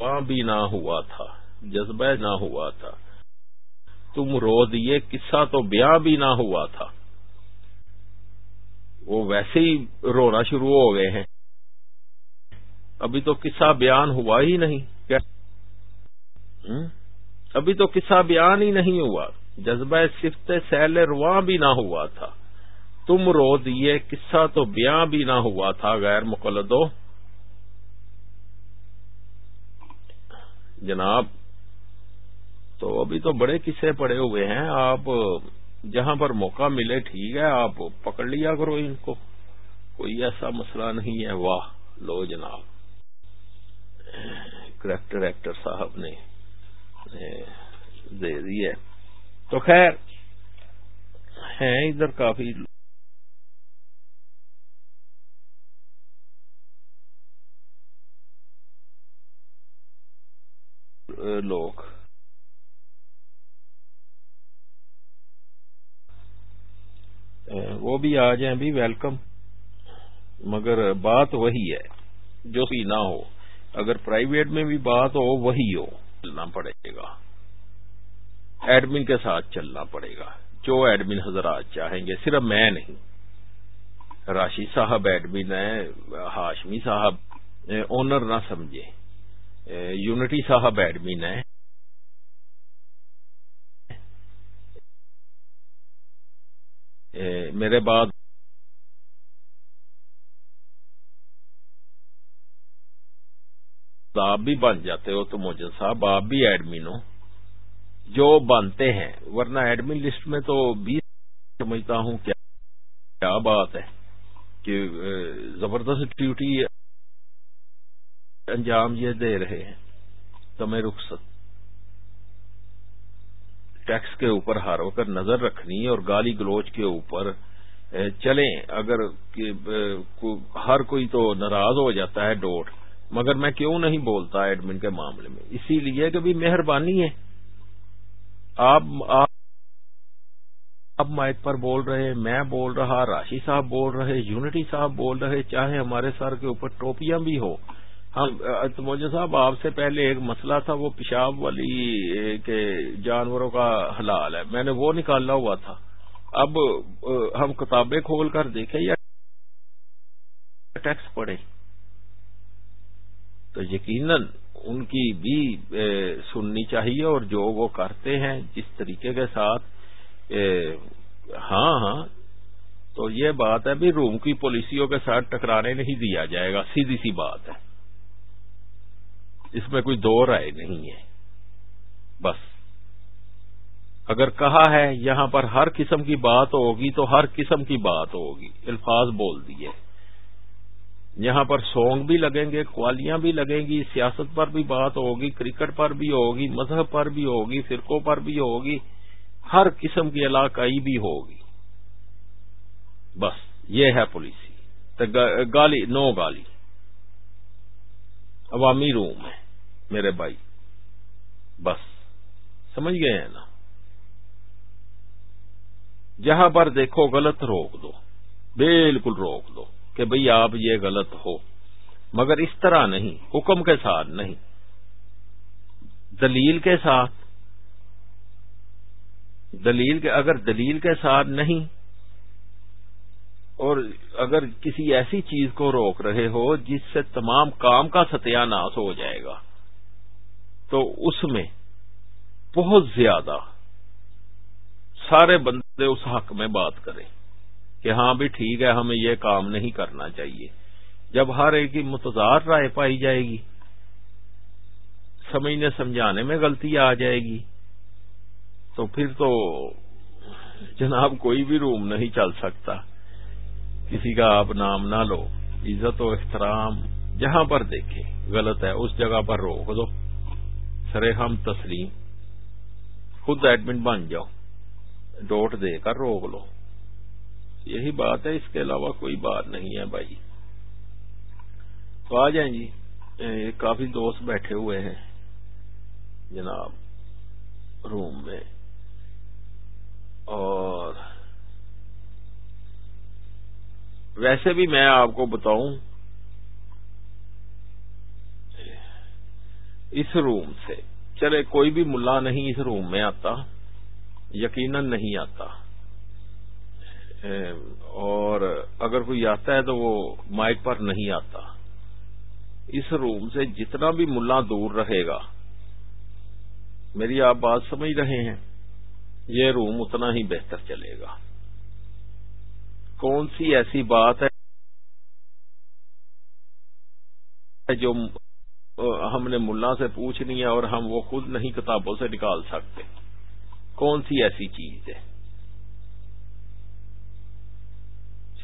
وہاں بھی نہ ہوا تھا، جذبہ نہ ہوا تھا۔ تم رو دیے قصہ تو بیاں بھی نہ ہوا تھا۔ وہ ویسے ہی رونا شروع ہو گئے ہیں۔ ابھی تو قصہ بیان ہوا ہی نہیں۔ کیا؟ ابھی تو قصہ بیان ہی نہیں ہوا۔ جذبہ صفت سیل رواں بھی نہ ہوا تھا۔ تم رو دیے قصہ تو بیاں بھی نہ ہوا تھا، غیر مقلدو جناب، تو ابھی تو بڑے قصے پڑے ہوئے ہیں۔ آپ جہاں پر موقع ملے، ٹھیک ہے، آپ پکڑ لیا کرو ان کو۔ کوئی ایسا مسئلہ نہیں ہے۔ واہ، لو جناب۔ کریکٹر، ایکٹر صاحب نے دے دی ہے۔ تو خیر، ہیں ادھر کافی لوگ وہ بھی آ جائیں بھی ویلکم مگر بات وہی ہے جو بھی نہ ہو اگر پرائیویٹ میں بھی بات ہو وہی ہو چلنا پڑے گا ایڈمن کے ساتھ چلنا پڑے گا جو ایڈمن حضرات چاہیں گے صرف میں نہیں راشی صاحب ایڈمن ہے ہاشمی صاحب اونر نہ سمجھے یونٹی صاحب ایڈمن ہے میرے بعد آپ بھی بن جاتے ہو تو موجود صاحب، آپ بھی ایڈمن ہو۔ جو بنتے ہیں، ورنہ ایڈمن لسٹ میں تو بھی سمجھتا ہوں کیا بات ہے کہ زبردست ڈیوٹی انجام یہ دے رہے ہیں۔ تمہیں رخصت۔ ٹیکس کے اوپر ہر وقت نظر رکھنی اور گالی گلوچ کے اوپر چلیں۔ اگر ہر کوئی تو ناراض ہو جاتا ہے ڈوٹ۔ مگر میں کیوں نہیں بولتا ایڈمن کے معاملے میں؟ اسی لیے کہ بھی مہربانی ہے۔ آپ اب مائک پر بول رہے، میں بول رہا، راشی صاحب بول رہے، یونٹی صاحب بول رہے، چاہے ہمارے سر کے اوپر ٹوپیاں بھی ہو ہم موجود صاحب، آپ سے پہلے ایک مسئلہ تھا، وہ پیشاب والی کے جانوروں کا حلال ہے۔ میں نے وہ نکالا ہوا تھا۔ اب ہم کتابیں کھول کر دیکھیں یا ٹیکس پڑے تو یقیناً ان کی بھی سننی چاہیے اور جو وہ کرتے ہیں، جس طریقے کے ساتھ ہاں ہاں۔ تو یہ بات ہے بھی روم کی پالیسیوں کے ساتھ ٹکرانے نہیں دیا جائے گا، سیدھی سی بات ہے۔ اس میں کوئی دو رائے نہیں ہے۔ بس۔ اگر کہا ہے یہاں پر ہر قسم کی بات ہوگی تو ہر قسم کی بات ہوگی۔ الفاظ بول دیے۔ یہاں پر سونگ بھی لگیں گے، قوالیاں بھی لگیں گی، سیاست پر بھی بات ہوگی، کرکٹ پر بھی ہوگی، مذہب پر بھی ہوگی، فرقوں پر بھی ہوگی، ہر قسم کی علاقائی بھی ہوگی۔ بس، یہ ہے پولیسی گالی، نو گالی۔ عوامی روم ہے۔ میرے بھائی۔ بس، سمجھ گئے ہیں نا؟ جہاں پر دیکھو غلط روک دو، بالکل روک دو کہ بھئی آپ یہ غلط ہو۔ مگر اس طرح نہیں، حکم کے ساتھ نہیں۔ دلیل کے ساتھ۔ دلیل کے، اگر دلیل کے ساتھ نہیں، اور اگر کسی ایسی چیز کو روک رہے ہو جس سے تمام کام کا ستیہ ناش ہو جائے گا۔ تو اس میں بہت زیادہ سارے بندے اس حق میں بات کریں کہ ہاں بھی ٹھیک ہے، ہمیں یہ کام نہیں کرنا چاہیے۔ جب ہر ایک کی متضاد رائے پائی جائے گی، سمجھنے سمجھانے میں غلطی آ جائے گی، تو پھر تو جناب کوئی بھی روم نہیں چل سکتا۔ کسی کا آپ نام نہ لو، عزت و احترام جہاں پر دیکھیں، غلط ہے، اس جگہ پر روک دو سرے ہم تسلیم خود ایڈمنٹ بن جاؤ ڈوٹ دے کر روک لو یہی بات ہے اس کے علاوہ کوئی بات نہیں ہے بھائی تو آ جائیں جی کافی دوست بیٹھے ہوئے ہیں جناب روم میں اور ویسے بھی میں آپ کو بتاؤں اس روم سے۔ چلے، کوئی بھی ملا نہیں اس روم میں آتا، یقیناً نہیں آتا۔ اور اگر کوئی آتا ہے تو وہ مائک پر نہیں آتا۔ اس روم سے جتنا بھی ملا دور رہے گا۔ میری آپ بات سمجھ رہے ہیں؟ یہ روم اتنا ہی بہتر چلے گا۔ کون سی ایسی بات ہے جو ہم نے ملا سے پوچھنی ہے اور ہم وہ خود نہیں کتابوں سے نکال سکتے۔ کون سی ایسی چیز ہے؟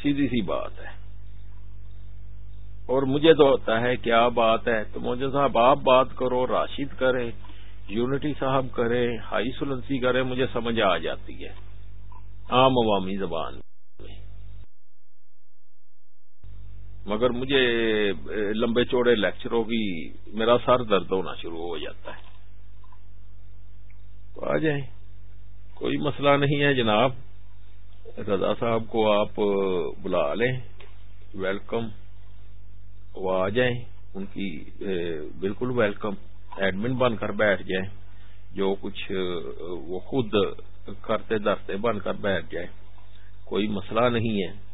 سیدھی سی بات ہے۔ اور مجھے تو ہوتا ہے کیا بات ہے؟ تو مجھے صاحب آپ بات کرو، راشد کرے، یونٹی صاحب کرے، ہائی سلنسی کرے، مجھے سمجھ آ جاتی ہے۔ عام عوامی زبان۔ مگر مجھے لمبے چوڑے لیکچروں کی میرا سر درد ہونا شروع ہو جاتا ہے۔ تو آ جائیں۔ کوئی مسئلہ نہیں ہے جناب۔ رضا صاحب کو آپ بلا لیں۔ ویلکم وہ آ جائیں۔ ان کی بالکل ویلکم ایڈمن بن کر بیٹھ جائیں۔ جو کچھ، وہ خود کرتے درتے بن کر بیٹھ جائیں۔ کوئی مسئلہ نہیں ہے۔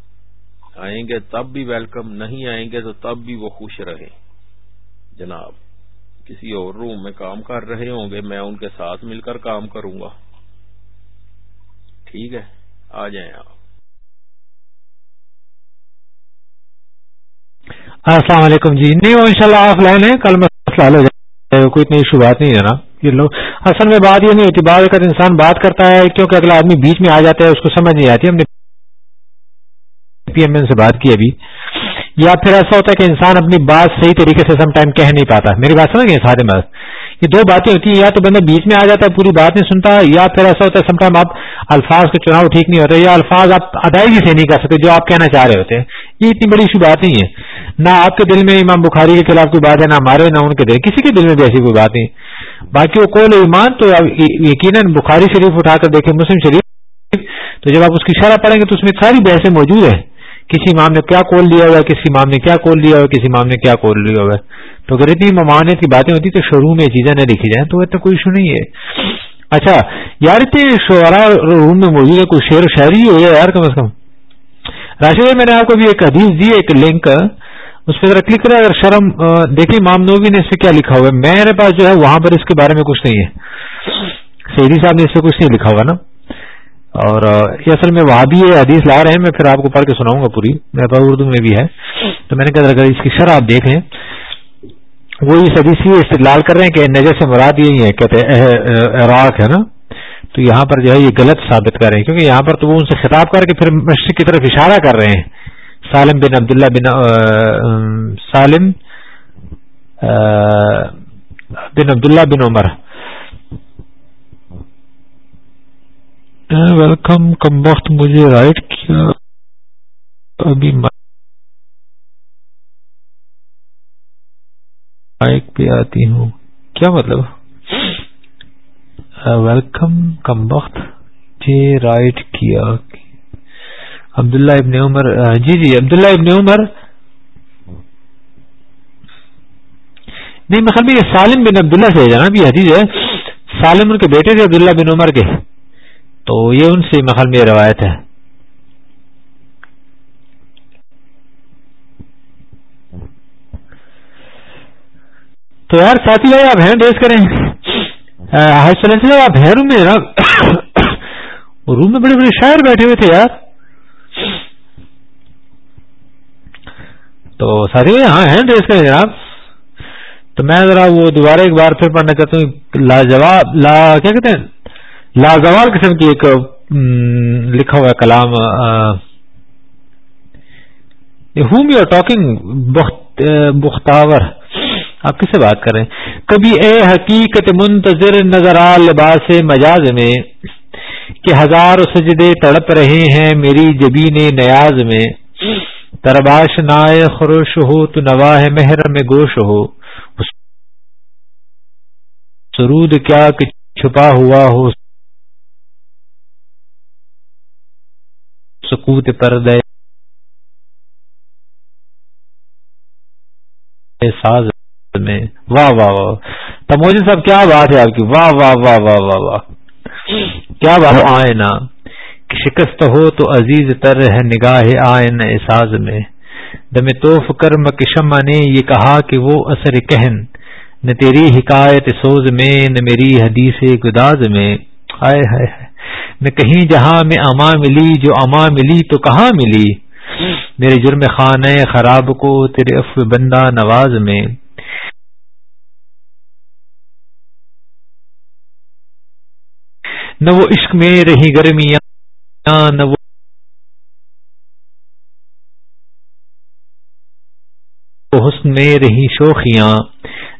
آئیں گے تب بھی ویلکم نہیں آئیں گے تو تب بھی وہ خوش رہیں۔ جناب، کسی اور روم میں کام کر رہے ہوں گے، میں ان کے ساتھ مل کر کام کروں گا۔ ٹھیک ہے، آ جائیں آپ۔ السلام علیکم جی۔ نہیں، وہ انشاءاللہ آف لائن ہے کل مسئلہ حل ہو جائے کوئی اتنی ایشو بات نہیں ہے نا۔ یہ لوگ، اصل میں بات یہ نہیں ہوتی، بعض اگر انسان بات کرتا ہے، کیونکہ اگلا آدمی بیچ میں آ جاتا ہے، اس کو سمجھ نہیں آتی۔ ہم نے پی ایم این سے بات کی ابھی۔ یا پھر ایسا ہوتا ہے کہ انسان اپنی بات صحیح طریقے سے سم ٹائم کہہ نہیں پاتا۔ میری بات سمجھ گئے سارے بات یہ دو باتیں ہوتی ہیں، یا تو بندہ بیچ میں آ جاتا ہے، پوری بات نہیں سنتا، یا پھر ایسا ہوتا ہے سم ٹائم آپ الفاظ کا چناؤ ٹھیک نہیں ہوتا، یا الفاظ آپ ادائیگی سے نہیں کر سکتے جو آپ کہنا چاہ رہے ہوتے ہیں۔ یہ اتنی بڑی ایشو بات نہیں ہے۔ نہ آپ کے دل میں امام بخاری کے خلاف کوئی بات ہے، نہ ہمارے، نہ ان کے دل۔ کسی کے دل میں بھی ایسی کوئی بات نہیں۔ باقی وہ کول ایمان تو یقیناً بخاری شریف اٹھا کر دیکھیں، مسلم شریف۔ تو جب آپ اس کی شرح پڑھیں گے تو اس میں ساری بحثیں موجود ہیں۔ کسی امام نے کیا کول لیا ہوا ہے، کسی امام نے کیا کول لیا ہوا ہے، کسی امام نے کیا کول لیا ہوا ہے۔ تو اگر اتنی ممانعت کی باتیں ہوتی تو شروع میں چیزیں نہ لکھی جائیں، تو اتنا کوئی ایشو نہیں ہے۔ اچھا یار اتنے شعرا روم میں موجود ہے کوئی شعر و شاعری ہو جائے یار کم از کم۔ راشد میں نے آپ کو بھی ایک حدیث دی، ایک لنک، اس پہ ذرا کلک کرا اگر شرم دیکھیں، امام نوبی نے اس سے کیا لکھا ہوا ہے۔ میرے پاس جو ہے، وہاں پر اس کے بارے میں کچھ نہیں ہے۔ سیدھی صاحب نے اس سے کچھ نہیں لکھا ہوا نا۔ اور یہ اصل میں وہاں بھی یہ حدیث لا رہے ہیں، میں پھر آپ کو پڑھ کے سناؤں گا پوری۔ میرے پاس اردو میں بھی ہے۔ تو میں نے کہا، اگر اس کی شرح آپ دیکھیں وہ اس حدیث کی استدلال کر رہے ہیں کہ نجر سے مراد یہی ہے، کہتے عراق ہے نا؟ تو یہاں پر جو ہے یہ غلط ثابت کر رہے ہیں، کیونکہ یہاں پر تو وہ ان سے خطاب کر کے پھر مشرق کی طرف اشارہ کر رہے ہیں۔ سالم بن عبداللہ بن سالم بن عبداللہ بن عمر۔ ویلکم کم وقت مجھے رائٹ کیا۔ ابھی مائک پہ آتی ہوں۔ کیا مطلب؟ ویلکم کم وقت جی رائٹ کیا۔ عبداللہ ابن عمر جی جی عبداللہ ابن عمر۔ نہیں میں یہ سالم بن عبداللہ سے جانا بھی حدیث ہے۔ سالم ان کے بیٹے تھے عبداللہ بن عمر کے۔ تو یہ ان سے محل میں روایت ہے۔ تو یار ساتھی بھائی، آپ ہینڈ ریس کریں۔ آپ ہیں روم میں؟ روم میں بڑے بڑے شاعر بیٹھے ہوئے تھے یار۔ تو ساتھی بھائی ہاں ہینڈ ریس کریں جناب۔ تو میں ذرا وہ دوبارہ ایک بار پھر پڑھنا چاہتا ہوں، لاجواب، لا، کیا کہتے ہیں؟ لازوال قسم کی ایک لکھا ہوا کلام ہوم یو ٹاکنگ بختاور۔ آپ کس سے بات کر رہے ہیں؟ کبھی اے حقیقت منتظر نظر آ، لباس مجاز میں، کہ ہزار سجدے تڑپ رہے ہیں میری جبین نیاز میں۔ ترباش نائے خروش ہو، تو نواہ مہر میں گوش ہو۔ سرود کیا کہ چھپا ہوا ہو سکوت پردے ساز میں۔ واہ واہ واہ تموجن صاحب، کیا بات ہے آپ کی؟ واہ واہ واہ واہ واہ واہ کیا بات آئے نا شکست ہو تو عزیز تر ہے نگاہ آئین احساس میں۔ دم توف کر مکشما نے یہ کہا کہ وہ اثر کہن۔ نہ تیری حکایت سوز میں، نہ میری حدیث گداز میں۔ آئے ہائے۔ نہ کہیں جہاں میں اما ملی، جو اما ملی تو کہاں ملی؟ میرے جرم خانہ خراب کو تیرے اف بندہ نواز میں۔ نہ وہ عشق میں رہی گرمیاں، نہ وہ حسن میں رہی شوخیاں۔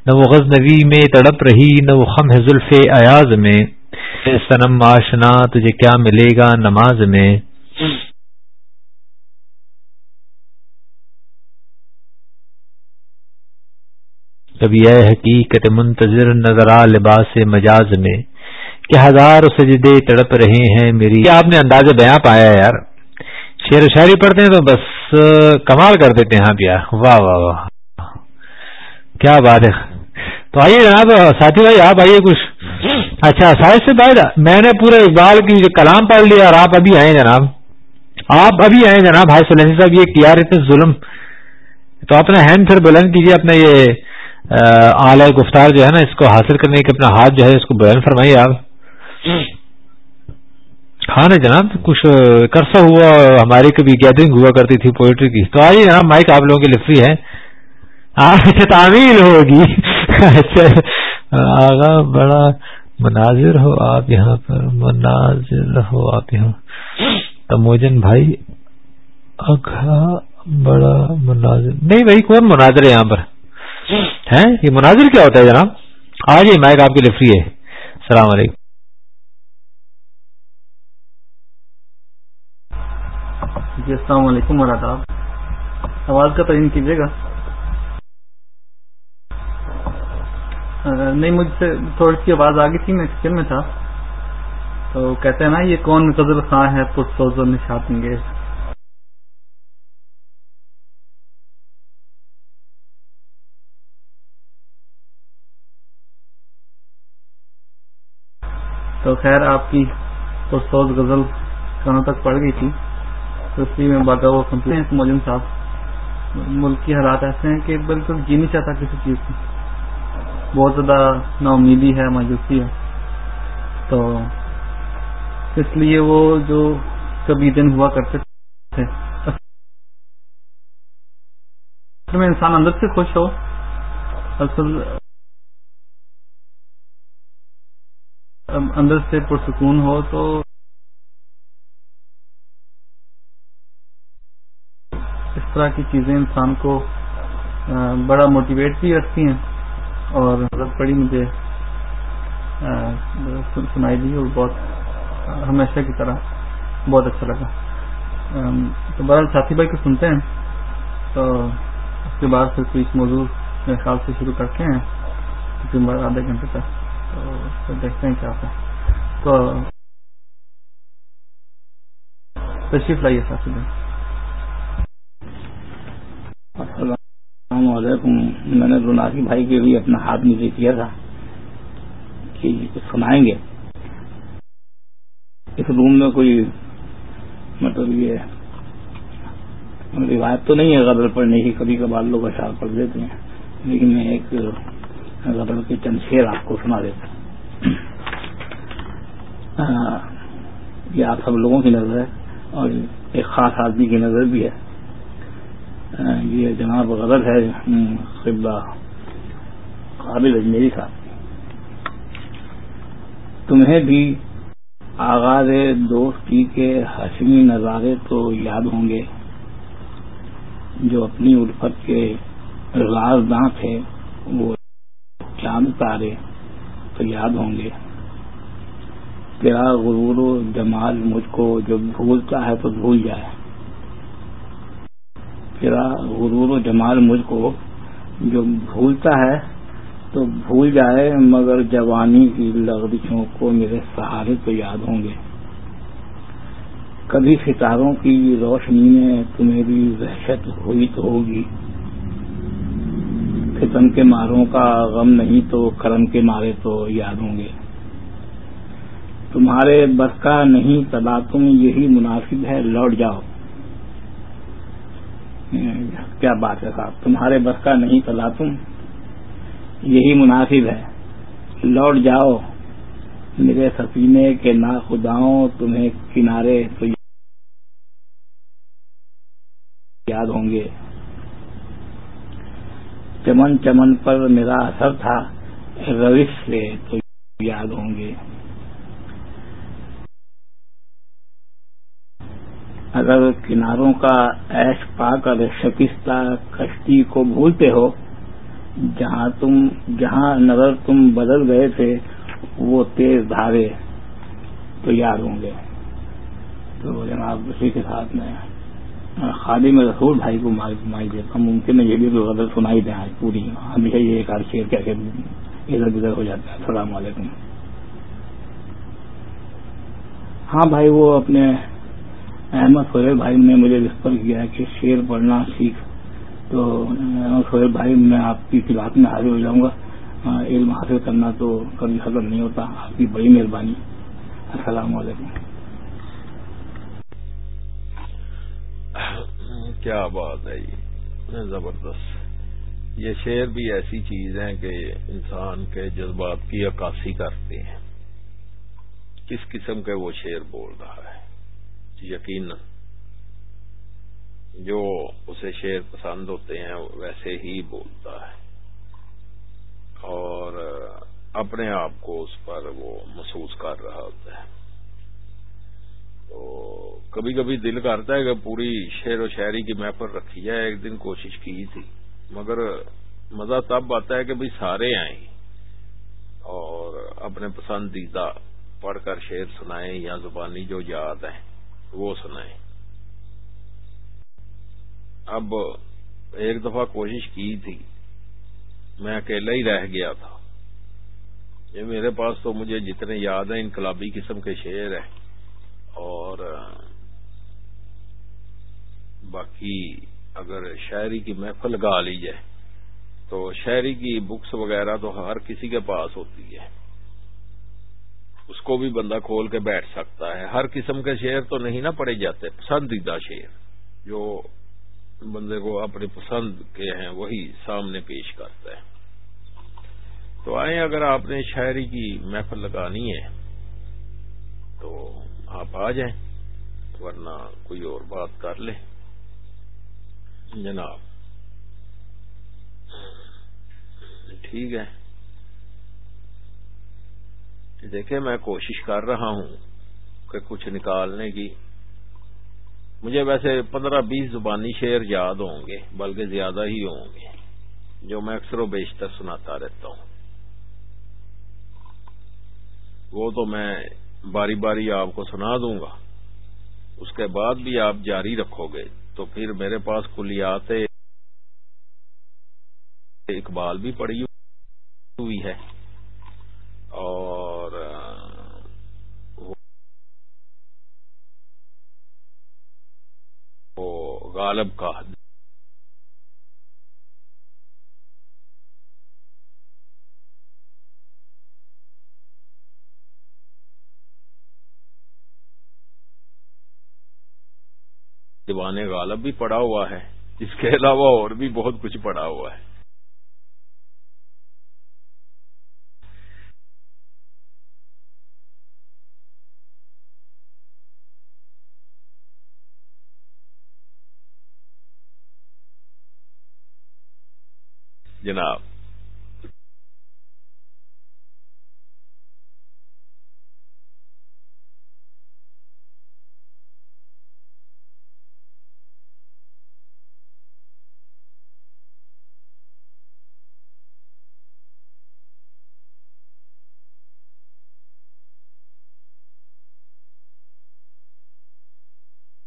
نہ وہ غزنوی میں تڑپ رہی، نہ وہ خم زلف ایاز میں۔ سنم آشنا تجھے کیا ملے گا نماز میں؟ کبھی اے حقیقت منتظر نظر لباس مجاز میں کہ ہزار سجدے تڑپ رہے ہیں میری۔ کیا آپ نے انداز بیاں پایا یار؟ شعر و شاعری پڑھتے ہیں تو بس، کمال کر دیتے ہیں آپ یار۔ واہ واہ واہ۔ کیا بات ہے۔ تو آئیے جناب، ساتھی بھائی، آپ آئیے کچھ۔ اچھا سائز سے بھائی میں نے پورے اقبال کی جو کلام پڑھ لیا اور آپ ابھی آئے جناب۔ آپ ابھی آئے جناب بھائی سلینسی صاحب، یہ کیا رہتے ظلم۔ تو اپنا ہینڈ پھر بلند کیجیے اپنا یہ اعلی گفتار جو ہے نا، اس کو حاصل کرنے کے اپنا ہاتھ جو ہے، اس کو بلند فرمائیے آپ۔ ہاں نا جناب، کچھ کرسا ہوا، ہماری کبھی گیدرنگ ہوا کرتی تھی پوئٹری کی۔ تو آئیے جناب مائک آپ لوگوں کی لفری ہے۔ آپ اچھا تعمیل ہوگی۔ اچھا آگا بڑا مناظر ہو آپ یہاں پر، مناظر ہو آپ یہاں۔ تموجن بھائی اگا بڑا مناظر۔ نہیں بھائی، کون مناظر ہے یہاں پر؟ ہے یہ مناظر کیا ہوتا ہے جناب؟ آ جائیے مائک آپ کی لفری ہے۔ السلام علیکم۔ جی السلام علیکم آداب آواز کا تعین کیجیے گا۔ نہیں، مجھ سے تھوڑی سی آواز آگی تھی، میں کچن میں تھا۔ تو کہتے ہیں نا، یہ کون قدر خاں ہے پرسوز و نشات انگیز۔ تو خیر، آپ کی پرسوز غزل کہاں تک پڑ گئی تھی۔ تو اس لیے میں باقا وہ کمپلیٹ صاحب ملک کی حالات ایسے ہیں کہ بالکل جی نہیں چاہتا کسی چیز کی بہت زیادہ نا امیدی ہے، مایوسی ہے۔ تو اس لیے وہ جو کبھی دن ہوا کرتے تھے۔ میں انسان اندر سے خوش ہو۔ اصل اندر سے پرسکون ہو تو اس طرح کی چیزیں انسان کو بڑا موٹیویٹ بھی رکھتی ہیں۔ اور حضرت پڑی مجھے سنائی دی اور بہت ہمیشہ کی طرح بہت اچھا لگا۔ تو بہرحال ساتھی بھائی کو سنتے ہیں، تو اس کے بعد پھر کوئی اس موضوع میرے خیال سے شروع کرتے ہیں، تقریباً آدھے گھنٹے تک، تو پھر دیکھتے ہیں کیا ہوتا ہے۔ تو تشریف لائیے ساتھی بھائی۔ السلام علیکم۔ میں نے روناقی بھائی کے بھی اپنا ہاتھ نیچے کیا تھا کہ سنائیں گے۔ اس روم میں کوئی مطلب یہ روایت تو نہیں ہے غدر پڑھنے کی۔ کبھی کبھار لوگ اشار پڑھ دیتے ہیں۔ لیکن میں ایک غدر کے چند شیر آپ کو سنا دیتا ہوں۔ یہ آپ سب لوگوں کی نظر ہے اور ایک خاص آدمی کی نظر بھی ہے۔ یہ جناب غلط ہے قبلہ قابل اجمیری صاحب تمہیں بھی آغاز دوستی کے حسمی نظارے تو یاد ہوں گے، جو اپنی الفت کے رازداں تھے، وہ چاند تارے تو یاد ہوں گے۔ تیرا غرور و جمال مجھ کو جو بھولتا ہے تو بھول جائے۔ تیرا غرور و جمال مجھ کو جو بھولتا ہے تو بھول جائے، مگر جوانی کی لغدشوں کو میرے سہارے تو یاد ہوں گے۔ کبھی ستاروں کی روشنی میں تمہیں بھی وحشت ہوئی تو ہوگی۔ فتن کے ماروں کا غم نہیں تو کرم کے مارے تو یاد ہوں گے۔ تمہارے بس کا نہیں تلا تم یہی مناسب ہے، لوٹ جاؤ۔ کیا بات ہے صاحب؟ تمہارے بس کا نہیں تلا تم یہی مناسب ہے۔ لوٹ جاؤ۔ میرے سفینے کے نا خداؤں تمہیں کنارے تو یاد ہوں گے۔ چمن چمن پر میرا اثر تھا۔ روش سے تو یاد ہوں گے۔ اگر کناروں کا ایش پا کر شکستہ کشتی کو بھولتے ہو، جہاں تم، جہاں نظر تم بدل گئے تھے، وہ تیز دھارے تو یاد ہوں گے۔ تو جناب، اسی کے ساتھ میں خالی میں رسول بھائی کو مائی دیتا ہوں۔ ممکن ہے یہ بھی غزل سنائی دیں آج پوری۔ ہمیشہ یہ ایک آدھ شیر کہہ کے ادھر ادھر ہو جاتا ہے۔ السلام علیکم۔ ہاں بھائی، وہ اپنے احمد سہیل بھائی نے مجھے رسپر کیا کہ شیر پڑھنا سیکھ۔ تو احمد سہیل بھائی، میں آپ کی بات میں حاضر ہو جاؤں گا۔ علم حاصل کرنا تو کبھی ختم نہیں ہوتا۔ آپ کی بڑی مہربانی۔ السلام علیکم۔ کیا بات ہے یہ؟ زبردست۔ یہ شعر بھی ایسی چیز ہے کہ انسان کے جذبات کی عکاسی کرتے ہیں۔ کس قسم کے وہ شعر بول رہا ہے؟ یقین جو اسے شعر پسند ہوتے ہیں ویسے ہی بولتا ہے اور اپنے آپ کو اس پر وہ محسوس کر رہا ہوتا ہے۔ تو کبھی کبھی دل کرتا ہے کہ پوری شعر و شاعری کی محفل رکھی جائے، ایک دن کوشش کی تھی، مگر مزہ تب آتا ہے کہ بھائی سارے آئیں۔ اور اپنے پسندیدہ پڑھ کر شعر سنائیں یا زبانی جو یاد ہیں۔ وہ سنائیں۔ اب ایک دفعہ کوشش کی تھی۔ میں اکیلا ہی رہ گیا تھا۔ یہ میرے پاس تو مجھے جتنے یاد ہیں، انقلابی قسم کے شعر ہیں۔ اور، باقی اگر شاعری کی محفل لگا لی جائے، تو شاعری کی بکس وغیرہ تو ہر کسی کے پاس ہوتی ہے۔ اس کو بھی بندہ کھول کے بیٹھ سکتا ہے۔ ہر قسم کے شعر تو نہیں نہ پڑے جاتے، پسندیدہ شعر۔ جو بندے کو اپنی پسند کے ہیں، وہی سامنے پیش کرتا ہے۔ تو آئیں، اگر آپ نے شاعری کی محفل لگانی ہے، تو آپ آ جائیں، ورنہ کوئی اور بات کر لیں۔ جناب، ٹھیک ہے۔ دیکھیں میں کوشش کر رہا ہوں کہ کچھ نکالنے کی۔ مجھے ویسے پندرہ بیس زبانی شعر یاد ہوں گے، بلکہ زیادہ ہی ہوں گے، جو میں اکثر و بیشتر سناتا رہتا ہوں۔ وہ تو میں باری باری آپ کو سنا دوں گا۔ اس کے بعد بھی آپ جاری رکھو گے۔ تو پھر میرے پاس کلیات اقبال بھی پڑی ہوئی ہے۔ اور وہ غالب کا دیوان غالب بھی پڑا ہوا ہے۔ اس کے علاوہ اور بھی بہت کچھ پڑا ہوا ہے۔ جناب۔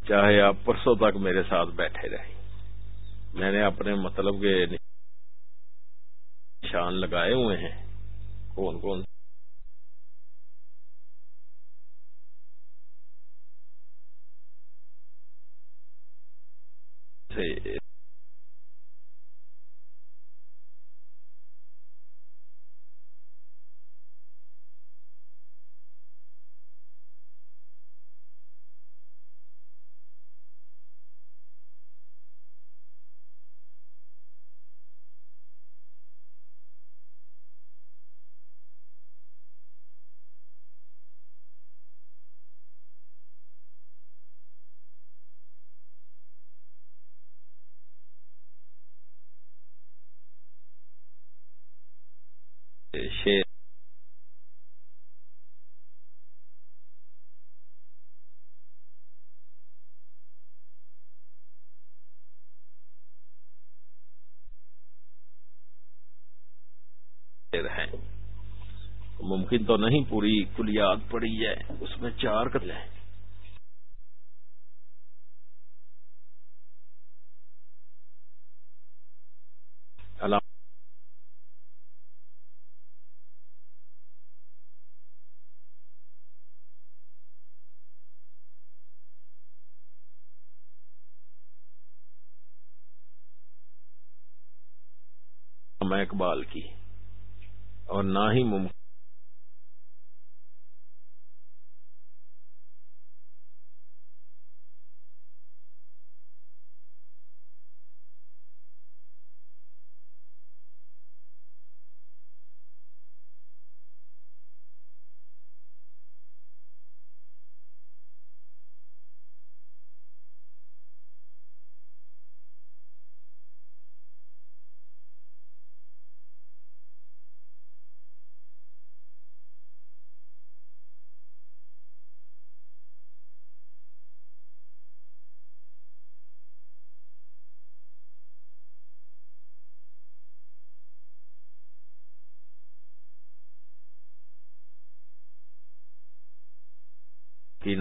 چاہے آپ پرسوں تک میرے ساتھ بیٹھے رہیں۔ میں نے اپنے مطلب کے نشان لگائے ہوئے ہیں۔ کون کون سے شیر ہیں ممکن تو نہیں پوری کلیات پڑی ہے، اس میں چار قتل ہیں۔ اقبال کی، اور نہ ہی ممکن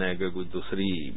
ہے کہ کوئی دوسری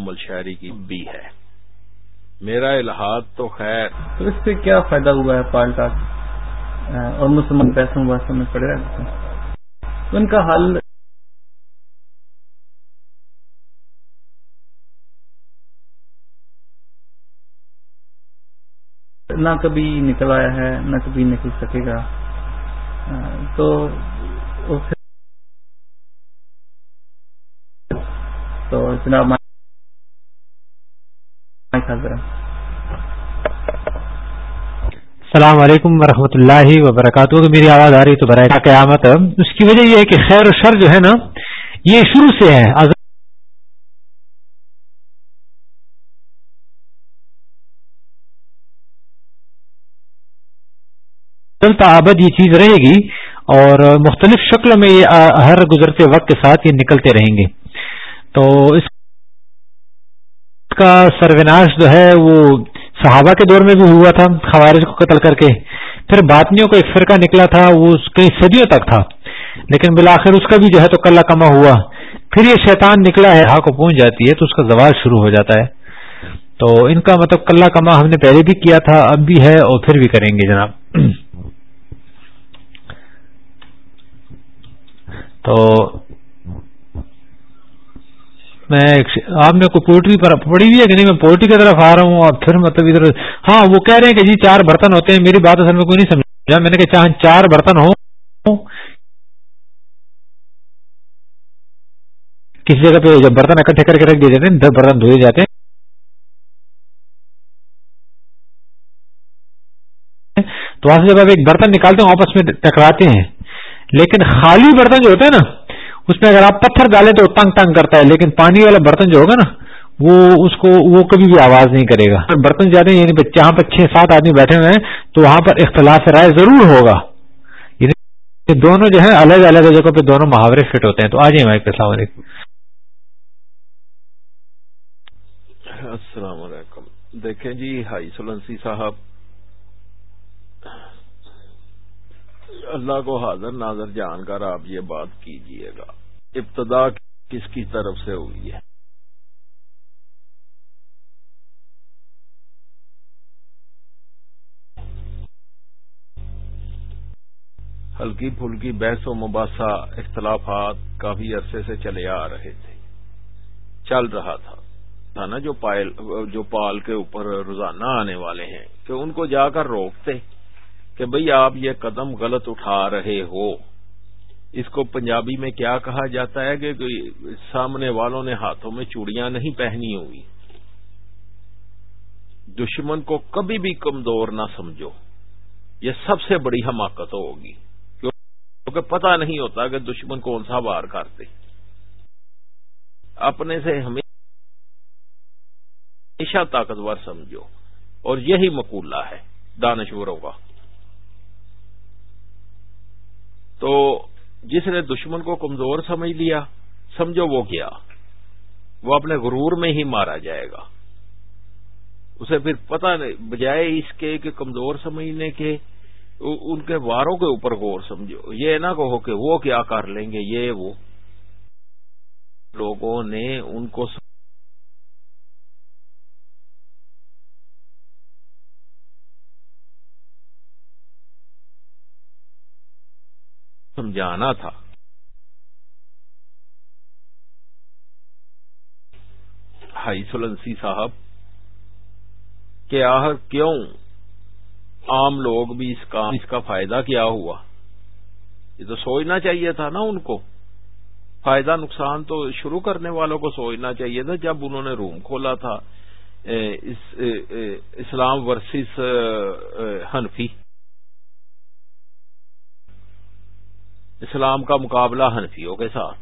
مکمل شاعری کی بھی ہے۔ میرا الحاظ تو خیر۔ تو اس سے کیا فائدہ ہوا ہے پالٹا اور مسلمان پیسوں واسطے میں پڑے رہتے ہیں۔ ان کا حل نہ کبھی نکل آیا ہے، نہ کبھی نکل سکے گا۔ تو تو جناب السلام علیکم ورحمۃ اللہ وبرکاتہ۔ میری آواز آ رہی تو برائے قیامت۔ اس کی وجہ یہ ہے کہ خیر و شر جو ہے نا، یہ شروع سے ہے۔ چلتا آبد یہ چیز رہے گی اور مختلف شکل میں یہ ہر گزرتے وقت کے ساتھ یہ نکلتے رہیں گے۔ تو اس کا سروناش جو ہے وہ صحابہ کے دور میں بھی ہوا تھا، خوارج کو قتل کر کے۔ پھر باطنیوں کا ایک فرقہ نکلا تھا، وہ کئی صدیوں تک تھا۔ لیکن بالآخر اس کا بھی جو ہے تو کلا کما ہوا۔ پھر یہ شیطان نکلا ہے ہاں کو پہنچ جاتی ہے تو اس کا زوال شروع ہو جاتا ہے۔ تو ان کا مطلب کلا کما ہم نے پہلے بھی کیا تھا، اب بھی ہے اور پھر بھی کریں گے جناب۔ تو میں آپ نے کوئی پوئٹری پر پڑھی ہوئی ہے کہ نہیں؟ میں پوئٹری کی طرف آ رہا ہوں اور پھر مطلب ادھر ہاں وہ کہہ رہے ہیں کہ جی چار برتن ہوتے ہیں، میری بات اصل میں کوئی نہیں سمجھا جی ہاں، میں نے کہا چار برتن ہو کسی جگہ پہ جب برتن اکٹھے کر کے رکھ دیے جاتے ہیں، دس برتن دھوئے جاتے ہیں۔ تو وہاں سے جب آپ ایک برتن نکالتے ہیں آپس میں ٹکراتے ہیں۔ لیکن خالی برتن جو ہوتے ہیں نا اس میں اگر آپ پتھر ڈالیں تو تنگ تنگ کرتا ہے، لیکن پانی والا برتن جو ہوگا نا، وہ اس کو، وہ کبھی بھی آواز نہیں کرے گا۔ برتن زیادہ یعنی جہاں پر چھ سات آدمی بیٹھے ہوئے ہیں، تو وہاں پر اختلاف رائے ضرور ہوگا۔ یعنی دونوں جو ہے الگ الگ جگہوں پہ دونوں محاورے فٹ ہوتے ہیں۔ تو آ جائیں بھائی السلام علیکم۔ السلام علیکم۔ دیکھیں جی ہائی سلنسی صاحب اللہ کو حاضر ناظر جان کر آپ یہ بات کیجیے گا۔ ابتدا کس کی طرف سے ہوئی ہے؟ ہلکی پھلکی بحث و مباحثہ اختلافات کافی عرصے سے چلے آ رہے تھے۔ چل رہا تھا۔ تھا نا جو جو پال کے اوپر روزانہ آنے والے ہیں کہ ان کو جا کر روکتے۔ کہ بھئی آپ یہ قدم غلط اٹھا رہے ہو۔ اس کو پنجابی میں کیا کہا جاتا ہے کہ سامنے والوں نے ہاتھوں میں چوڑیاں نہیں پہنی ہوئی۔ دشمن کو کبھی بھی کمزور نہ سمجھو۔ یہ سب سے بڑی حماقت ہوگی۔ کیونکہ پتہ نہیں ہوتا کہ دشمن کون سا وار کرتے۔ اپنے سے ہمیشہ طاقتور سمجھو۔ اور یہی مقولہ ہے، دانشوروں کا۔ تو جس نے دشمن کو کمزور سمجھ لیا، سمجھو وہ کیا؟ وہ اپنے غرور میں ہی مارا جائے گا۔ اسے پھر پتہ نہیں، بجائے اس کے کہ کمزور سمجھنے کے ان کے واروں کے اوپر غور سمجھو۔ یہ نہ کہو کہ وہ کیا کر لیں گے، یہ وہ۔ لوگوں نے ان کو سمجھانا تھا۔ ہائی سلنسی صاحب، کہ کیوں؟ عام لوگ بھی اس کا اس کا فائدہ کیا ہوا؟ یہ تو سوچنا چاہیے تھا نا ان کو۔ فائدہ نقصان تو شروع کرنے والوں کو سوچنا چاہیے تھا، جب انہوں نے روم کھولا تھا اسلام ورسز حنفی۔ اسلام کا مقابلہ ہنفیوں کے ساتھ۔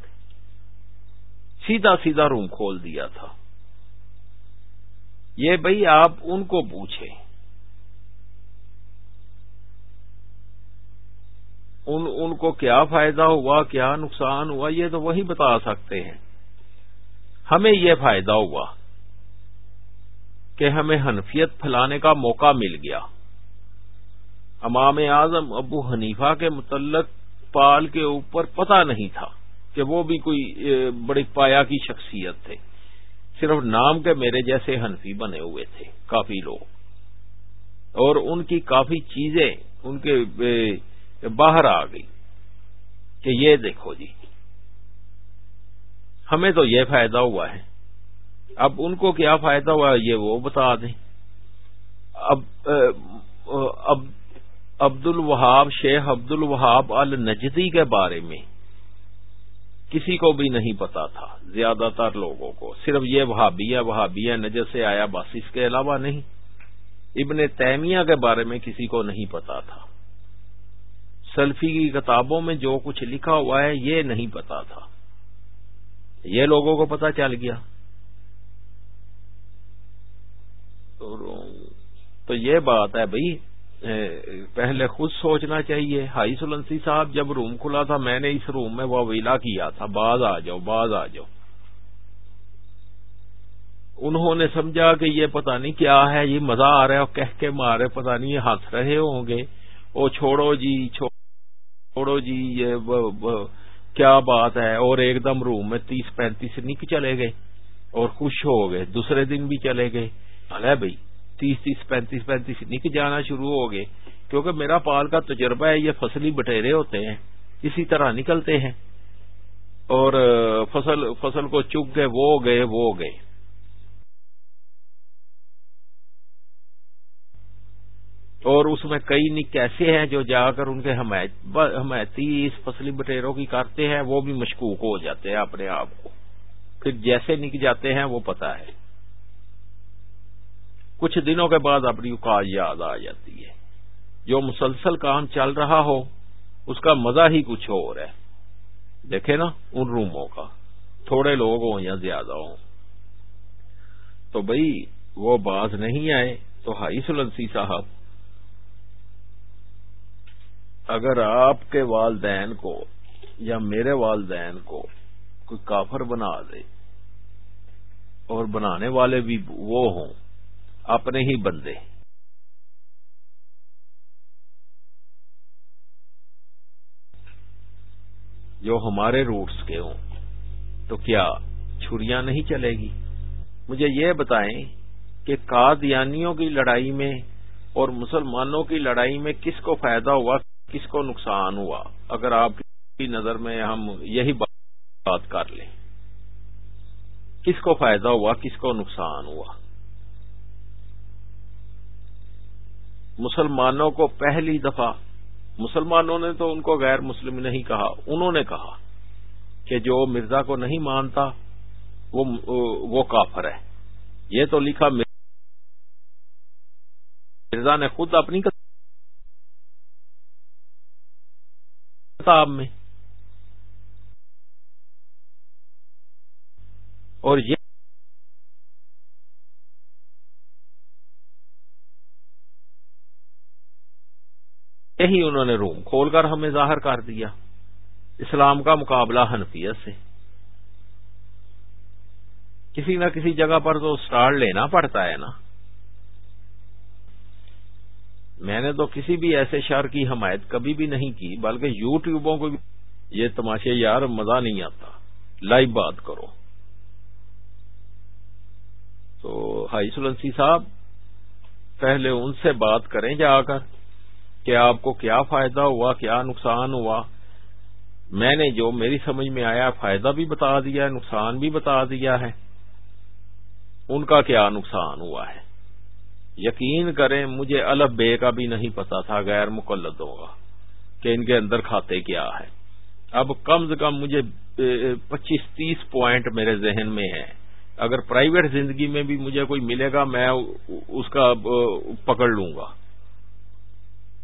سیدھا سیدھا روم کھول دیا تھا۔ یہ بھائی آپ ان کو پوچھیں۔ ان ان کو کیا فائدہ ہوا، کیا نقصان ہوا، یہ تو وہی بتا سکتے ہیں۔ ہمیں یہ فائدہ ہوا کہ ہمیں حنفیت پھیلانے کا موقع مل گیا۔ امام اعظم ابو حنیفہ کے متعلق پال کے اوپر پتا نہیں تھا کہ وہ بھی کوئی بڑی پایا کی شخصیت تھے۔ صرف نام کے میرے جیسے حنفی بنے ہوئے تھے، کافی لوگ۔ اور ان کی کافی چیزیں ان کے باہر آ گئی کہ یہ دیکھو جی ہمیں تو یہ فائدہ ہوا ہے۔ اب ان کو کیا فائدہ ہوا یہ وہ بتا دیں۔ اب اب عبد الوہاب شیخ عبد الوہاب النجدی کے بارے میں کسی کو بھی نہیں پتا تھا، زیادہ تر لوگوں کو۔ صرف یہ وہابیہ وہابیہ نجد سے آیا، بس اس کے علاوہ نہیں۔ ابن تیمیہ کے بارے میں کسی کو نہیں پتا تھا۔ سلفی کی کتابوں میں جو کچھ لکھا ہوا ہے، یہ نہیں پتا تھا۔ یہ لوگوں کو پتا چل گیا۔ تو یہ بات ہے بھائی پہلے خود سوچنا چاہیے۔ ہائی سلنسی صاحب، جب روم کھلا تھا، میں نے اس روم میں وہ ویلا کیا تھا۔ باز آ جاؤ، باز آ جاؤ۔ انہوں نے سمجھا کہ یہ پتہ نہیں کیا ہے، یہ مزہ آ رہا ہے اور کہہ کے مارے، پتہ نہیں یہ ہنس رہے ہوں گے۔ او چھوڑو جی چھوڑو جی یہ کیا بات ہے۔ اور ایک دم روم میں تیس پینتیس نک چلے گئے اور خوش ہو گئے۔ دوسرے دن بھی چلے گئے۔ بھائی تیس تیس، پینتیس پینتیس نک جانا شروع ہو گئے، کیونکہ میرا پال کا تجربہ ہے، یہ فصلی بٹیرے ہوتے ہیں، اسی طرح نکلتے ہیں۔ اور فصل فصل کو چک گئے، وہ گئے وہ گئے۔ اور اس میں کئی نک ایسے ہیں جو جا کر ان کے حمایتی اس فصلی بٹیروں کی کرتے ہیں، وہ بھی مشکوک ہو جاتے ہیں اپنے آپ کو۔ پھر جیسے نک جاتے ہیں، وہ پتا ہے۔ کچھ دنوں کے بعد اپنی اوقات یاد آ جاتی ہے۔ جو مسلسل کام چل رہا ہو، اس کا مزہ ہی کچھ اور ہے۔ دیکھے نا، ان روموں کا۔ تھوڑے لوگ ہوں یا زیادہ ہوں۔ تو بھائی وہ باز نہیں آئے تو ہائی سلنسی صاحب، اگر آپ کے والدین کو یا میرے والدین کو کوئی کافر بنا دے اور بنانے والے بھی وہ ہوں اپنے ہی بندے۔ جو ہمارے روٹس کے ہوں۔ تو کیا چھریاں نہیں چلے گی؟ مجھے یہ بتائیں کہ قادیانیوں کی لڑائی میں اور مسلمانوں کی لڑائی میں کس کو فائدہ ہوا، کس کو نقصان ہوا؟ اگر آپ کی نظر میں ہم یہی بات کر لیں۔ کس کو فائدہ ہوا، کس کو نقصان ہوا؟ مسلمانوں کو پہلی دفعہ، مسلمانوں نے تو ان کو غیر مسلم نہیں کہا، انہوں نے کہا کہ جو مرزا کو نہیں مانتا، وہ وہ کافر ہے۔ یہ تو لکھا مرزا نے خود اپنی کتاب میں۔ اور یہ یہی انہوں نے روم کھول کر ہمیں ظاہر کر دیا، اسلام کا مقابلہ حنفیت سے۔ کسی نہ کسی جگہ پر تو اسٹارٹ لینا پڑتا ہے نا۔ میں نے تو کسی بھی ایسے شہر کی حمایت کبھی بھی نہیں کی، بلکہ یو ٹیوبوں کو بھی۔ یہ تماشے یار، مزہ نہیں آتا۔ لائیو بات کرو۔ تو ہائی سلنسی صاحب، پہلے ان سے بات کریں جا کر۔ کہ آپ کو کیا فائدہ ہوا، کیا نقصان ہوا۔ میں نے جو میری سمجھ میں آیا، فائدہ بھی بتا دیا ہے نقصان بھی بتا دیا ہے۔ ان کا کیا نقصان ہوا ہے؟ یقین کریں، مجھے الف بے کا بھی نہیں پتا تھا، غیر مقلدوں کا کہ ان کے اندر کھاتے کیا ہے۔ اب کم سے کم مجھے پچیس، تیس پوائنٹ میرے ذہن میں ہے اگر پرائیویٹ زندگی میں بھی مجھے کوئی ملے گا، میں اس کا پکڑ لوں گا۔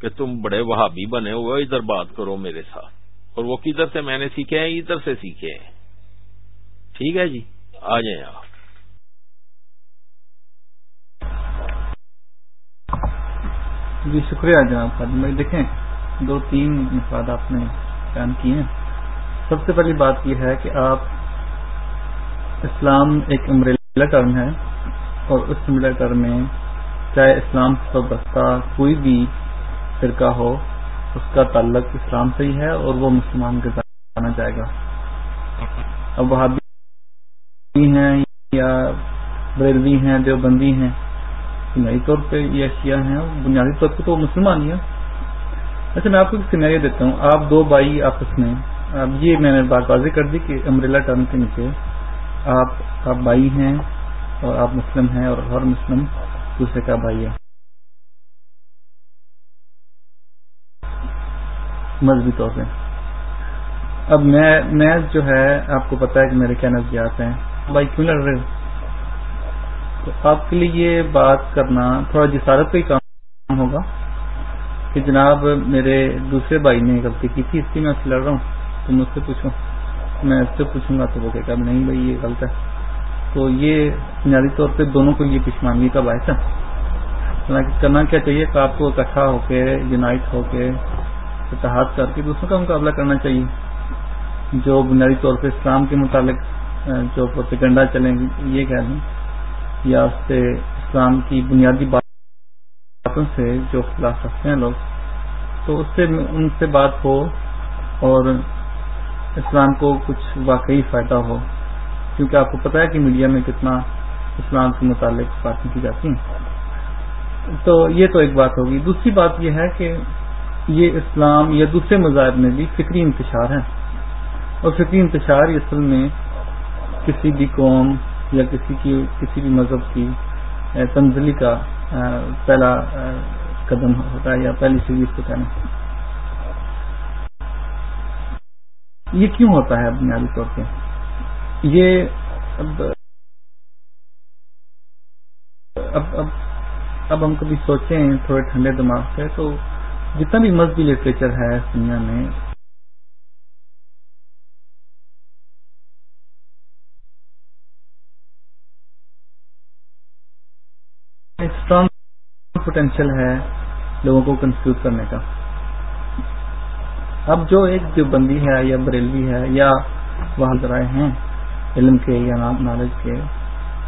کہ تم بڑے وہابی بنے ہوئے ادھر بات کرو میرے ساتھ۔ اور وہ کدھر سے میں نے سیکھے ہیں، ادھر سے سیکھے ہیں۔ ٹھیک ہے جی آ جائیں آپ۔ جی شکریہ جناب خادم بھائی دیکھیں، دو تین مفاد آپ نے بیان کیے ہیں۔ سب سے پہلی بات یہ ہے کہ آپ اسلام ایک امریلا ٹرم ہے، اور اس امریلا ٹرم میں چاہے اسلام وابستہ کوئی بھی فرقہ ہو، اس کا تعلق اسلام سے ہی ہے اور وہ مسلمان کے ساتھ آنا چاہے گا۔ اب وہابی ہیں یا بریلوی ہیں، دیوبندی ہیں بنیادی طور پہ یہ اشیاء ہیں، بنیادی طور پہ تو وہ مسلمان ہی ہیں۔ اچھا میں آپ کو ایک سینیریا دیتا ہوں۔ آپ دو بھائی آپس میں، اب یہ میں نے بات واضح کر دی کہ امریلا ٹرم کے نیچے آپ آپ بھائی ہیں اور آپ مسلم ہیں اور ہر مسلم دوسرے کا بھائی ہے۔ مذہبی طور پہ۔ اب میں میں جو ہے، آپ کو پتا ہے کہ میرے کیا نظریات ہیں۔ بھائی کیوں لڑ رہے تو آپ کے لیے یہ بات کرنا تھوڑا جسارت کا ہی کام ہوگا کہ جناب میرے دوسرے بھائی نے غلطی کی تھی، اس لیے میں اس سے لڑ رہا ہوں۔ تو مجھ سے پوچھوں میں اس سے پوچھوں گا تو وہ کہے گا، نہیں بھائی، یہ غلط ہے۔ تو یہ بنیادی طور پہ دونوں کے لیے پشمانگی کا باعث ہے۔ کرنا کیا چاہیے؟ کہ آپ کو اکٹھا ہو کے، یونائٹ ہو کے اتحاد کر کے دوسروں کا مقابلہ کرنا چاہیے۔ جو بنیادی طور پہ اسلام کے متعلق جو پروپیگنڈا چلیں یہ کہہ دیں۔ یا اس سے اسلام کی بنیادی باتوں سے جو خلاف رکھتے ہیں لوگ، تو اس سے ان سے بات ہو اور اسلام کو کچھ واقعی فائدہ ہو۔ کیونکہ آپ کو پتا ہے کہ میڈیا میں کتنا اسلام کے متعلق باتیں کی جاتی ہیں۔ تو یہ تو ایک بات ہوگی۔ دوسری بات یہ ہے کہ یہ اسلام یا دوسرے مذاہب میں بھی فکری انتشار ہے اور فکری انتشار اصل میں کسی بھی قوم یا کسی کی، کسی بھی مذہب کی تنزلی کا پہلا قدم ہوتا ہے یا پہلی سیریز کو کہنا۔ یہ کیوں ہوتا ہے بنیادی طور پہ؟ یہ اب اب اب اب ہم کبھی سوچیں، تھوڑے ٹھنڈے دماغ سے تو جتنا بھی مذہبی لٹریچر ہے اس دنیا میں اسٹرانگ پوٹینشیل ہے لوگوں کو کنفیوز کرنے کا۔ اب جو ایک دیوبندی ہے یا بریلوی ہے یا وہاں ذرائع ہیں علم کے یا نالج کے،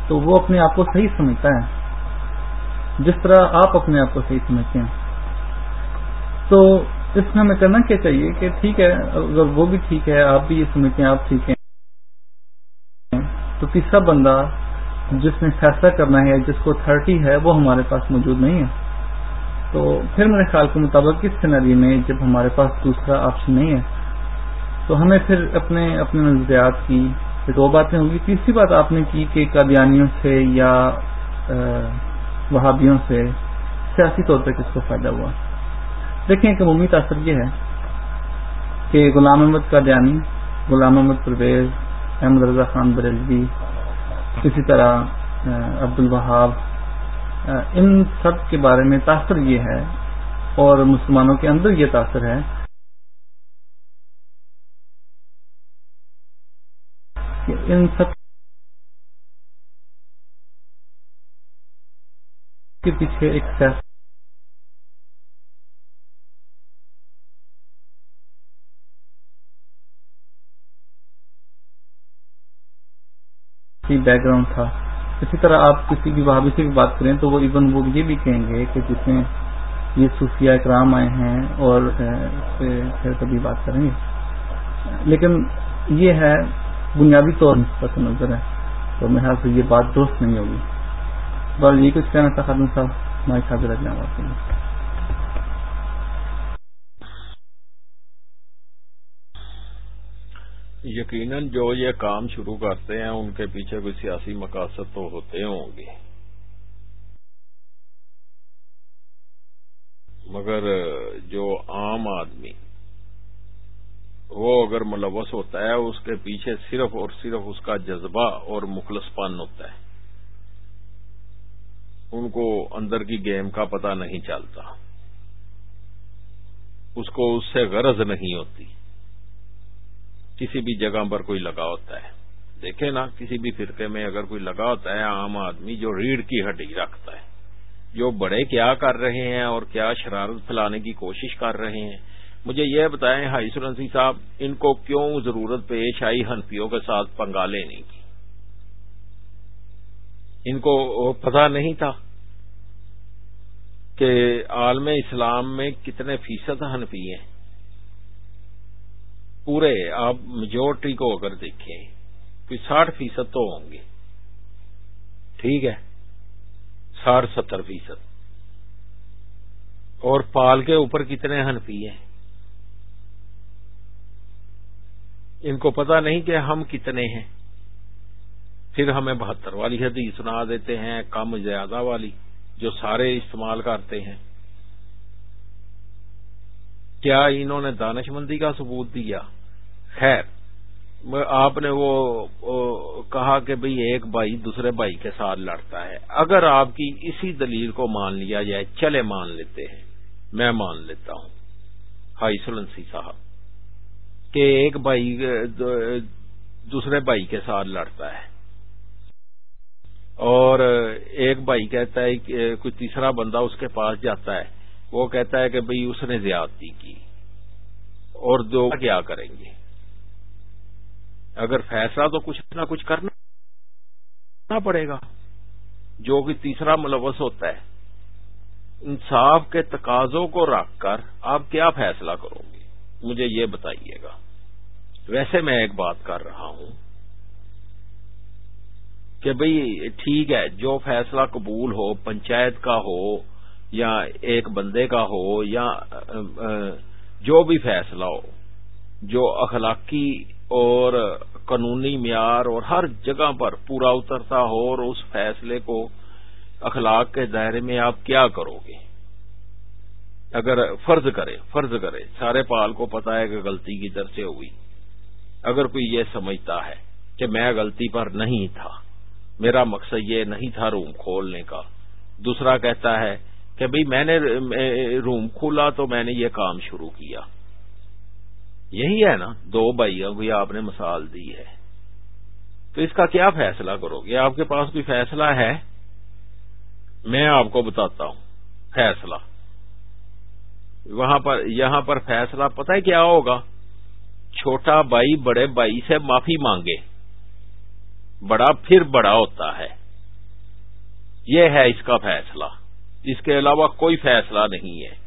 تو وہ اپنے آپ کو صحیح سمجھتا ہے۔ جس طرح آپ اپنے آپ کو صحیح سمجھتے ہیں۔ تو اس میں ہمیں کرنا کیا چاہیے کہ ٹھیک ہے، اگر وہ بھی ٹھیک ہے، آپ بھی یہ سمجھتے ہیں، آپ ٹھیک ہیں۔ تو تیسرا بندہ جس نے فیصلہ کرنا ہے، جس کو اتارٹی ہے، وہ ہمارے پاس موجود نہیں ہے۔ تو پھر میرے خیال کے مطابق اس سینری میں جب ہمارے پاس دوسرا آپشن نہیں ہے، تو ہمیں پھر اپنے اپنے نظریات کی دو باتیں ہوگی۔ تیسری بات آپ نے کی کہ قادیانیوں سے یا وہابیوں سے سیاسی طور پہ کس کو فائدہ ہوا؟ دیکھیں ایک عمومی تاثر یہ ہے کہ غلام احمد قادیانی، غلام احمد پرویز، احمد رضا خان بریلوی، اسی طرح عبد الوہاب ان سب کے بارے میں تاثر یہ ہے اور مسلمانوں کے اندر یہ تاثر ہے۔ کہ ان سب کے پیچھے ایک سیاست بیک گراؤنڈ تھا۔ اسی طرح آپ کسی بھی بھابھی سے بھی بات کریں تو وہ ایون وہ یہ بھی کہیں گے کہ جس میں یہ صوفیہ اکرام آئے ہیں اور پھر کبھی بات کریں گے۔ لیکن یہ ہے بنیادی طور پس نظر ہے۔ تو میرے خیال سے یہ بات درست نہیں ہوگی۔ بس یہ کچھ کہنا تھا خاتون صاحب، میں حاضر رکھنا بات کروں۔ یقیناً جو یہ کام شروع کرتے ہیں، ان کے پیچھے کوئی سیاسی مقاصد تو ہوتے ہوں گے۔ مگر جو عام آدمی، وہ اگر ملوث ہوتا ہے، اس کے پیچھے صرف اور صرف اس کا جذبہ اور مخلص پن ہوتا ہے۔ ان کو اندر کی گیم کا پتہ نہیں چلتا۔ اس کو اس سے غرض نہیں ہوتی۔ کسی بھی جگہ پر کوئی لگا ہوتا ہے۔ دیکھیں نا، کسی بھی فرقے میں اگر کوئی لگا ہوتا ہے، عام آدمی جو ریڑھ کی ہڈی رکھتا ہے، جو بڑے کیا کر رہے ہیں اور کیا شرارت پھیلانے کی کوشش کر رہے ہیں۔ مجھے یہ بتائیں، ہائی سرنسی صاحب، ان کو کیوں ضرورت پیش آئی ہنفیوں کے ساتھ پنگا لینے کی؟ ان کو پتا نہیں تھا کہ عالم اسلام میں کتنے فیصد ہنفی ہیں۔ پورے آپ میجورٹی کو اگر دیکھیں کوئی ساٹھ فیصد تو ہوں گے۔ ٹھیک ہے؟ ساٹھ ستر فیصد۔ اور پال کے اوپر کتنے ہنفی ہیں؟ ان کو پتا نہیں کہ ہم کتنے ہیں۔ پھر ہمیں بہتر والی حدیث سنا دیتے ہیں، کم زیادہ والی جو سارے استعمال کرتے ہیں۔ کیا انہوں نے دانش مندی کا ثبوت دیا؟ خیر آپ نے وہ کہا کہ بھئی ایک بھائی دوسرے بھائی کے ساتھ لڑتا ہے۔ اگر آپ کی اسی دلیل کو مان لیا جائے، چلے مان لیتے ہیں۔ میں مان لیتا ہوں۔ ہائی سلنسی صاحب، کہ ایک بھائی، دوسرے بھائی کے ساتھ لڑتا ہے۔ اور ایک بھائی کہتا ہے کہ کوئی تیسرا بندہ اس کے پاس جاتا ہے۔ وہ کہتا ہے کہ بھئی اس نے زیادتی کی اور دو کیا کریں گے؟ اگر فیصلہ تو کچھ نہ کچھ کرنا پڑے گا۔ جو کہ تیسرا ملوث ہوتا ہے۔ انصاف کے تقاضوں کو رکھ کر آپ کیا فیصلہ کرو گے؟ مجھے یہ بتائیے گا۔ ویسے میں ایک بات کر رہا ہوں کہ بھئی ٹھیک ہے، جو فیصلہ قبول ہو، پنچایت کا ہو یا ایک بندے کا ہو یا جو بھی فیصلہ ہو، جو اخلاقی اور قانونی معیار اور ہر جگہ پر پورا اترتا ہو اور اس فیصلے کو اخلاق کے دائرے میں آپ کیا کرو گے؟ اگر فرض کرے فرض کرے، سارے پال کو پتا ہے کہ غلطی کی در سے ہوئی۔ اگر کوئی یہ سمجھتا ہے کہ میں غلطی پر نہیں تھا، میرا مقصد یہ نہیں تھا روم کھولنے کا۔ دوسرا کہتا ہے کہ بھئی میں نے روم کھولا تو میں نے یہ کام شروع کیا۔ یہی ہے نا، دو بھائیوں کو آپ نے مثال دی ہے۔ تو اس کا کیا فیصلہ کرو گے؟ آپ کے پاس کوئی فیصلہ ہے؟ میں آپ کو بتاتا ہوں، فیصلہ۔ وہاں پر، یہاں پر فیصلہ پتہ ہے کیا ہوگا؟ چھوٹا بھائی بڑے بھائی سے معافی مانگے۔ بڑا پھر بڑا ہوتا ہے۔ یہ ہے اس کا فیصلہ۔ اس کے علاوہ کوئی فیصلہ نہیں ہے۔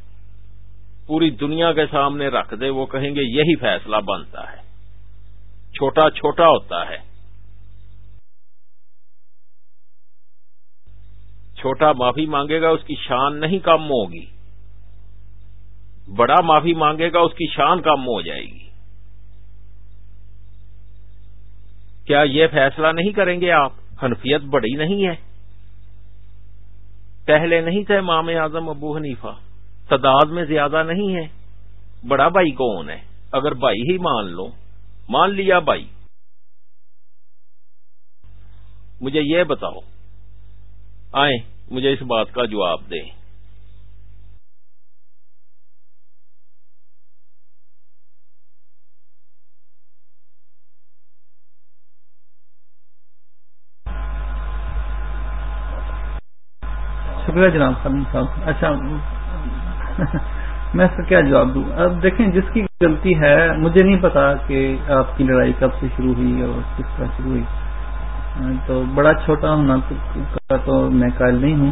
پوری دنیا کے سامنے رکھ دے، وہ کہیں گے یہی فیصلہ بنتا ہے۔ چھوٹا چھوٹا ہوتا ہے۔ چھوٹا معافی مانگے گا، اس کی شان نہیں کم ہوگی۔ بڑا معافی مانگے گا، اس کی شان کم ہو جائے گی۔ کیا یہ فیصلہ نہیں کریں گے آپ؟ حنفیت بڑی نہیں ہے۔ پہلے نہیں تھے امام اعظم ابو حنیفہ۔ تعداد میں زیادہ نہیں ہے۔ بڑا بھائی کون ہے؟ اگر بھائی ہی مان لو۔ مان لیا بھائی۔ مجھے یہ بتاؤ۔ آئیں، مجھے اس بات کا جواب دیں۔ شکریہ جناب صاحب۔ اچھا میں اس کا کیا جواب دوں؟ اب دیکھیں، جس کی غلطی ہے، مجھے نہیں پتا کہ آپ کی لڑائی کب سے شروع ہوئی اور کس طرح شروع ہوئی۔ تو بڑا چھوٹا ہونا کا تو میں قائل نہیں ہوں۔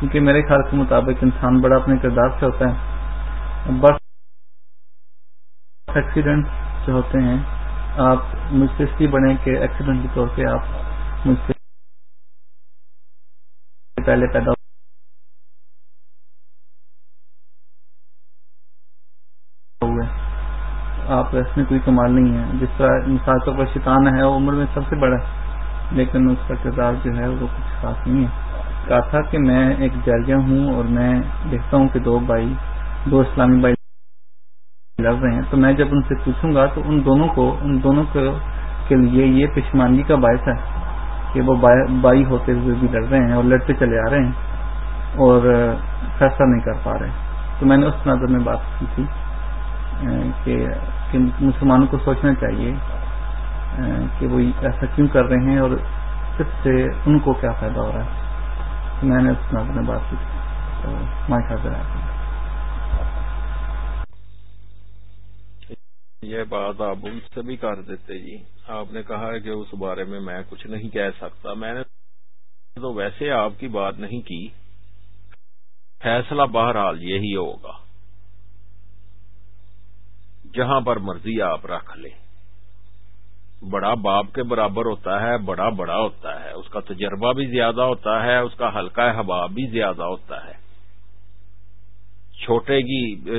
کیونکہ میرے خیال کے مطابق انسان بڑا اپنے کردار سے ہوتا ہے۔ بس ایکسیڈنٹ جو ہوتے ہیں، آپ مجھ سے اس لیے بنے کہ ایکسیڈنٹ کے طور پہ آپ مجھ سے پہلے پیدا آپ اس میں کوئی کمال نہیں ہے۔ جس طرح مثال طور پر شیطان ہے، وہ عمر میں سب سے بڑا ہے۔ لیکن اس کا کردار جو ہے، وہ کچھ خاص نہیں ہے۔ کہا تھا کہ میں ایک جرجہ ہوں اور میں دیکھتا ہوں کہ دو بھائی، دو اسلامی بھائی لڑ رہے ہیں۔ تو میں جب ان سے پوچھوں گا تو ان دونوں کو، ان دونوں کے لیے یہ پشمانگی کا باعث ہے کہ وہ بائی ہوتے ہوئے بھی لڑ رہے ہیں اور لڑتے چلے آ رہے ہیں اور فیصلہ نہیں کر پا رہے۔ تو میں نے اس نظر میں بات کی تھی۔ کہ مسلمانوں کو سوچنا چاہیے کہ وہ ایسا کیوں کر رہے ہیں اور اس سے ان کو کیا فائدہ ہو رہا ہے۔ میں نے اس نظر میں بات کی۔ تو مائک حاضر آیا یہ بات آپ ان سے بھی کر دیتے جی۔ آپ نے کہا ہے کہ اس بارے میں میں کچھ نہیں کہہ سکتا۔ میں نے تو ویسے آپ کی بات نہیں کی۔ فیصلہ بہرحال یہی ہوگا۔ جہاں پر مرضی آپ رکھ لیں۔ بڑا باپ کے برابر ہوتا ہے، بڑا بڑا ہوتا ہے۔ اس کا تجربہ بھی زیادہ ہوتا ہے، اس کا ہلکا حباب بھی زیادہ ہوتا ہے۔ چھوٹے کی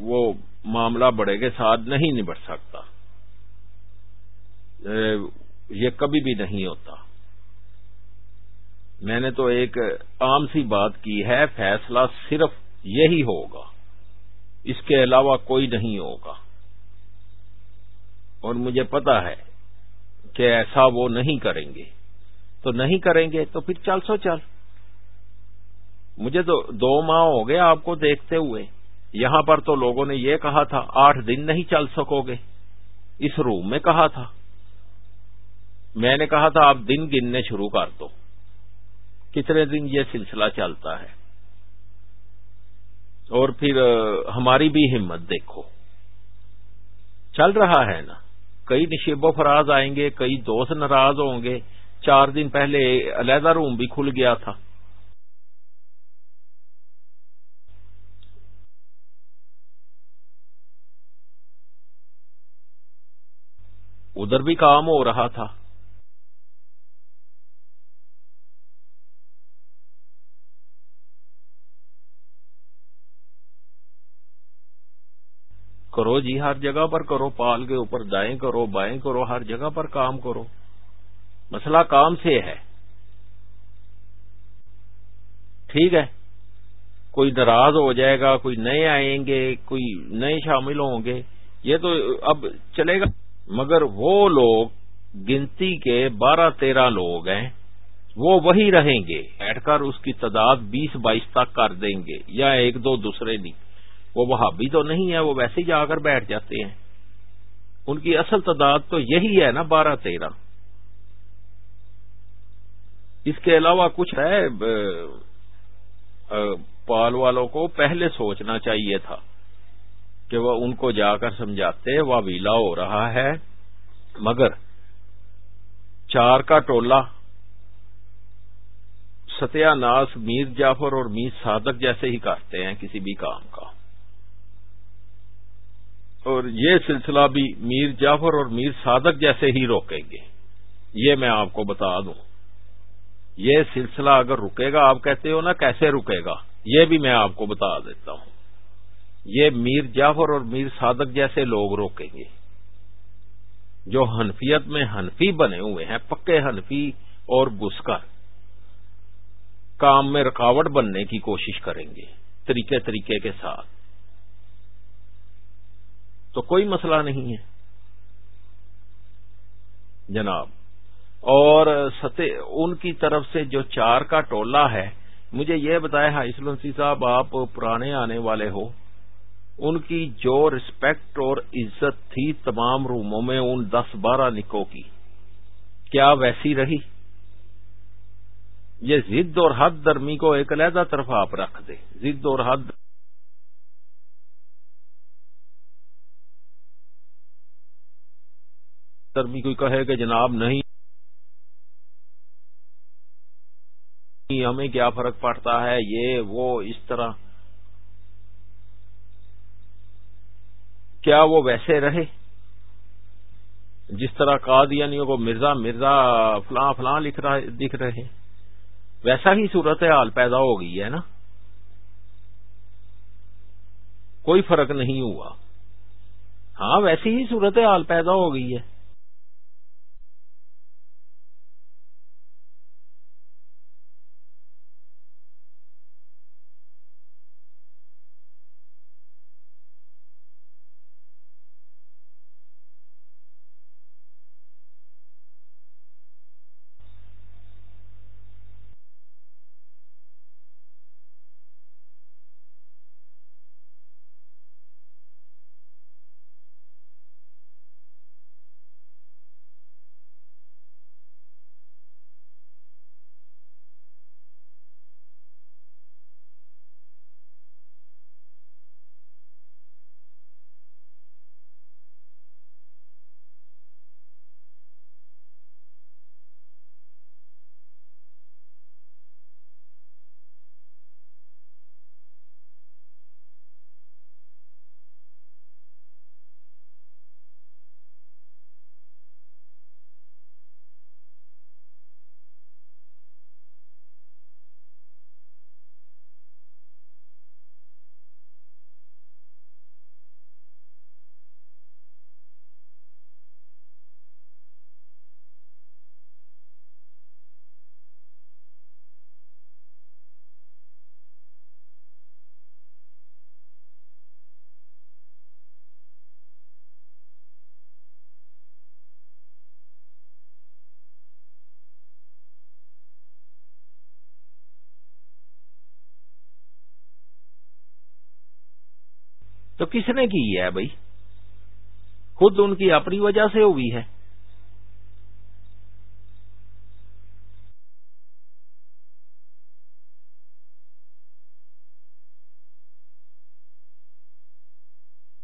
وہ معاملہ بڑے کے ساتھ نہیں نبٹ سکتا۔ یہ کبھی بھی نہیں ہوتا۔ میں نے تو ایک عام سی بات کی ہے، فیصلہ صرف یہی ہوگا۔ اس کے علاوہ کوئی نہیں ہوگا۔ اور مجھے پتا ہے کہ ایسا وہ نہیں کریں گے۔ تو نہیں کریں گے تو پھر چل سو چل۔ مجھے تو دو ماہ ہو گئے آپ کو دیکھتے ہوئے۔ یہاں پر تو لوگوں نے یہ کہا تھا، آٹھ دن نہیں چل سکو گے۔ اس روم میں کہا تھا۔ میں نے کہا تھا، آپ دن گننے شروع کر دو۔ کتنے دن یہ سلسلہ چلتا ہے؟ اور پھر، ہماری بھی ہمت دیکھو۔ چل رہا ہے نا؟ کئی نشیب و فراز آئیں گے، کئی دوست ناراض ہوں گے۔ چار دن پہلے علیحدہ روم بھی کھل گیا تھا۔ ادھر بھی کام ہو رہا تھا۔ کرو جی ہر جگہ پر کرو، پال کے اوپر دائیں کرو، بائیں کرو، ہر جگہ پر کام کرو۔ مسئلہ کام سے ہے۔ ٹھیک ہے۔ کوئی ناراض ہو جائے گا، کوئی نئے آئیں گے، کوئی نئے شامل ہوں گے، یہ تو اب چلے گا۔ مگر وہ لوگ، گنتی کے بارہ تیرہ لوگ ہیں، وہ وہی رہیں گے۔ بیٹھ کر اس کی تعداد بیس، بائیس تک کر دیں گے، یا ایک دو دوسرے نہیں۔ وہ وہابی تو نہیں ہے وہ ویسے ہی جا کر بیٹھ جاتے ہیں۔ ان کی اصل تعداد تو یہی ہے نا، بارہ تیرہ۔ اس کے علاوہ کچھ ہے پال والوں کو پہلے سوچنا چاہیے تھا کہ وہ ان کو جا کر سمجھاتے وہ ویلا ہو رہا ہے۔ مگر چار کا ٹولہ، ستیہ ناس میر جعفر اور میر صادق جیسے ہی کرتے ہیں کسی بھی کام۔ اور یہ سلسلہ بھی میر جعفر اور میر صادق جیسے ہی روکیں گے۔ یہ میں آپ کو بتا دوں۔ یہ سلسلہ اگر رکے گا، آپ کہتے ہو نا کیسے رکے گا؟ یہ بھی میں آپ کو بتا دیتا ہوں۔ یہ میر جعفر اور میر صادق جیسے لوگ روکیں گے۔ جو حنفیت میں حنفی بنے ہوئے ہیں، پکے حنفی اور گسکر، کام میں رکاوٹ بننے کی کوشش کریں گے، طریقے طریقے کے ساتھ۔ تو کوئی مسئلہ نہیں ہے۔ جناب، اور ان کی طرف سے جو چار کا ٹولہ ہے، مجھے یہ بتایا ہے ہاں، اسلمسی صاحب، آپ پرانے آنے والے ہو۔ ان کی جو رسپیکٹ اور عزت تھی تمام روموں میں، ان دس بارہ نکوں کی، کیا ویسی رہی؟ یہ ضد اور حد درمی کو ایک علیحدہ طرف آپ رکھ دیں۔ ضد اور حد درمی کوئی کہے کہ جناب نہیں، ہمیں کیا فرق پڑتا ہے؟ یہ، وہ، اس طرح۔ کیا وہ ویسے رہے؟ جس طرح قادیانیوں کو مرزا مرزا فلاں فلاں لکھ رہا دکھ رہے۔ ویسا ہی صورت حال پیدا ہو گئی ہے نا۔ کوئی فرق نہیں ہوا۔ ہاں ویسی ہی صورت حال پیدا ہو گئی ہے۔ کس نے کی ہے بھائی؟ خود ان کی اپنی وجہ سے ہوئی ہے۔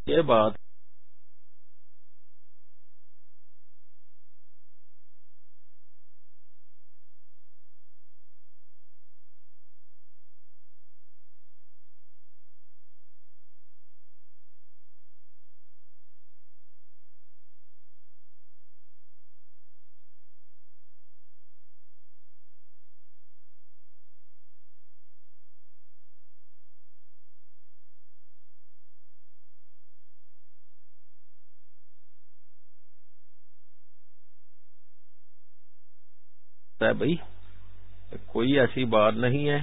یہ بات بھائی کوئی ایسی بات نہیں ہے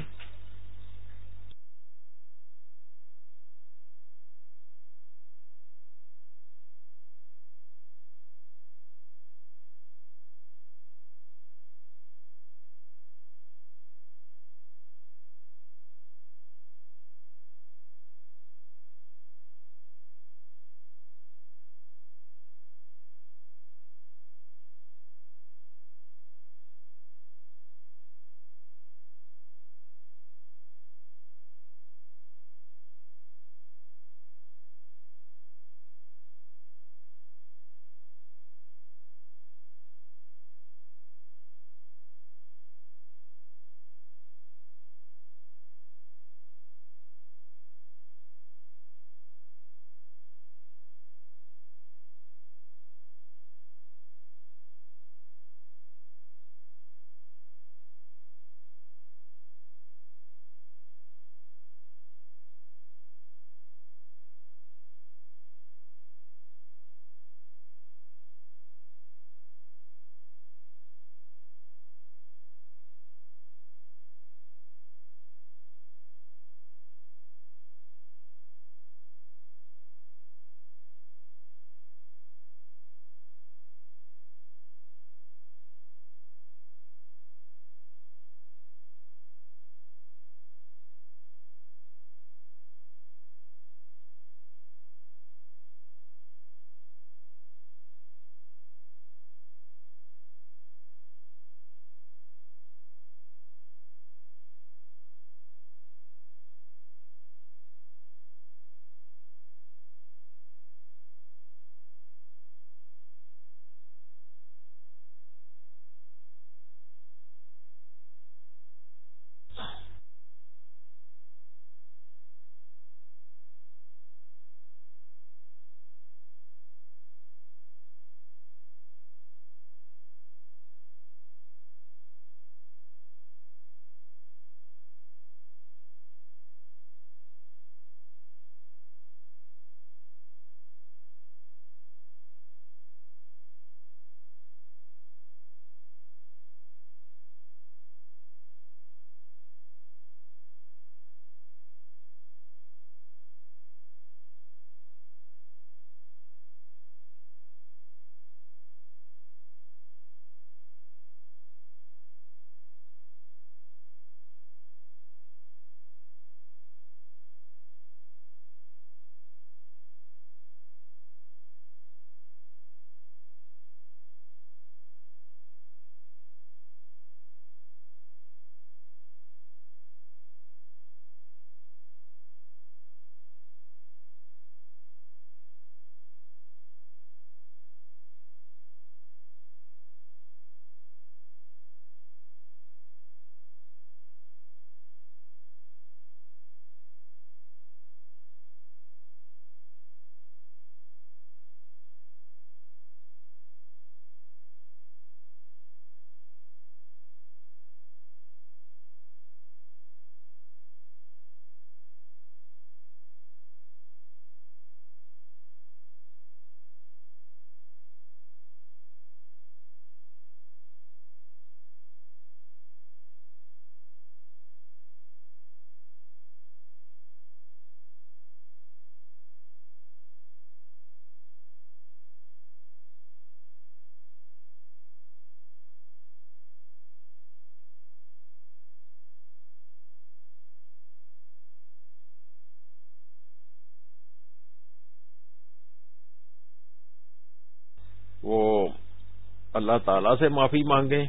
اللہ تعالی سے معافی مانگیں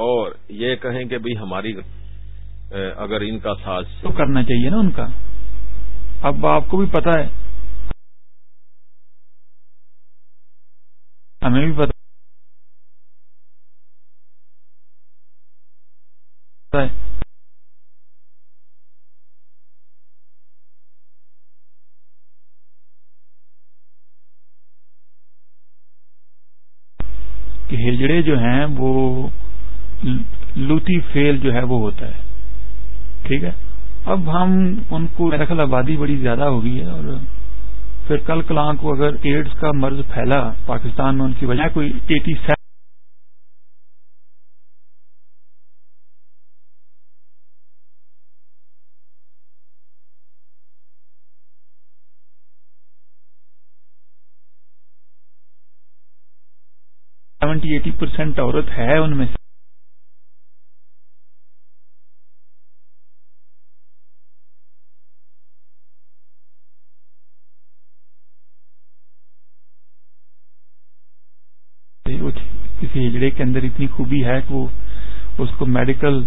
اور یہ کہیں کہ بھی ہماری اگر ان کا ساتھ تو کرنا چاہیے نا ان کا۔ اب آپ کو بھی پتا ہے۔ ہمیں بھی پتا ہے کہ ہجڑے جو ہیں وہ لوتی فیل جو ہے وہ ہوتا ہے۔ ٹھیک ہے؟ اب ہم ان کو میرا خیال آبادی بڑی زیادہ ہو گئی ہے اور پھر کل کلاں کو اگر ایڈز کا مرض پھیلا پاکستان میں ان کی وجہ کوئی ایٹی ایٹی پرسینٹ عورت ہے ان میں سے۔ کسی ہجڑے کے اندر اتنی خوبی ہے کہ وہ اس کو میڈیکل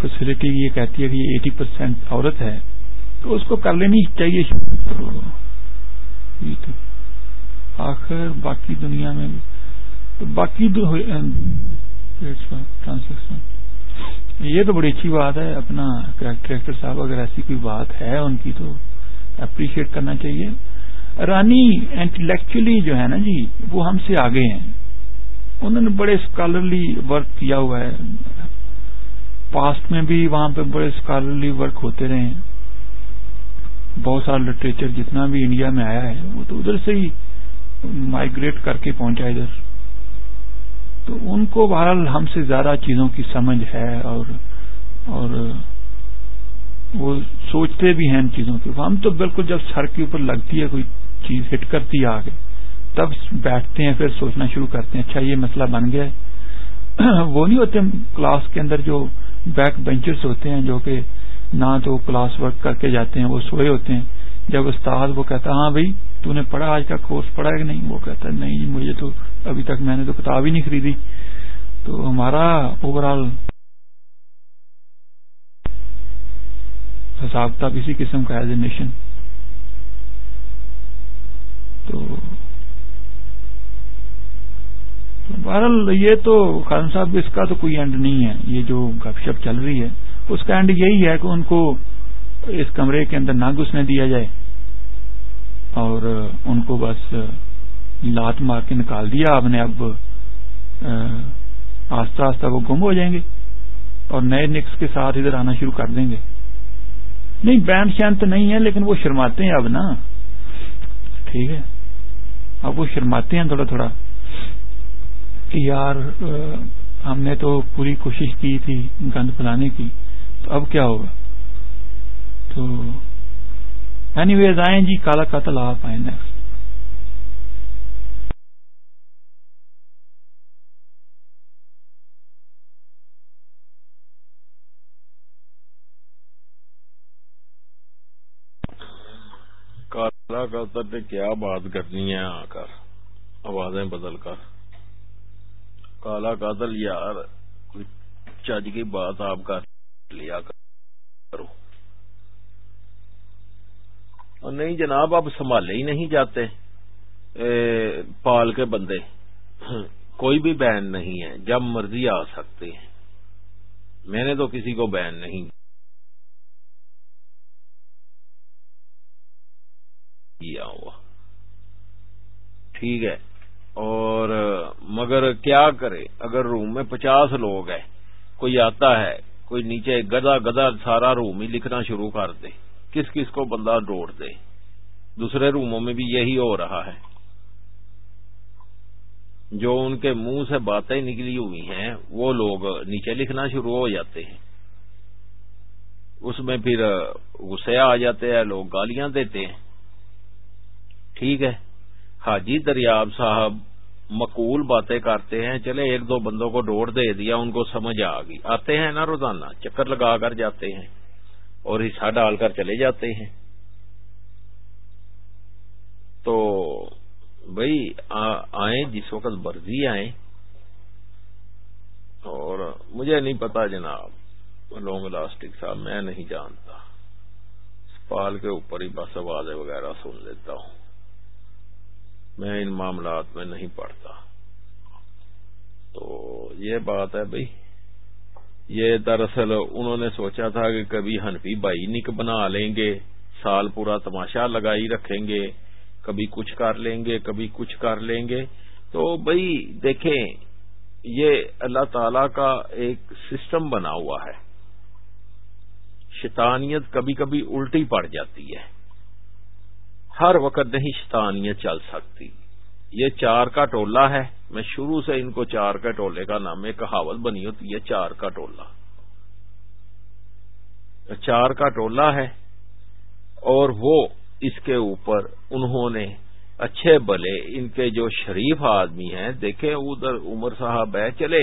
فیسلٹی یہ کہتی ہے کہ یہ ایٹی پرسینٹ عورت ہے۔ تو اس کو کر لینی چاہیے۔ آخر باقی دنیا میں تو باقی ٹرانسلیکشن یہ تو بڑی اچھی بات ہے، اپنا کریکٹر صاحب، اگر ایسی کوئی بات ہے ان کی تو اپریشیٹ کرنا چاہیے۔ رانی انٹلیکچولی جو ہے نا جی وہ ہم سے آگے ہیں۔ انہوں نے بڑے اسکالرلی ورک کیا ہوا ہے۔ پاسٹ میں بھی وہاں پہ بڑے اسکالرلی ورک ہوتے رہے ہیں۔ بہت سارا لٹریچر جتنا بھی انڈیا میں آیا ہے، وہ تو ادھر سے ہی مائگریٹ کر کے پہنچا ادھر۔ تو ان کو بہرحال ہم سے زیادہ چیزوں کی سمجھ ہے اور اور وہ سوچتے بھی ہیں ان چیزوں کے ہم تو بالکل جب سر کے اوپر لگتی ہے، کوئی چیز ہٹ کرتی ہے آگے، تب بیٹھتے ہیں، پھر سوچنا شروع کرتے ہیں اچھا یہ مسئلہ بن گیا۔ ہے وہ نہیں ہوتے کلاس کے اندر جو بیک بینچرس ہوتے ہیں، جو کہ نہ تو کلاس ورک کر کے جاتے ہیں، وہ سوئے ہوتے ہیں۔ جب استاد وہ کہتا ہاں بھائی تو نے پڑھا آج کا کورس پڑھا کہ نہیں؟ وہ کہتا ہے، نہیں جی, مجھے تو ابھی تک میں نے تو کتاب ہی نہیں خریدی. تو ہمارا اوور آل حساب کتاب اسی قسم کا ایز اے نیشن تو بہرحال یہ تو خان صاحب اس کا تو کوئی اینڈ نہیں ہے، یہ جو گپ شپ چل رہی ہے، اس کا اینڈ یہی ہے کہ ان کو اس کمرے کے اندر نہ گھسنے دیا جائے۔ اور ان کو بس لات مار کے نکال دیا آپ نے، اب آہستہ آہستہ وہ گم ہو جائیں گے اور نئے نکس کے ساتھ ادھر آنا شروع کر دیں گے۔ نہیں بینڈ شانت نہیں ہے، لیکن وہ شرماتے ہیں اب نا۔ ٹھیک ہے۔ اب وہ شرماتے ہیں تھوڑا تھوڑا کہ یار ہم نے تو پوری کوشش کی تھی گند پلانے کی، تو اب کیا ہوگا؟ تو اینی ویز آئیں جی کالا قتل آپ آئیں نیکسٹ کالا قتل نے کیا بات کرنی ہے آ کر؟ آوازیں بدل کر۔ کالا قتل یار چج کی بات آپ کر لیا کرو۔ اور نہیں جناب، اب سنبھالے ہی نہیں جاتے۔ پال کے بندے، کوئی بھی بین نہیں ہے، جب مرضی آ سکتے ہیں۔ میں نے تو کسی کو بین نہیں۔ کیا ہوا؟ ٹھیک ہے۔ اور، مگر کیا کرے؟ اگر روم میں پچاس لوگ ہیں، کوئی آتا ہے، کوئی نیچے گدا گدا سارا روم ہی لکھنا شروع کر دے۔ کس کس کو بندہ ڈوڑ دے۔ دوسرے روموں میں بھی یہی ہو رہا ہے۔ جو ان کے منہ سے باتیں نکلی ہوئی ہیں، وہ لوگ نیچے لکھنا شروع ہو جاتے ہیں۔ اس میں پھر غصے آ جاتے ہیں، لوگ گالیاں دیتے ہیں۔ ٹھیک ہے۔ حاجی دریاب صاحب مقول باتیں کرتے ہیں۔ چلے، ایک دو بندوں کو ڈوڑ دے دیا، ان کو سمجھ آ گئی۔ آتے ہیں نا روزانہ، چکر لگا کر جاتے ہیں۔ اور حصہ ڈال کر چلے جاتے ہیں۔ تو بھائی آئیں، جس وقت برضی آئیں۔ اور مجھے نہیں پتا جناب لونگ لاسٹک صاحب، میں نہیں جانتا۔ پال کے اوپر ہی بس آوازیں وغیرہ سن لیتا ہوں۔ میں ان معاملات میں نہیں پڑھتا۔ تو یہ بات ہے بھائی۔ یہ دراصل انہوں نے سوچا تھا کہ کبھی ہنفی بھائی نک بنا لیں گے، سال پورا تماشا لگائی رکھیں گے، کبھی کچھ کر لیں گے، کبھی کچھ کر لیں گے۔ تو بھائی دیکھیں، یہ اللہ تعالی کا ایک سسٹم بنا ہوا ہے۔ شیطانیت کبھی کبھی الٹی پڑ جاتی ہے۔ ہر وقت نہیں شیطانیت چل سکتی۔ یہ چار کا ٹولہ ہے۔ میں شروع سے ان کو چار کا ٹولے کا نام، ایک کہاوت بنی ہوتی ہے، چار کا ٹولہ۔ چار کا ٹولہ ہے اور وہ اس کے اوپر انہوں نے اچھے بلے، ان کے جو شریف آدمی ہیں، دیکھیں ادھر عمر صاحب ہے، چلے،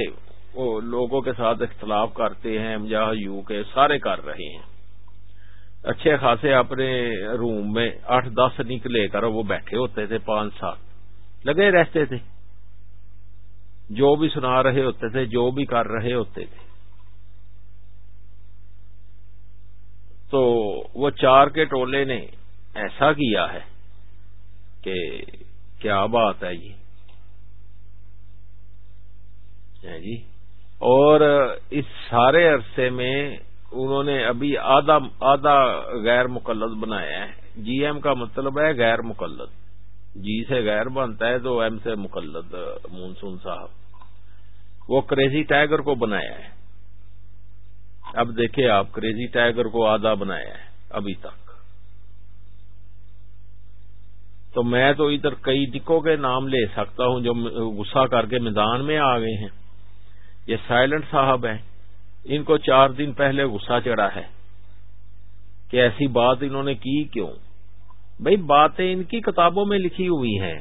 وہ لوگوں کے ساتھ اختلاف کرتے ہیں جہاں یو کے سارے کر رہے ہیں۔ اچھے خاصے اپنے روم میں آٹھ دس نکلے کر، وہ بیٹھے ہوتے تھے، پانچ سال لگے رہتے تھے۔ جو بھی سنا رہے ہوتے تھے، جو بھی کر رہے ہوتے تھے۔ تو وہ چار کے ٹولے نے ایسا کیا ہے کہ کیا بات ہے یہ؟ جی؟ اور اس سارے عرصے میں انہوں نے ابھی آدھا آدھا غیر مقلد بنایا ہے۔ جی ایم کا مطلب ہے غیر مقلد۔ جی سے غیر بنتا ہے تو ایم سے مقلد، مونسون صاحب۔ وہ کریزی ٹائیگر کو بنایا ہے۔ اب دیکھیں آپ کریزی ٹائیگر کو آدھا بنایا ہے، ابھی تک۔ تو میں تو ادھر کئی ٹکوں کے نام لے سکتا ہوں جو غصہ کر کے میدان میں آ گئے ہیں۔ یہ سائلنٹ صاحب ہیں۔ ان کو چار دن پہلے غصہ چڑھا ہے۔ کہ ایسی بات انہوں نے کی کیوں؟ بھائی باتیں ان کی کتابوں میں لکھی ہوئی ہیں۔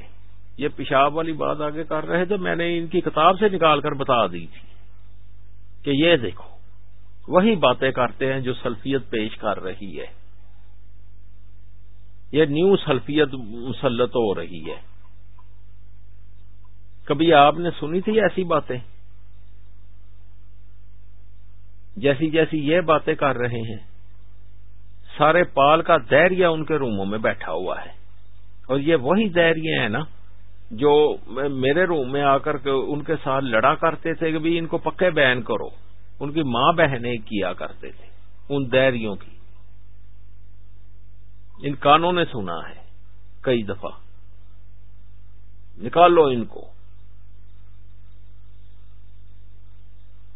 یہ پیشاب والی بات آگے کر رہے تھے، میں نے ان کی کتاب سے نکال کر بتا دی تھی کہ یہ دیکھو، وہی باتیں کرتے ہیں جو سلفیت پیش کر رہی ہے۔ یہ نیو سلفیت مسلط ہو رہی ہے۔ کبھی آپ نے سنی تھی ایسی باتیں؟ جیسی جیسی یہ باتیں کر رہے ہیں۔ سارے پال کا دہریہ ان کے روموں میں بیٹھا ہوا ہے۔ اور یہ وہی دہریے ہیں نا جو میرے روم میں آ کر ان کے ساتھ لڑا کرتے تھے کہ بھی ان کو پکے بیان کرو۔ ان کی ماں بہنیں کیا کرتے تھے ان دہریوں کی۔ ان کانوں نے سنا ہے کئی دفعہ۔ نکال لو ان کو۔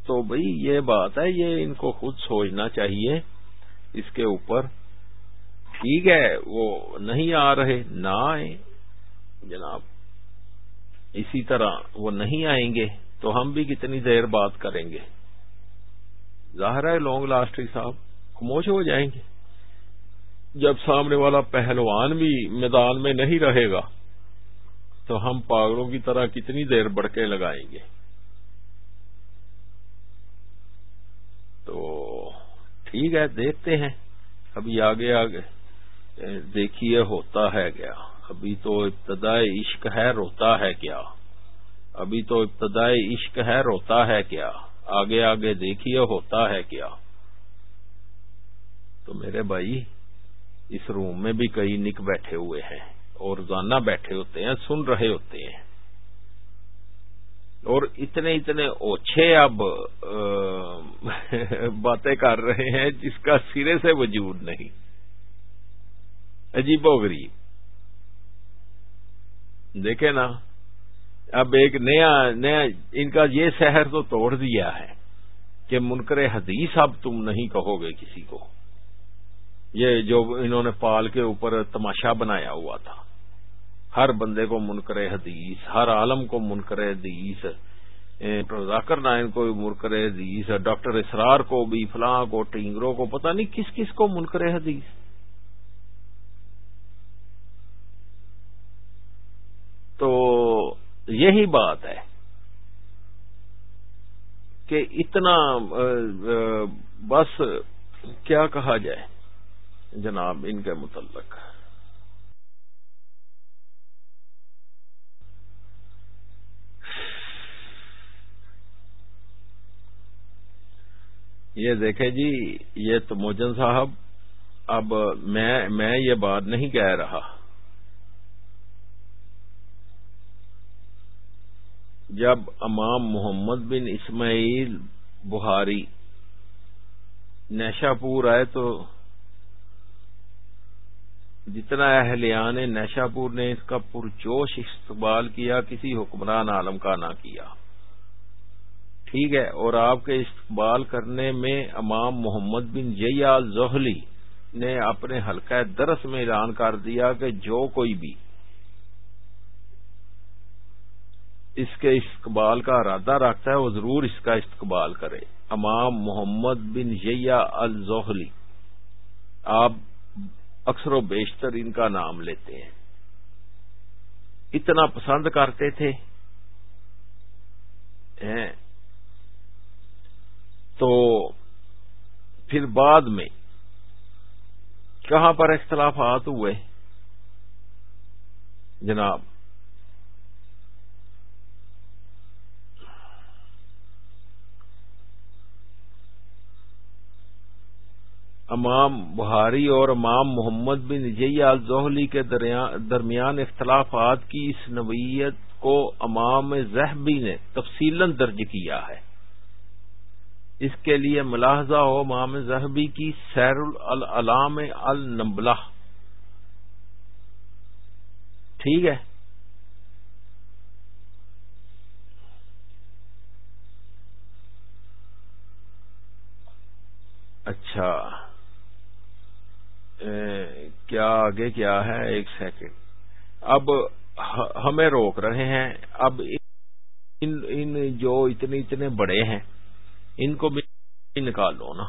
تو بھائی یہ بات ہے، یہ ان کو خود سوچنا چاہیے۔ اس کے اوپر ٹھیک ہے، وہ نہیں آ رہے، نہ آئے جناب، اسی طرح وہ نہیں آئیں گے تو ہم بھی کتنی دیر بات کریں گے۔ ظاہر ہے لانگ لاسٹک صاحب خموش ہو جائیں گے۔ جب سامنے والا پہلوان بھی میدان میں نہیں رہے گا تو ہم پاگلوں کی طرح کتنی دیر بڑکے لگائیں گے۔ ٹھیک ہے، دیکھتے ہیں۔ ابھی آگے آگے۔ دیکھیے، ہوتا ہے کیا؟ ابھی تو ابتدائی عشق ہے، روتا ہے کیا؟ ابھی تو ابتدائی عشق ہے، روتا ہے کیا؟ آگے آگے، دیکھیے، ہوتا ہے کیا؟ تو میرے بھائی، اس روم میں بھی کئی نک بیٹھے ہوئے ہیں اور روزانہ بیٹھے ہوتے ہیں، سن رہے ہوتے ہیں۔ اور اتنے اتنے اوچھے اب باتیں کر رہے ہیں جس کا سرے سے وجود نہیں۔ عجیب و غریب۔ دیکھے نا، اب ایک نیا نیا، ان کا یہ شہر تو توڑ دیا ہے کہ منکر حدیث اب تم نہیں کہو گے کسی کو۔ یہ جو انہوں نے پال کے اوپر تماشا بنایا ہوا تھا۔ ہر بندے کو منکر حدیث، ہر عالم کو منکر حدیث۔ ذاکر نائن کو بھی منکر حدیث۔ ڈاکٹر اسرار کو بھی، فلاں کو، ٹینگروں کو، پتہ نہیں کس کس کو منکر حدیث۔ تو یہی بات ہے کہ اتنا بس کیا کہا جائے؟ جناب، ان کے متعلق۔ یہ دیکھیں جی یہ تو موجن صاحب، اب میں میں یہ بات نہیں کہہ رہا۔ جب امام محمد بن اسماعیل بہاری نیشا پور آئے تو جتنا اہلیان نیشا پور نے اس کا پرجوش استقبال کیا، کسی حکمران عالم کا نہ کیا۔ ٹھیک ہے، اور آپ کے استقبال کرنے میں امام محمد بن جیا زہلی نے اپنے حلقہ درس میں اعلان کر دیا کہ جو کوئی بھی اس کے استقبال کا ارادہ رکھتا ہے، وہ ضرور اس کا استقبال کرے۔ امام محمد بن یا الزہلی، آپ اکثر و بیشتر ان کا نام لیتے ہیں۔ اتنا پسند کرتے تھے تو پھر بعد میں کہاں پر اختلافات ہوئے؟ جناب، امام بہاری اور امام محمد بن جیا زہلی کے درمیان اختلافات کی اس نوعیت کو امام زہبی نے تفصیل درج کیا ہے۔ اس کے لیے ملاحظہ ہو امام زہبی کی سیر العلام النبلہ ٹھیک ہے؟ اچھا۔ کیا آگے کیا ہے؟ ایک سیکنڈ اب ہمیں روک رہے ہیں۔ اب ان ان جو اتنے اتنے بڑے ہیں۔ ان کو بھی نکال لو نا۔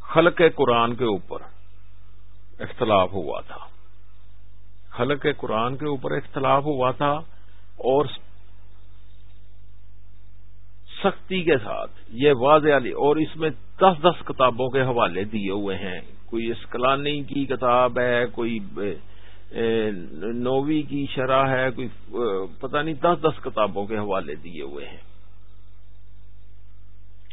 خلق قرآن کے اوپر اختلاف ہوا تھا۔ خلق قرآن کے اوپر اختلاف ہوا تھا اور سختی کے ساتھ، یہ واضح علی، اور اس میں دس دس کتابوں کے حوالے دیے ہوئے ہیں۔ کوئی اسکلانی کی کتاب ہے، کوئی نووی کی شرح ہے، کوئی پتہ نہیں، دس دس کتابوں کے حوالے دیے ہوئے ہیں۔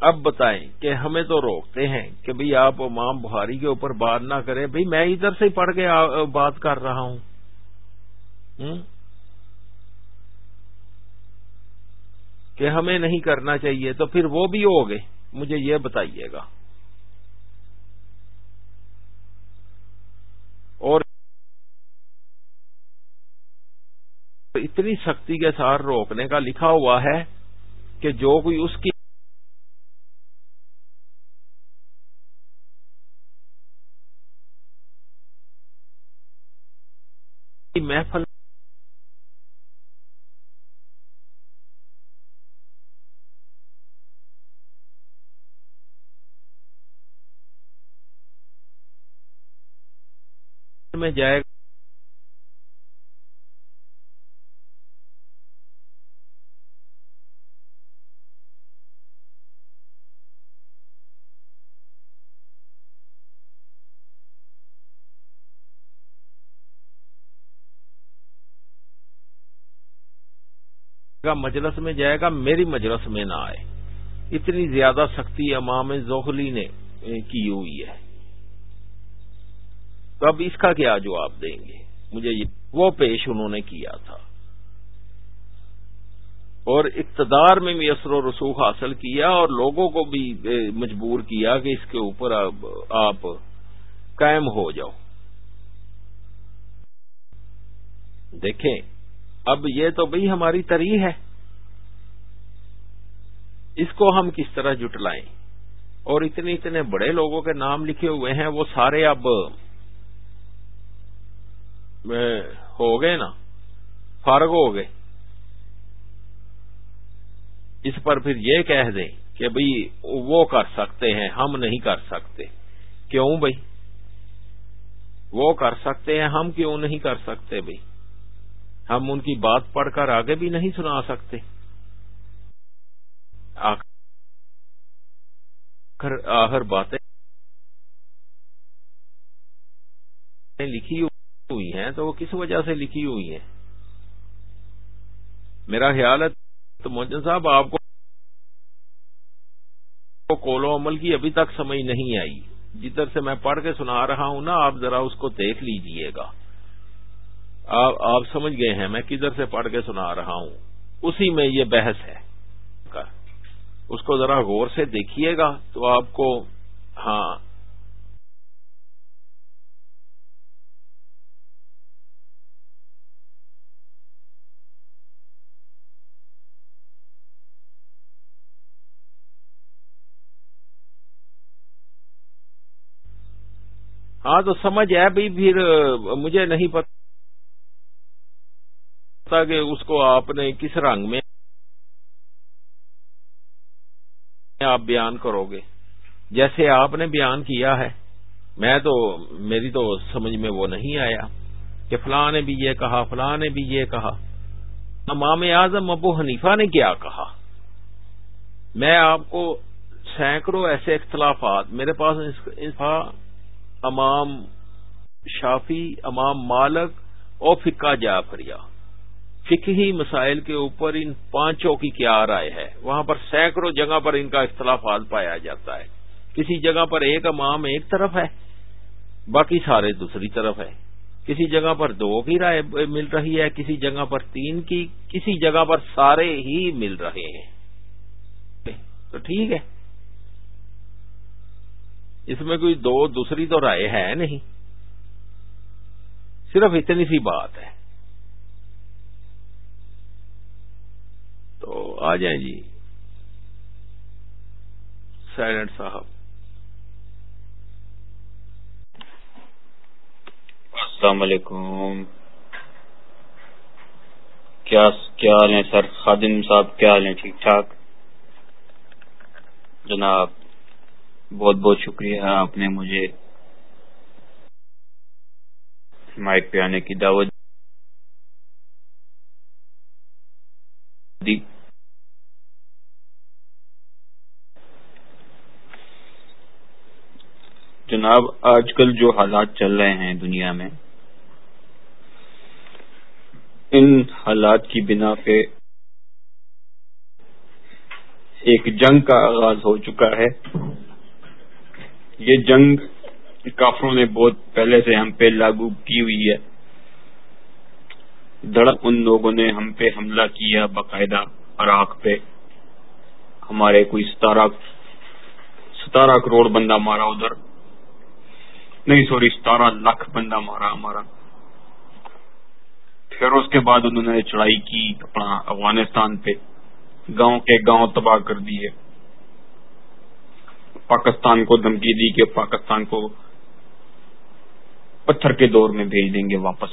اب بتائیں کہ ہمیں تو روکتے ہیں کہ بھئی آپ امام بخاری کے اوپر بات نہ کریں۔ بھئی میں ادھر سے پڑھ کے بات کر رہا ہوں۔ کہ ہمیں نہیں کرنا چاہیے، تو پھر وہ بھی ہو گئے۔ مجھے یہ بتائیے گا۔ اور اتنی سختی کے ساتھ روکنے کا لکھا ہوا ہے کہ جو کوئی اس کی محفل میں جائے گا۔ مجلس میں جائے گا، میری مجلس میں نہ آئے۔ اتنی زیادہ سختی امام زوہلی نے کی ہوئی ہے۔ تو اب اس کا کیا جواب دیں گے؟ مجھے وہ پیش انہوں نے کیا تھا۔ اور اقتدار میں بھی اثر و رسوخ حاصل کیا اور لوگوں کو بھی مجبور کیا کہ اس کے اوپر اب آپ قائم ہو جاؤ۔ دیکھیں، اب یہ تو بھئی ہماری تری ہے۔ اس کو ہم کس طرح جٹلائیں اور اتنے اتنے بڑے لوگوں کے نام لکھے ہوئے ہیں، وہ سارے اب ہو گئے نا، فارغ ہو گئے۔ اس پر پھر یہ کہہ دیں کہ بھئی وہ کر سکتے ہیں، ہم نہیں کر سکتے۔ کیوں بھائی وہ کر سکتے ہیں، ہم کیوں نہیں کر سکتے بھائی ہم ان کی بات پڑھ کر آگے بھی نہیں سنا سکتے۔ آخر آخر باتیں لکھی ہوئی ہیں تو وہ کس وجہ سے لکھی ہوئی ہیں؟ میرا خیال ہے تو موجن صاحب، آپ کو کولو عمل کی ابھی تک سمجھ نہیں آئی۔ جدھر سے میں پڑھ کے سنا رہا ہوں نا، آپ ذرا اس کو دیکھ لیجیے گا۔ آپ سمجھ گئے ہیں، میں کدھر سے پڑھ کے سنا رہا ہوں۔ اسی میں یہ بحث ہے۔ اس کو ذرا غور سے دیکھیے گا تو آپ کو ہاں ہاں تو سمجھ ہے بھائی پھر مجھے نہیں پتا کہ اس کو آپ نے کس رنگ میں آپ بیان کرو گے۔ جیسے آپ نے بیان کیا ہے، میں تو، میری تو سمجھ میں وہ نہیں آیا کہ فلاں نے بھی یہ کہا، فلاں نے بھی یہ کہا۔ امام اعظم ابو حنیفہ نے کیا کہا؟ میں آپ کو سینکڑوں ایسے اختلافات، میرے پاس امام شافی امام مالک اور فکا جعفریہ۔ فکہی مسائل کے اوپر ان پانچوں کی کیا رائے ہے۔ وہاں پر سینکڑوں جگہ پر ان کا اختلافات پایا جاتا ہے۔ کسی جگہ پر ایک امام ایک طرف ہے، باقی سارے دوسری طرف ہے۔ کسی جگہ پر دو کی رائے مل رہی ہے، کسی جگہ پر تین کی، کسی جگہ پر سارے ہی مل رہے ہیں۔ تو ٹھیک ہے۔ اس میں کوئی دو دوسری تو رائے ہے نہیں۔ صرف اتنی سی بات ہے۔ تو آ جائیں جی۔ سائلنٹ صاحب۔ السلام علیکم۔ کیا حال ہیں سر؟ خادم صاحب، کیا حال ہیں؟ ٹھیک ٹھاک؟ جناب بہت بہت شکریہ آپ نے مجھے مائک پہ آنے کی دعوت دی۔ جناب، آج کل جو حالات چل رہے ہیں دنیا میں، ان حالات کی بنا پہ ایک جنگ کا آغاز ہو چکا ہے۔ یہ جنگ کافروں نے بہت پہلے سے ہم پہ لاگو کی ہوئی ہے۔ دڑک ان لوگوں نے ہم پہ حملہ کیا باقاعدہ عراق پہ۔ ہمارے کوئی ستارہ ستارہ کروڑ بندہ مارا ادھر۔ نہیں، سوری، ستارہ لاکھ بندہ مارا ہمارا۔ پھر اس کے بعد انہوں نے چڑھائی کی اپنا افغانستان پہ۔ گاؤں کے گاؤں تباہ کر دیے۔ پاکستان کو دھمکی دی کہ پاکستان کو پتھر کے دور میں بھیج دیں گے واپس۔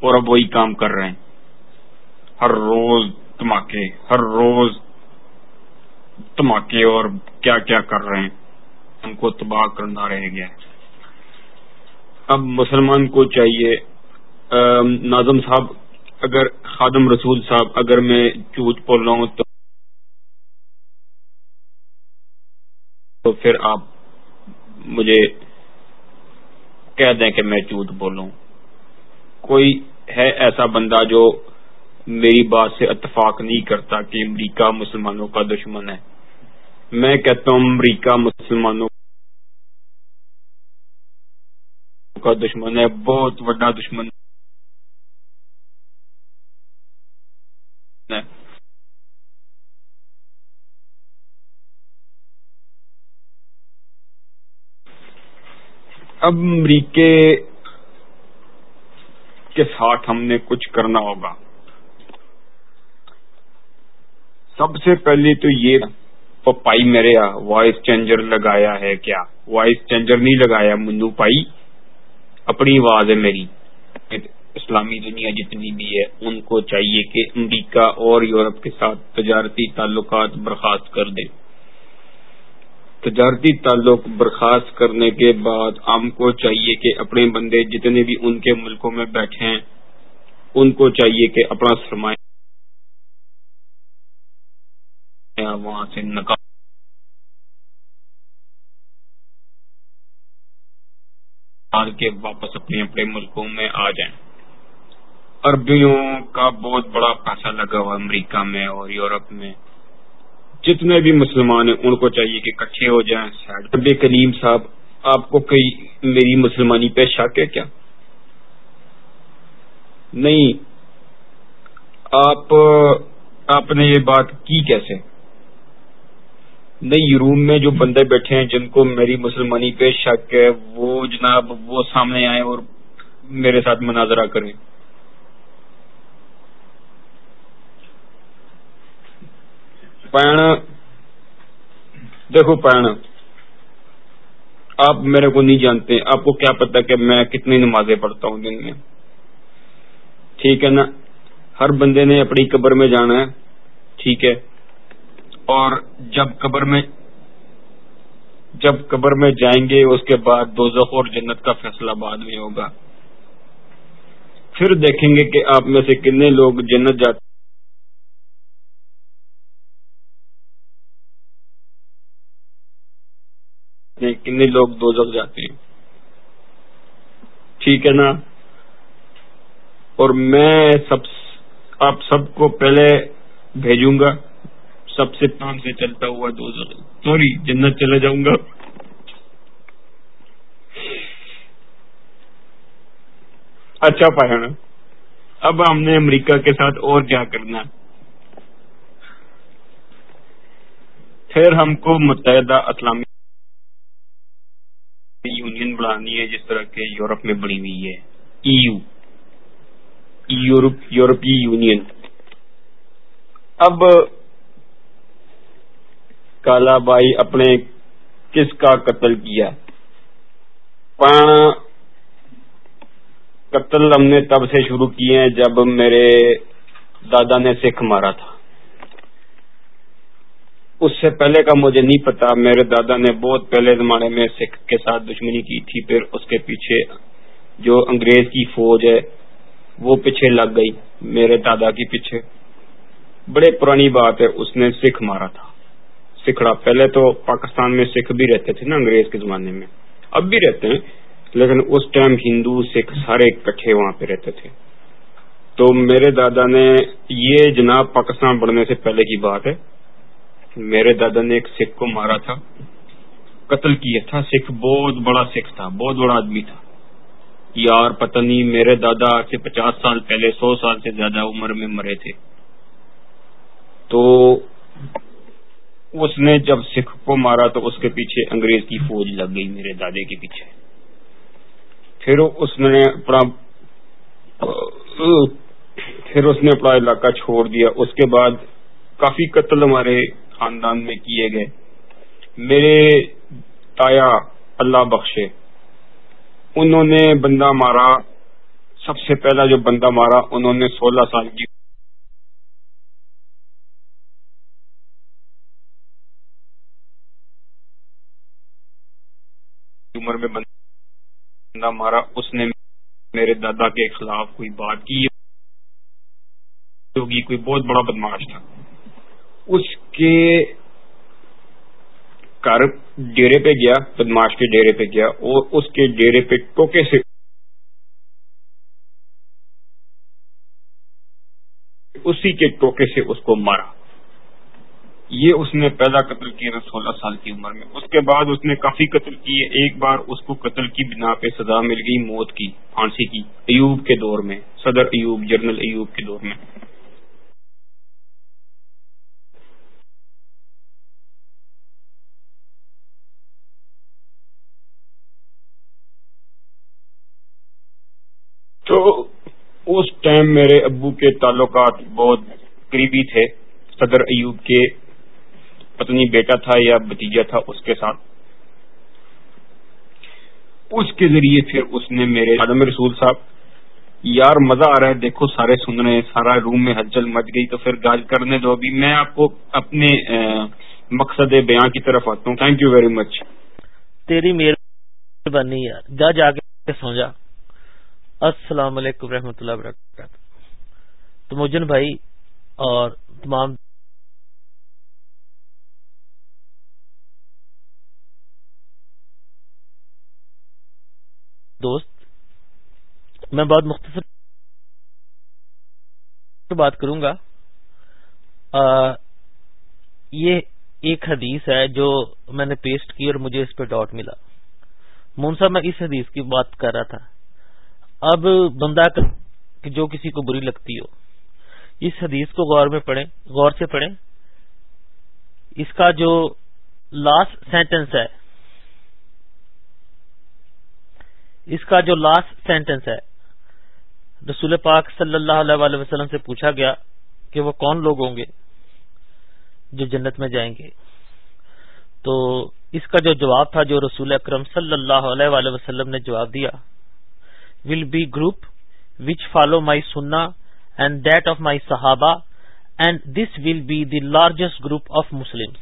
اور اب وہی کام کر رہے ہیں۔ ہر روز دھماکے، ہر روز دھماکے اور کیا کیا کر رہے ہیں۔ ہم کو تباہ کرنا رہ گیا ہے۔ اب مسلمان کو چاہیے ناظم صاحب، اگر خادم رسول صاحب، اگر میں جھوٹ بول رہا ہوں تو تو پھر آپ مجھے کہہ دیں کہ میں جھوٹ بول رہا ہوں۔ کوئی ہے ایسا بندہ جو میری بات سے اتفاق نہیں کرتا کہ امریکہ مسلمانوں کا دشمن ہے؟ میں کہتا ہوں امریکہ مسلمانوں کا دشمن ہے، بہت بڑا دشمن ہے۔ اب امریکے کے ساتھ ہم نے کچھ کرنا ہوگا۔ سب سے پہلے تو یہ پائی میرے وائس چینجر لگایا ہے کیا؟ وائس چینجر نہیں لگایا، منو پائی۔ اپنی آواز ہے میری۔ اسلامی دنیا جتنی بھی ہے، ان کو چاہیے کہ امریکہ اور یورپ کے ساتھ تجارتی تعلقات برخاست کر دیں تجارتی تعلق برخاست کرنے کے بعد ہم کو چاہیے کہ اپنے بندے جتنے بھی ان کے ملکوں میں بیٹھے ہیں، ان کو چاہیے کہ اپنا سرمایہ وہاں سے نکال کے واپس اپنے اپنے ملکوں میں آ جائیں۔ عربیوں کا بہت بڑا پیسہ لگا ہوا امریکہ میں اور یورپ میں۔ جتنے بھی مسلمان ہیں، ان کو چاہیے کہ کٹھے ہو جائیں۔ نب کلیم صاحب، آپ کو کئی میری مسلمانی پہ شک ہے کیا؟ نہیں۔ آپ آپ نے یہ بات کی کیسے؟ نہیں روم میں جو بندے بیٹھے ہیں، جن کو میری مسلمانی پہ شک ہے، وہ جناب وہ سامنے آئے اور میرے ساتھ مناظرہ کریں۔ پین، دیکھو پین، آپ میرے کو نہیں جانتے، آپ کو کیا پتا کہ میں کتنی نمازیں پڑھتا ہوں دن میں۔ ٹھیک ہے نا؟ ہر بندے نے اپنی قبر میں جانا ہے۔ ٹھیک ہے۔ اور جب قبر میں جب قبر میں جائیں گے، اس کے بعد دو اور جنت کا فیصلہ بعد میں ہوگا۔ پھر دیکھیں گے کہ آپ میں سے کتنے لوگ جنت جاتے کتنے لوگ دو جاتے ہیں۔ ٹھیک ہے نا؟ اور میں سب آپ سب کو پہلے بھیجوں گا۔ سب سے پان سے چلتا ہوا دو سوری، جنت چلے جاؤں گا۔ اچھا پایا اب ہم نے امریکہ کے ساتھ اور کیا کرنا؟ پھر ہم کو متحدہ اسلامی یونین بڑھانی ہے، جس طرح کے یورپ میں بڑی ہوئی ہے۔ ای یو یورپ یورپی یونین اب کالا بائی اپنے کس کا قتل کیا؟ قتل ہم نے تب سے شروع کیے ہیں جب میرے دادا نے سکھ مارا تھا۔ اس سے پہلے کا مجھے نہیں پتا، میرے دادا نے بہت پہلے زمانے میں سکھ کے ساتھ دشمنی کی تھی، پھر اس کے پیچھے جو انگریز کی فوج ہے، وہ پیچھے لگ گئی، میرے دادا کے پیچھے۔ بڑے پرانی بات ہے، اس نے سکھ مارا تھا۔ سکھڑا۔ پہلے تو پاکستان میں سکھ بھی رہتے تھے نا انگریز کے زمانے میں۔ اب بھی رہتے ہیں، لیکن اس ٹائم ہندو، سکھ سارے اکٹھے وہاں پہ رہتے تھے۔ تو میرے دادا نے یہ جناب پاکستان بڑھنے سے پہلے کی بات ہے۔ میرے دادا نے ایک سکھ کو مارا تھا، قتل کیا تھا۔ سکھ بہت بڑا سکھ تھا، بہت بڑا آدمی تھا۔ یار، پتہ نہیں، میرے دادا سے پچاس سال پہلے، سو سال سے زیادہ عمر میں مرے تھے۔ تو اس نے جب سکھ کو مارا تو اس کے پیچھے انگریز کی فوج لگ گئی میرے دادے کے پیچھے۔ پھر اس نے اپنا، پھر اس نے اپنا علاقہ چھوڑ دیا۔ اس کے بعد کافی قتل ہمارے خاندان میں کیے گئے۔ میرے تایا اللہ بخشے، انہوں نے بندہ مارا۔ سب سے پہلا جو بندہ مارا، انہوں نے سولہ سال کی عمر میں بندہ مارا، اس نے میرے دادا کے خلاف کوئی بات کی ہوگی، کوئی بہت بڑا بدماش تھا۔ اس کے گھر ڈیرے پہ گیا بدماش کے ڈیرے پہ گیا اور اس کے ڈیرے پہ ٹوکے سے اسی کے ٹوکے سے اس کو مارا۔ یہ اس نے پیدا قتل کیا سولہ سال کی عمر میں۔ اس کے بعد اس نے کافی قتل کیے۔ ایک بار اس کو قتل کی بنا پہ سزا مل گئی موت کی، پھانسی کی۔ ایوب کے دور میں، صدر ایوب، جنرل ایوب کے دور میں۔ تو اس ٹائم میرے ابو کے تعلقات بہت قریبی تھے۔ صدر ایوب کے پتنی بیٹا تھا یا بتیجا تھا اس کے ساتھ؟ اس کے ذریعے پھر اس نے میرے عدم رسول صاحب یار مزہ آ رہا ہے دیکھو سارے سن رہے ہیں سارا روم میں ہلچل مچ گئی تو پھر گال کرنے دو۔ ابھی میں آپ کو اپنے مقصد بیان کی طرف آتا ہوں۔ تھینک یو ویری مچ تیری مہربانی یار جا جا کے سو جا۔ السلام علیکم رحمۃ اللہ وبرکاتہ۔ تو مجن بھائی اور تمام دوست، میں بہت مختصر بات کروں گا۔ یہ ایک حدیث ہے جو میں نے پیسٹ کی اور مجھے اس پہ ڈاٹ ملا۔ مونسا میں اس حدیث کی بات کر رہا تھا۔ اب بندہ کہ جو کسی کو بری لگتی ہو، اس حدیث کو غور میں پڑھیں، غور سے پڑھیں۔ اس کا جو لاسٹ سینٹنس ہے اس کا جو لاسٹ سینٹنس ہے، رسول پاک صلی اللہ علیہ وسلم سے پوچھا گیا کہ وہ کون لوگ ہوں گے جو جنت میں جائیں گے. تو اس کا جو جواب تھا جو رسول اکرم صلی اللہ علیہ وسلم نے جواب دیا will be group which follow my سننا اینڈ دیٹ آف مائی صحابہ and this will be the largest group of Muslim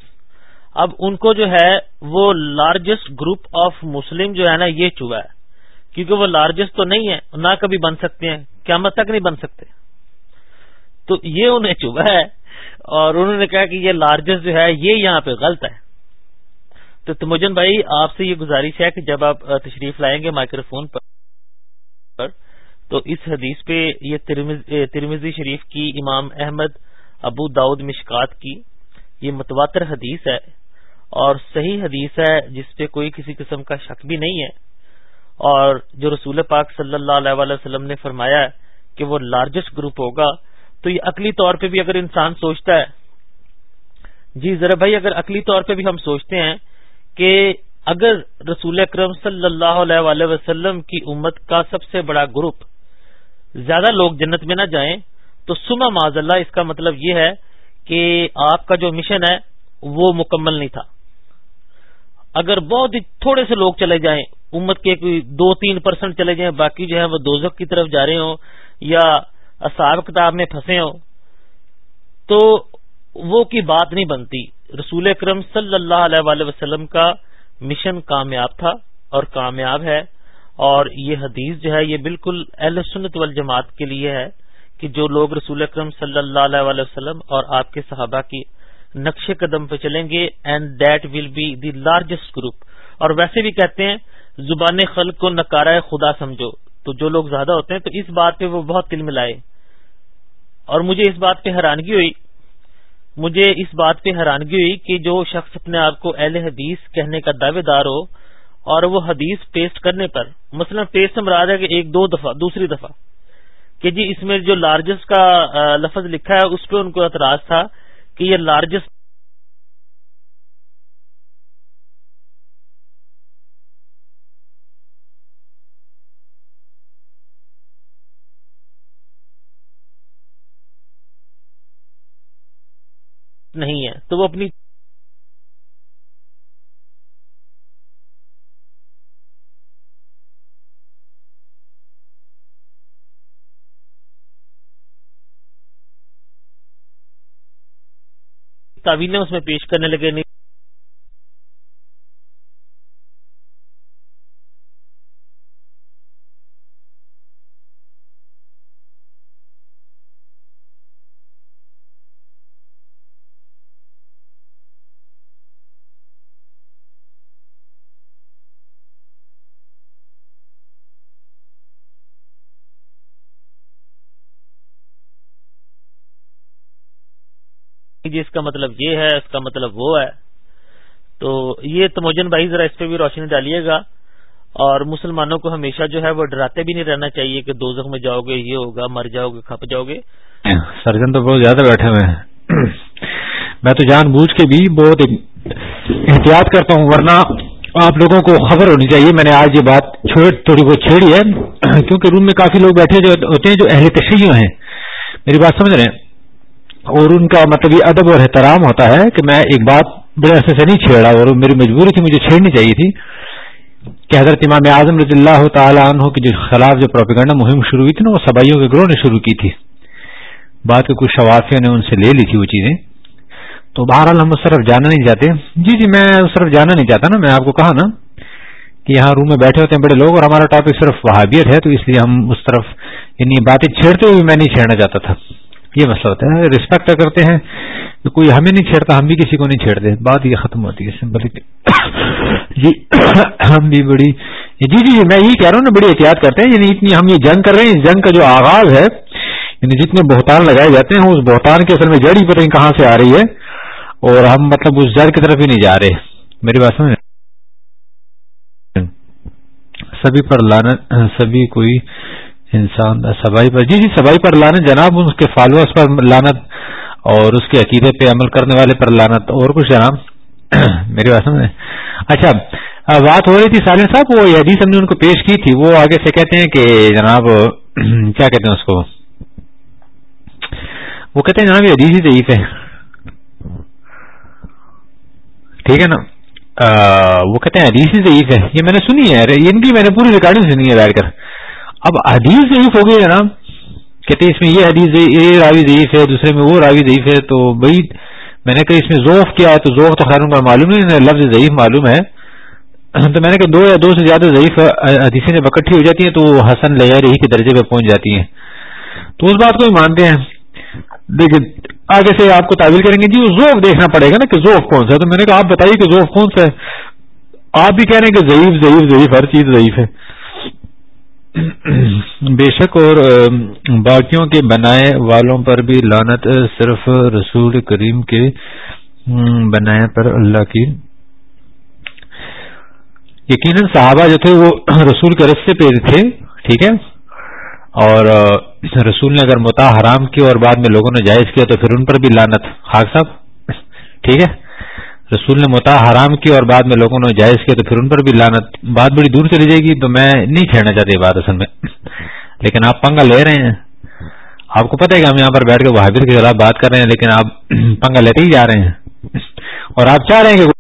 اب ان کو جو ہے وہ لارجسٹ گروپ آف مسلم جو ہے نا یہ چوہا ہے۔ کیونکہ وہ لارجسٹ تو نہیں ہے نہ کبھی بن سکتے ہیں، قیامت تک نہیں بن سکتے۔ تو یہ انہیں چوبا ہے اور انہوں نے کہا کہ یہ لارجسٹ جو ہے، یہ یہاں پہ غلط ہے۔ تو تمجن بھائی، آپ سے یہ گزارش ہے کہ جب آپ تشریف لائیں گے مائکرو فون پر، تو اس حدیث پہ یہ ترمزی شریف کی امام احمد ابو داؤد مشکات کی یہ متواتر حدیث ہے۔ اور صحیح حدیث ہے جس پہ کوئی کسی قسم کا شک بھی نہیں ہے۔ اور جو رسول پاک صلی اللہ علیہ وسلم نے فرمایا کہ وہ لارجسٹ گروپ ہوگا، تو یہ عقلی طور پہ بھی اگر انسان سوچتا ہے جی ذرا بھائی اگر عقلی طور پہ بھی ہم سوچتے ہیں کہ اگر رسول اکرم صلی اللہ علیہ وسلم کی امت کا سب سے بڑا گروپ زیادہ لوگ جنت میں نہ جائیں، تو سما معذ اللہ اس کا مطلب یہ ہے کہ آپ کا جو مشن ہے، وہ مکمل نہیں تھا۔ اگر بہت ہی تھوڑے سے لوگ چلے جائیں امت کے کوئی دو تین پرسنٹ چلے جائیں، باقی جو ہے وہ دوزک کی طرف جا رہے ہوں یا اصاب کتاب میں پھنسے ہوں۔ تو وہ کی بات نہیں بنتی۔ رسول اکرم صلی اللہ علیہ وسلم کا مشن کامیاب تھا اور کامیاب ہے۔ اور یہ حدیث جو ہے، یہ بالکل اہل سنت والجماعت کے لیے ہے کہ جو لوگ رسول اکرم صلی اللہ علیہ وسلم اور آپ کے صحابہ کی نقش قدم پہ چلیں گے and that will be the largest group اور ویسے بھی کہتے ہیں زبان خلق کو نکارا خدا سمجھو۔ تو جو لوگ زیادہ ہوتے ہیں، تو اس بات پہ وہ بہت دل ملائے اور مجھے اس بات پہ حیرانگی ہوئی۔ مجھے اس بات پہ حیرانگی ہوئی کہ جو شخص اپنے آپ کو اہل حدیث کہنے کا دعوے دار ہو، اور وہ حدیث پیسٹ کرنے پر، مثلا پیسٹ سے مراد ہے کہ ایک دو دفعہ، دوسری دفعہ۔ کہ جی اس میں جو لارجسٹ کا لفظ لکھا ہے، اس پہ ان کو اعتراض تھا کہ یہ لارجسٹ نہیں ہے تو وہ اپنی تعویلیں اس میں پیش کرنے لگے نہیں جی اس کا مطلب یہ ہے، اس کا مطلب وہ ہے۔ تو یہ تموجن بھائی ذرا اس پہ بھی روشنی ڈالیے گا۔ اور مسلمانوں کو ہمیشہ جو ہے وہ ڈراتے بھی نہیں رہنا چاہیے کہ دو میں جاؤ گے، یہ ہوگا، مر جاؤ گے، کھپ جاؤ گے۔ سرجن تو بہت زیادہ بیٹھے ہوئے ہیں۔ میں تو جان بوجھ کے بھی بہت احتیاط کرتا ہوں، ورنہ آپ لوگوں کو خبر ہونی چاہیے۔ میں نے آج یہ بات تھوڑی بہت چھیڑی ہے۔ کیونکہ روم میں کافی لوگ بیٹھے جو ہوتے ہیں، جو اہل تشریح ہیں۔ میری بات سمجھ رہے ہیں؟ اور ان کا مطلب یہ ادب اور احترام ہوتا ہے کہ میں ایک بات بڑے عرصے سے نہیں چھیڑا اور میری مجبوری تھی مجھے چھیڑنی چاہیے تھی کہ حضرت امام اعظم رضی اللہ تعالیٰ عنہ کے جو خلاف جو پروپیگنڈا مہم شروع ہوئی تھی نا، وہ سبائیوں کے گروہ نے شروع کی تھی۔ بات کے کچھ شوافیوں نے ان سے لے لی تھی وہ چیزیں۔ تو بہرحال ہم اس طرف جانا نہیں چاہتے۔ جی جی میں اس طرف جانا نہیں چاہتا نا، میں آپ کو کہا نا کہ یہاں روم میں بیٹھے ہوتے ہیں بڑے لوگ اور ہمارا ٹاپک صرف وہابیت ہے، تو اس لیے ہم اس طرف یعنی باتیں چھیڑتے ہوئے میں نہیں چھیڑنا چاہتا تھا۔ یہ مسئلہ ہوتا ہے۔ رسپیکٹ کرتے ہیں تو کوئی ہمیں نہیں چھیڑتا، ہم بھی کسی کو نہیں چھیڑتے۔ بات یہ ختم ہوتی ہے سمپل جی ہم بھی بڑی جی جی جی میں یہی کہہ رہا ہوں نا، بڑی احتیاط کرتے ہیں یعنی اتنی ہم یہ جنگ کر رہے ہیں جنگ کا جو آغاز ہے یعنی جتنے بہتان لگائے جاتے ہیں، اس بہتان کے اصل میں جڑ ہی پتہ نہیں کہاں سے آ رہی ہے، اور ہم مطلب اس جڑ کی طرف ہی نہیں جا رہے۔ میری بات سمجھ سبھی پر لانا سبھی کوئی انسان سبائی پر جی جی سبائی پر لانت جناب، اس کے فالوورس پر لانت اور اس کے عقیدے پہ عمل کرنے والے پر لانت اور کچھ جناب۔ میری بات اچھا بات ہو رہی تھی سالم صاحب، وہ حدیث ہم نے ان کو پیش کی تھی، وہ آگے سے کہتے ہیں کہ جناب، کیا کہتے ہیں اس کو؟ وہ کہتے ہیں جناب، یہ حدیث ہی ضعیف ہے۔ ٹھیک ہے نا؟ وہ کہتے ہیں حدیث ہی ضعیف ہے۔ یہ میں نے سنی ہے ان کی میں نے پوری ریکارڈنگ سنی ہے بیٹھ کر۔ اب حدیث ضعیف ہو گئی جناب کہتے اس میں یہ حدیث یہ راوی ضعیف ہے، دوسرے میں وہ راوی ضعیف ہے۔ تو بھائی، میں نے کہا اس میں ذوف کیا ہے، تو ذوف تو خیر کا معلوم نہیں لفظ ضعیف معلوم ہے۔ تو میں نے کہا دو یا دو سے زیادہ ضعیف حدیثیں جب اکٹھی ہو جاتی ہیں، تو وہ حسن لہر ہی کے درجے پہ پہنچ جاتی ہیں۔ تو اس بات کو بھی مانتے ہیں۔ دیکھیے آگے سے آپ کو تعویل کریں گے۔ جی وہ ذوف دیکھنا پڑے گا نا کہ ذوف کون سا ہے۔ تو میں نے کہا آپ بتائیے کہ ذوف کون سا ہے۔ آپ بھی کہہ رہے ہیں کہ ضعیف ضعیف ضعیف، ہر چیز ضعیف ہے۔ بے شک اور باقیوں کے بنائے والوں پر بھی لانت صرف رسول کریم کے بنائے پر اللہ کی۔ یقیناً صحابہ جو تھے وہ رسول کے رستے پہ تھے، ٹھیک ہے؟ اور رسول نے اگر متا حرام کی اور بعد میں لوگوں نے جائز کیا تو پھر ان پر بھی لانت خاک صاحب، ٹھیک ہے؟ رسول نے متا حرام کی اور بعد میں لوگوں نے جائز کیا تو پھر ان پر بھی لانت بات بڑی دور چلی جائے گی، تو میں نہیں چھیڑنا چاہتی بات اصل میں۔ لیکن آپ پنگا لے رہے ہیں۔ آپ کو پتہ ہے کہ ہم یہاں پر بیٹھ کے وہابر کے خلاف بات کر رہے ہیں، لیکن آپ پنگا لیتے ہی جا رہے ہیں۔ اور آپ چاہ رہے ہیں کہ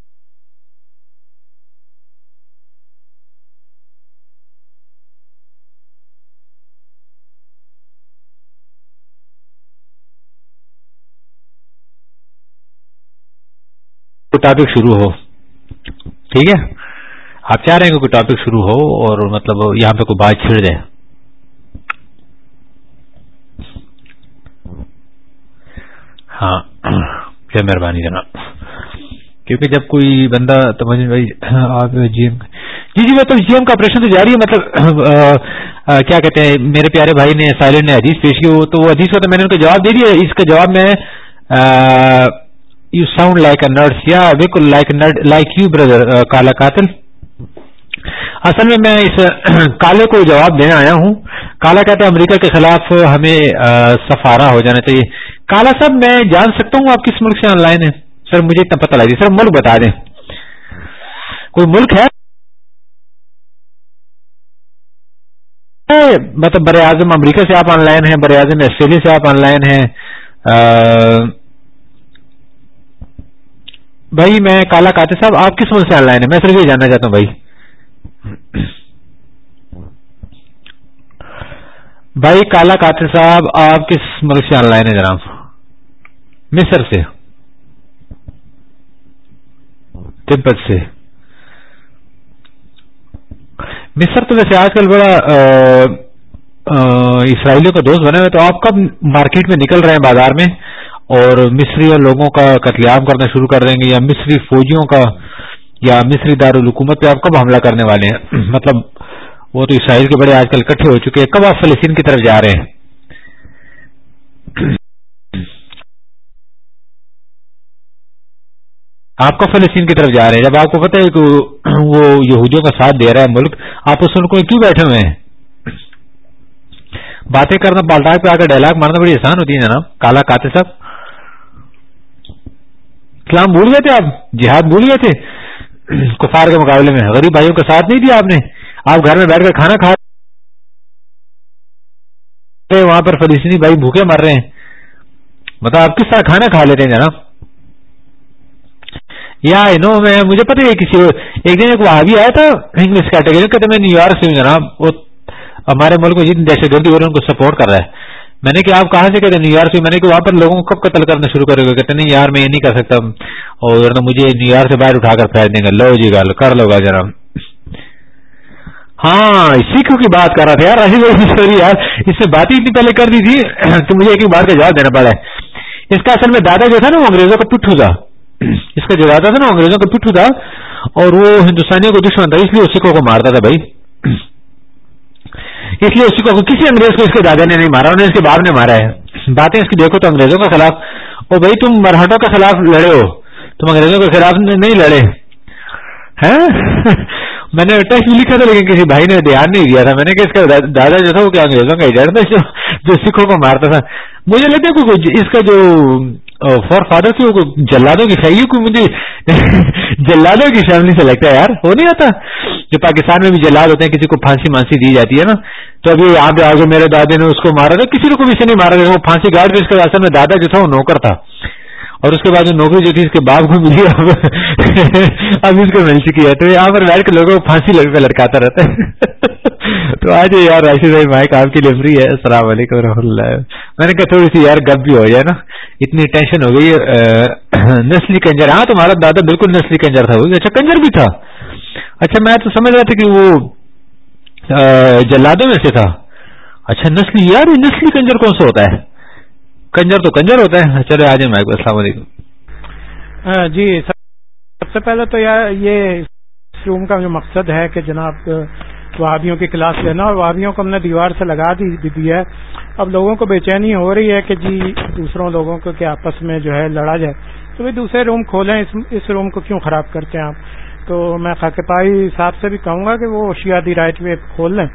کوئی ٹاپک شروع ہو۔ ٹھیک ہے؟ آپ چاہ رہے ہیں کہ کوئی ٹاپک شروع ہو اور مطلب یہاں پہ کوئی بات چھڑ جائے ہاں کیا مہربانی جناب۔ کیونکہ جب کوئی بندہ بھائی، آپ جی ایم جی جی مطلب جی ایم کا آپریشن تو جاری ہے مطلب کیا کہتے ہیں، میرے پیارے بھائی نے سائلنٹ نے حدیث پیش کی تو وہ حدیث کا تو میں نے ان کو جواب دے دیا۔ اس کا جواب میں you sound like a nurse یا بالکل لائک لائک یو بردر کالا قاتل اصل میں میں اس، کالے کو جواب دینے آیا ہوں. کالا کہتے ہیں امریکہ کے خلاف ہمیں سفارا ہو جانا چاہیے. کالا صاحب، میں جان سکتا ہوں آپ کس ملک سے آن لائن ہیں؟ سر، مجھے اتنا پتہ لگی. سر، ملک بتا دیں. کوئی ملک ہے؟ مطلب بر اعظم امریکہ سے آپ آن لائن ہیں بر اعظم آسٹریلیا سے آپ آن لائن ہیں بھائی، میں کالا کاتے صاحب، آپ کس ملک سے آن لائن ہے میں صرف یہ جاننا چاہتا ہوں بھائی۔ بھائی، کالا کاتے صاحب، آپ کس ملک سے آن لائن ہے جناب؟ مصر سے۔ تبت سے۔ مصر تو ویسے آج کل بڑا اسرائیلیوں کا دوست بنے ہوئے، تو آپ کب مارکیٹ میں نکل رہے ہیں بازار میں؟ اور مصری لوگوں کا قتل عام کرنا شروع کر دیں گے یا مصری فوجیوں کا یا مصری دارالحکومت پہ آپ کب حملہ کرنے والے ہیں؟ مطلب وہ تو اسرائیل کے بڑے آج کل کٹھے ہو چکے ہیں۔ کب آپ فلسطین کی طرف جا رہے ہیں؟ آپ کا فلسطین کی طرف جا رہے ہیں؟ جب آپ کو پتا ہے کہ وہ یہودیوں کا ساتھ دے رہا ہے ملک، آپ اس کو کیوں بیٹھے ہوئے ہیں؟ باتیں کرنا بالٹاک پہ آ کر ڈائلاگ مارنا بڑی آسان ہوتی ہے جناب۔ کالا کاتے صاحب اسلام بھول گئے تھے آپ؟ جہاد بھول گئے تھے؟ کفار کے مقابلے میں غریب بھائیوں کا ساتھ نہیں دیا آپ نے؟ آپ گھر میں بیٹھ کر کھانا کھا رہے وہاں پر فلسطینی بھائی بھوکے مر رہے ہیں۔ بتا آپ کس طرح کھانا کھا لیتے ہیں جناب؟ یا نو میں مجھے پتہ ہے کسی ایک دن ایک وہابی آیا تھا انگلش کیٹیگری کہتے میں نیو یارک سے ہوں جناب، وہ ہمارے ملک میں جتنی دہشت گردی ہو رہی ہے، ان کو سپورٹ کر رہا ہے۔ میں نے کہ آپ کہاں سے کہتے نیو یارک سے۔ میں نے کہ وہاں پر لوگوں کو کب قتل کرنا شروع کرے گا کہتے نہیں یار، میں یہ نہیں کر سکتا۔ اور مجھے نیو یارک سے باہر اٹھا کر پھینک دیں گے لو جی گل، کر لو گا ذرا ہاں سکھوں کی بات کر رہا تھا۔ یار راشد سوری یار۔ اس نے بات ہی اتنی پہلے کر دی تھی کہ مجھے ایک بات کا جواب دینا پڑا ہے۔ اس کا اصل میں دادا جو تھا نا، وہ انگریزوں کا پٹھو تھا۔ اس کا جو دادا تھا نا انگریزوں کا پٹھو تھا۔ اور وہ ہندوستانیوں کو دشمن تھا، اس لیے وہ سکھوں کو مارتا تھا بھائی۔ اس لیے اسی کو کسی انگریز کو اس کے دادا نے نہیں مارا انہیں اس کے باپ نے مارا ہے۔ باتیں اس کی دیکھو تو انگریزوں کے خلاف او بھائی تم مرہٹوں کے خلاف لڑے ہو۔ تم انگریزوں کے خلاف نہیں لڑے۔ ہاں؟ میں نے ٹیکسٹ بھی لکھا تھا لیکن کسی بھائی نے دھیان نہیں دیا تھا۔ میں نے کہ اس کا دادا جو تھا وہ کیا انگریزوں کا ایجنٹ تھا جو سکھوں کو مارتا تھا۔ مجھے لگتا ہے اس کا جو فور فادر کی وہ جلادوں کی خیریت کو مجھے جلادوں کی فیملی سے لگتا ہے یار ہو نہیں آتا جو پاکستان میں بھی جلاد ہوتے ہیں کسی کو پھانسی مانسی دی جاتی ہے نا تو ابھی یہاں پہ آگے میرے دادے نے اس کو مارا تھا کسی کو بھی سے نہیں مارا تھا وہ پھانسی گارڈ بھی اس کا اصل میں دادا جو تھا وہ نوکر تھا اور اس کے بعد جو نوکری جو تھی، اس کے باپ کو ملی، اب اب اس کو مل چکی ہے تو یہاں پر بیٹھ کے لوگوں کو پھانسی لڑکے لڑکاتا رہتا ہے۔ تو آج یار راشد بھائی مائک آپ کے لیے فری ہے۔ السلام علیکم و رحمۃ اللہ۔ میں نے کہا تھوڑی سی یار گپ بھی ہو جائے نا۔ اتنی ٹینشن ہو گئی نسلی کنجر۔ ہاں تمہارا دادا بالکل نسلی کنجر تھا۔ اچھا کنجر بھی تھا۔ اچھا میں تو سمجھ رہا تھا کہ وہ جلادوں میں سے تھا۔ اچھا نسلی، یار نسلی کنجر کون سا ہوتا ہے؟ کنجر تو کنجر ہوتا ہے۔ چلے آ جائیں السلام علیکم۔ جی سب سے پہلے تو یہ روم کا جو مقصد ہے کہ جناب وادیوں کی کلاس لینا، اور وادیوں کو ہم نے دیوار سے لگا دی دی ہے۔ اب لوگوں کو بے چینی ہو رہی ہے کہ جی دوسروں لوگوں کو کہ آپس میں جو ہے لڑا جائے۔ تو بھی دوسرے روم کھولیں، اس روم کو کیوں خراب کرتے ہیں آپ؟ تو میں خاکپائی صاحب سے بھی کہوں گا کہ وہ شیادی رائٹ وے کھول لیں۔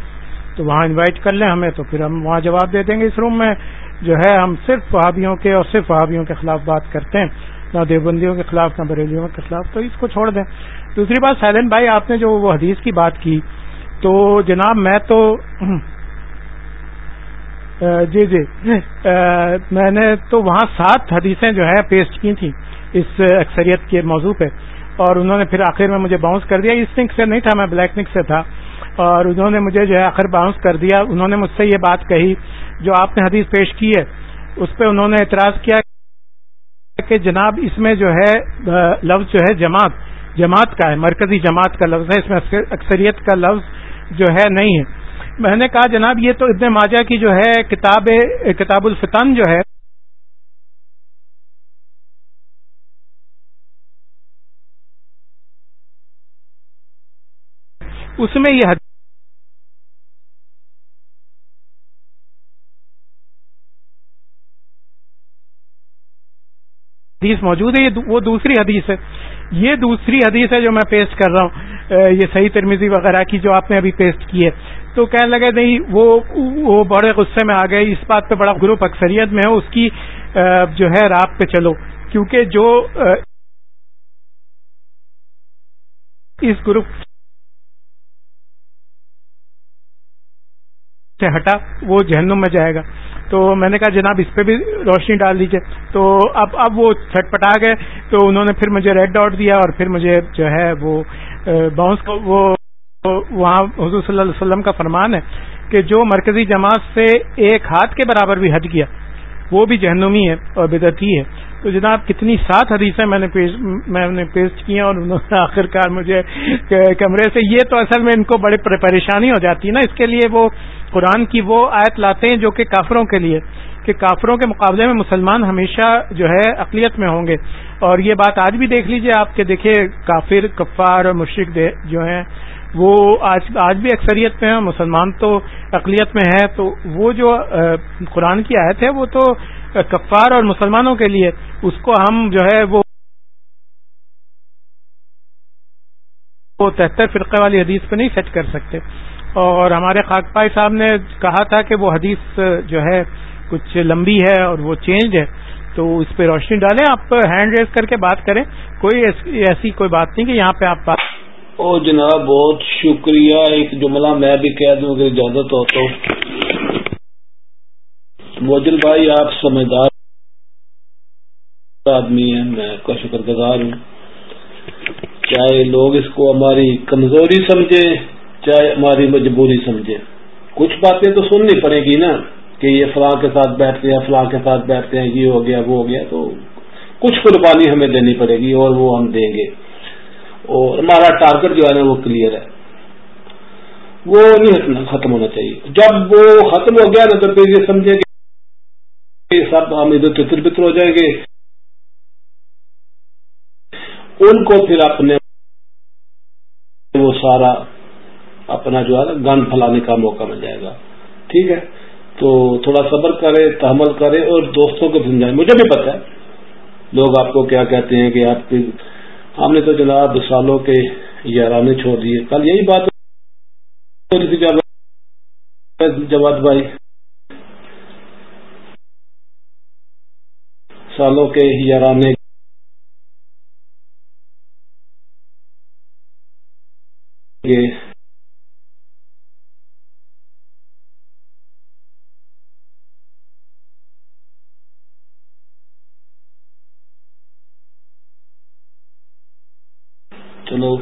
تو وہاں انوائٹ کر لیں ہمیں، تو پھر ہم وہاں جواب دے دیں گے اس روم میں۔ جو ہے ہم صرف وہابیوں کے اور صرف وہابیوں کے خلاف بات کرتے ہیں، نہ دیوبندیوں کے خلاف، نہ بریلیوں کے خلاف، تو اس کو چھوڑ دیں۔ دوسری بات سیلن بھائی، آپ نے جو وہ حدیث کی بات کی، تو جناب میں تو جی جی, جی، میں نے تو وہاں سات حدیثیں جو ہے پیسٹ کی تھیں اس اکثریت کے موضوع پہ، اور انہوں نے پھر آخر میں مجھے باؤنس کر دیا۔ اس نک سے نہیں تھا، میں بلیک نک سے تھا۔ اور انہوں نے مجھے جو ہے آخر باؤنس کر دیا۔ انہوں نے مجھ سے یہ بات کہی جو آپ نے حدیث پیش کی ہے۔ اس پہ انہوں نے اعتراض کیا کہ جناب اس میں جو ہے لفظ جو ہے جماعت جماعت کا ہے، مرکزی جماعت کا لفظ ہے۔ اس میں اکثریت کا لفظ جو ہے نہیں ہے۔ میں نے کہا جناب یہ تو ابن ماجہ کی جو ہے کتاب کتاب الفتن جو ہے اس میں یہ حدیث موجود ہے، یہ وہ دوسری حدیث ہے۔ یہ دوسری حدیث ہے جو میں پیسٹ کر رہا ہوں۔ یہ صحیح ترمیزی وغیرہ کی جو آپ نے ابھی پیسٹ کی ہے۔ تو کہنے لگے، نہیں، وہ وہ بڑے غصے میں آ گئے۔ اس بات پہ بڑا گروپ اکثریت میں ہے اس کی جو ہے رات پہ چلو۔ کیونکہ جو اس گروپ سے ہٹا، وہ جہنم میں جائے گا۔ تو میں نے کہا، جناب، اس پہ بھی روشنی ڈال دیجیے تو اب اب وہ چھٹ پٹا گئے۔ تو انہوں نے پھر مجھے ریڈ ڈاٹ دیا اور پھر مجھے جو ہے وہ باؤنس وہ، وہاں حضور صلی اللہ علیہ وسلم کا فرمان ہے کہ جو مرکزی جماعت سے ایک ہاتھ کے برابر بھی ہٹ گیا وہ بھی جہنمی ہے اور بدعتی ہے۔ تو جناب، کتنی سات حدیثیں میں نے میں نے پیسٹ کی ہیں اور انہوں نے آخر کار مجھے کمرے سے، یہ تو اصل میں ان کو بڑی پریشانی ہو جاتی ہے نا۔ اس کے لیے وہ قرآن کی وہ آیت لاتے ہیں جو کہ کافروں کے لیے، کہ کافروں کے مقابلے میں مسلمان ہمیشہ جو ہے اقلیت میں ہوں گے۔ اور یہ بات آج بھی دیکھ لیجیے آپ کے دیکھیں کافر، کفار اور مشرق جو ہیں، وہ آج آج بھی اکثریت میں ہیں، مسلمان تو اقلیت میں ہے تو وہ جو قرآن کی آیت ہے، وہ تو کفار اور مسلمانوں کے لیے۔ اس کو ہم جو ہے وہ تہتر فرقے والی حدیث پہ نہیں سیٹ کر سکتے۔ اور ہمارے خاک پائی صاحب نے کہا تھا کہ وہ حدیث جو ہے کچھ لمبی ہے اور وہ چینج ہے، تو اس پہ روشنی ڈالیں، آپ ہینڈ ریز کر کے بات کریں۔ کوئی ایسی کوئی بات نہیں کہ یہاں پہ آپ بات او جناب، بہت شکریہ۔ ایک جملہ میں بھی کہہ دوں اگر اجازت ہو تو۔ موجل بھائی، آپ سمجھدار آدمی ہیں، میں کا شکر گزار ہوں۔ چاہے لوگ اس کو ہماری کمزوری سمجھے چاہے ہماری مجبوری سمجھے۔ کچھ باتیں تو سننی پڑے گی نا کہ یہ فلاں کے ساتھ بیٹھتے ہیں، فلاں کے ساتھ بیٹھتے ہیں، یہ ہو گیا، وہ ہو گیا، تو کچھ قربانی ہمیں دینی پڑے گی اور وہ ہم دیں گے۔ اور ہمارا ٹارگٹ جو ہے نا وہ کلیئر ہے۔ وہ نہیں ختم ہونا چاہیے۔ جب وہ ختم ہو گیا نا تو پھر یہ سمجھے کہ سب ہم ادھر تتر بتر ہو جائیں گے۔ ان کو پھر اپنے وہ سارا اپنا جو ہے نا گند پھیلانے کا موقع مل جائے گا۔ ٹھیک ہے؟ تو تھوڑا صبر کرے، تحمل کرے اور دوستوں کو سمجھائے۔ مجھے بھی پتا ہے، لوگ آپ کو کیا کہتے ہیں کہ آپ کی، ہم نے تو جناب سالوں کے یارانے چھوڑ دیے۔ کل یہی بات جواد بھائی، سالوں کے یارانے چلو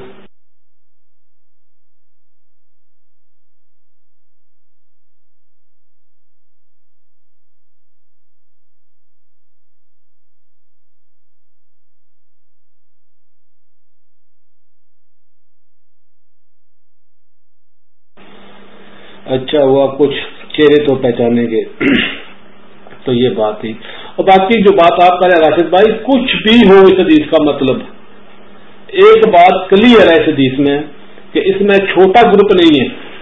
علاوہ کچھ چہرے تو پہچانیں گے۔ تو یہ بات تھی۔ اور باقی جو بات آپ کا راشد بھائی، کچھ بھی ہو اس حدیث کا مطلب۔ ایک بات کلیئر ہے اس حدیث میں کہ اس میں چھوٹا گروپ نہیں ہے۔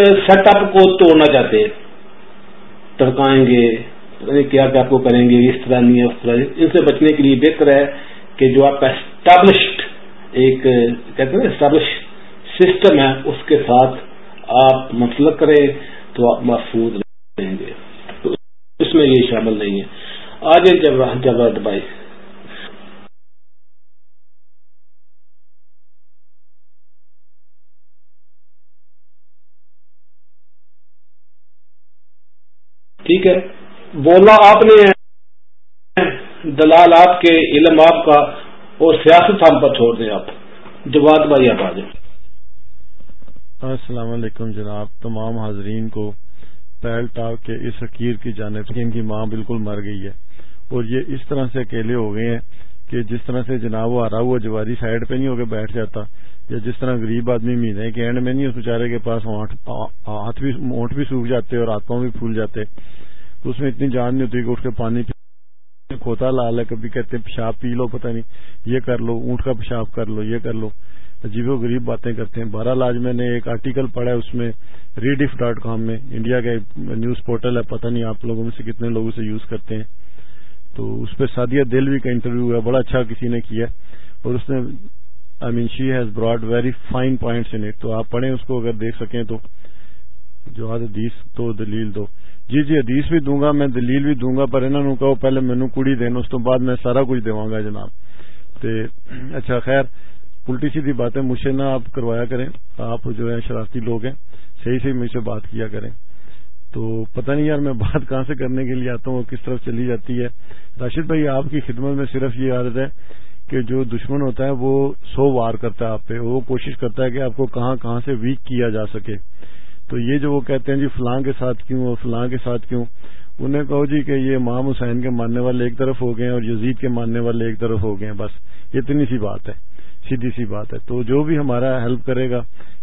ایک سیٹ اپ کو توڑنا چاہتے ہیں۔ گے کیا کیا آپ کو کریں گے، اس طرح نہیں ہے، اس طرح ان سے بچنے کے لیے بہتر ہے کہ جو آپ کا اسٹیبلشڈ ایک، کہتے ہیں اسٹیبلش سسٹم ہے، اس کے ساتھ آپ مسلک کریں تو آپ محفوظ رہیں گے۔ تو اس میں یہ شامل نہیں ہے۔ آگے جب جب بھائی ٹھیک ہے۔ بولنا آپ نے دلال آپ کے علم آپ کا اور سیاست ہم پر چھوڑ دیں آپ۔ جواد بھائی آپ آ جائیں۔ السلام علیکم جناب۔ تمام حاضرین کو پہل ٹاک کے اس حقیر کی جانب سے ان کی ماں بالکل مر گئی ہے۔ اور یہ اس طرح سے اکیلے ہو گئے ہیں کہ جس طرح سے جناب وہ آ ہوا جواری سائڈ پہ نہیں ہو کے بیٹھ جاتا یا جس طرح غریب آدمی مہینے کے اینڈ میں نہیں، اس بیچارے کے پاس ہاتھ بھی، اونٹ بھی سوکھ جاتے اور ہاتھوں بھی پھول جاتے۔ اس میں اتنی جان نہیں ہوتی کہ اٹھ کے پانی کھوتا لال ہے، کبھی کہتے پیشاب پی لو، پتہ نہیں، یہ کر لو، اونٹ کا پیشاب کر لو، یہ کر لو۔ عجیب و غریب باتیں کرتے ہیں۔ بہرحال آج میں نے ایک آرٹیکل پڑھا ہے، اس میں ریڈ ڈاٹ کام میں، انڈیا کا نیوز پورٹل ہے، پتہ نہیں آپ لوگوں میں سے کتنے لوگوں سے یوز کرتے ہیں۔ تو اس پہ سادیہ دلوی کا انٹرویو ہوا، بڑا اچھا کسی نے کیا۔ اور اس نے I mean she has brought very fine points in it تو آپ پڑھیں اس کو اگر دیکھ سکیں تو جو حدیث تو دلیل دو۔ جی جی حدیث بھی دوں گا، میں دلیل بھی دوں گا، پر انہوں نے کہو پہلے مینو کڑی دینا اس تو بعد میں سارا کچھ دوا گا جناب۔ تے اچھا خیر، الٹی سیدھی باتیں مجھ سے نہ آپ کروایا کریں۔ آپ جو ہے شرارتی لوگ ہیں، صحیح صحیح مجھ سے بات کیا کریں۔ تو پتہ نہیں یار، میں بات کہاں سے کرنے کے لیے آتا ہوں، کس طرف چلی جاتی ہے۔ راشد بھائی، آپ کی خدمت میں صرف یہ عادت ہے کہ جو دشمن ہوتا ہے وہ سو وار کرتا ہے آپ پہ، وہ کوشش کرتا ہے کہ آپ کو کہاں کہاں سے ویک کیا جا سکے۔ تو یہ جو وہ کہتے ہیں جی فلاں کے ساتھ کیوں اور فلاں کے ساتھ کیوں؟ انہیں کہو جی کہ یہ امام حسین کے ماننے والے ایک طرف ہو گئے اور یزید کے ماننے والے ایک طرف ہو گئے ہیں، بس اتنی سی بات ہے، سیدھی سی بات ہے۔ تو جو بھی ہمارا ہیلپ کرے گا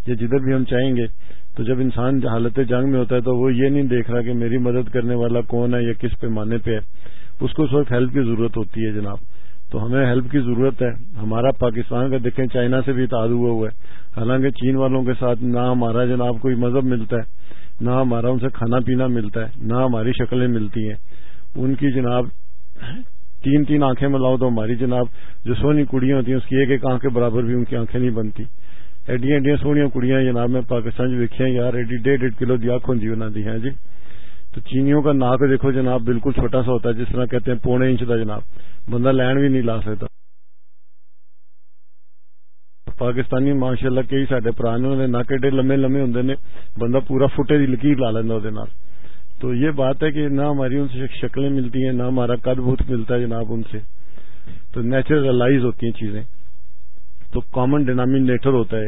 یا جدھر بھی ہم چاہیں گے، تو جب انسان حالت جنگ میں ہوتا ہے تو وہ یہ نہیں دیکھ رہا کہ میری مدد کرنے والا کون ہے یا کس پیمانے پہ ہے۔ اس کو اس وقت ہیلپ کی ضرورت ہوتی ہے جناب۔ تو ہمیں ہیلپ کی ضرورت ہے۔ ہمارا پاکستان کا دیکھیں، چائنا سے بھی تعداد ہوا ہوا ہے۔ حالانکہ چین والوں کے ساتھ نہ ہمارا جناب کوئی مذہب ملتا ہے، نہ ہمارا ان سے کھانا پینا ملتا ہے، نہ ہماری شکلیں ملتی ہیں۔ ان کی جناب تین تین آنکھیں ملاؤ تو ہماری جناب، جو سونی کڑیاں ہوتی ہیں، اس کی ایک ایک آنکھ کے برابر بھی ان کی آنکھیں نہیں بنتی۔ ایڈیاں ایڈیاں سونی کڑیاں جناب، میں پاکستان جو ویکیا یار ایڈی ڈیڑھ ڈیڑھ کلو دی آنکھ ہوں ہاں جی؟ تو چینیوں کا ناک دیکھو جناب، بالکل چھوٹا سا ہوتا ہے، جس طرح کہتے ہیں پونے انچ کا جناب۔ بندہ لینڈ بھی نہیں لا سکتا۔ پاکستانی ماشاء اللہ کئی سڈے پرانے ناک ایڈے لمے لمے ہوں نے، بندہ پورا فٹے کی لکیر لا لینا وہ تو یہ بات ہے کہ نہ ہماری ان سے شکلیں ملتی ہیں، نہ ہمارا قد بہت ملتا ہے جناب ان سے۔ تو نیچرلائز ہوتی ہیں چیزیں۔ تو کامن ڈینامینیٹر ہوتا ہے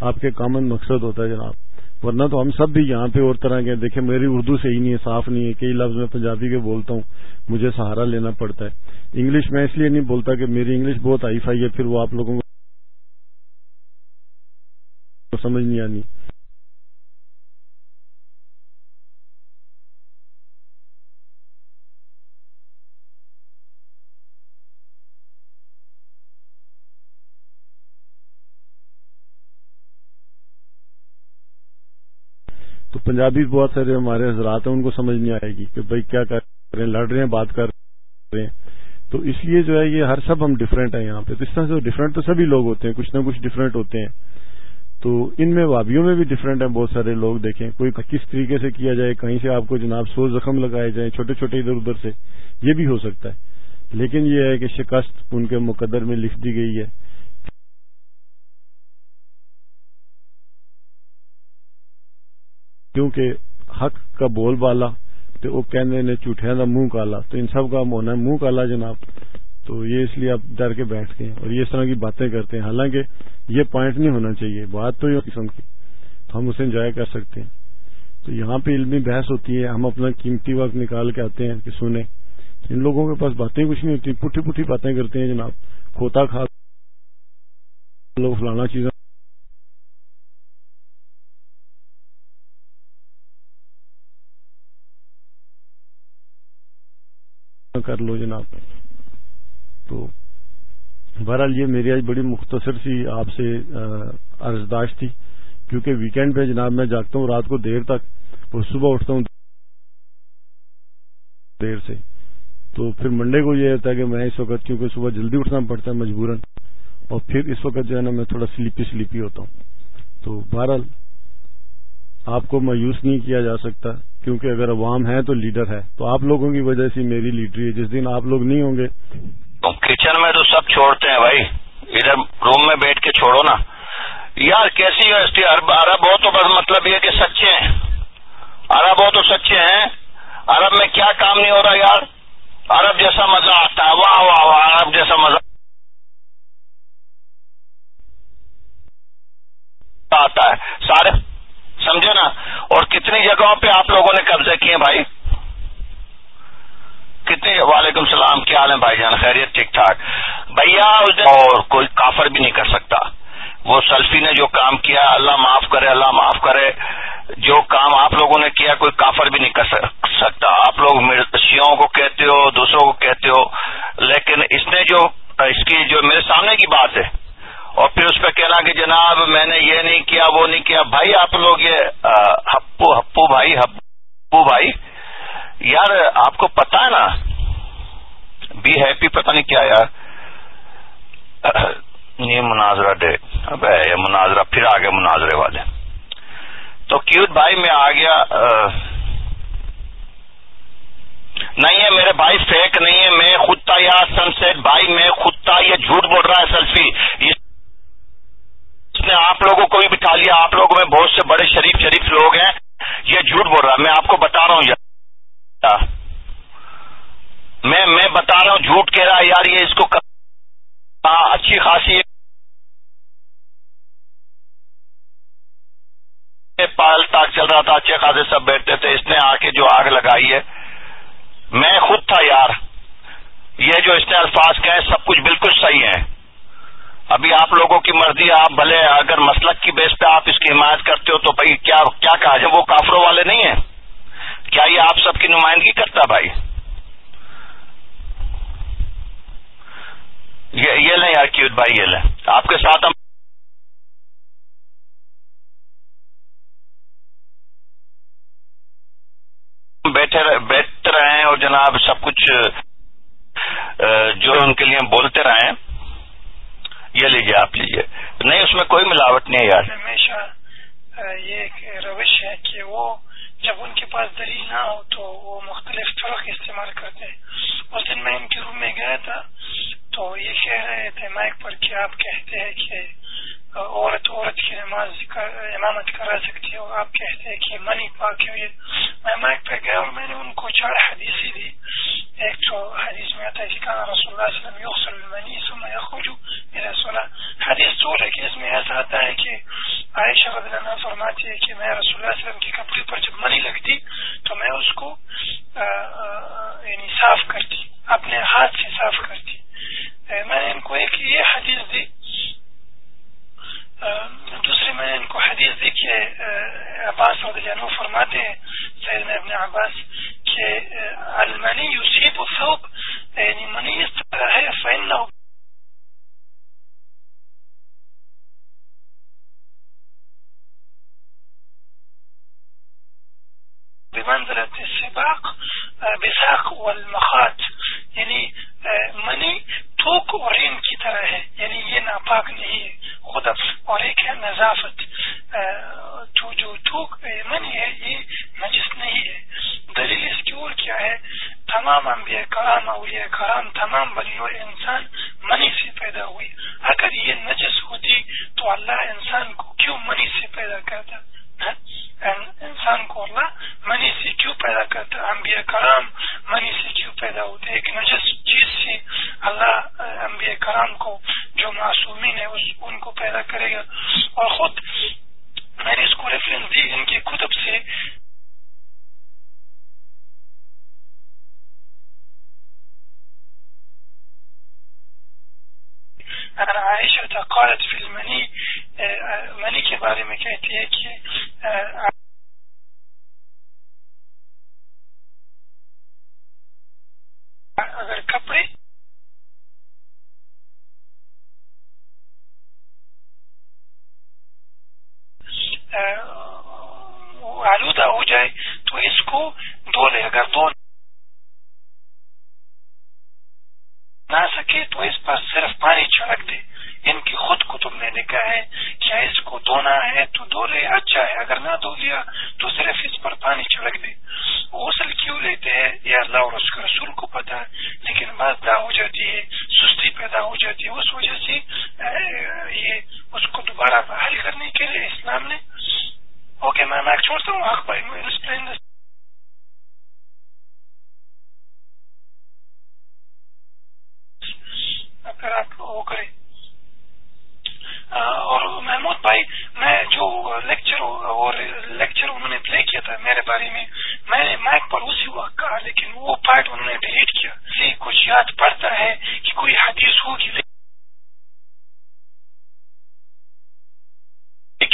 آپ کے کامن مقصد ہوتا ہے جناب۔ ورنہ تو ہم سب بھی یہاں پہ اور طرح کے دیکھیں، میری اردو صحیح نہیں ہے، صاف نہیں ہے۔ کئی لفظ میں پنجابی کے بولتا ہوں، مجھے سہارا لینا پڑتا ہے۔ انگلش میں اس لیے نہیں بولتا کہ میری انگلش بہت ہائی فائی ہے، پھر وہ آپ لوگوں کو سمجھ نہیں آنی تو پنجابی بہت سارے ہمارے حضرات ہیں، ان کو سمجھ نہیں آئے گی کہ بھائی کیا کر رہے ہیں، لڑ رہے ہیں، بات کر رہے ہیں۔ تو اس لیے جو ہے یہ ہر سب ہم ڈفرینٹ ہیں یہاں پہ۔ تو اس طرح سے ڈفرینٹ تو سبھی لوگ ہوتے ہیں، کچھ نہ کچھ ڈفرینٹ ہوتے ہیں۔ تو ان میں وابیوں میں بھی ڈفرینٹ ہیں بہت سارے لوگ، دیکھیں، کوئی کس طریقے سے کیا جائے، کہیں سے آپ کو جناب سو زخم لگائے جائیں، چھوٹے چھوٹے ادھر ادھر سے، یہ بھی ہو سکتا ہے۔ لیکن یہ ہے کہ شکست ان کے مقدر میں لکھ دی گئی ہے۔ کیونکہ حق کا بول بالا تو وہ کہنے نے جھوٹیا کا منہ کالا تو ان سب کا ہونا ہے منہ کالا جناب تو یہ اس لیے آپ ڈر کے بیٹھ گئے اور یہ اس طرح کی باتیں کرتے ہیں حالانکہ یہ پوائنٹ نہیں ہونا چاہیے بات تو یہ قسم کی تو ہم اسے انجوائے کر سکتے ہیں تو یہاں پہ علمی بحث ہوتی ہے ہم اپنا قیمتی وقت نکال کے آتے ہیں کہ سنیں ان لوگوں کے پاس باتیں کچھ نہیں ہوتی پٹھی پٹھی باتیں کرتے ہیں جناب کھوتا کھا لوگ فلانا چیزیں کر لو جناب۔ تو بہرحال یہ میری آج بڑی مختصر سی آپ سے ارزداشت تھی۔ کیونکہ ویکینڈ پہ جناب میں جاگتا ہوں رات کو دیر تک، اور صبح اٹھتا ہوں دیر سے۔ تو پھر منڈے کو یہ ہوتا ہے کہ میں اس وقت، کیونکہ صبح جلدی اٹھنا پڑتا ہے مجبوراً، اور پھر اس وقت جو ہے نا میں تھوڑا سلیپی سلیپی ہوتا ہوں۔ تو بہرحال آپ کو مایوس نہیں کیا جا سکتا، کیونکہ اگر عوام ہے تو لیڈر ہے۔ تو آپ لوگوں کی وجہ سے میری لیڈری ہے۔ جس دن آپ لوگ نہیں ہوں گے۔ کچن میں تو سب چھوڑتے ہیں بھائی۔ ادھر روم میں بیٹھ کے چھوڑو نا۔ یار کیسی یونیورسٹی عرب ہو تو بس مطلب یہ کہ سچے ہیں۔ عرب ہو تو سچے ہیں۔ عرب میں کیا کام نہیں ہو رہا یار؟ عرب جیسا مزہ آتا ہے۔ واہ واہ واہ، عرب جیسا مزہ آتا ہے۔ سارے سمجھے نا؟ اور کتنی جگہوں پہ آپ لوگوں نے قبضے کیے بھائی؟ کتنے وعلیکم السلام، کیا حال ہے بھائی جان؟ خیریت، ٹھیک ٹھاک۔ بھیا اور کوئی کافر بھی نہیں کر سکتا۔ وہ سلفی نے جو کام کیا، اللہ معاف کرے، اللہ معاف کرے۔ جو کام آپ لوگوں نے کیا، کوئی کافر بھی نہیں کر سکتا۔ آپ لوگ شیوں کو کہتے ہو، دوسروں کو کہتے ہو، لیکن اس نے جو اس کی جو میرے سامنے کی بات ہے۔ اور پھر اس پہ کہنا کہ جناب میں نے یہ نہیں کیا، وہ نہیں کیا۔ بھائی، آپ لوگ یہ ہپو ہپو بھائی ہپو بھائی، یار آپ کو پتا ہے نا، بی ہیپی پتہ نہیں کیا یار۔ یہ مناظرہ ڈے اب یہ مناظرہ، پھر آ گیا مناظرے والے۔ تو کیوٹ بھائی میں آ گیا نہیں ہے، میرے بھائی فیک نہیں ہے، میں خود تھا یار سن سیٹ بھائی میں خود تھا یہ جھوٹ بول رہا ہے سیلفی۔ نے آپ لوگوں کو بھی بٹھا لیا۔ آپ لوگوں میں بہت سے بڑے شریف شریف لوگ ہیں۔ یہ جھوٹ بول رہا ہے۔ میں آپ کو بتا رہا ہوں۔ یار میں میں بتا رہا ہوں۔ جھوٹ کہہ رہا یار یہ اس کو ہاں، اچھی خاصی پال تاک چل رہا تھا۔ اچھے خاصے سب بیٹھتے تھے۔ اس نے آ کے جو آگ لگائی ہے۔ میں خود تھا یار۔ یہ جو اس نے الفاظ کہے، سب کچھ بالکل صحیح ہے۔ ابھی آپ لوگوں کی مرضی آپ بھلے اگر مسلک کی بیس پہ آپ اس کی حمایت کرتے ہو تو بھائی کیا کیا کہا جائے؟ وہ کافروں والے نہیں ہیں۔ کیا یہ آپ سب کی نمائندگی کرتا بھائی؟ یہ لیں یار کیوت بھائی، یہ لیں۔ آپ کے ساتھ ہم بیٹھے بیٹھتے رہے ہیں اور جناب سب کچھ جو ان کے لیے بولتے رہے یہ لیجیے آپ لیجیے نہیں، اس میں کوئی ملاوٹ نہیں ہے یار۔ ہمیشہ یہ ایک روش ہے کہ وہ جب ان کے پاس دلیل نہ ہو تو وہ مختلف طرق استعمال کرتے۔ ہیں اس دن میں ان کے روم میں گیا تھا تو یہ کہہ رہے تھے مائک پر کہ آپ کہتے ہیں کہ عورت عورت کی نماز امامت کرا سکتی ہے اور آپ کہتے ہیں کہ منی پاک ہوئی میں مائک پہ گیا اور میں نے ان کو چار حدیثی دی۔ ایک تو حدیث میں آتا ہے کہ کہاں رسول اللہ علیہ وسلم یغسل المنی ثم یخرج الى الصلاة۔ حدیث تو ہے کہ اس میں ایسا آتا ہے کہ عائشہ رضی اللہ عنہ فرماتی ہے کہ میں رسول اللہ علیہ وسلم کے کپڑے پر جب منی لگتی تو میں اس کو یعنی صاف کرتی، اپنے ہاتھ سے صاف کرتی۔ میں نے ان کو ایک یہ حدیث دی دوسری میں نے ان کو حدیث دی کہ عباس رضی اللہ عنہ فرماتے ہیں، سیدنا ابن عباس، کہ المنی یصیب الثوب یعنی منی اس طرح ہے، فإنه بمنزلة السباق بساق والمخاط یعنی منی تھوک اور رین کی طرح ہے یعنی یہ ناپاک نہیں ہے۔ خود اور ایک ہے نظافت تو جو تھوک منی ہے، یہ نجس نہیں ہے. دلیل اس کی اور کیا ہے؟ تمام انبیاء کرام، اولیاء کرام تمام بنی اور انسان منی سے پیدا ہوئی اگر یہ نجس ہوتی تو اللہ انسان کو کیوں منی سے پیدا کرتا؟ ہاں؟ انسان کو اللہ منی سے کیوں پیدا کرتا انبیاء کرام منی سے کیوں پیدا ہوتے ایک نجس چیز سے اللہ، انبیاء کرام کو جو معصومین ہے ان کو پیدا کرے گا۔ اور خود میں نے اس کو ریفرنس دی، ان کی کتب سے عائشہ قالت فی المنی منی کے بارے میں کہتی ہے کہ اگر کپڑے آلودہ ہو جائے تو اس کو دو لے، اگر دو نہ سکے تو اس پر صرف پانی چھڑک دے ان کی خود کتب نے لکھا ہے، کیا اس کو دھونا ہے؟ تو دو لے اچھا ہے، اگر نہ دھو لیا تو صرف اس پر پانی چھڑک دے۔ غسل کیوں لیتے ہیں؟ یہ اللہ، اور اس کے رسول کو پتا لیکن بات ہو جاتی ہے، سستی پیدا ہو جاتی ہے۔ اس وجہ سے یہ اس کو دوبارہ بحال کرنے کے لیے اسلام نے۔ اوکے، میں میں چھوڑتا ہوں آخ بھائی، میں اگر آپ وہ کریں۔ اور محمود بھائی، میں جو لیکچر اور لیکچر انہوں نے پلے کیا تھا میرے بارے میں میں نے مائک پر اسی وقت کہا، لیکن وہ پارٹ انہوں نے ڈیلیٹ کیا۔ جی، کچھ یاد پڑتا ہے کہ کوئی حدیث ہوگی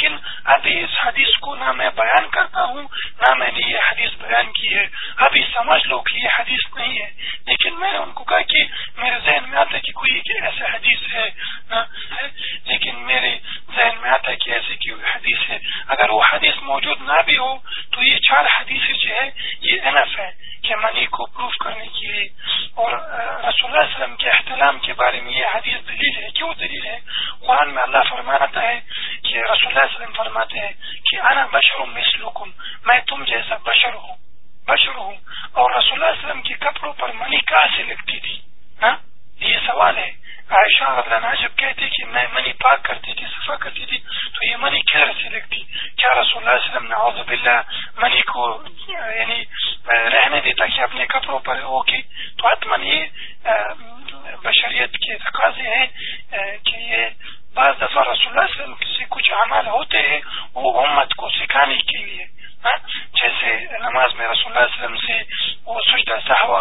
لیکن ابھی اس حدیث کو نہ میں بیان کرتا ہوں، نہ میں نے یہ حدیث بیان کی ہے۔ ابھی سمجھ لو کہ یہ حدیث نہیں ہے، لیکن میں نے ان کو کہا کہ میرے ذہن میں آتا ہے کہ کوئی ایسا حدیث ہے لیکن میرے ذہن میں آتا ہے کہ ایسی کی حدیث ہے۔ اگر وہ حدیث موجود نہ بھی ہو، تو یہ چار حدیث جو ہے، یہ انف ہے کہ منی کو پروف کرنے کے لیے۔ اور رسول اللہ علیہ وسلم کے احترام کے بارے میں یہ حدیث دلیل ہے۔ کیوں دلیل ہے؟ قرآن میں اللہ فرماتا ہے کہ رسول اللہ وسلم فرماتے ہیں کہ انا بشر مثلکم، میں تم جیسا بشر ہوں بشر ہوں۔ اور رسول اللہ علیہ وسلم کے کپڑوں پر منی کہاں سے لگتی تھی ہاں؟ یہ سوال ہے۔ عائشہ عنہ جب کہتی کہ میں منی پاک کرتی تھی، صفا کرتی تھی، تو یہ منی کدھر سے لگتی؟ کیا رسول اللہ علیہ وسلم نے عوض باللہ منی کو یعنی رہنے دیتا کہ اپنے کپڑوں پر اوکے تو حتمن یہ بشریت کے تقاضے ہیں کہ یہ بعض دفعہ رسول اللہ وسلم سے کچھ عمل ہوتے ہیں وہ امت کو سکھانے کے لیے ہاں؟ جیسے نماز میں رسول اللہ علیہ وسلم سے وہ سجدہ صحابہ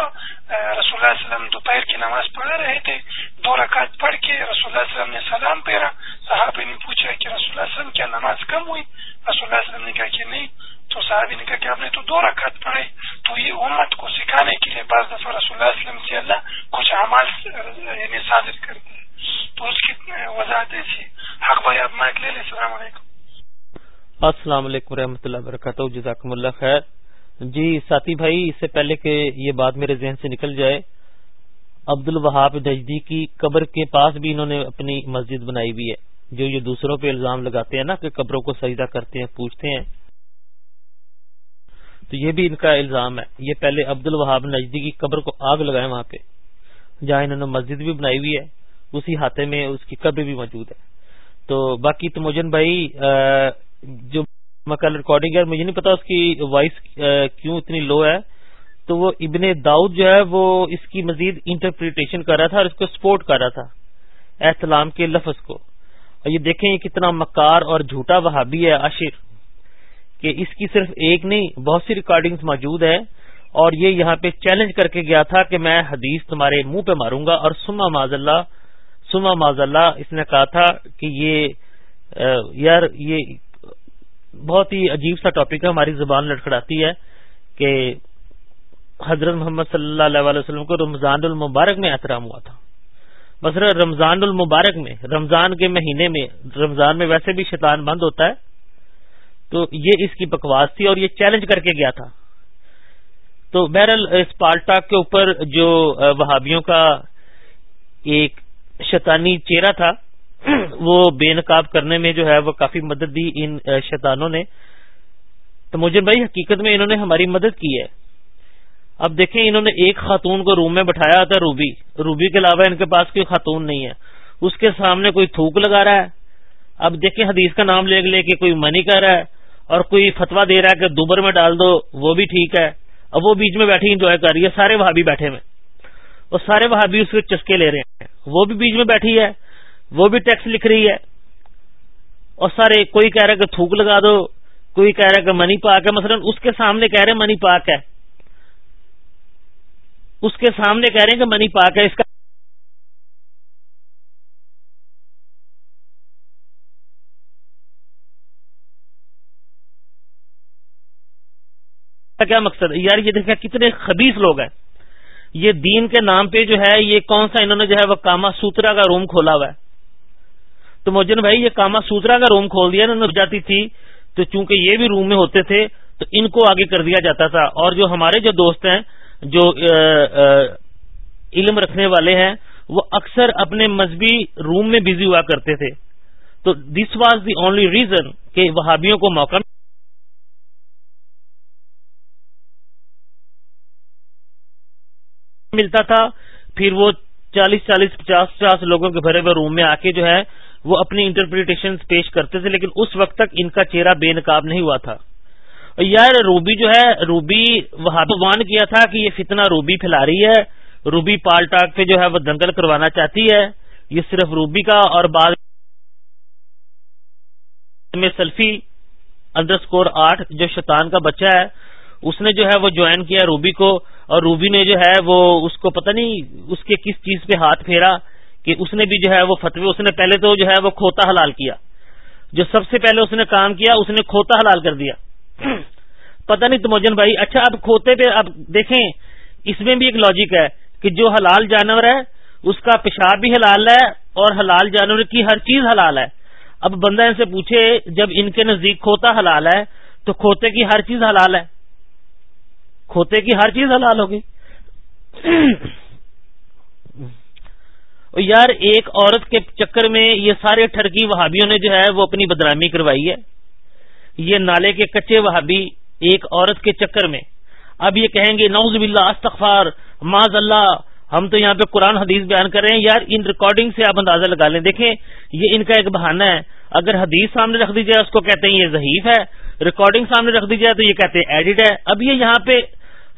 رسول اللہ علیہ وسلم دوپہر کی نماز پڑھ رہے تھے، دو رکعت پڑھ کے رسول اللہ علیہ وسلم نے سلام پھیرا صحابی نے پوچھا کہ رسول اللہ علیہ وسلم کیا نماز کم ہوئی؟ رسول اللہ علیہ وسلم نے کہا کہ نہیں، تو صحابی نے کہا کہ آپ نے تو دو رکعت پڑھے، تو یہ امت کو سکھانے کے لیے بعض دفعہ رسول اللہ علیہ وسلم سے اللہ کچھ اعمال یعنی صادر کرتے ہیں وضاحت جی۔ حق بھائی، آپ مائک لے لیں، السلام علیکم۔ السلام علیکم رحمۃ اللہ وبرکاتہ، جزاکم اللہ خیر۔ جی ساتھی بھائی، اس سے پہلے کہ یہ بات میرے ذہن سے نکل جائے عبد الوہاب نجدی کی قبر کے پاس بھی انہوں نے اپنی مسجد بنائی ہوئی ہے۔ جو یہ دوسروں پہ الزام لگاتے ہیں نا کہ قبروں کو سجدہ کرتے ہیں، پوچھتے ہیں۔ تو یہ بھی ان کا الزام ہے۔ یہ پہلے عبد الوہاب نجدی کی قبر کو آگ لگائے وہاں پہ۔ جہاں انہوں نے مسجد بھی بنائی ہوئی ہے۔ اسی ہاتھے میں اس کی قبر بھی موجود ہے۔ تو باقی تو مجن بھائی جو کل ریکارڈنگ ہے، مجھے نہیں پتا اس کی وائس کیوں اتنی لو ہے۔ تو وہ ابن داؤد جو ہے، وہ اس کی مزید انٹرپریٹیشن کر رہا تھا اور اس کو سپورٹ کر رہا تھا احتلام کے لفظ کو۔ اور یہ دیکھیں یہ کتنا مکار اور جھوٹا وہابی ہے عاشر کہ اس کی صرف ایک نہیں، بہت سی ریکارڈنگز موجود ہے اور یہ یہاں پہ چیلنج کر کے گیا تھا کہ میں حدیث تمہارے منہ پہ ماروں گا اور سما ماض اللہ سما ماض اللہ، اس نے کہا تھا کہ یہ یار، یہ بہت ہی عجیب سا ٹاپک ہے، ہماری زبان لڑکھڑاتی ہے کہ حضرت محمد صلی اللہ علیہ وسلم کو رمضان المبارک میں احترام ہوا تھا۔ مثلا رمضان المبارک میں، رمضان کے مہینے میں، رمضان میں ویسے بھی شیطان بند ہوتا ہے، تو یہ اس کی بکواس تھی اور یہ چیلنج کر کے گیا تھا۔ تو بہرحال اس پالٹاک کے اوپر جو وہابیوں کا ایک شیطانی چہرہ تھا، وہ بے نقاب کرنے میں جو ہے وہ کافی مدد دی ان شیطانوں نے۔ تو مجھے بھائی حقیقت میں انہوں نے ہماری مدد کی ہے۔ اب دیکھیں انہوں نے ایک خاتون کو روم میں بٹھایا تھا روبی۔ روبی کے علاوہ ان کے پاس کوئی خاتون نہیں ہے۔ اس کے سامنے کوئی تھوک لگا رہا ہے۔ اب دیکھیں حدیث کا نام لے لے کے کوئی منی کر رہا ہے اور کوئی فتوا دے رہا ہے کہ دوبر میں ڈال دو، وہ بھی ٹھیک ہے۔ اب وہ بیچ میں بیٹھی، انجوائے کر رہی ہے، سارے وہاں بھی بیٹھے ہوئے۔ اور سارے وہاں بھی اس کے چسکے لے رہے ہیں۔ وہ بھی بیچ میں بیٹھی ہے، وہ بھی ٹیکس لکھ رہی ہے۔ اور سارے کوئی کہہ رہا ہے کہ تھوک لگا دو، کوئی کہہ رہا ہے کہ منی پاک ہے۔ مثلا اس کے سامنے کہہ رہے ہیں منی پاک ہے۔ اس کے سامنے کہہ رہے ہیں کہ منی پاک ہے۔ اس کا کیا مقصد ہے؟ یار یہ دیکھیں کتنے خبیص لوگ ہیں۔ یہ دین کے نام پہ جو ہے، یہ کون سا انہوں نے جو ہے وہ کاما سوترا کا روم کھولا ہوا ہے۔ تو موجن بھائی، یہ کاما سوترا کا روم کھول دیا نا جاتی تھی۔ تو چونکہ یہ بھی روم میں ہوتے تھے، تو ان کو آگے کر دیا جاتا تھا۔ اور جو ہمارے جو دوست ہیں، جو علم رکھنے والے ہیں، وہ اکثر اپنے مذہبی روم میں بزی ہوا کرتے تھے۔ تو this was the only reason کہ وہابیوں کو موقع ملتا تھا، پھر وہ چالیس چالیس پچاس پچاس لوگوں کے بھرے ہوئے روم میں آ کے جو ہے، وہ اپنی انٹرپریٹیشن پیش کرتے تھے، لیکن اس وقت تک ان کا چہرہ بے نقاب نہیں ہوا تھا۔ یار، روبی جو ہے، روبی وہاں وان کیا تھا کہ یہ فتنہ روبی پھیلا رہی ہے۔ روبی پال ٹاک پہ جو ہے، وہ دنگل کروانا چاہتی ہے۔ یہ صرف روبی کا اور بعد میں سیلفی انڈر اسکور آٹھ جو شیطان کا بچہ ہے اس نے جو ہے وہ جوائن کیا روبی کو اور روبی نے جو ہے وہ اس کو پتہ نہیں اس کے کس چیز پہ ہاتھ پھیرا کہ اس نے بھی جو ہے وہ فتوی، اس نے پہلے تو جو ہے وہ کھوتا حلال کیا۔ جو سب سے پہلے اس نے کام کیا، اس نے کھوتا حلال کر دیا۔ پتہ نہیں تموجن بھائی اچھا اب کھوتے پہ، اب دیکھیں، اس میں بھی ایک لاجک ہے کہ جو حلال جانور ہے، اس کا پیشاب بھی حلال ہے اور حلال جانور کی ہر چیز حلال ہے۔ اب بندہ ان سے پوچھے، جب ان کے نزدیک کھوتا حلال ہے، تو کھوتے کی ہر چیز حلال ہے۔ کھوتے کی ہر چیز حلال ہوگی یار ایک عورت کے چکر میں یہ سارے ٹھرکی وہابیوں نے جو ہے وہ اپنی بدنامی کروائی ہے۔ یہ نالے کے کچے وہابی ایک عورت کے چکر میں۔ اب یہ کہیں گے نوز باللہ، استغفار معذ اللہ ہم تو یہاں پہ قرآن حدیث بیان کر رہے ہیں۔ یار ان ریکارڈنگ سے آپ اندازہ لگا لیں۔ دیکھیں، یہ ان کا ایک بہانہ ہے۔ اگر حدیث سامنے رکھ دی جائے، اس کو کہتے ہیں یہ ضعیف ہے۔ ریکارڈنگ سامنے رکھ دی جائے تو یہ کہتے ہیں ایڈٹ ہے۔ اب یہ یہاں پہ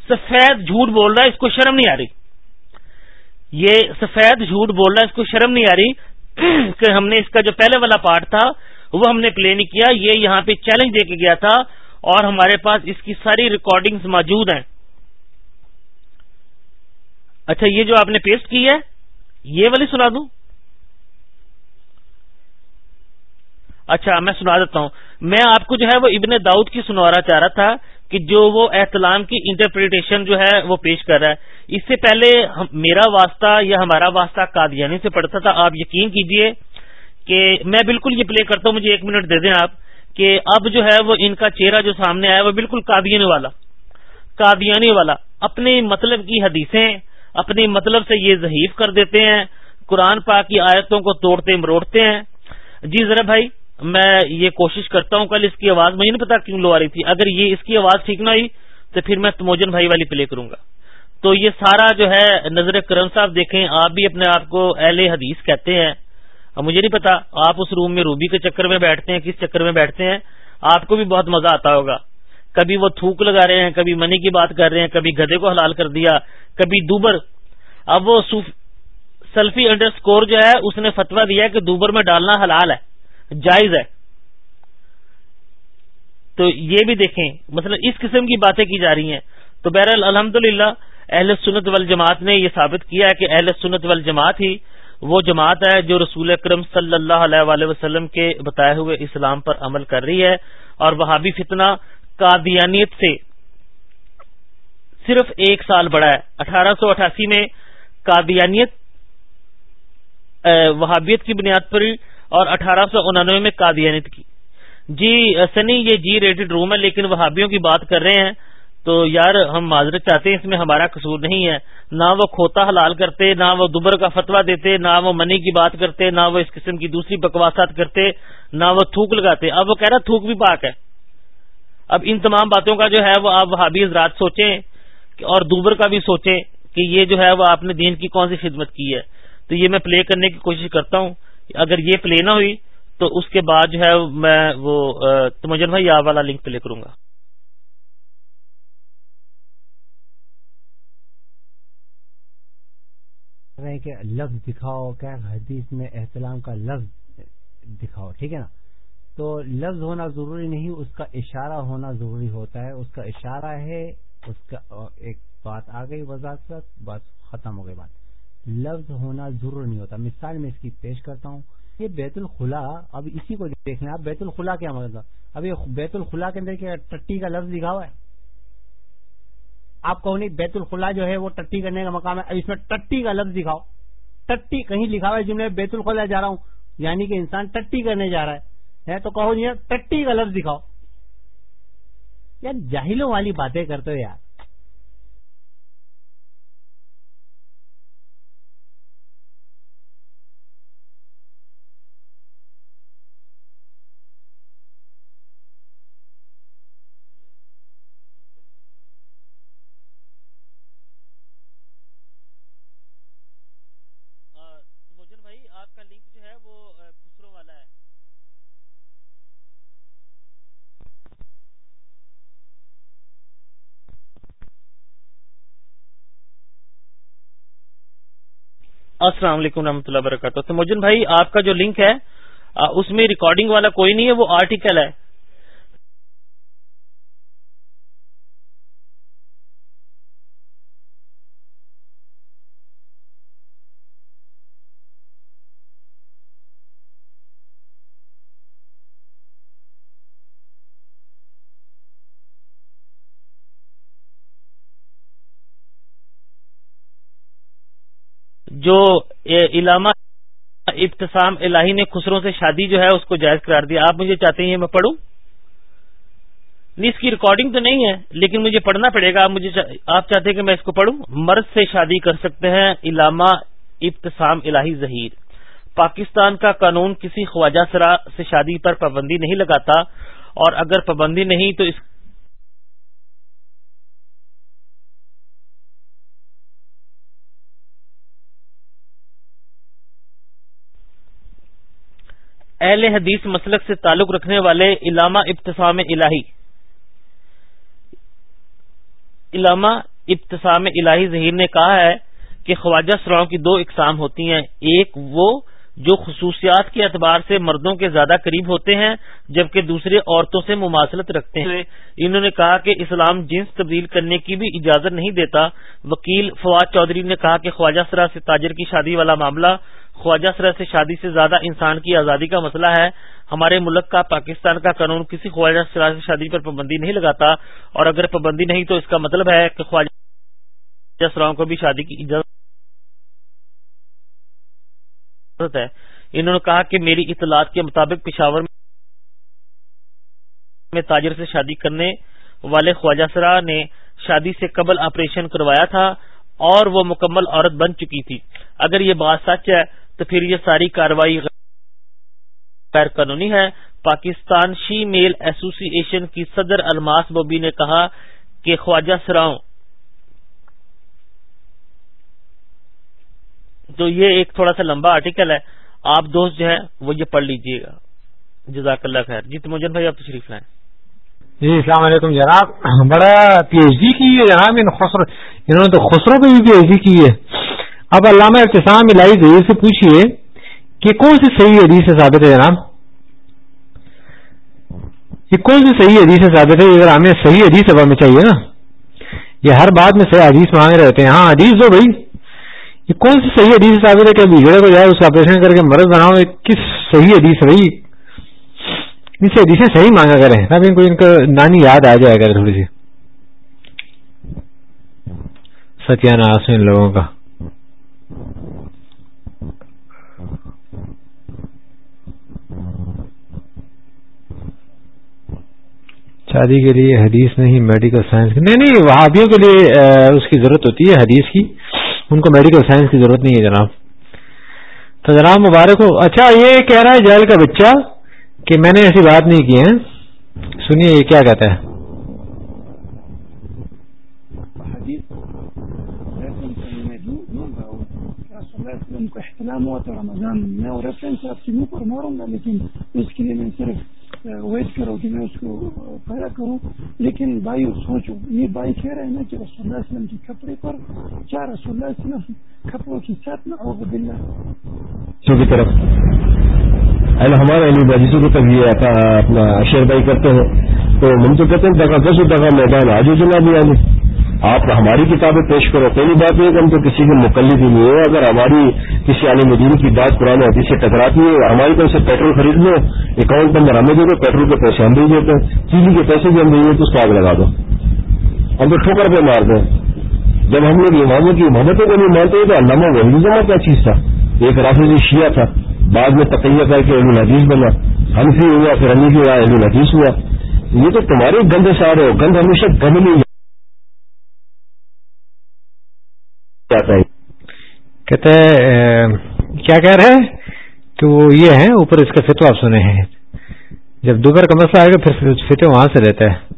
سفید جھوٹ بول رہا ہے، اس کو شرم نہیں آ رہی۔ یہ سفید جھوٹ بول رہا ہے، اس کو شرم نہیں آ رہی کہ ہم نے اس کا جو پہلے والا پارٹ تھا، وہ ہم نے پلے نہیں کیا، یہ یہاں پہ چیلنج دے کے گیا تھا اور ہمارے پاس اس کی ساری ریکارڈنگز موجود ہیں۔ اچھا یہ جو آپ نے پیسٹ کی ہے، یہ والی سنا دوں۔ اچھا میں سنا دیتا ہوں۔ میں آپ کو جو ہے وہ ابن داؤد کی سنوانا چاہ رہا تھا۔ کہ جو وہ احتلام کی انٹرپریٹیشن جو ہے وہ پیش کر رہا ہے۔ اس سے پہلے میرا واسطہ یا ہمارا واسطہ قادیانی سے پڑتا تھا۔ آپ یقین کیجیے کہ میں بالکل یہ پلے کرتا ہوں، مجھے ایک منٹ دے دیں آپ، کہ اب جو ہے وہ ان کا چہرہ جو سامنے آیا وہ بالکل قادیانی والا۔ قادیانی والا۔ اپنے مطلب کی حدیثیں اپنی مطلب سے یہ ضعیف کر دیتے ہیں۔ قرآن پاک کی آیتوں کو توڑتے مروڑتے ہیں۔ جی ذرا بھائی میں یہ کوشش کرتا ہوں، کل اس کی آواز مجھے نہیں پتا کیوں لو آ رہی تھی۔ اگر یہ اس کی آواز ٹھیک نہ ہوئی، تو پھر میں تموجن بھائی والی پلے کروں گا۔ تو یہ سارا جو ہے، نظر کرم صاحب دیکھیں، آپ بھی اپنے آپ کو اہل حدیث کہتے ہیں۔ اب مجھے نہیں پتا، آپ اس روم میں روبی کے چکر میں بیٹھتے ہیں، کس چکر میں بیٹھتے ہیں؟ آپ کو بھی بہت مزہ آتا ہوگا۔ کبھی وہ تھوک لگا رہے ہیں، کبھی منی کی بات کر رہے ہیں، کبھی گدے کو حلال کر دیا، کبھی دوبر۔ اب وہ سیلفی انڈر اسکور جو ہے، اس نے فتوا دیا کہ دوبر میں ڈالنا حلال ہے۔ جائز ہے۔ تو یہ بھی دیکھیں مطلب اس قسم کی باتیں کی جا رہی ہیں۔ تو بہرحال الحمد للہ اہل سنت وال جماعت نے یہ ثابت کیا ہے کہ اہل سنت وال جماعت ہی وہ جماعت ہے جو رسول اکرم صلی اللہ علیہ وآلہ وسلم کے بتائے ہوئے اسلام پر عمل کر رہی ہے۔ اور وہابی فتنہ قادیانیت سے صرف ایک سال بڑا ہے۔ اٹھارہ سو اٹھاسی میں قادیانیت وہابیت کی بنیاد پر اور اٹھارہ سو انانوے میں قادیانیت کی۔ جی سنی، یہ جی ریٹڈ روم ہے، لیکن وہابیوں کی بات کر رہے ہیں۔ تو یار، ہم معذرت چاہتے ہیں، اس میں ہمارا قصور نہیں ہے۔ نہ وہ کھوتا حلال کرتے، نہ وہ دوبر کا فتوا دیتے، نہ وہ منی کی بات کرتے، نہ وہ اس قسم کی دوسری بکواسات کرتے، نہ وہ تھوک لگاتے۔ اب وہ کہہ رہا تھوک بھی پاک ہے۔ اب ان تمام باتوں کا جو ہے، وہ آپ وہابی حضرات سوچیں اور دوبر کا بھی سوچیں کہ یہ جو ہے، وہ آپ نے دین کی کون سی خدمت کی ہے۔ تو یہ میں پلے کرنے کی کوشش کرتا ہوں۔ اگر یہ پلے نہ ہوئی تو اس کے بعد جو ہے میں وہ تمجن بھائی آپ والا لنک پلے کروں گا۔ کہ لفظ دکھاؤ کیا حدیث میں احتلام کا لفظ دکھاؤ، ٹھیک ہے نا؟ تو لفظ ہونا ضروری نہیں، اس کا اشارہ ہونا ضروری ہوتا ہے۔ اس کا اشارہ ہے، اس کا ایک بات آ گئی وضاحت بس ختم ہو گئی بات۔ لفظ ہونا ضروری نہیں ہوتا۔ مثال میں اس کی پیش کرتا ہوں یہ بیت الخلا اب اسی کو دیکھنا اب بیت الخلا کیا مطلب اب یہ بیت الخلا کے اندر کیا ٹٹی کا لفظ لکھا ہوا ہے؟ آپ کہو نہیں، بیت الخلا جو ہے وہ ٹٹی کرنے کا مقام ہے، اب اس میں ٹٹی کا لفظ دکھاؤ ٹٹی کہیں لکھا ہوا ہے جن میں بیت الخلا جا رہا ہوں یعنی کہ انسان ٹٹی کرنے جا رہا ہے۔ تو کہو نہیں ٹٹی کا لفظ دکھاؤ یار جاہلوں والی باتیں کرتے ہو یار۔ السلام علیکم و رحمۃ اللہ وبرکاتہ۔ تو مجن بھائی، آپ کا جو لنک ہے اس میں ریکارڈنگ والا کوئی نہیں ہے، وہ آرٹیکل ہے۔ جو علامہ ابتسام الہی نے خسروں سے شادی جو ہے اس کو جائز قرار دیا۔ آپ مجھے چاہتے ہیں میں پڑھوں؟ نہیں، اس کی ریکارڈنگ تو نہیں ہے، لیکن مجھے پڑھنا پڑے گا۔ آپ مجھے آپ چاہتے ہیں کہ میں اس کو پڑھوں؟ مرد سے شادی کر سکتے ہیں علامہ ابتسام الہی ظہیر۔ پاکستان کا قانون کسی خواجہ سرا سے شادی پر پابندی نہیں لگاتا، اور اگر پابندی نہیں تو اس اہل حدیث مسلک سے تعلق رکھنے والے علامہ ابتسام الہی۔ علامہ ابتسام الہی ظہیر نے کہا ہے کہ خواجہ سراؤں کی دو اقسام ہوتی ہیں۔ ایک وہ جو خصوصیات کے اعتبار سے مردوں کے زیادہ قریب ہوتے ہیں، جبکہ دوسرے عورتوں سے مماثلت رکھتے ہیں۔ انہوں نے کہا کہ اسلام جنس تبدیل کرنے کی بھی اجازت نہیں دیتا۔ وکیل فواد چودھری نے کہا کہ خواجہ سرا سے تاجر کی شادی والا معاملہ خواجہ سرا سے شادی سے زیادہ انسان کی آزادی کا مسئلہ ہے۔ ہمارے ملک کا، پاکستان کا قانون کسی خواجہ سرا سے شادی پر پابندی نہیں لگاتا۔ اور اگر پابندی نہیں تو اس کا مطلب ہے کہ خواجہ سراؤں کو بھی شادی کی اجازت ہے۔ انہوں نے کہا کہ میری اطلاعات کے مطابق پشاور میں تاجر سے شادی کرنے والے خواجہ سرا نے شادی سے قبل آپریشن کروایا تھا اور وہ مکمل عورت بن چکی تھی۔ اگر یہ بات سچ ہے تو پھر یہ ساری کاروائی غیر قانونی ہے۔ پاکستان شی میل ایسوسی ایشن کی صدر الماس بوبی نے کہا کہ خواجہ سراؤں تو یہ ایک تھوڑا سا لمبا آرٹیکل ہے۔ آپ دوست جو ہے وہ یہ پڑھ لیجیے گا۔ جزاک اللہ خیر۔ جی تموجن بھائی، آپ تشریف لائیں۔ جی السلام علیکم جناب۔ بڑا پی ایچ ڈی کی ہے جناب انہوں نے تو خسرو پہ بھی پی ایچ ڈی کی ہے۔ اب علامہ ابتسام الہی ضرور سے پوچھیے کہ کون سی صحیح حدیث سے ثابت ہے جناب؟ یہ کون سی صحیح حدیث سے ثابت ہے؟ اگر ہمیں صحیح حدیث اب ہمیں چاہیے نا۔ یہ ہر بات میں صحیح حدیث مانگ رہتے ہیں۔ ہاں حدیث دو بھائی۔ یہ کون سی صحیح حدیث سے ثابت ہے کہ بگڑے کو جائے اس کا آپریشن کر کے مرض بناؤ؟ کس صحیح حدیث ہے بھائی؟ ان سے حدیثیں صحیح مانگا کریں۔ تب ان کو ان کو نانی یاد آ جائے کرے تھوڑی سی۔ ستیہ ناس ان لوگوں کا۔ شادی کے لیے حدیث نہیں میڈیکل سائنس نہیں نہیں، وہابیوں کے لیے اس کی ضرورت ہوتی ہے حدیث کی۔ ان کو میڈیکل سائنس کی ضرورت نہیں ہے جناب۔ تو جناب مبارک ہو۔ اچھا یہ کہہ رہا ہے جیل کا بچہ کہ میں نے ایسی بات نہیں کی ہے۔ سنیے یہ کیا کہتا ہے۔ کو احتلام ہوا تو رمضان میں اور ریفرنس آپ کے منہ پر ماروں گا لیکن اس کے لیے میں صرف ویٹ کروں کہ میں اس کو پیدا کروں لیکن بھائی سوچو یہ بھائی کہہ رہے ہیں نا کہ رسول اللہ وسلم کے کپڑے پر کیا رسول اللہ وسلم کپڑوں کی ساتھ نہ ہوگا بلّہ طرف ہمارے علی بجیسوں کو تب یہ اپنا شیر بھائی کرتے ہیں تو ہم تو کہتے ہیں دفعہ دس دفعہ میدان آج جنا بھی آنے آپ ہماری کتابیں پیش کرو. پہلی بات یہ کہ ہم تو کسی کے مقلد ہی نہیں ہے اگر ہماری کسی عالم مدین کی بات پرانے حدیث سے ٹکراتی ہے، ہماری طرف سے پیٹرول خرید لو اکاؤنٹ نمبر ہمیں دے دو پیٹرول کے پیسے ہم دے دیتے ہیں. چیزیں کے پیسے بھی ہم دے تو اس کو آگ لگا دو. ہم تو ٹھوکر پہ مار دیں. جب ہم لوگ اماموں کی محبتوں کو نہیں مانتے تو علامہ وحید جمع کیا چیز تھا؟ ایک رافظ شیعہ تھا. بعد میں تقیہ کر کے علم حدیث بنا. ہنفی ہوا پھر ہنفی ہوا، علم حدیث ہوا. یہ تو تمہارے گند سارے ہو. گند ہمیشہ گند نہیں جاتا ہے کہتے کیا کہہ رہے ہیں؟ کہ وہ یہ ہے اوپر اس کا فتو آپ سنے ہیں۔ جب دوپہر کا مسئلہ آئے گا پھر فتو وہاں سے رہتا ہے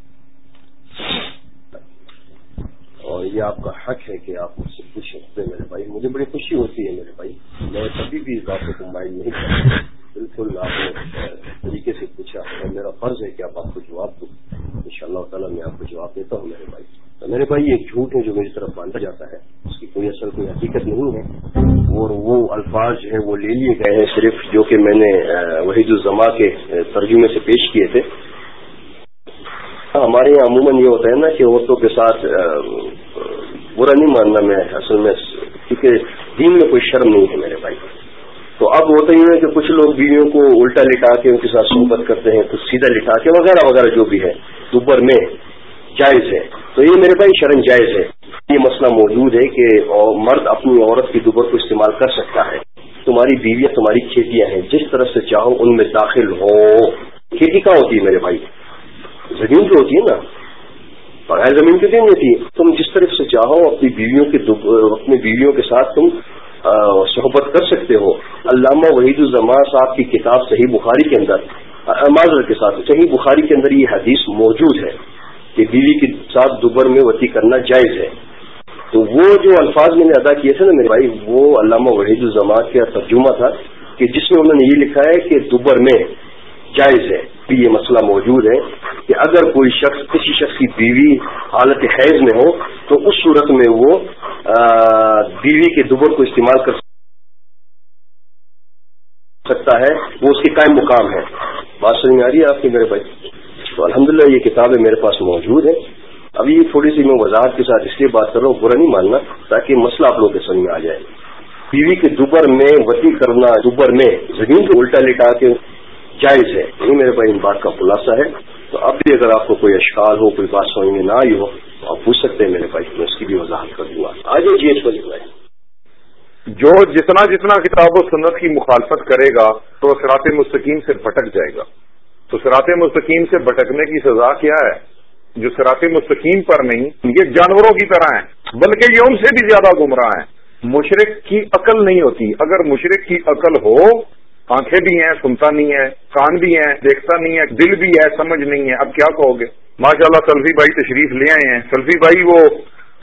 اور یہ آپ کا حق ہے کہ آپ مجھ سے پوچھ سکتے ہیں میرے بھائی۔ مجھے بڑی خوشی ہوتی ہے میرے بھائی۔ میں کبھی بھی اس بات کو کمبائن نہیں کرتا۔ بالکل آپ نے طریقے سے پوچھا۔ اور میرا فرض ہے کہ آپ آپ کو جواب دوں۔ ان شاء اللہ تعالیٰ میں آپ کو جواب دیتا ہوں میرے بھائی۔ میرے بھائی ایک جھوٹ ہے جو میری طرف باندھا جاتا ہے۔ اس کی کوئی اصل، کوئی حقیقت نہیں ہے۔ اور وہ الفاظ جو ہیں، وہ لے لیے گئے ہیں صرف جو کہ میں نے وحید الزما کے ترجمے سے پیش کیے تھے۔ ہاں، ہمارے یہاں عموماً یہ ہوتا ہے نا کہ عورتوں کے ساتھ برا نہیں ماننا میں اصل میں، کیونکہ دین میں کوئی شرم نہیں ہے میرے بھائی۔ تو اب ہوتا ہی ہے کہ کچھ لوگ بیویوں کو الٹا لٹا کے ان کے ساتھ صحبت کرتے ہیں، کچھ سیدھا لٹا کے، وغیرہ وغیرہ جو بھی ہے۔ دوپہر میں جائز ہے۔ تو یہ میرے بھائی شرم جائز ہے۔ یہ مسئلہ موجود ہے کہ مرد اپنی عورت کی دوبر کو استعمال کر سکتا ہے۔ تمہاری بیویاں تمہاری کھیتیاں ہیں۔ جس طرح سے چاہو ان میں داخل ہو۔ کھیتی کہاں ہوتی ہے میرے بھائی؟ زمین جو ہوتی ہے نا۔ بغیر زمین کی نہیں ہوتی۔ تم جس طرف سے چاہو اپنی بیویوں کے اپنی بیویوں کے ساتھ تم صحبت کر سکتے ہو۔ علامہ وحید الزما صاحب کی کتاب صحیح بخاری کے اندر معذرت کے ساتھ صحیح بخاری کے اندر یہ حدیث موجود ہے۔ کہ بیوی کے ساتھ دوبر میں وتی کرنا جائز ہے۔ تو وہ جو الفاظ میں نے ادا کیے تھے نا میرے بھائی، وہ علامہ وحید الزما کا ترجمہ تھا کہ جس میں انہوں نے یہ لکھا ہے کہ دوبر میں جائز ہے۔ بھی یہ مسئلہ موجود ہے کہ اگر کوئی شخص، کسی شخص کی بیوی حالت حیض میں ہو، تو اس صورت میں وہ بیوی کے دوبر کو استعمال کر سکتا ہے۔ وہ اس کے قائم مقام ہے۔ بات سمجھ آ رہی ہے آپ کی میرے بھائی؟ تو الحمدللہ یہ کتابیں میرے پاس موجود ہیں۔ ابھی تھوڑی سی میں وضاحت کے ساتھ اس لیے بات کر رہا ہوں، برا نہیں ماننا، تاکہ مسئلہ آپ لوگوں کے سمجھ میں آ جائے۔ بیوی کے دوبر میں، وتی کرنا دوبر میں، زمین کو الٹا لٹا کے جائز ہے۔ یہی میرے بھائی، ان بات کا خلاصہ ہے۔ تو اب بھی اگر آپ کو کوئی اشکال ہو، کوئی بات سمجھ میں نہ آئی ہو، تو آپ پوچھ سکتے ہیں میرے بھائی، میں اس کی بھی وضاحت کر دوں گا۔ آج جی ایس بھائی۔ جو جتنا جتنا کتاب و سنت کی مخالفت کرے گا، تو سرات مستقیم سے بھٹک جائے گا۔ تو سرات مستقیم سے بھٹکنے کی سزا کیا ہے؟ جو سرات مستقیم پر نہیں، یہ جانوروں کی طرح ہیں، بلکہ یہ ان سے بھی زیادہ گمراہ ہیں۔ مشرق کی عقل نہیں ہوتی۔ اگر مشرق کی عقل ہو، آنکھیں بھی ہیں، سنتا نہیں ہے، کان بھی ہیں، دیکھتا نہیں ہے، دل بھی ہے، سمجھ نہیں ہے۔ اب کیا کہو گے؟ ماشاء اللہ سلفی بھائی تشریف لے آئے ہیں۔ سلفی بھائی وہ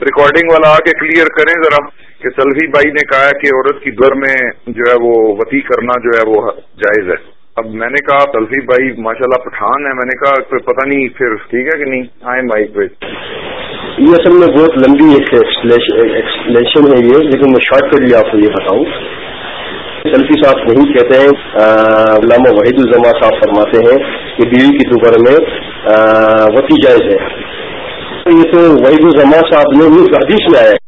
ریکارڈنگ والا آ کے کلیئر کریں ذرا کہ سلفی بھائی نے کہا کہ عورت کی در میں جو ہے وہ وتی کرنا جو ہے وہ جائز ہے۔ اب میں نے کہا سلفی بھائی ماشاء اللہ پٹھان ہے۔ میں نے کہا پتہ نہیں پھر ٹھیک ہے کہ نہیں؟ آئے مائک پہ۔ یہ اصل میں بہت لمبی ایکسپلینشن ہے یہ، لیکن میں شارٹ کٹ آپ کو یہ بتاؤں۔ سلفی صاحب نہیں کہتے ہیں علامہ وحید الزما صاحب فرماتے ہیں کہ بیوی کی دوبارہ میں وتی جائز ہے۔ یہ تو وحید الزما صاحب نے حدیث میں آیا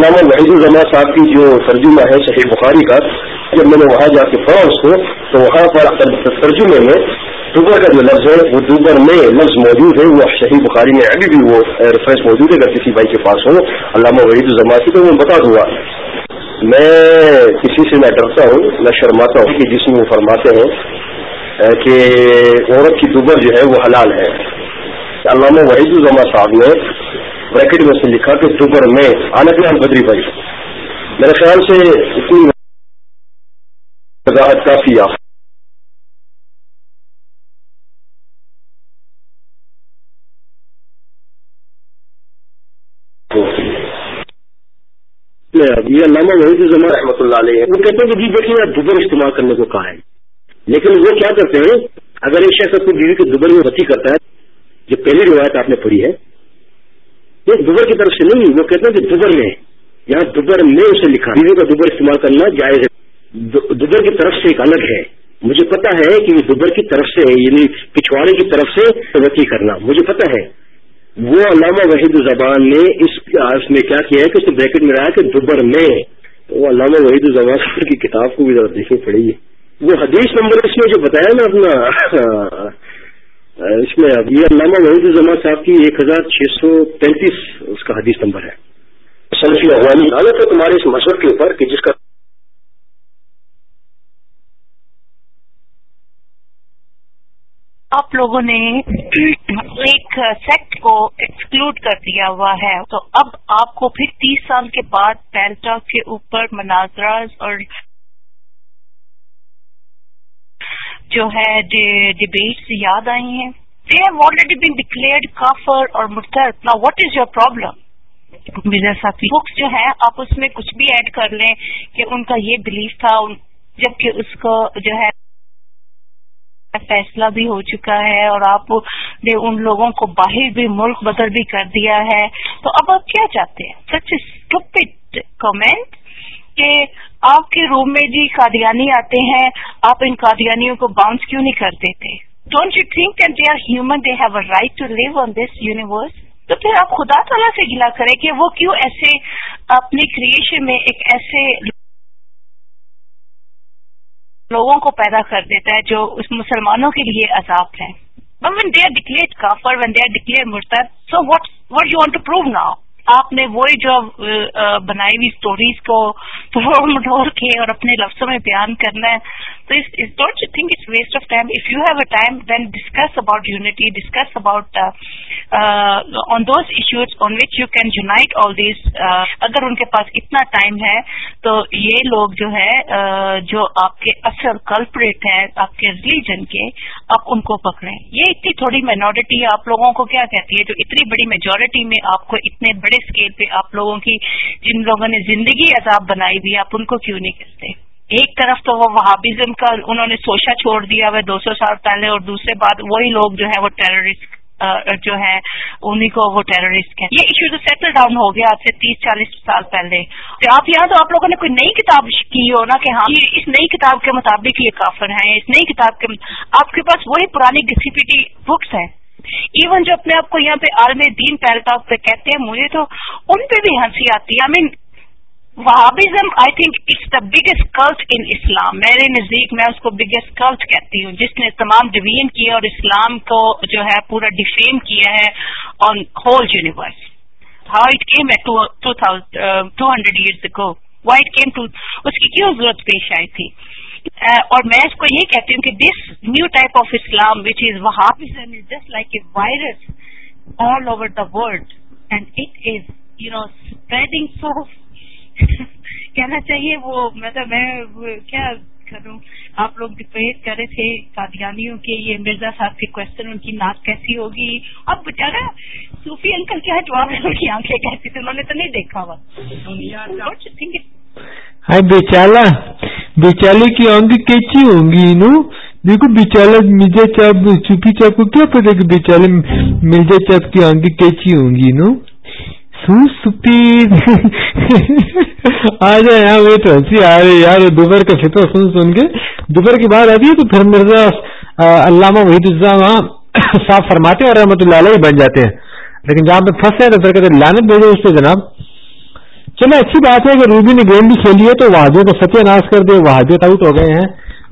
علامہ وحید الزما صاحب کی جو ترجمہ ہے صحیح بخاری کا، جب میں نے وہاں جا کے پڑھا اس کو، تو وہاں پر ترجمے میں دوبر کا جو لفظ ہے، وہ دوبر میں لفظ موجود ہے، وہ شہید بخاری میں ابھی بھی وہ ریفرنس موجود ہے، اگر کسی بھائی کے پاس ہو، علامہ وحید الزما کی، تو میں بتا دوں گا۔ میں کسی سے نہ ڈرتا ہوں، نہ شرماتا ہوں کہ جس میں وہ فرماتے ہیں کہ عورت کی دوبر جو ہے، وہ حلال ہے۔ علامہ وحید الزما صاحب نے بریکٹ میں سے لکھا کہ دوبر میں آنت بدری بھائی۔ میرے خیال سے اتنی وضاحت کافی آپ یہ علامہ وحید الزمان رحمۃ اللہ علیہ وہ کہتے ہیں کہ جی دیکھیے دوبر استعمال کرنے کو کہا ہے۔ لیکن وہ کیا کرتے ہیں؟ اگر ایک شخص اپنی بیوی کے دوبر میں بتی کرتا ہے جو پہلی روایت آپ نے پڑھی ہے۔ یہ دوبر کی طرف سے نہیں، وہ کہتے ہیں کہ دوبر میں یہاں دوبر میں اسے لکھا۔ بیوی کا دوبر استعمال کرنا جائز ہے۔ دوبر کی طرف سے ایک الگ ہے۔ مجھے پتا ہے کہ یہ دوبر کی طرف سے یعنی پچھواڑے کی طرف سے وتی کرنا۔ مجھے پتا ہے۔ وہ علامہ وحید الزبان نے اس میں کیا کیا ہے کہ اس نے بریکٹ میں رہا کہ دوبر میں وہ علامہ وحید الزبان کی کتاب کو بھی ذرا دیکھنی پڑے گی۔ وہ حدیث نمبر اس میں جو بتایا نا اپنا اس میں اب یہ علامہ وحید الزما صاحب کی ایک ہزار چھ سو پینتیس اس کا حدیث نمبر ہے۔ سلفی افغانی حالت ہے تمہارے اس مذہب کے اوپر کہ جس کا آپ لوگوں نے ایک سیکٹ کو ایکسکلوڈ کر دیا ہوا ہے۔ تو اب آپ کو پھر تیس سال کے بعد پیلٹا کے اوپر مناظرہ اور جو ہے ڈبیٹ یاد آئی ہیں. They have already been declared کافر اور مرتر واٹ از یور پرابلم بکس جو ہے آپ اس میں کچھ بھی ایڈ کر لیں کہ ان کا یہ بلیف تھا جبکہ اس کو جو ہے فیصلہ بھی ہو چکا ہے اور آپ نے ان لوگوں کو باہر بھی ملک بدل بھی کر دیا ہے۔ تو اب آپ کیا چاہتے ہیں؟ سچ کمنٹ کہ آپ کے روم میں جی قادیانی آتے ہیں، آپ ان قادیانیوں کو باؤنس کیوں نہیں کر دیتے don't you think that they are human they have a right to live on this universe تو پھر آپ خدا تعالیٰ سے گلا کریں کہ وہ کیوں ایسے اپنی کریشن میں ایک ایسے لوگوں کو پیدا کر دیتا ہے جو اس مسلمانوں کے لیے عذاب ہیں۔ وین دے آر ڈکلیئر کافر وین دے آر ڈکلیئر مرتب so what what you want to prove now آپ نے وہی جو بنائی ہوئی اسٹوریز کو توڑ مٹوڑ کے اور اپنے لفظوں میں بیان کرنا ہے۔ Don't you think it's waste of time if you have a time then discuss about unity discuss about on those issues on which you can unite all these اگر ان کے پاس اتنا ٹائم ہے تو یہ لوگ جو ہے جو آپ کے اصل کلپریٹ ہیں آپ کے ریلیجن کے آپ ان کو پکڑیں یہ اتنی تھوڑی مائنورٹی آپ لوگوں کو کیا کہتی ہے جو اتنی بڑی میجورٹی میں آپ کو اتنے بڑے اسکیل پہ آپ لوگوں کی جن لوگوں نے زندگی عذاب بنائی ہوئی آپ ان کو کیوں نہیں کرتے ایک طرف تو وہ وہابزم کا انہوں نے سوچا چھوڑ دیا وہ دو سو سال پہلے اور دوسرے بات وہی لوگ جو ہے وہ ٹیررسٹ جو ہے انہیں کو وہ ٹیررسٹ کہیں یہ ایشو تو سیٹل ڈاؤن ہو گیا آج سے تیس چالیس سال پہلے۔ تو آپ یہاں تو آپ لوگوں نے کوئی نئی کتاب کی ہو نا کہ ہاں اس نئی کتاب کے مطابق یہ کافر ہیں، اس نئی کتاب کے آپ کے پاس وہی پرانی ڈسیپیٹی بکس ہیں۔ ایون جو اپنے آپ کو یہاں پہ عالم دین پہلتا پہ کہتے ہیں، مجھے تو ان پہ بھی ہنسی آتی ہے۔ I mean وہابزم I think it's the biggest cult in اسلام میرے نزدیک میں اس کو بگیسٹ کلٹ کہتی ہوں، جس نے تمام ڈویژن کیا اور اسلام کو جو ہے پورا ڈیفیم کیا ہے on whole universe how it came ہے ٹو ہنڈریڈ ایئرس کو وائی اٹ کیم ٹو اس کی کیوں ضرورت پیش آئی تھی اور میں اس کو یہ کہتی ہوں کہ this new type of Islam which is وہابزم is just like a virus all over the world and it is you know spreading so کہنا چاہیے وہ مطلب میں کیا کروں؟ آپ لوگ ڈپیٹ کر رہے تھے قادیانیوں کے یہ مرزا صاحب کے کوشچن ان کی ناک کیسی ہوگی؟ اب بچارا صوفی انکل کیا جواب ہے ان کی آنکھیں کیسی تھی انہوں نے تو نہیں دیکھا ہوا بیچالا بیچالے کی آنکھیں کیچی ہوں گی نو دیکھو بیچالا مرزا چاپ چوپی چاپ کو کیا پتا کہ بیچالے مرزا چاپ کی آنکھیں کیچی ہوں گی نو آ جائے یہاں وہ تو ہنسی آ رہی یار دوپہر کا فطر سن سن کے۔ دوپہر کی بات آتی ہے تو پھر مرزا علامہ وحید الزام صاف فرماتے اور رحمت اللہ علیہ بن جاتے ہیں۔ لیکن جہاں پہ پھنسے ہیں تو پھر کہتے لانت بھیجو اس سے جناب۔ چلو اچھی بات ہے کہ روبی نے گیم بھی کھیلی ہے تو وہاں کو ستیہ ناش کر دے وہاں آؤٹ ہو گئے ہیں۔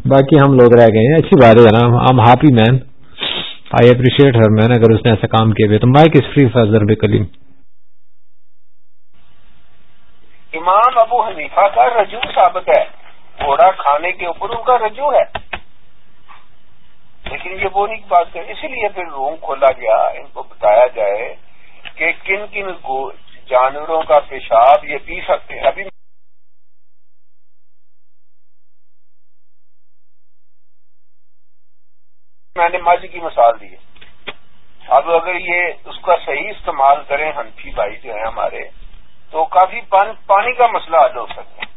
باقی ہم لوگ رہ گئے ہیں۔ اچھی بات ہے جناب آم happy man I appreciate her man اگر اس نے ایسا کام کیا تو مائک از فری فضر بے امام ابو حنیفہ کا رجوع ثابت ہے۔ گھوڑا کھانے کے اوپر ان کا رجوع ہے۔ لیکن یہ وہ نہیں بات ہے۔ اسی لیے پھر روم کھولا گیا، ان کو بتایا جائے کہ کن کن جانوروں کا پیشاب یہ پی سکتے ہیں۔ ابھی میں نے مجھ کی مثال دی اب اگر یہ اس کا صحیح استعمال کریں ہنفی بھائی جو ہیں ہمارے تو کافی پانی کا مسئلہ حل ہو سکتا ہے۔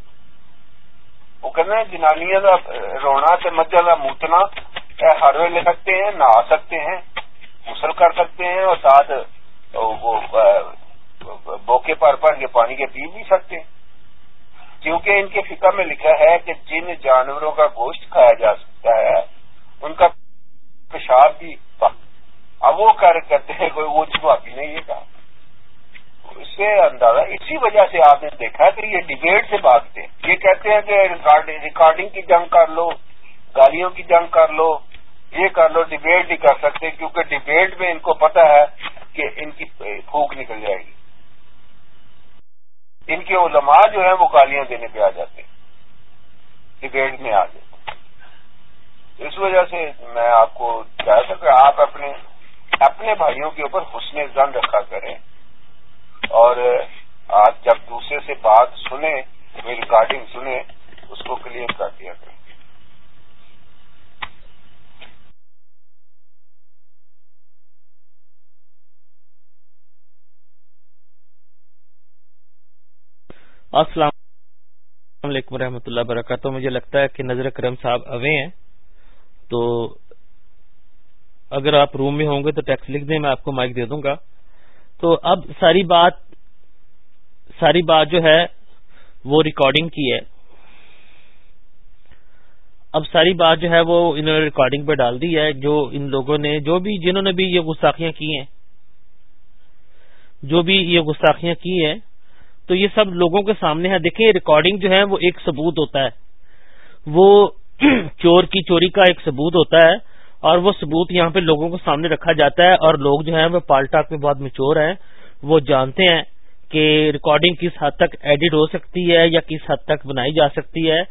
وہ کہتے ہیں جنانیاں کا رونا مجھا کا موتنا ہر ویلے سکتے ہیں، نہا سکتے ہیں، غسل کر سکتے ہیں اور ساتھ وہ بوکے پر پر کے پانی کے پی بھی سکتے ہیں۔ کیونکہ ان کے فکر میں لکھا ہے کہ جن جانوروں کا گوشت کھایا جا سکتا ہے، ان کا پیشاب بھی اب وہ کر کرتے ہیں، کوئی وہ جوابی نہیں یہ کہا۔ اس سے اندازہ اسی وجہ سے آپ نے دیکھا کہ یہ ڈبیٹ سے بھاگتے ہیں یہ کہتے ہیں کہ ریکارڈنگ کی جنگ کر لو، گالیوں کی جنگ کر لو، یہ کر لو ڈبیٹ نہیں کر سکتے، کیونکہ ڈبیٹ میں ان کو پتا ہے کہ ان کی پھوک نکل جائے گی۔ ان کے علماء جو ہیں وہ گالیاں دینے پہ آ جاتے ہیں۔ ڈبیٹ میں آ جاتے اس وجہ سے میں آپ کو چاہ سکتا آپ اپنے اپنے بھائیوں کے اوپر حسن زن رکھا کریں۔ اور آج جب دوسرے سے بات سنیں، کوئی ریکارڈنگ سنیں، اس کو کلیئر کر دیا کریں۔ السلام علیکم و رحمۃ اللہ وبرکاتہ۔ مجھے لگتا ہے کہ نظر کرم صاحب اوے ہیں۔ تو اگر آپ روم میں ہوں گے تو ٹیکس لکھ دیں، میں آپ کو مائک دے دوں گا۔ تو اب ساری بات ساری بات جو ہے وہ ریکارڈنگ کی ہے۔ اب ساری بات جو ہے وہ انہوں نے ریکارڈنگ پہ ڈال دی ہے۔ جو ان لوگوں نے جو بھی جنہوں نے بھی یہ گستاخیاں کی ہیں جو بھی یہ گستاخیاں کی ہیں، تو یہ سب لوگوں کے سامنے ہے دیکھیں ریکارڈنگ جو ہے وہ ایک ثبوت ہوتا ہے۔ وہ چور کی چوری کا ایک ثبوت ہوتا ہے۔ اور وہ ثبوت یہاں پہ لوگوں کو سامنے رکھا جاتا ہے اور لوگ جو ہیں وہ پالٹاک میں بہت مچور ہیں۔ وہ جانتے ہیں کہ ریکارڈنگ کس حد تک ایڈٹ ہو سکتی ہے یا کس حد تک بنائی جا سکتی ہے۔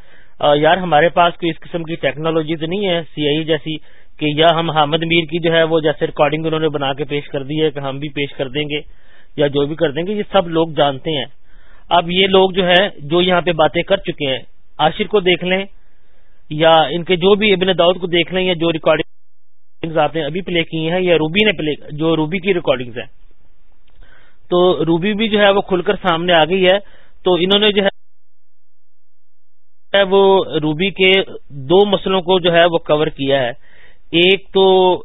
یار ہمارے پاس کوئی اس قسم کی ٹیکنالوجی تو نہیں ہے سی آئی جیسی کہ یا ہم حامد میر کی جو ہے وہ جیسے ریکارڈنگ انہوں نے بنا کے پیش کر دی ہے کہ ہم بھی پیش کر دیں گے یا جو بھی کر دیں گے، یہ سب لوگ جانتے ہیں۔ اب یہ لوگ جو ہے جو یہاں پہ باتیں کر چکے ہیں عاشر کو دیکھ لیں یا ان کے جو بھی ابن داؤد کو دیکھ لیں یا جو ریکارڈنگ آپ نے ابھی پلے کی ہیں یا روبی نے پلے جو روبی کی ریکارڈنگز ہیں. تو روبی بھی جو ہے وہ کھل کر سامنے آ گئی ہے. تو انہوں نے جو ہے وہ روبی کے دو مسئلوں کو جو ہے وہ کور کیا ہے. ایک تو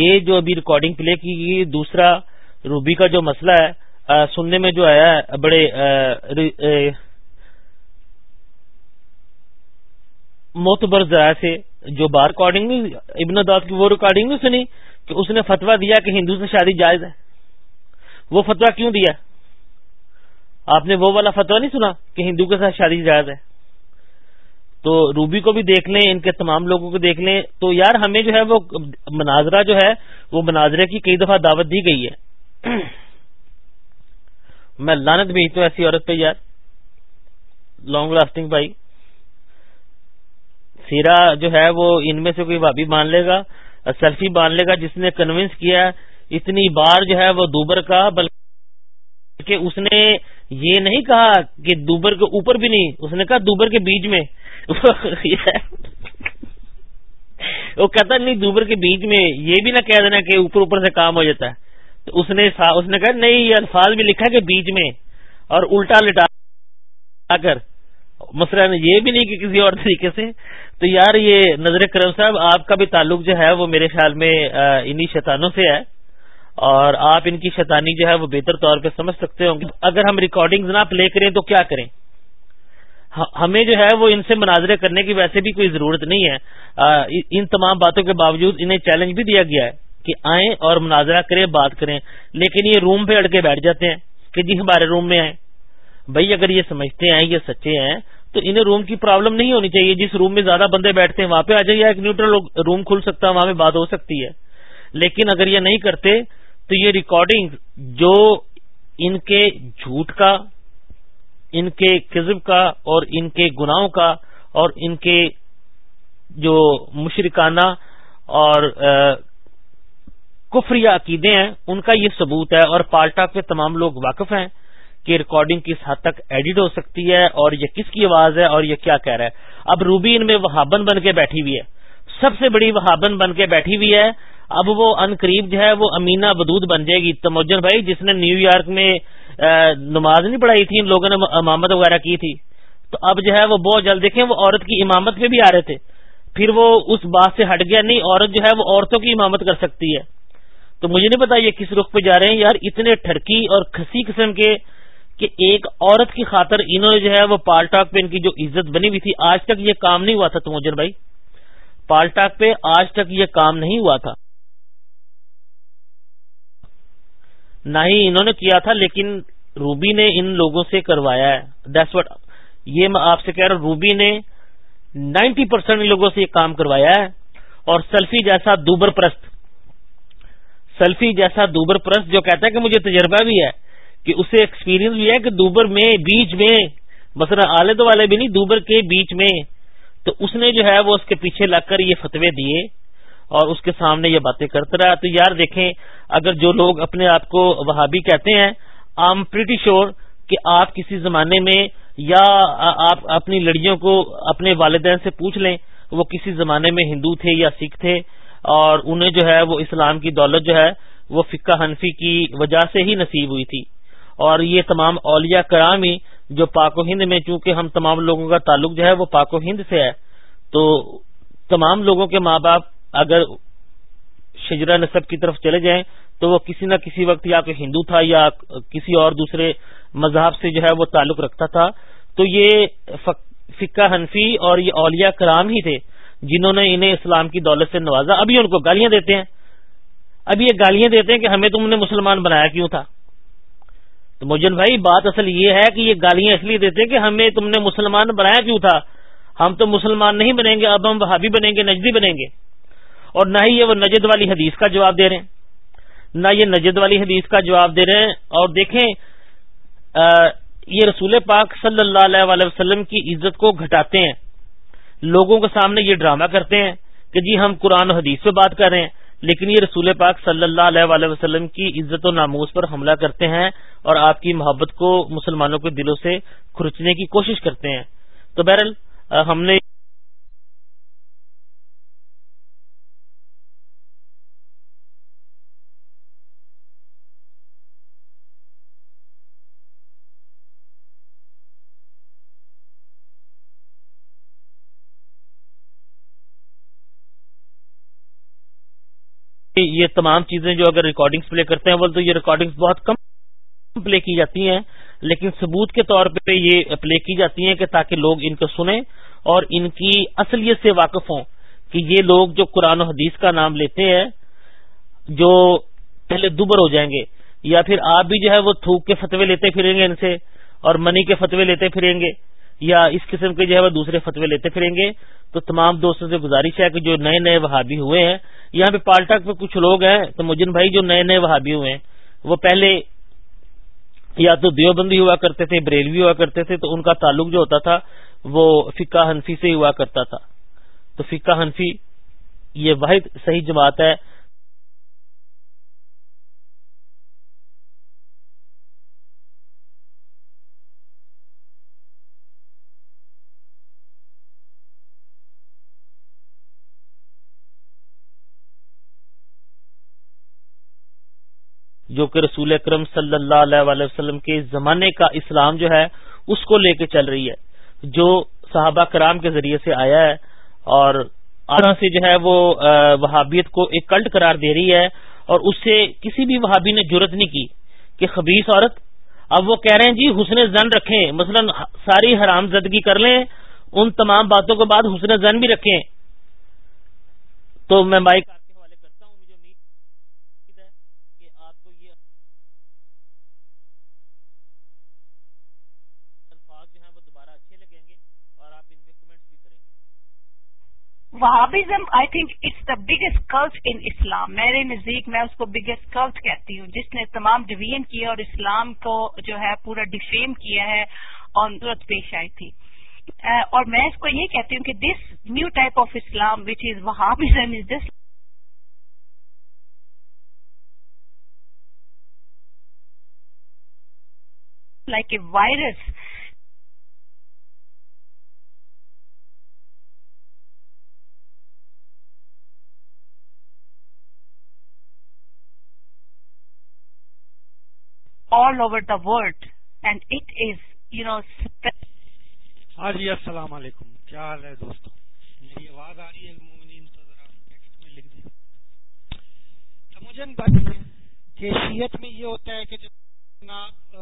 یہ جو ابھی ریکارڈنگ پلے کی گئی، دوسرا روبی کا جو مسئلہ ہے سننے میں جو آیا ہے، بڑے موتبر ذرائع سے جو بار ریکارڈنگ ابن داد کی وہ ریکارڈنگ نہیں سنی، کہ اس نے فتوا دیا کہ ہندو سے شادی جائز ہے۔ وہ فتوا کیوں دیا؟ آپ نے وہ والا فتوا نہیں سنا کہ ہندو کے ساتھ شادی جائز ہے؟ تو روبی کو بھی دیکھ لیں، ان کے تمام لوگوں کو دیکھ لیں۔ تو یار ہمیں جو ہے وہ مناظرہ جو ہے، وہ مناظرے کی کئی دفعہ دعوت دی گئی ہے۔ میں لانت بھیجتا ہوں ایسی عورت پہ یار۔ لانگ لاسٹنگ بھائی۔ سیرا جو ہے وہ ان میں سے کوئی بھابی مان لے گا، سیلفی مان لے گا، جس نے کنوینس کیا اتنی بار جو ہے وہ دوبر کا، بلکہ اس نے یہ نہیں کہا کہ دوبر کے اوپر بھی نہیں، اس نے کہا دوبر کے بیچ میں۔ وہ کہتا نہیں، دوبر کے بیچ میں یہ بھی نہ کہہ دینا کہ اوپر اوپر سے کام ہو جاتا ہے۔ تو اس نے اس نے کہا، نہیں، یہ الفاظ بھی لکھا کہ بیچ میں۔ اور الٹا لٹا کر۔ مسئلہ یہ بھی نہیں کہ کسی اور طریقے سے۔ تو یار، یہ نظر کرم صاحب، آپ کا بھی تعلق جو ہے، وہ میرے خیال میں انہی شیطانوں سے ہے۔ اور آپ ان کی شیطانی جو ہے، وہ بہتر طور پہ سمجھ سکتے ہوں گے۔ اگر ہم ریکارڈنگ نہ پلے کریں تو کیا کریں؟ ہمیں جو ہے وہ ان سے مناظرے کرنے کی ویسے بھی کوئی ضرورت نہیں ہے۔ ان تمام باتوں کے باوجود انہیں چیلنج بھی دیا گیا ہے کہ آئیں اور مناظرہ کریں، بات کریں۔ لیکن یہ روم پہ اڑ کے بیٹھ جاتے ہیں کہ جی ہمارے روم میں آئیں۔ بھائی اگر یہ سمجھتے ہیں، یہ سچے ہیں، تو انہیں روم کی پرابلم نہیں ہونی چاہیے۔ جس روم میں زیادہ بندے بیٹھتے ہیں، وہاں پہ آ جائیے۔ ایک نیوٹرل روم کھل سکتا ہے، وہاں پہ بات ہو سکتی ہے۔ لیکن اگر یہ نہیں کرتے، تو یہ ریکارڈنگ جو ان کے جھوٹ کا ان کے قزب کا اور ان کے گناہوں کا اور ان کے جو مشرکانہ اور کفری عقیدے ہیں، ان کا یہ ثبوت ہے اور پالٹاک پہ تمام لوگ واقف ہیں کہ ریکارڈنگ کس حد تک ایڈٹ ہو سکتی ہے اور یہ کس کی آواز ہے اور یہ کیا کہہ رہا ہے۔ اب روبی ان میں وہابن بن کے بیٹھی ہوئی ہے۔ سب سے بڑی وہابن بن کے بیٹھی ہوئی ہے۔ اب وہ ان قریب جو ہے وہ امینا بدود بن جائے گی۔ تموجن بھائی، جس نے نیو یارک میں نماز نہیں پڑھائی تھی، ان لوگوں نے امامت وغیرہ کی تھی۔ تو اب جو ہے وہ بہت جلد دیکھیں، وہ عورت کی امامت پہ بھی آ رہے تھے۔ پھر وہ اس بات سے ہٹ گیا، نہیں، عورت جو ہے وہ عورتوں کی امامت کر سکتی ہے۔ تو مجھے نہیں پتا یہ کس رخ پہ جا رہے ہیں، یار، اتنے ٹھڑکی اور کھسی قسم کے کہ ایک عورت کی خاطر انہوں نے جو ہے وہ پال ٹاک پہ ان کی جو عزت بنی ہوئی تھی، آج تک یہ کام نہیں ہوا تھا۔ تموجن بھائی، پال ٹاک پہ آج تک یہ کام نہیں ہوا تھا۔ نہ ہی انہوں نے کیا تھا، لیکن روبی نے ان لوگوں سے کروایا ہے۔ دیٹس وٹ یہ میں آپ سے کہہ رہا ہوں، روبی نے نائنٹی پرسینٹ لوگوں سے یہ کام کروایا ہے۔ اور سیلفی جیسا دوبر پرست سیلفی جیسا دوبر پرست جو کہتا ہے کہ مجھے تجربہ بھی ہے کہ اسے ایکسپیرینس بھی ہے کہ دوبر میں بیچ میں، مثلا آلے تو والے بھی نہیں، دوبر کے بیچ میں۔ تو اس نے جو ہے وہ اس کے پیچھے لگ کر یہ فتوے دیے۔ اور اس کے سامنے یہ باتیں کرتا رہا۔ تو یار دیکھیں، اگر جو لوگ اپنے آپ کو وہابی کہتے ہیں آئی ایم پریٹی شیور کہ آپ کسی زمانے میں یا آپ اپنی لڑکیوں کو اپنے والدین سے پوچھ لیں، وہ کسی زمانے میں ہندو تھے یا سکھ تھے، اور انہیں جو ہے وہ اسلام کی دولت جو ہے وہ فقہ حنفی کی وجہ سے ہی نصیب ہوئی تھی۔ اور یہ تمام اولیاء کرام ہی جو پاک و ہند میں، چونکہ ہم تمام لوگوں کا تعلق جو ہے وہ پاک و ہند سے ہے، تو تمام لوگوں کے ماں باپ اگر شجرا نصب کی طرف چلے جائیں تو وہ کسی نہ کسی وقت یا کوئی ہندو تھا یا کسی اور دوسرے مذہب سے جو ہے وہ تعلق رکھتا تھا، تو یہ فقہ حنفی اور یہ اولیاء کرام ہی تھے جنہوں نے انہیں اسلام کی دولت سے نوازا۔ ابھی ان کو گالیاں دیتے ہیں۔ ابھی یہ گالیاں دیتے ہیں کہ ہمیں تم نے مسلمان بنایا کیوں تھا؟ تو مجن بھائی، بات اصل یہ ہے کہ یہ گالیاں اس لیے دیتے ہیں کہ ہمیں تم نے مسلمان بنایا کیوں تھا؟ ہم تو مسلمان نہیں بنیں گے، اب ہم وہابی بنیں گے، نجدی بنیں گے۔ اور نہ ہی یہ وہ نجد والی حدیث کا جواب دے رہے ہیں۔ نہ یہ نجد والی حدیث کا جواب دے رہے ہیں۔ اور دیکھیں یہ رسول پاک صلی اللہ علیہ وسلم کی عزت کو گھٹاتے ہیں۔ لوگوں کے سامنے یہ ڈرامہ کرتے ہیں کہ جی ہم قرآن و حدیث پہ بات کر رہے ہیں، لیکن یہ رسول پاک صلی اللہ علیہ وسلم کی عزت و ناموز پر حملہ کرتے ہیں اور آپ کی محبت کو مسلمانوں کے دلوں سے کھرچنے کی کوشش کرتے ہیں۔ تو بہرحال ہم نے یہ تمام چیزیں جو اگر ریکارڈنگز پلے کرتے ہیں وہ تو یہ ریکارڈنگز بہت کم پلے کی جاتی ہیں، لیکن ثبوت کے طور پہ یہ پلے کی جاتی ہیں کہ تاکہ لوگ ان کو سنیں اور ان کی اصلیت سے واقف ہوں کہ یہ لوگ جو قرآن و حدیث کا نام لیتے ہیں، جو پہلے دوبر ہو جائیں گے یا پھر آپ بھی جو ہے وہ تھوک کے فتوے لیتے پھریں گے ان سے اور منی کے فتوے لیتے پھریں گے۔ یا اس قسم کے جو ہے وہ دوسرے فتوے لیتے پھریں گے، تو تمام دوستوں سے گزارش ہے کہ جو نئے نئے وہابی ہوئے ہیں، یہاں پہ پالٹک پہ کچھ لوگ ہیں، تو مجن بھائی جو نئے نئے وہابی ہوئے ہیں، وہ پہلے یا تو دیوبندی ہوا کرتے تھے، بریلوی ہوا کرتے تھے، تو ان کا تعلق جو ہوتا تھا، وہ فقہ حنفی سے ہوا کرتا تھا۔ تو فقہ حنفی یہ واحد صحیح جماعت ہے جو کہ رسول اکرم صلی اللہ علیہ وآلہ وسلم کے زمانے کا اسلام جو ہے، اس کو لے کے چل رہی ہے۔ جو صحابہ کرام کے ذریعے سے آیا ہے اور طرح سے جو ہے وہ وہابیت کو ایک کلٹ قرار دے رہی ہے اور اس سے کسی بھی وہابی نے جرت نہیں کی کہ خبیص عورت، اب وہ کہہ رہے ہیں جی حسن زن رکھیں، مثلا ساری حرام زدگی کر لیں، ان تمام باتوں کے بعد حسن زن بھی رکھیں۔ تو میں مائک وہابزم I think it's the biggest cult in اسلام میرے نزدیک میں اس کو بگیسٹ کلچ کہتی ہوں، جس نے تمام ڈویژن کیا اور اسلام کو جو ہے پورا ڈیفیم کیا ہے اور ضرورت پیش آئی تھی۔ اور میں اس کو یہ کہتی ہوں کہ this new type of Islam which is Wahhabism is this like a virus all over the world. And it is you know ہاں جی السلام علیکم۔ کیا حال ہے دوستوں میری آواز آ رہی ہے مومنین تو ذرا ٹیکسٹ میں لکھ دی تمجن بھائی کیفیت میں یہ ہوتا ہے کہ جناب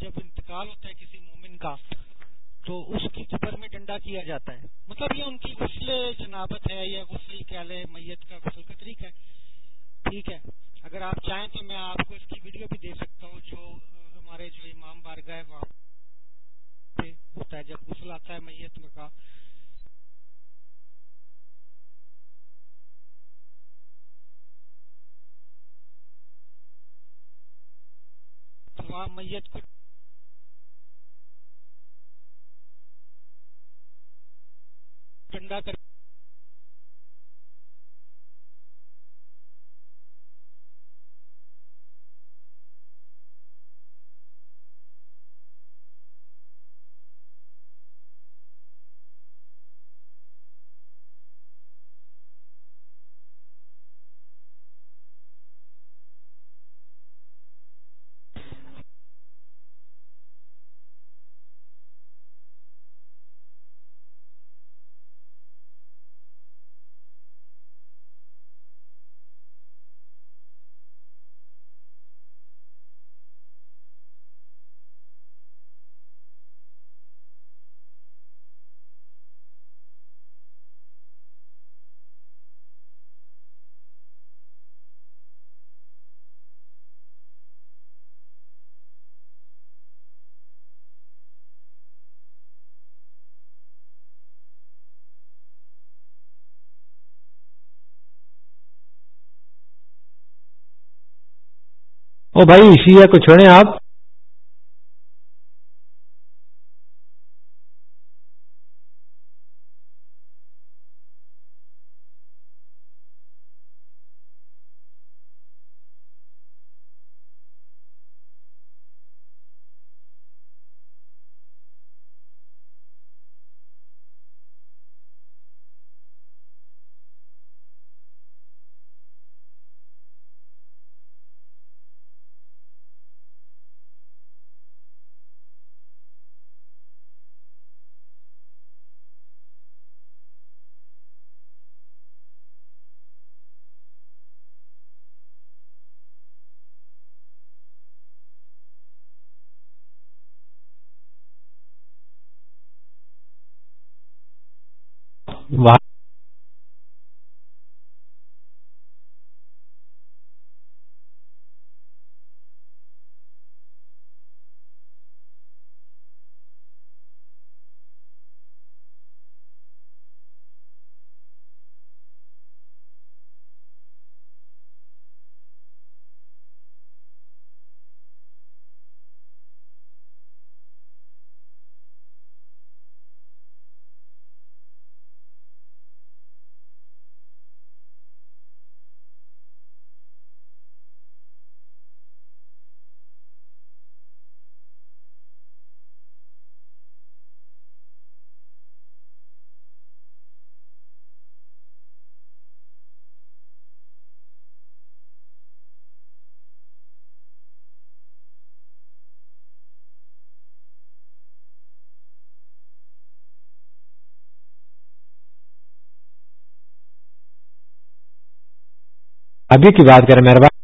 جب انتقال ہوتا ہے کسی مومن کا، تو اس کی قبر میں ڈنڈا کیا جاتا ہے۔ مطلب یہ ان کی غسل جنابت ہے یا غسل کیا لے، میت کا غسل کا طریقہ ہے۔ ٹھیک ہے۔ اگر آپ چاہیں تو میں آپ کو اس کی ویڈیو بھی دے سکتا ہوں جو ہمارے جو امام بارگاہ ہے وہاں پہ ہوتا ہے جب غسل آتا ہے، میت کا۔ وہاں میت کو ٹھنڈا کر او بھائی شیعہ کو چھوڑیں آپ۔ ابھی کی بات کریں مہربان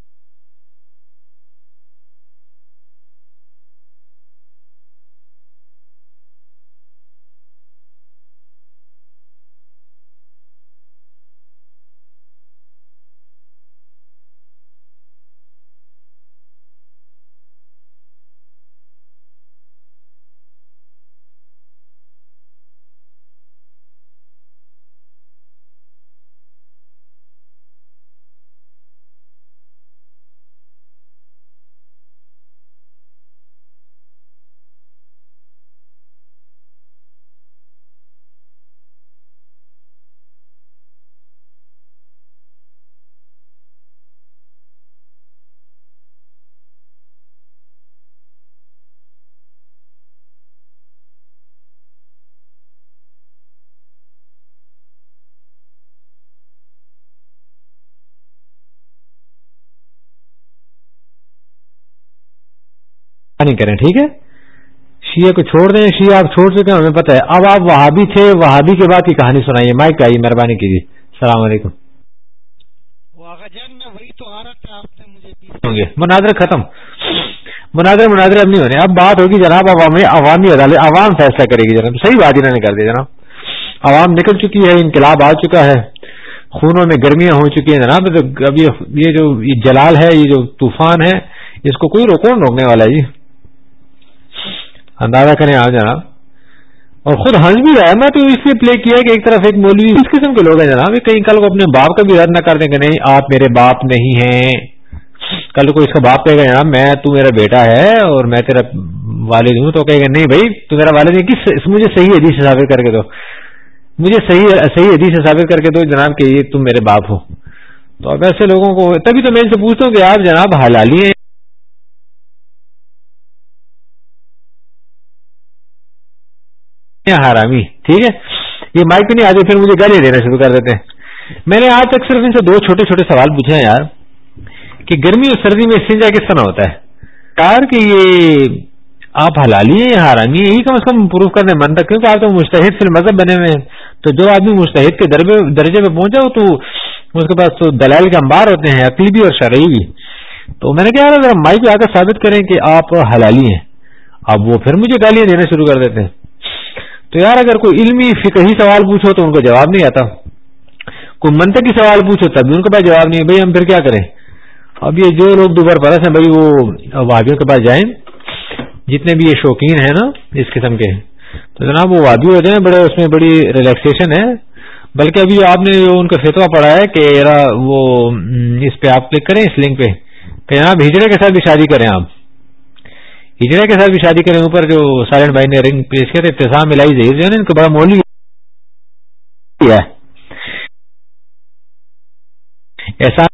نہیں کریں ٹھیک ہے؟ شیعہ کو چھوڑ دیں شیعہ آپ چھوڑ چکے ہیں ہمیں پتہ ہے۔ اب آپ وہابی تھے وہابی کے بعد کی کہانی سنائیے۔ مائک آئیے مہربانی کیجیے۔ السلام علیکم۔ ہوں گے۔ مناظر ختم۔ مناظر مناظر اب نہیں ہونے۔ اب بات ہوگی جناب عوامی عوامی عدالت عوام فیصلہ کرے گی جناب۔ صحیح بات انہوں نے کر دیا جناب۔ عوام نکل چکی ہے انقلاب آ چکا ہے۔ خونوں میں گرمیاں ہو چکی ہیں جناب۔ اب یہ جو جلال ہے یہ جو طوفان ہے اس کو کوئی روکو روکنے والا ہے جی۔ اندازہ کریں آپ جناب۔ اور خود ہنس بھی رہا ہے۔ میں تو اس لیے پلے کیا کہ ایک طرف ایک مولوی اس قسم کے لوگ ہیں جناب۔ کہیں کل کو اپنے باپ کا بھی رد نہ کر دیں کہ نہیں، آپ میرے باپ نہیں ہیں۔ کل کو اس کا باپ کہے گا، جناب، میں تو میرا بیٹا ہے اور میں تیرا والد ہوں۔ تو کہے گا، نہیں بھائی، تو میرا والد ہے کس مجھے صحیح حدیث سے ثابت کر کے دو۔ مجھے صحیح صحیح حدیث سے ثابت کر کے دو جناب کہ یہ تم میرے باپ ہو۔ تو اب ایسے لوگوں کو تبھی تو میں ان سے پوچھتا ہوں کہ آپ جناب حلالی ہیں حرامی؟ ٹھیک ہے؟ یہ مائک پہ نہیں آتے، پھر مجھے گالیاں دینا شروع کر دیتے ہیں۔ میں نے آج تک صرف ان سے دو چھوٹے چھوٹے سوال پوچھے ہیں یار۔ کہ گرمی اور سردی میں سنجا کس طرح ہوتا ہے؟ یار کہ یہ آپ حلالی ہیں یا حرامی یہی کم از کم پروف کرنے من تک کیونکہ آپ تو مستحد فی مذہب بنے ہوئے ہیں۔ تو جو آدمی مستحد کے درجے پہ پہنچا ہو تو اس کے پاس تو دلائل کے انبار ہوتے ہیں، عقلی بھی اور شرعی بھی۔ تو میں نے کہا ذرا مائک پہ آ کر ثابت کریں کہ آپ حلالی ہیں۔ اب وہ پھر مجھے گالیاں دینا شروع کر دیتے ہیں۔ تو یار اگر کوئی علمی فکری سوال پوچھو تو ان کو جواب نہیں آتا۔ کوئی منطقی سوال پوچھو تب بھی ان کے پاس جواب نہیں بھائی ہم پھر کیا کریں؟ اب یہ جو لوگ دوبارہ پرس ہیں بھائی وہ وادیوں کے پاس جائیں۔ جتنے بھی یہ شوقین ہیں نا، اس قسم کے تو جناب وہ وادی ہو جائیں بڑے اس میں بڑی ریلیکسیشن ہے۔ بلکہ ابھی آپ نے ان کا فتوا پڑھا ہے کہ وہ اس پہ آپ کلک کریں، اس لنک پہ۔ کہ جناب ہجڑے کے ساتھ بھی شادی کریں آپ۔ ہجرا کے ساتھ بھی شادی کریں اوپر جو سائلنٹ بھائی نے رنگ پیش کیا تھا اتحام ملائی ظہیر جی، جو ہے ان کو بڑا مول ایسا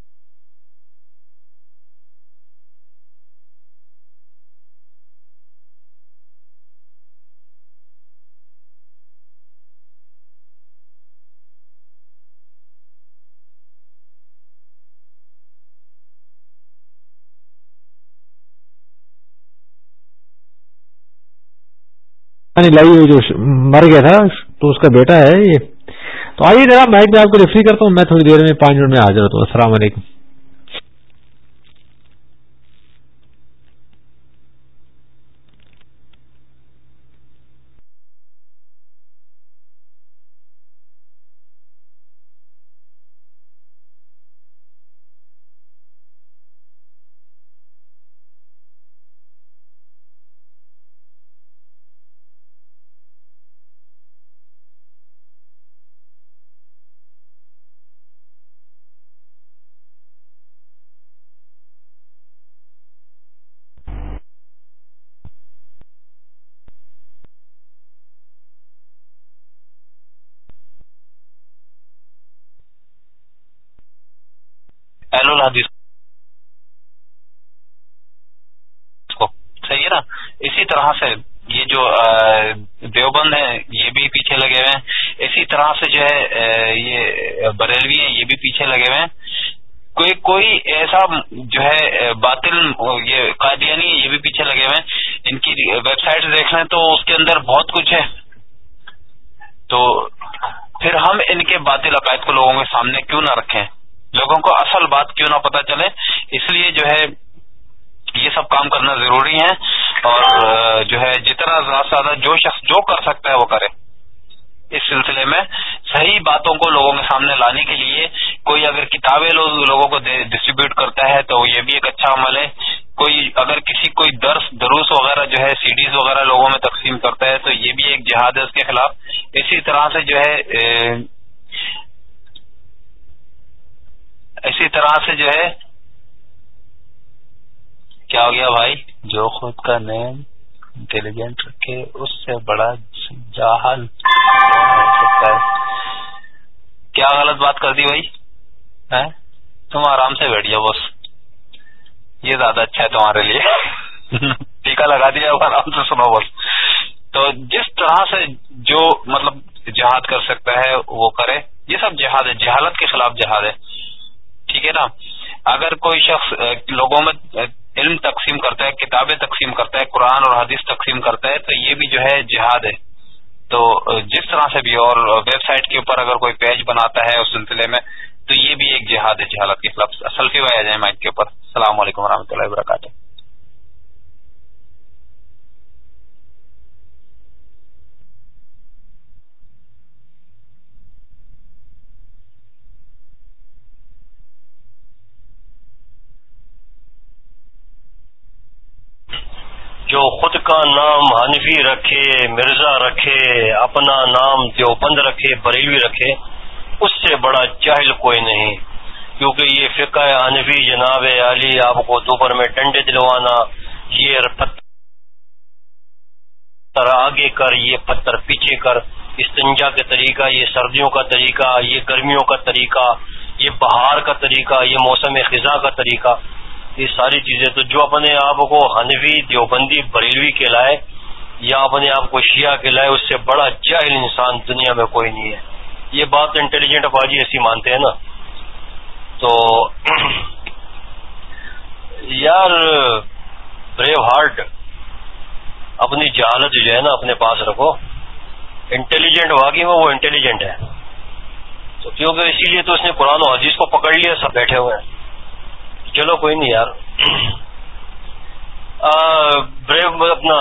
یعنی لائی جو مر گیا تھا، تو اس کا بیٹا ہے یہ۔ تو آئیے ذرا مائک میں آپ کو ریفری کرتا ہوں، میں تھوڑی دیر میں پانچ منٹ میں حاضر ہوتا ہوں۔ السلام علیکم الحدیث کو صحیح ہے نا اسی طرح سے یہ جو دیوبند ہیں یہ بھی پیچھے لگے ہوئے ہیں اسی طرح سے جو ہے یہ بریلوی ہیں یہ بھی پیچھے لگے ہوئے ہیں کوئی کوئی ایسا جو ہے باطل یہ قادیانی یہ بھی پیچھے لگے ہوئے ہیں ان کی ویب سائٹ دیکھ لیں تو اس کے اندر بہت کچھ ہے تو پھر ہم ان کے باطل عقائد کو لوگوں کے سامنے کیوں نہ رکھیں لوگوں کو اصل بات کیوں نہ پتا چلے، اس لیے جو ہے یہ سب کام کرنا ضروری ہے اور جو ہے جتنا زیادہ سے زیادہ جو شخص جو کر سکتا ہے وہ کرے۔ اس سلسلے میں صحیح باتوں کو لوگوں کے سامنے لانے کے لیے کوئی اگر کتابیں لوگوں کو ڈسٹریبیوٹ کرتا ہے تو یہ بھی ایک اچھا عمل ہے۔ کوئی اگر کسی، کوئی درس، دروس وغیرہ جو ہے سی ڈیز وغیرہ لوگوں میں تقسیم کرتا ہے تو یہ بھی ایک جہاد ہے اس کے خلاف۔ اسی طرح سے جو ہے اسی طرح سے جو ہے، کیا ہو گیا بھائی؟ جو خود کا نیم انٹیلیجنٹ رکھے، اس سے بڑا جاہل سکتا ہے۔ کیا غلط بات کر دی بھائی؟ تم آرام سے بیٹھ جاؤ بس۔ یہ زیادہ اچھا ہے تمہارے لیے۔ ٹیکا لگا دیا آرام سے سنو بس۔ تو جس طرح سے جو مطلب جہاد کر سکتا ہے، وہ کرے۔ یہ سب جہاد ہے، جہالت کے خلاف جہاد ہے۔ ٹھیک ہے نا؟ اگر کوئی شخص لوگوں میں علم تقسیم کرتا ہے، کتابیں تقسیم کرتا ہے، قرآن اور حدیث تقسیم کرتا ہے، تو یہ بھی جو ہے جہاد ہے۔ تو جس طرح سے بھی، اور ویب سائٹ کے اوپر اگر کوئی پیج بناتا ہے اس سلسلے میں، تو یہ بھی ایک جہاد ہے جہالت کے خلاف۔ سلفی وایا جائے جائیں مائک کے اوپر۔ السلام علیکم و رحمۃ اللہ وبرکاتہ۔ جو خود کا نام حنفی رکھے، مرزا رکھے، اپنا نام دیوبند رکھے، بریلوی رکھے، اس سے بڑا جاہل کوئی نہیں۔ کیونکہ یہ فقہ حنفی جناب علی، آپ کو دوپہر میں ڈنڈے دلوانا، یہ پتھر آگے کر، یہ پتھر پیچھے کر۔ استنجا کا طریقہ، یہ سردیوں کا طریقہ، یہ گرمیوں کا طریقہ، یہ بہار کا طریقہ، یہ موسم خزاں کا طریقہ۔ یہ ساری چیزیں تو جو اپنے آپ کو حنفی، دیوبندی، بریلوی کہلائے یا اپنے آپ کو شیعہ کہلائے، اس سے بڑا جاہل انسان دنیا میں کوئی نہیں ہے۔ یہ بات انٹیلیجنٹ افواجی ایسی مانتے ہیں نا۔ تو یار بریو ہارٹ اپنی جہالت جو ہے نا اپنے پاس رکھو۔ انٹیلیجنٹ واقعی میں وہ انٹیلیجنٹ ہے۔ تو کیونکہ اسی لیے تو اس نے قرآن و حدیث کو پکڑ لیا، سب بیٹھے ہوئے ہیں۔ چلو کوئی نہیں یار۔ بریو، اپنا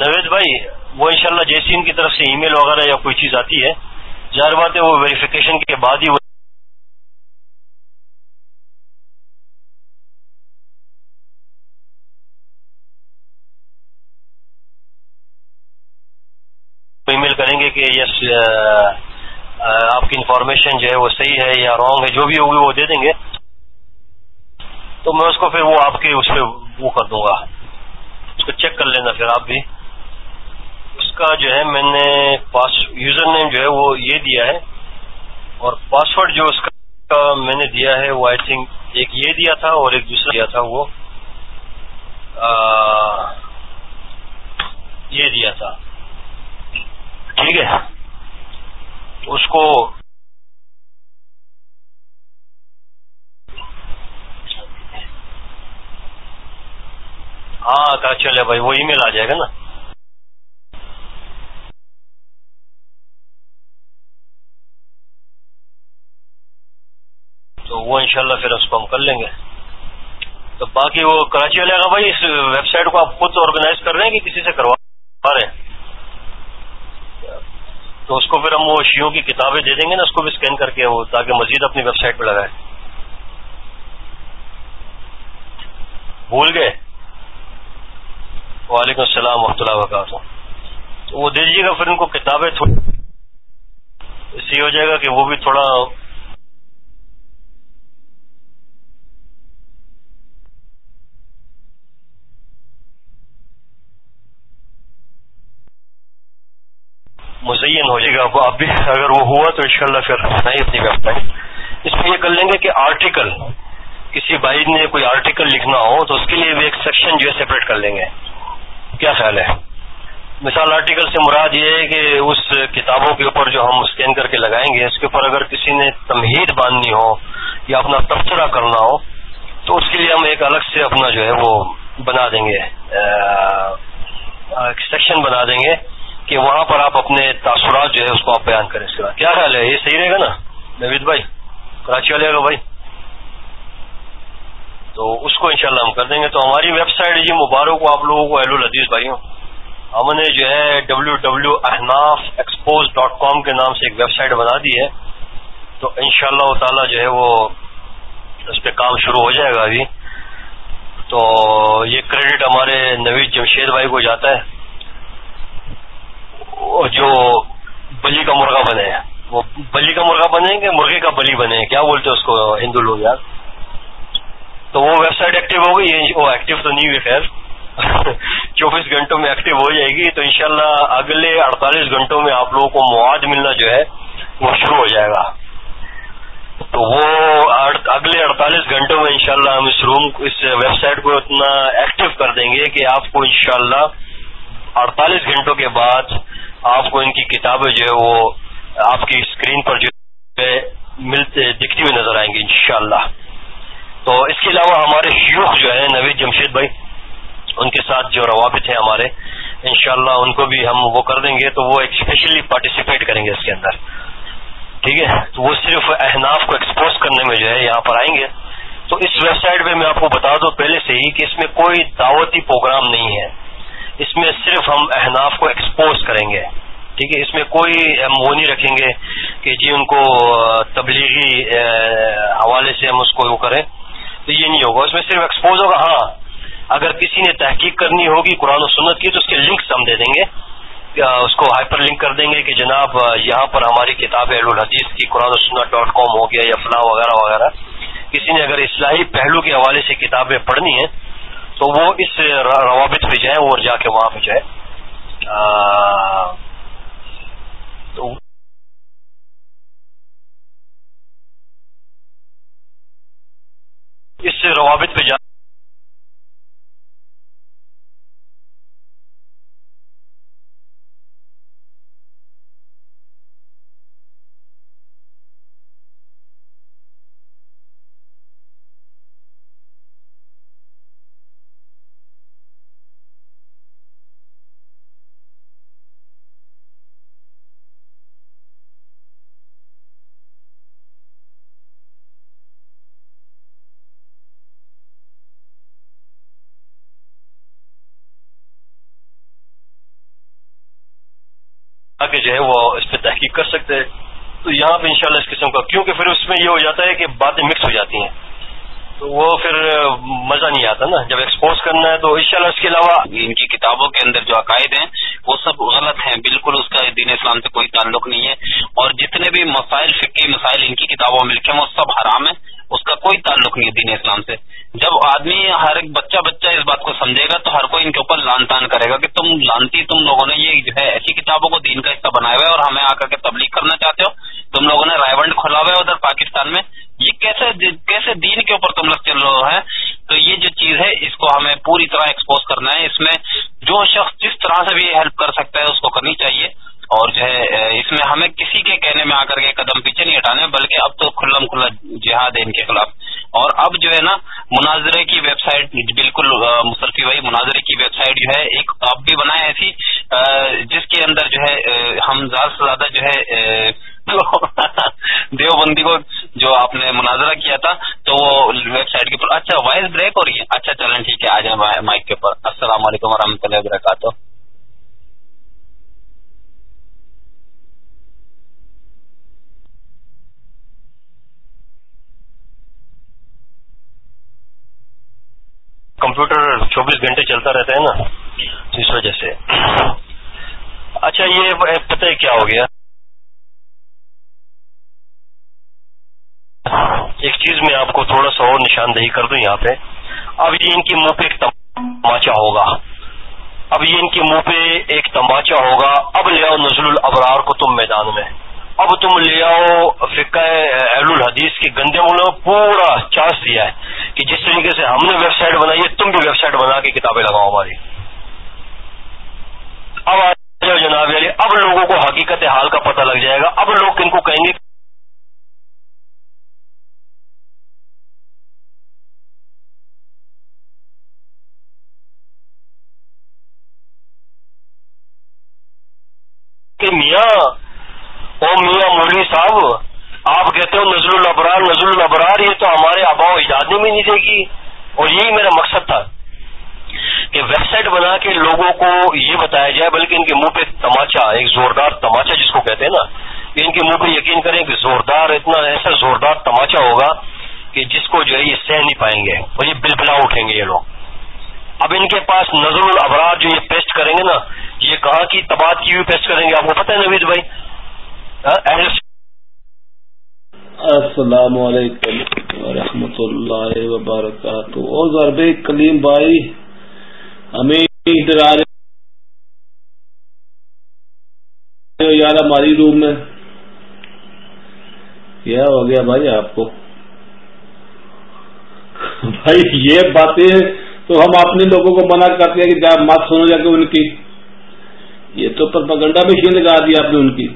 نوید بھائی، وہ انشاءاللہ جیسی ان کی طرف سے ای میل وغیرہ یا کوئی چیز آتی ہے۔ ظاہر بات ہے وہ ویریفیکیشن کے بعد ہی وہ ای میل کریں گے کہ یس آپ کی انفارمیشن جو ہے وہ صحیح ہے یا رانگ ہے، جو بھی ہوگی وہ دے دیں گے۔ تو میں اس کو پھر وہ آپ کے اس پہ وہ کر دوں گا۔ اس کو چیک کر لینا پھر آپ بھی۔ اس کا جو ہے میں نے پاس یوزر نیم جو ہے وہ یہ دیا ہے۔ اور پاسورڈ جو اس کا میں نے دیا ہے وہ آئی تھنک ایک یہ دیا تھا اور ایک دوسرا دیا تھا وہ یہ دیا تھا۔ ٹھیک ہے۔ اس کو ہاں کہا چلے بھائی وہ ای میل آ جائے گا نا۔ تو وہ انشاءاللہ پھر اس کو ہم کر لیں گے۔ تو باقی وہ کراچی والے گا بھائی، اس ویب سائٹ کو آپ خود آرگنائز کر رہے ہیں کہ کسی سے کروا رہے ہیں؟ تو اس کو پھر ہم وہ شیوں کی کتابیں دے دیں گے نا، اس کو بھی اسکین کر کے وہ، تاکہ مزید اپنی ویب سائٹ پہ لگائے۔ بھول گئے؟ وعلیکم السلام و اللہ وبرکاتہ۔ وہ دے دیجیے گا پھر ان کو کتابیں تھوڑی اس سے ہو جائے گا کہ وہ بھی تھوڑا مزین ہو جائے گا۔ آپ بھی اگر وہ ہوا تو انشاءاللہ پھر نہیں اپنی ویب سائٹ اس میں یہ کر لیں گے کہ آرٹیکل کسی بھائی نے کوئی آرٹیکل لکھنا ہو تو اس کے لیے بھی ایک سیکشن جو ہے سپریٹ کر لیں گے۔ کیا خیال ہے؟ مثال آرٹیکل سے مراد یہ ہے کہ اس کتابوں کے اوپر جو ہم اسکین کر کے لگائیں گے، اس کے اوپر اگر کسی نے تمہید باندھنی ہو یا اپنا تبصرہ کرنا ہو، تو اس کے لیے ہم ایک الگ سے اپنا جو ہے وہ بنا دیں گے سیکشن بنا دیں گے کہ وہاں پر آپ اپنے تاثرات جو ہے اس کو آپ بیان کریں اس کے بعد۔ کیا خیال ہے؟ یہ صحیح رہے گا نا؟ نوید بھائی، کراچی والے کا بھائی۔ تو اس کو انشاءاللہ ہم کر دیں گے۔ تو ہماری ویب سائٹ جی مبارک کو آپ لوگوں کو، اہل الحدیث بھائیوں۔ ہم نے جو ہے W W Ahnaf expose dot com کے نام سے ایک ویب سائٹ بنا دی ہے۔ تو ان شاء اللہ تعالی جو ہے وہ اس پہ کام شروع ہو جائے گا ابھی۔ تو یہ کریڈٹ ہمارے نوید جمشید بھائی کو جاتا ہے۔ جو بلی کا مرغہ بنے۔ وہ بلی کا مرغہ بنے کہ مرغے کا بلی بنے۔ کیا بولتے اس کو ہندو لوگ یار؟ تو وہ ویب سائٹ ایکٹیو ہو گئی وہ ایکٹیو تو نہیں ہوئی، خیر۔ چوبیس گھنٹوں میں ایکٹیو ہو جائے گی، تو انشاءاللہ اگلے اڑتالیس گھنٹوں میں آپ لوگوں کو مواد ملنا جو ہے، وہ شروع ہو جائے گا۔ تو وہ اگلے اڑتالیس گھنٹوں میں انشاءاللہ ہم اس روم اس ویب سائٹ کو اتنا ایکٹیو کر دیں گے کہ آپ کو انشاءاللہ اڑتالیس گھنٹوں کے بعد آپ کو ان کی کتابیں جو ہے، وہ آپ کی اسکرین پر جو ہے، ملتے، دکھتی ہوئی نظر آئیں گی انشاءاللہ۔ تو اس کے علاوہ ہمارے شیوخ جو ہے نوید جمشید بھائی، ان کے ساتھ جو روابط ہیں ہمارے، انشاءاللہ ان کو بھی ہم وہ کر دیں گے تو وہ ایک اسپیشلی پارٹیسپیٹ کریں گے اس کے اندر۔ ٹھیک ہے؟ تو وہ صرف احناف کو ایکسپوز کرنے میں جو ہے یہاں پر آئیں گے۔ تو اس ویب سائٹ پہ میں آپ کو بتا دوں پہلے سے ہی کہ اس میں کوئی دعوتی پروگرام نہیں ہے۔ اس میں صرف ہم احناف کو ایکسپوز کریں گے۔ ٹھیک ہے؟ اس میں کوئی ہم وہ نہیں رکھیں گے کہ جی ان کو تبلیغی حوالے سے ہم اس کو وہ کریں۔ تو یہ نہیں ہوگا۔ اس میں صرف ایکسپوز ہوگا۔ ہاں اگر کسی نے تحقیق کرنی ہوگی قرآن و سنت کی، تو اس کے لنکس ہم دے دیں گے۔ اس کو ہائپر لنک کر دیں گے کہ جناب، یہاں پر ہماری کتاب اہل الحدیث کی قرآن و سنت ڈاٹ کام ہو گیا یا فلاں وغیرہ وغیرہ۔ کسی نے اگر اصلاحی پہلو کے حوالے سے کتابیں پڑھنی ہیں، تو وہ اس روابط پہ جائیں اور جا کے وہاں پہ جائے تو اس سے روابط پہ جا کہ جو ہے وہ اس پہ تحقیق کر سکتے ہیں۔ تو یہاں پہ انشاءاللہ اس قسم کا، کیونکہ پھر اس میں یہ ہو جاتا ہے کہ باتیں مکس ہو جاتی ہیں۔ تو وہ پھر مزہ نہیں آتا نا، جب ایکسپوز کرنا ہے تو انشاءاللہ اس کے علاوہ ان کی کتابوں کے اندر جو عقائد ہیں، وہ سب غلط ہیں۔ بالکل اس کا دین اسلام سے کوئی تعلق نہیں ہے۔ اور جتنے بھی مسائل فکی مسائل ان کی کتابوں میں لکھے ہیں، وہ سب حرام ہیں۔ اس کا کوئی تعلق نہیں دین اسلام سے۔ جب آدمی ہر ایک بچہ بچہ اس بات کو سمجھے گا تو ہر کوئی ان کے اوپر لان تان کرے گا کہ تم لانتی تم لوگوں نے یہ جو ہے ایسی کتابوں کو دین کا حصہ بنایا ہوا ہے اور ہمیں آ کر کے تبلیغ کرنا چاہتے ہو۔ تم لوگوں نے رائے کھولا ہوا ہے ادھر پاکستان میں۔ یہ کیسے کیسے دین کے اوپر تم لوگ چل رہے ہیں تو یہ جو چیز ہے، اس کو ہمیں پوری طرح ایکسپوز کرنا ہے۔ اس میں جو شخص جس طرح سے بھی ہیلپ کر سکتا ہے، اس کو کرنی چاہیے۔ اور جو ہے اس میں ہمیں کسی کے کہنے میں آ کر کے قدم پیچھے نہیں ہٹانے، بلکہ اب تو کھلم کھلا جہاد ہے ان کے خلاف۔ اور اب جو ہے نا، مناظرے کی ویب سائٹ، بالکل مسلفی بھائی مناظرے کی ویب سائٹ جو ہے، ایک آپ بھی بنائے ایسی جس کے اندر جو ہے ہم زیادہ سے زیادہ جو ہے دیوبندی کو جو آپ نے مناظرہ کیا تھا، تو وہ ویب سائٹ کے اوپر اچھا وائس بریک ہو رہی ہے۔ اچھا چلیں ٹھیک ہے آ جائیں مائک کے اوپر۔ السلام علیکم و رحمۃ اللہ وبرکاتہ۔ کمپیوٹر چوبیس گھنٹے چلتا رہتا ہے نا اس وجہ سے۔ اچھا یہ پتہ کیا ہو گیا؟ ایک چیز میں آپ کو تھوڑا سا اور نشاندہی کر دوں یہاں پہ۔ اب یہ ان کے منہ پہ ایک تماچا ہوگا۔ اب یہ ان کے منہ پہ ایک تماچا ہوگا۔ اب لے آؤ نزل الابرار کو تم میدان میں۔ اب تم لے آؤ فقہ اہل الحدیث کے گندے والوں پورا چانس دیا ہے کہ جس طریقے سے ہم نے ویب سائٹ بنائی ہے، تم بھی ویب سائٹ بنا کے کتابیں لگاؤ ہماری۔ اب آ جاؤ جناب علی، اب لوگوں کو حقیقت حال کا پتہ لگ جائے گا۔ اب لوگ ان کو کہیں گے کہ میاں او میاں مولوی صاحب، آپ کہتے ہو نزل الابرار نزل الابرار، یہ تو ہمارے آبا و اجادی میں نہیں دے گی اور یہی میرا مقصد تھا کہ ویب سائٹ بنا کے لوگوں کو یہ بتایا جائے، بلکہ ان کے منہ پہ تماچا، ایک زوردار تماچا جس کو کہتے ہیں نا، ان کے منہ پہ یقین کریں کہ زوردار اتنا ایسا زوردار تماچا ہوگا کہ جس کو جو ہے یہ سہ نہیں پائیں گے اور یہ بل بلا اٹھیں گے یہ لوگ۔ اب ان کے پاس نظر الابرار جو یہ پیسٹ کریں گے نا، یہ کہاں کی تباد کی ہوئی پیسٹ کریں گے؟ آپ کو پتہ ہے نوید بھائی؟ السلام علیکم ورحمۃ اللہ وبرکاتہ۔ اور ضرب کلیم بھائی، ہمیں رہے یار ہماری روم میں۔ کیا ہو گیا بھائی آپ کو؟ بھائی یہ باتیں تو ہم اپنے لوگوں کو منع کرتے ہیں کہ مت سنو جا کے ان کی۔ یہ تو پرپگنڈا مشین لگا دی آپ نے ان کی۔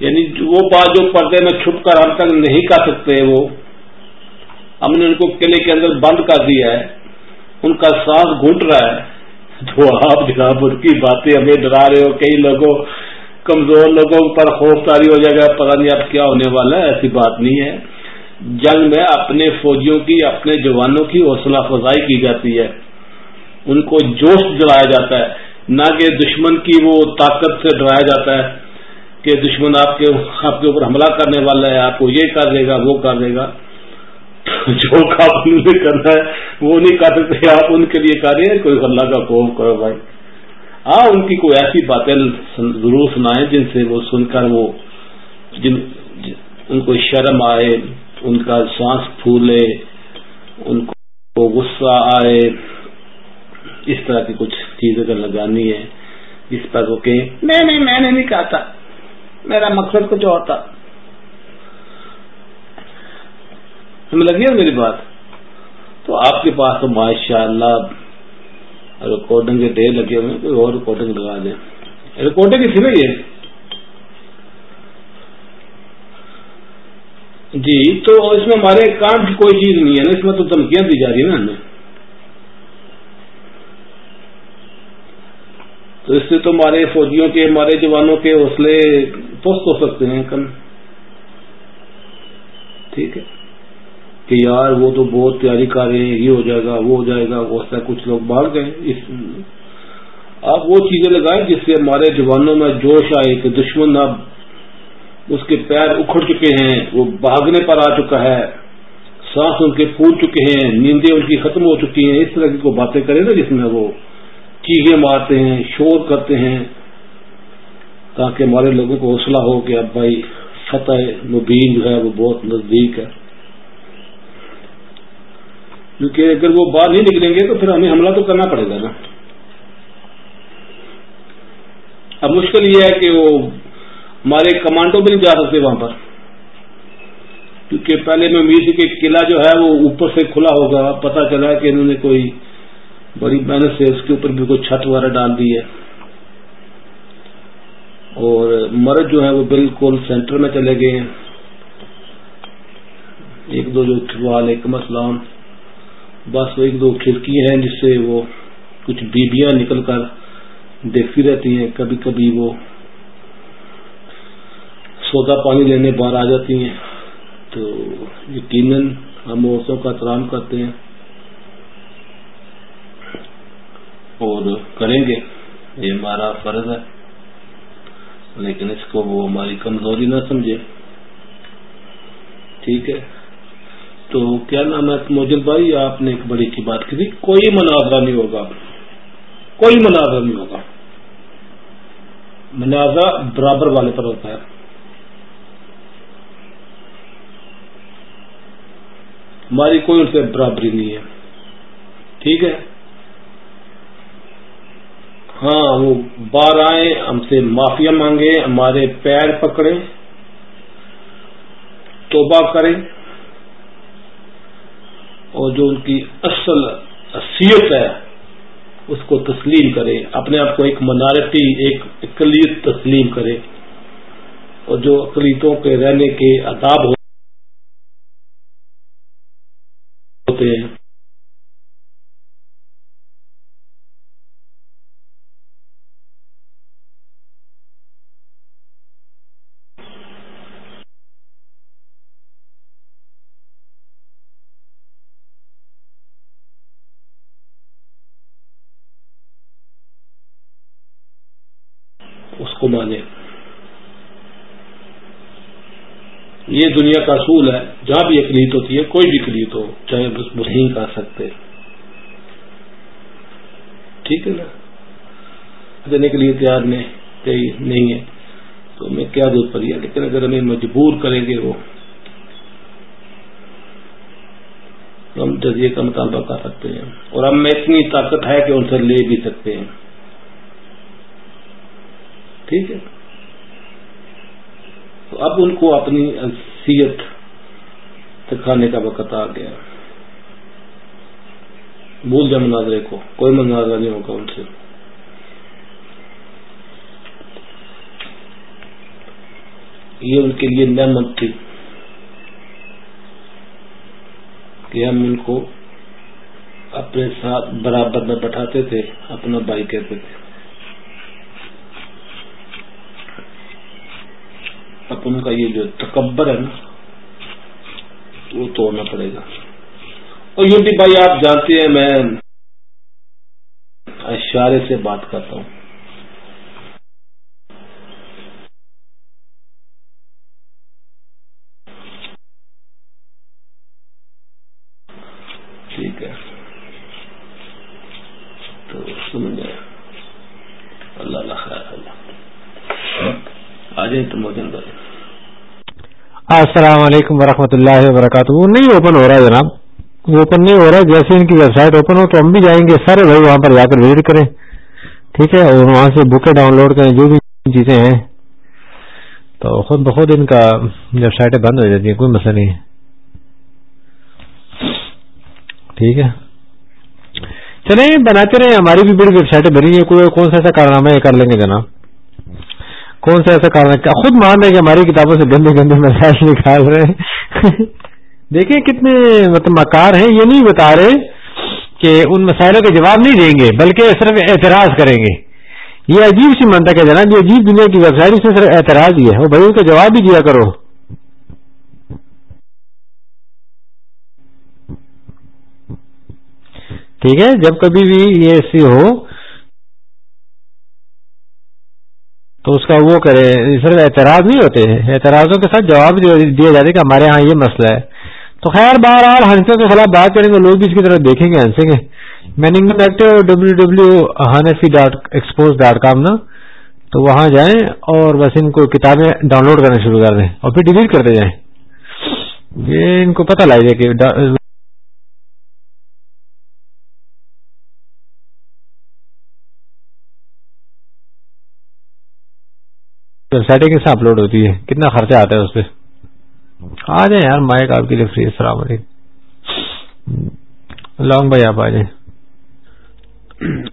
یعنی وہ بات جو پردے میں چھپ کر ہم تک نہیں کر سکتے وہ، ہم نے ان کو قلعے کے اندر بند کر دیا ہے، ان کا سانس گھنٹ رہا ہے۔ تو آپ جناب، ان کی باتیں ہمیں ڈرا رہے ہو، کئی لوگوں، کمزور لوگوں پر خوف تاری ہو جائے گا پتا نہیں اب کیا ہونے والا ہے، ایسی بات نہیں ہے۔ جنگ میں اپنے فوجیوں کی، اپنے جوانوں کی حوصلہ افزائی کی جاتی ہے۔ ان کو جوش دلایا جاتا ہے، نہ کہ دشمن کی وہ طاقت سے ڈرایا جاتا ہے۔ کہ دشمن آپ کے آپ کے اوپر حملہ کرنے والا ہے، آپ کو یہ کر دے گا، وہ کر دے گا۔ جو کام نے کرنا ہے، وہ نہیں کر سکتے، آپ ان کے لیے کر رہے ہیں۔ کوئی اللہ کا قوم کرو بھائی۔ ہاں ان کی کوئی ایسی باتیں ضرور سنائیں جن سے وہ سن کر وہ جن ان کو شرم آئے، ان کا سانس پھولے، ان کو غصہ آئے۔ اس طرح کی کچھ چیز اگر لگانی ہے اس پر وہ کہیں نہیں نہیں، میں نے نہیں کہا تھا میرا مقصد کچھ اور تھا۔ ہمیں لگی میری بات؟ تو آپ کے پاس تو ماشاء اللہ ریکارڈنگ کے ڈے لگے ہوئے کوئی اور ریکارڈنگ لگا دیں۔ ریکارڈنگ تھی نا یہ؟ جی تو اس میں ہمارے کام کی کوئی چیز نہیں ہے نا، اس میں تو دھمکیاں دی جا رہی ہیں نا ہمیں۔ تو اس سے تو ہمارے فوجیوں کے، ہمارے جوانوں کے حوصلے پست ہو سکتے ہیں کم ٹھیک ہے۔ کہ یار وہ تو بہت تیاری کر رہے ہیں، یہ ہو جائے گا، وہ ہو جائے گا، وہ کچھ لوگ بھاگ گئے۔ اس آپ وہ چیزیں لگائیں جس سے ہمارے جوانوں میں جوش آئے کہ دشمن اب اس کے پیر اکھڑ چکے ہیں، وہ بھاگنے پر آ چکا ہے۔ سانس ان کے پھول چکے ہیں، نیندیں ان کی ختم ہو چکی ہیں۔ اس طرح کی کوئی باتیں کرے نا جس میں وہ چیخیں مارتے ہیں، شور کرتے ہیں۔ تاکہ ہمارے لوگوں کو حوصلہ ہو کہ اب بھائی فتح مبین جو ہے وہ بہت نزدیک ہے۔ کیونکہ اگر وہ باہر نہیں نکلیں گے تو پھر ہمیں حملہ تو کرنا پڑے گا نا۔ اب مشکل یہ ہے کہ وہ ہمارے کمانڈو بھی نہیں جا سکتے وہاں پر۔ کیونکہ پہلے میں امید تھی کہ قلعہ جو ہے وہ اوپر سے کھلا ہوگا پتا چلا کہ انہوں نے کوئی بڑی محنت سے اس کے اوپر بھی کوئی چھت وغیرہ ڈال دی ہے۔ اور مرد جو ہے وہ بالکل سینٹر میں چلے گئے ہیں۔ ایک دو جو وعلیکم السلام بس وہ ایک دو کھڑکی ہیں جس سے وہ کچھ بیبیاں نکل کر دیکھتی رہتی ہیں۔ کبھی کبھی وہ سودا پانی لینے باہر آ جاتی ہیں۔ تو یقیناً ہم عورتوں کا احترام کرتے ہیں۔ اور کریں گے۔ یہ ہمارا فرض ہے۔ لیکن اس کو وہ ہماری کمزوری نہ سمجھے۔ ٹھیک ہے۔ تو کیا نام ہے موجود بھائی؟ آپ نے ایک بڑی کی بات کی تھی۔ کوئی مناظرہ نہیں ہوگا۔ کوئی مناظرہ نہیں ہوگا۔ مناظرہ برابر والے پر ہوتا ہے۔ ہماری کوئی ان سے برابری نہیں ہے۔ ٹھیک ہے۔ ہاں وہ بار آئے ہم سے معافیا مانگے ہمارے پیر پکڑے توبہ کریں۔ اور جو ان کی اصل حیثیت ہے، اس کو تسلیم کرے اپنے آپ کو ایک منارٹی ایک اقلیت تسلیم کرے اور جو اقلیتوں کے رہنے کے اداب ہوتے ہیں اس کو مانے یہ دنیا کا اصول ہے، جہاں بھی اقلیت ہوتی ہے، کوئی بھی اقلیت ہو، چاہے بس مسلم کر سکتے۔ ٹھیک ہے نا؟ دینے کے لیے تیار نہیں ہے۔ تو میں کیا دودھ پڑی ہے؟ لیکن اگر ہمیں مجبور کریں گے وہ، تو ہم جزیے کا مطالبہ کر سکتے ہیں۔ اور ہم میں اتنی طاقت ہے کہ ان سے لے بھی سکتے ہیں۔ ٹھیک ہے؟ تو اب ان کو اپنی حیثیت دکھانے کا وقت آ گیا۔ بھول جائے مناظرے کو، کوئی مناظرہ نہیں ہوگا ان سے۔ یہ ان کے لیے نعمت تھی کہ ہم ان کو اپنے ساتھ برابر میں بٹھاتے تھے، اپنا بھائی کہتے تھے۔ اب ان کا یہ جو تکبر ہے نا وہ توڑنا پڑے گا۔ اور یوں بھی بھائی آپ جانتے ہیں، میں اشارے سے بات کرتا ہوں ٹھیک ہے تو سمجھ گئے اللہ اللہ خیر اللہ آ جائیں تو موجود بھائی السلام علیکم ورحمۃ اللہ وبرکاتہ۔ وہ نہیں اوپن ہو رہا ہے جناب۔ اوپن نہیں ہو رہا ہے۔ جیسے ان کی ویب سائٹ اوپن ہو تو ہم بھی جائیں گے۔ سارے بھائی وہاں پر جا کر وزٹ کریں۔ ٹھیک ہے، اور وہاں سے بکیں ڈاؤن لوڈ کریں۔ جو بھی چیزیں ہیں۔ تو خود بخود ان کا ویب سائٹیں بند ہو جاتی ہیں کوئی مسئلہ نہیں ہے۔ ٹھیک ہے۔ چلیں، بناتے رہے ہماری بھی بڑی ویب سائٹیں بنی ہیں کوئی کون سا ایسا کارنامہ ہے کر لیں گے جناب؟ کون سا ایسا کارن خود مان رہے کہ ہماری کتابوں سے گندے گندے مسائل نکال رہے ہیں؟ دیکھیں کتنے مطلب مکار ہیں، یہ نہیں بتا رہے کہ ان مسائلوں کے جواب نہیں دیں گے، بلکہ صرف اعتراض کریں گے۔ یہ عجیب سی منتق ہے جناب، یہ عجیب دنیا کی ویب سائٹ اس میں صرف اعتراض ہی ہے۔ وہ بھائی ان کا جواب بھی دیا کرو۔ ٹھیک ہے، جب کبھی بھی یہ ایسی ہو تو اس کا وہ کرے صرف اعتراض نہیں ہوتے، اعتراضوں کے ساتھ جواب دیا جاتے کہ ہمارے ہاں یہ مسئلہ ہے۔ تو خیر، بہرحال ہنسوں کے خلاف بات کریں گے، لوگ بھی اس کی طرف دیکھیں گے، ہنسیں گے۔ Meaning actor W W Hanafi dot expose dot com نا، تو وہاں جائیں اور بس ان کو کتابیں ڈاؤن لوڈ کرنا شروع کر دیں اور پھر ڈیلیٹ کرتے جائیں۔ یہ ان کو پتہ لگ جائے کہ ویب سائٹیں کیسے اپلوڈ ہوتی ہے۔ کتنا خرچہ آتا ہے اس پہ؟ آ جائیں یار مائک آپ کے لیے فری السلام علیکم۔ لانگ بھائی، آپ آ جائیں۔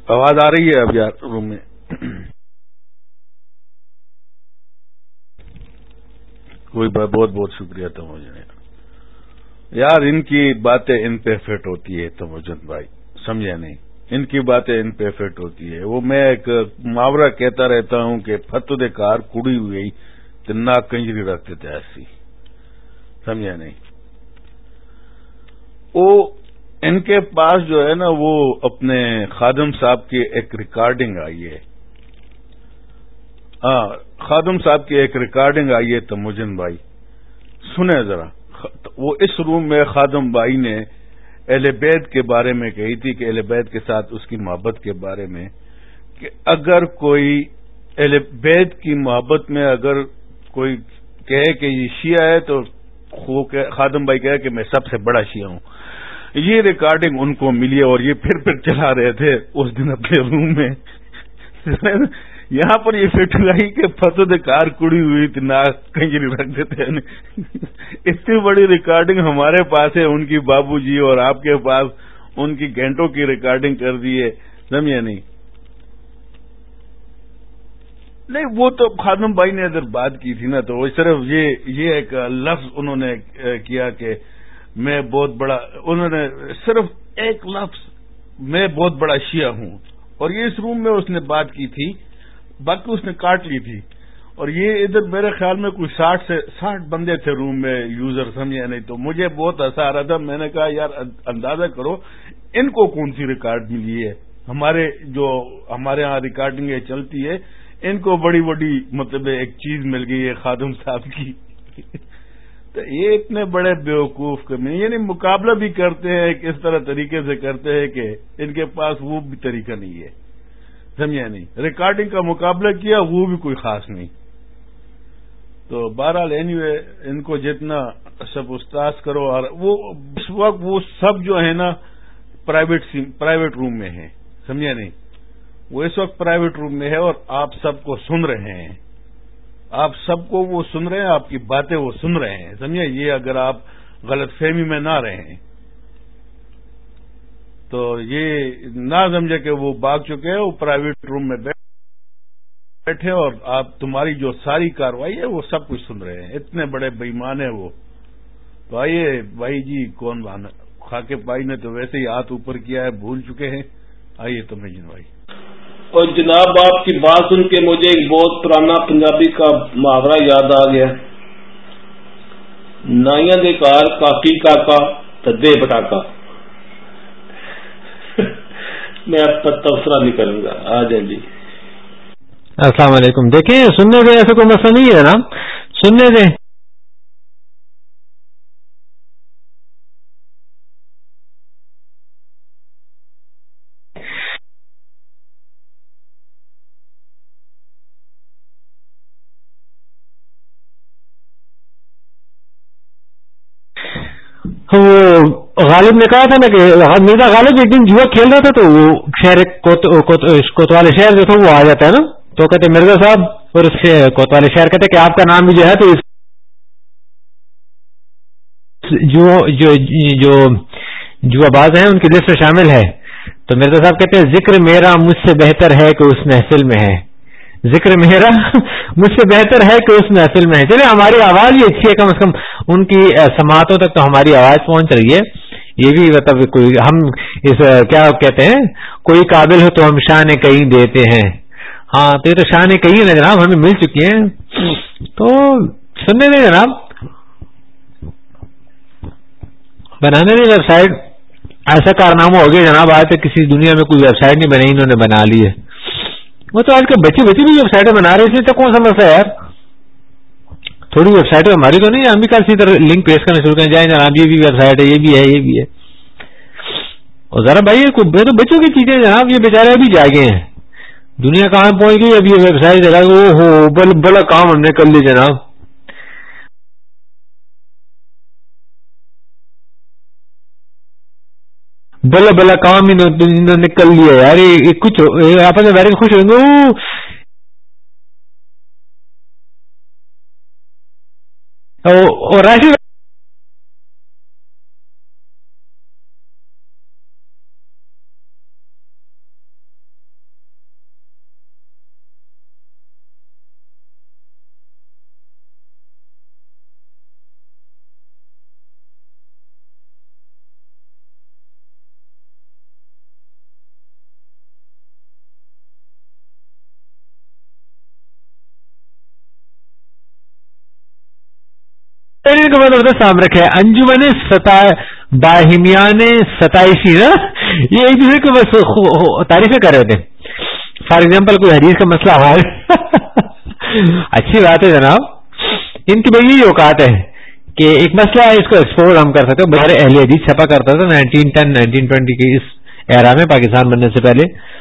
آواز آ رہی ہے اب یار روم میں۔ کوئی بہت بہت شکریہ، تموجن۔ یار، ان کی باتیں ان پہ فٹ ہوتی ہے، تموجن بھائی۔ سمجھا نہیں؟ ان کی باتیں ان پہ فٹ ہوتی ہے۔ وہ میں ایک محاورہ کہتا رہتا ہوں کہ فتو دے کار کڑی ہوئی تو نہ کنجری رکھتے تھے ایسی۔ سمجھا نہیں؟ وہ ان کے پاس جو ہے نا وہ اپنے خادم صاحب کی ایک ریکارڈنگ آئی ہے۔ ہاں خادم صاحب کی ایک ریکارڈنگ آئی ہے تموجن بھائی۔ سنیں ذرا وہ اس روم میں خادم بھائی نے اہل بیت کے بارے میں کہی تھی کہ اہل بیت کے ساتھ اس کی محبت کے بارے میں کہ اگر کوئی اہل بیت کی محبت میں اگر کوئی کہے کہ یہ شیعہ ہے تو خادم بھائی کہے کہ میں سب سے بڑا شیعہ ہوں۔ یہ ریکارڈنگ ان کو ملی اور یہ پھر پھر چلا رہے تھے اس دن اپنے روم میں۔ یہاں پر یہ فٹ لائی کہ فتح کار کڑی ہوئی تھی کہیں رکھ دیتے اتنی بڑی ریکارڈنگ ہمارے پاس ہے، ان کی بابو جی اور آپ کے پاس ان کی گھنٹوں کی ریکارڈنگ کر دی ہے۔ سمجھا نہیں؟ نہیں، وہ تو خادم بھائی نے اگر بات کی تھی نا، تو وہ صرف یہ یہ ایک لفظ انہوں نے کیا کہ میں بہت بڑا، انہوں نے صرف ایک لفظ، میں بہت بڑا شیعہ ہوں۔ اور یہ اس روم میں اس نے بات کی تھی باقی اس نے کاٹ لی تھی۔ اور یہ ادھر میرے خیال میں کوئی ساٹھ سے ساٹھ بندے تھے روم میں، یوزر سمجھے نہیں، تو مجھے بہت ہنسا آ رہا تھا۔ میں نے کہا، یار اندازہ کرو، ان کو کون سی ریکارڈ ملی ہے؟ ہمارے جو، ہمارے ہاں ریکارڈنگ چلتی ہے، ان کو بڑی بڑی مطلب ایک چیز مل گئی ہے، خادم صاحب کی۔ تو یہ اتنے بڑے بیوقوف کمی یعنی مقابلہ بھی کرتے ہیں، کس طرح طریقے سے کرتے ہیں کہ ان کے پاس وہ بھی طریقہ نہیں ہے۔ سمجھا نہیں؟ ریکارڈنگ کا مقابلہ کیا، وہ بھی کوئی خاص نہیں۔ تو بہرحال اینی وے ان کو جتنا سب استاذ کرو، اور وہ اس وقت وہ سب جو ہے نا پرائیویٹ پرائیویٹ روم میں ہیں۔ سمجھا نہیں؟ وہ اس وقت پرائیویٹ روم میں ہے، اور آپ سب کو سن رہے ہیں۔ آپ سب کو وہ سن رہے ہیں، آپ کی باتیں وہ سن رہے ہیں۔ سمجھے؟ یہ اگر آپ غلط فہمی میں نہ رہیں۔ تو یہ نہ سمجھے کہ وہ باغ چکے ہیں، وہ پرائیویٹ روم میں بیٹھے اور آپ تمہاری جو ساری کاروائی ہے، وہ سب کچھ سن رہے ہیں۔ اتنے بڑے بےمان ہیں وہ۔ تو آئیے، بھائی جی کون بہانا؟ خاکے پائی نے تو ویسے ہی ہاتھ اوپر کیا ہے، بھول چکے ہیں۔ آئیے تو میں جنوائی اور جناب، آپ کی بات سن کے مجھے ایک بہت پرانا پنجابی کا محاورہ یاد آ گیا۔ نائیاں دے کار، کاکی کاکا دے پٹاکا۔ میں اب تک تبصرہ نہیں کروں گا۔ آ جائیں جی۔ السلام علیکم۔ دیکھیں، سننے سے ایسا کوئی مسئلہ نہیں ہے نا۔ سننے سے وہ غالب نے کہا تھا نا کہ مرزا غالب ایک دن جوا کھیل رہا تھا تو وہ شہر کوتوال شہر جو تھا وہ آ جاتا ہے نا؟ تو کہتے مرزا صاحب اور کوتوال شہر کہتے کہ آپ کا نام بھی جو ہے تو جو جو باز ہیں ان کی لسٹ میں شامل ہے۔ تو مرزا صاحب کہتے ہیں ذکر میرا مجھ سے بہتر ہے کہ اس محفل میں ہے۔ ذکر میرا مجھ سے بہتر ہے کہ اس محفل میں ہے۔ چلے ہماری آواز ہی اچھی ہے کم از کم ان کی سماعتوں تک تو ہماری آواز پہنچ رہی ہے۔ یہ بھی مطلب کوئی ہم اس کیا کہتے ہیں؟ کوئی قابل ہو تو ہم شان کہیں دیتے ہیں۔ ہاں تو یہ تو شان کہیں نا جناب، ہمیں مل چکی ہیں۔ تو سننے دیں جناب۔ بنانے دیں ویب سائٹ۔ ایسا کارنامہ ہو گیا جناب، آج تک کسی دنیا میں کوئی ویب سائٹ نہیں بنی انہوں نے بنا لی ہے۔ وہ تو آج کل بچے بچے بھی ویب سائٹیں بنا رہے اس میں کون سا مسئلہ ہے یار؟ تھوڑی ویب سائٹ ہماری تو نہیں ہم بھی کل سی طرح لنک پیش کرنا شروع کریں۔ جائیں جناب یہ بھی ویب سائٹ ہے، یہ بھی ہے، یہ بھی ہے۔ اور ذرا بھائی، یہ تو بچوں کی چیزیں جناب، یہ بےچارے ابھی جاگے ہیں۔ دنیا کہاں پہنچ گئی اب یہ ویب سائٹ جگہ او ہو بڑا کام ہم نے کر لی جناب۔ بلا بلا کام انہوں نے کر لیا یار کچھ آپس میں بیٹھ خوش ہوں گے۔ اور راشد کا مطلب سام رکھے۔ انجمن ستا باہمیان ستائشی نا؟ یہ ایک دوسرے کو بس تعریفیں کر رہے تھے۔ فار ایگزامپل کوئی حدیث کا مسئلہ ہمارے اچھی بات ہے جناب۔ ان کی بھائی یہی اوقات ہے کہ ایک مسئلہ ہے، اس کو ایکسپورٹ ہم کر سکتے بہت اہل حدیث چھپا کرتا تھا نائنٹین ٹین نائنٹین ٹوینٹی کے اس ایرا میں، پاکستان بننے سے پہلے۔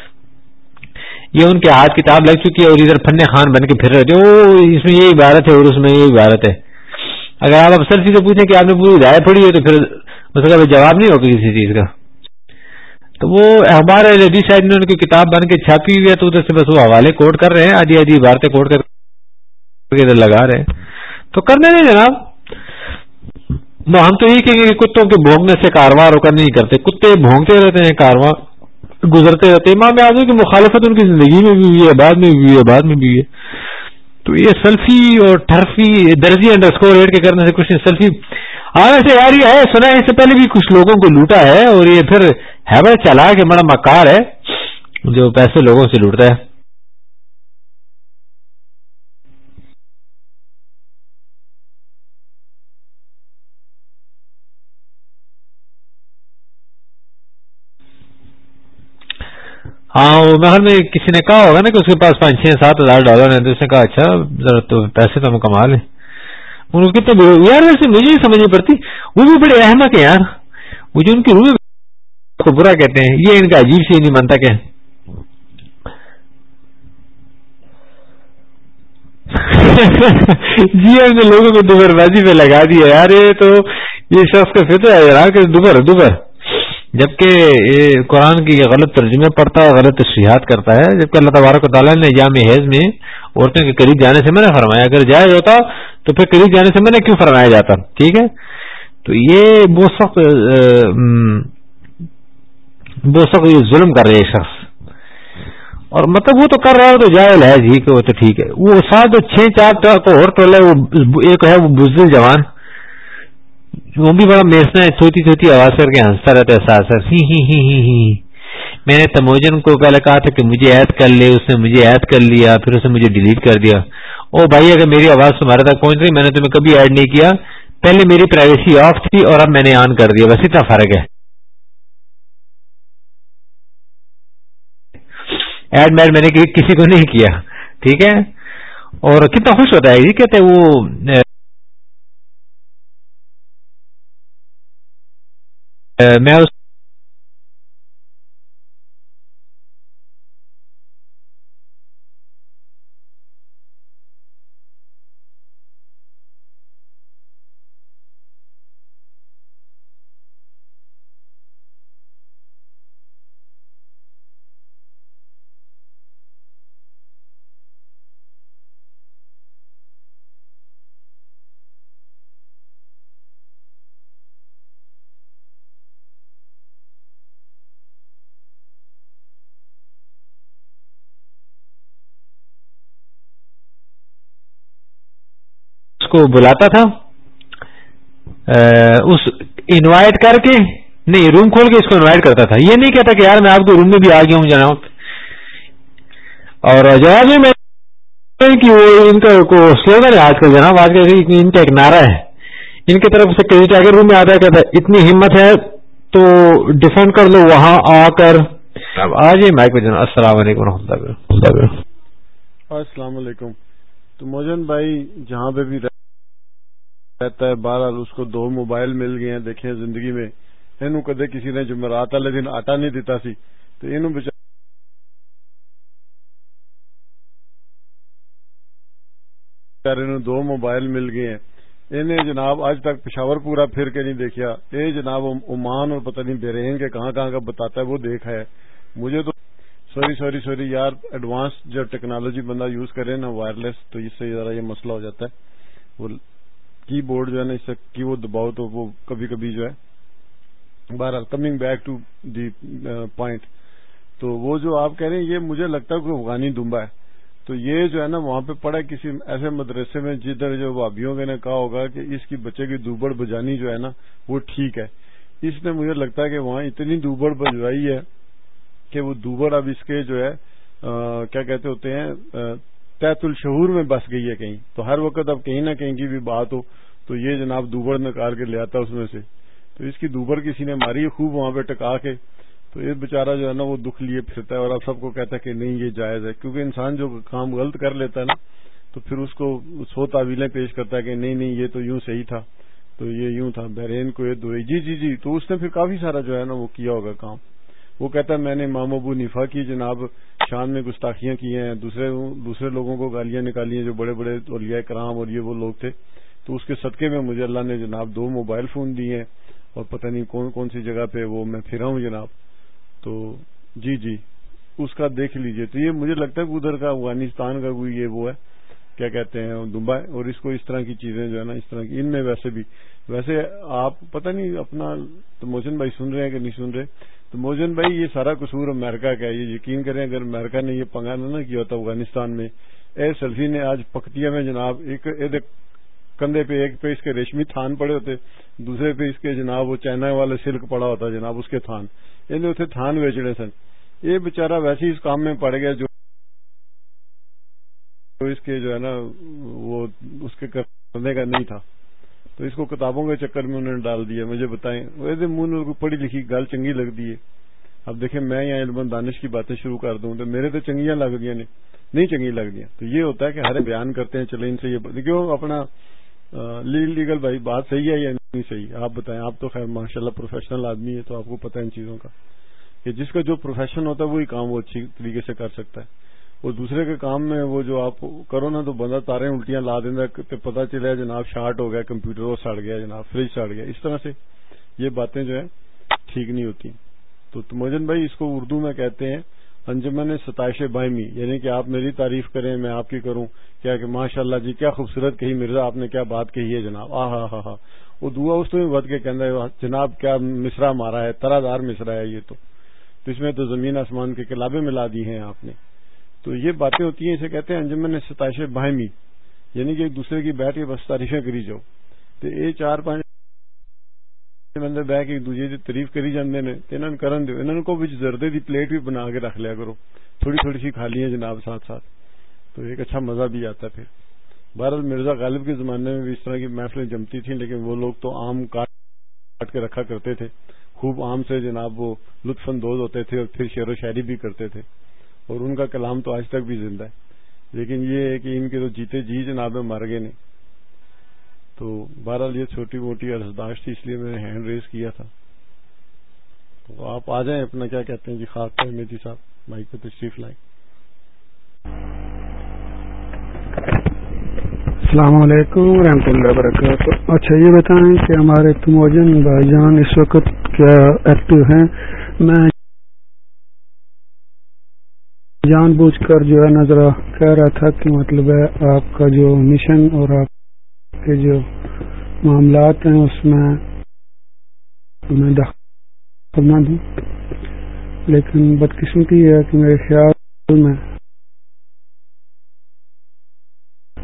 یہ ان کے ہاتھ کتاب لگ چکی ہے اور ادھر فن خان بن کے پھر رہے تھے۔ وہ اس میں یہ عبارت ہے اور اس میں یہ عبارت ہے۔ اگر آپ افسر سے پوچھیں کہ آپ نے پوری رائے پڑی ہے تو پھر اس جواب نہیں ہوگا کسی چیز کا۔ تو وہ اخبار لدی صاحب نے ان کی کتاب بن کے چھاپی ہوئی ہے تو ادھر سے بس وہ حوالے کوٹ کر رہے ہیں۔ آدھی آدھی عبارتیں کوٹ کر ادھر لگا رہے ہیں۔ تو کرنے نہیں جناب۔ ہم تو یہی کہیں گے کہ کتوں کے بھونگنے سے کارواں روکا نہیں کرتے۔ کتے بھونگتے رہتے ہیں کارواں گزرتے رہتے ہیں۔ امام آدمی کی مخالفت ان کی زندگی میں بھی ہوئی ہے، بعد میں بھی ہوئی ہے، بعد میں بھی ہوئی ہے۔ تو یہ سیلفی اور ٹرفی درجی انڈر اسکور ایڈ کے کرنے سے کچھ نہیں، سیلفی۔ ہاں ویسے یار یہ ہے، سنا ہے، اس سے پہلے بھی کچھ لوگوں کو لوٹا ہے اور یہ پھر ہے بڑا چلا کہ بڑا مکار ہے جو پیسے لوگوں سے لوٹتا ہے۔ ہاں وہ محل میں کسی نے کہا ہوگا نا کہ اس کے پاس پانچ، چھ، سات ہزار ڈالر ہیں، تو اس نے کہا اچھا ذرا تو پیسے تو ہم کما لیں۔ ان کو کتنے یار، ویسے مجھے نہیں سمجھنی پڑتی۔ وہ بھی بڑے احمد ہیں یار۔ وہ جو ان کی روح کو برا کہتے ہیں۔ یہ ان کا عجیب سے نہیں مانتا کہ جی ہم نے لوگوں کو دوبر بازی پہ لگا دیا۔ یار، یہ تو یہ شخص کا فطر ہے۔ یار دوبر دوبر جبکہ یہ قرآن کی غلط ترجمے پڑھتا ہے غلط تشریحات کرتا ہے، جبکہ اللہ تبارک و تعالیٰ نے جامع حیض میں عورتوں کے قریب جانے سے میں نے فرمایا۔ اگر جائز ہوتا تو پھر قریب جانے سے میں نے کیوں فرمایا جاتا؟ ٹھیک ہے؟ تو یہ بہت سخت بہت سخت یہ ظلم کر رہے شخص۔ اور مطلب وہ تو کر رہا ہے تو جائز ہے جی کہ وہ تو ٹھیک ہے۔ وہ سات چھ، چار کو اور ٹولے وہ ایک ہے، وہ بزدل جوان۔ وہ بھی بڑا میسنا ہے، چھوٹی چھوٹی آواز کر کے ہنستا رہتا ہے ساتھ ساتھ ہی ہی ہی ہی ہی۔ میں نے تموجن کو پہلے کہا تھا کہ مجھے ایڈ کر لے، اس نے مجھے ایڈ کر لیا، پھر اس نے مجھے ڈیلیٹ کر دیا۔ او بھائی، اگر میری آواز تمہارے تک پہنچ رہی، میں نے تمہیں کبھی ایڈ نہیں کیا۔ پہلے میری پرائیویسی آف تھی اور اب میں نے آن کر دیا، بس اتنا فرق ہے۔ ایڈ میڈ میں نے کسی کو نہیں کیا، ٹھیک ہے؟ اور کتنا خوش ہوتا ہے، یہ کہتے وہ میں کو بلاتا تھا اس انوائٹ کر کے نہیں روم کھول کے اس کو انوائٹ کرتا تھا۔ یہ نہیں کہتا کہ یار میں آپ کے روم میں بھی آ گیا ہوں جناب۔ اور جواب میں میں کہ وہ ان کا سلوگن ہے آج کل جناب، آج کل ان کا ایک نعرہ ہے۔ ان کی طرف سے کہیں اگر روم میں آتا ہے، کہتا ہے، اتنی ہمت ہے تو ڈیفینڈ کر لو، وہاں آ کر۔ آج یہ مائک جناب، السلام علیکم رحمۃ اللہ ہاں، السلام علیکم۔ تو موجن بھائی جہاں پہ بھی رہتا ہے بہرحال اس کو دو موبائل مل گئے ہیں، دیکھیں زندگی میں۔ اینو کدے کسی نے جمعرات والے دن آٹا نہیں دیتا سی، تو اینو بچارے دو موبائل مل گئے ہیں۔ انہیں جناب آج تک پشاور پورا پھر کے نہیں دیکھا اے جناب عمان اور پتہ نہیں بیرین کے کہاں کہاں کا بتاتا ہے، وہ دیکھا ہے۔ مجھے تو سوری سوری سوری یار ایڈوانس جو ٹیکنالوجی بندہ یوز کرے نا وائرلیس تو اس سے ذرا یہ مسئلہ ہو جاتا ہے۔ وہ کی بورڈ جو ہے نا، اس سے کی وہ دباؤ تو وہ کبھی کبھی جو ہے، بہرحال coming back to the point تو وہ جو آپ کہہ رہے ہیں، یہ مجھے لگتا ہے کہ افغانی دمبا ہے۔ تو یہ جو ہے نا، وہاں پہ پڑا کسی ایسے مدرسے میں جدھر جو بھابھیوں کے نے کہا ہوگا کہ اس کی بچے کی دوبڑ بجانی جو ہے نا، وہ ٹھیک ہے۔ اس نے مجھے لگتا ہے کہ وہاں اتنی دوبڑ بجوائی ہے کہ وہ دوبڑ اب اس کے جو ہے کیا کہتے ہوتے ہیں تحت الشہور میں بس گئی ہے کہیں، تو ہر وقت اب کہیں نہ کہیں کی بھی بات ہو، تو یہ جناب دوبڑ نکال کے لے آتا اس میں سے۔ تو اس کی دوبڑ کسی نے ماری، خوب وہاں پہ ٹکا کے، تو یہ بےچارا جو ہے نا وہ دکھ لیے پھرتا ہے اور اب سب کو کہتا ہے کہ نہیں، یہ جائز ہے۔ کیونکہ انسان جو کام غلط کر لیتا ہے نا، تو پھر اس کو سو تعویلیں پیش کرتا ہے کہ نہیں نہیں، یہ تو یوں صحیح تھا، تو یہ یوں تھا۔ بحرین کو یہ دو جی جی جی تو اس نے پھر کافی سارا جو ہے نا وہ کیا ہوگا کام۔ وہ کہتا ہے، میں نے مام ابو نفا کی جناب شان میں گستاخیاں کی ہیں، دوسرے دوسرے لوگوں کو گالیاں نکالی ہیں جو بڑے بڑے اولیاء کرام اور یہ وہ لوگ تھے۔ تو اس کے صدقے میں مجھے اللہ نے جناب دو موبائل فون دیے ہیں اور پتہ نہیں کون کون سی جگہ پہ وہ میں پھرا ہوں جناب۔ تو جی جی اس کا دیکھ لیجیے۔ تو یہ مجھے لگتا ہے کہ ادھر کا افغانستان کا کوئی یہ وہ ہے، کیا کہتے ہیں، دبئی، اور اس کو اس طرح کی چیزیں جو ہے نا، اس طرح کی۔ ان میں ویسے بھی، ویسے آپ پتہ نہیں اپنا تو موچن بھائی سن رہے ہیں کہ نہیں سن رہے؟ تو موجن بھائی، یہ سارا قصور امریکہ کا ہے۔ یہ یقین کریں، اگر امریکہ نے یہ پنگا نہ کیا ہوتا افغانستان میں۔ اے سلفی نے آج پکتیا میں جناب ایک کندھے پہ ایک پہ اس کے ریشمی تھان پڑے ہوتے۔ دوسرے پہ اس کے جناب وہ چائنا والے سلک پڑا ہوتا، جناب اس کے تھان۔ انہیں اتنے تھان بیچنے سن۔ یہ بےچارا ویسے ہی اس کام میں پڑ گیا جو اس کے جو ہے نا، وہ اس کے کرنے کا نہیں تھا۔ تو اس کو کتابوں کے چکر میں انہوں نے ڈال دیا، مجھے بتائیں۔ ویسے منہ پڑھی لکھی گل چنگی لگتی ہے۔ اب دیکھیں، میں یہاں علم دانش کی باتیں شروع کر دوں تو میرے تو چنگیاں لگ گئی نہیں نہیں چنگی لگ گئی تو یہ ہوتا ہے کہ ہر بیان کرتے ہیں چلے ان سے یہ کیوں اپنا لیگل بھائی، بات صحیح ہے یا نہیں صحیح؟ آپ بتائیں، آپ تو خیر ماشاء اللہ پروفیشنل آدمی ہے تو آپ کو پتہ ہے ان چیزوں کا کہ جس کا جو پروفیشن ہوتا ہے، وہی کام وہ اچھی طریقے سے کر سکتا ہے۔ اور دوسرے کے کام میں وہ جو آپ کرو نا تو بندہ تارے الٹیاں لا دینا پتا چلا جناب شارٹ ہو گیا کمپیوٹر وہ سڑ گیا جناب، فریج سڑ گیا اس طرح سے یہ باتیں جو ہے ٹھیک نہیں ہوتی۔ تو موجن بھائی، اس کو اردو میں کہتے ہیں انجمن ستائش بائمی یعنی کہ آپ میری تعریف کریں، میں آپ کی کروں۔ کیا کہ ماشاء اللہ جی کیا خوبصورت کہی مرزا آپ نے، کیا بات کہی ہے جناب۔ آ ہا ہا ہا۔ وہ دعا اس میں بد کے کہنا ہے، جناب کیا مصرا مارا ہے ترا دار مصرا ہے یہ تو۔ اس میں تو زمین آسمان کے کلابیں ملا دی ہیں آپ نے۔ تو یہ باتیں ہوتی ہیں، اسے کہتے ہیں انجمن ستائش باہمی یعنی کہ ایک دوسرے کی بیٹھ کے بس تعریفیں کری جاؤ۔ تو یہ چار پانچ بندے بہ کے ایک دوسرے کی تعریف کری جاندے نے تو انہوں کرن دو انہوں کو زردے دی پلیٹ بھی بنا کے رکھ لیا کرو۔ تھوڑی تھوڑی سی کھا لی جناب، ساتھ ساتھ۔ تو ایک اچھا مزہ بھی آتا پھر۔ بہرحال مرزا غالب کے زمانے میں بھی اس طرح کی محفلیں جمتی تھیں، لیکن وہ لوگ تو آم کاٹ کے رکھا کرتے تھے۔ خوب عام سے جناب وہ لطف اندوز ہوتے تھے اور پھر شعر و شاعری بھی کرتے تھے۔ اور ان کا کلام تو آج تک بھی زندہ ہے۔ لیکن یہ ہے کہ ان کے تو جیتے جی جناب مر گئے نہیں۔ تو بہرحال یہ چھوٹی موٹی ارزداشت تھی اس لیے میں نے ہینڈ ریز کیا تھا۔ تو آپ آ جائیں، اپنا کیا کہتے ہیں؟ جی خاص میتی صاحب، مائک پہ تشریف لائیں۔ السلام علیکم ورحمۃ اللہ وبرکاتہ۔ اچھا یہ بتائیں کہ ہمارے تموجن بھائی جان اس وقت کیا ایکٹیو ہیں؟ میں جان بوجھ کر جو ہے نظر کہہ رہا تھا کہ مطلب ہے آپ کا جو مشن اور آپ کے جو معاملات ہیں اس میں میں دخل نہ دوں۔ لیکن بدقسمتی ہے کہ میرے خیال میں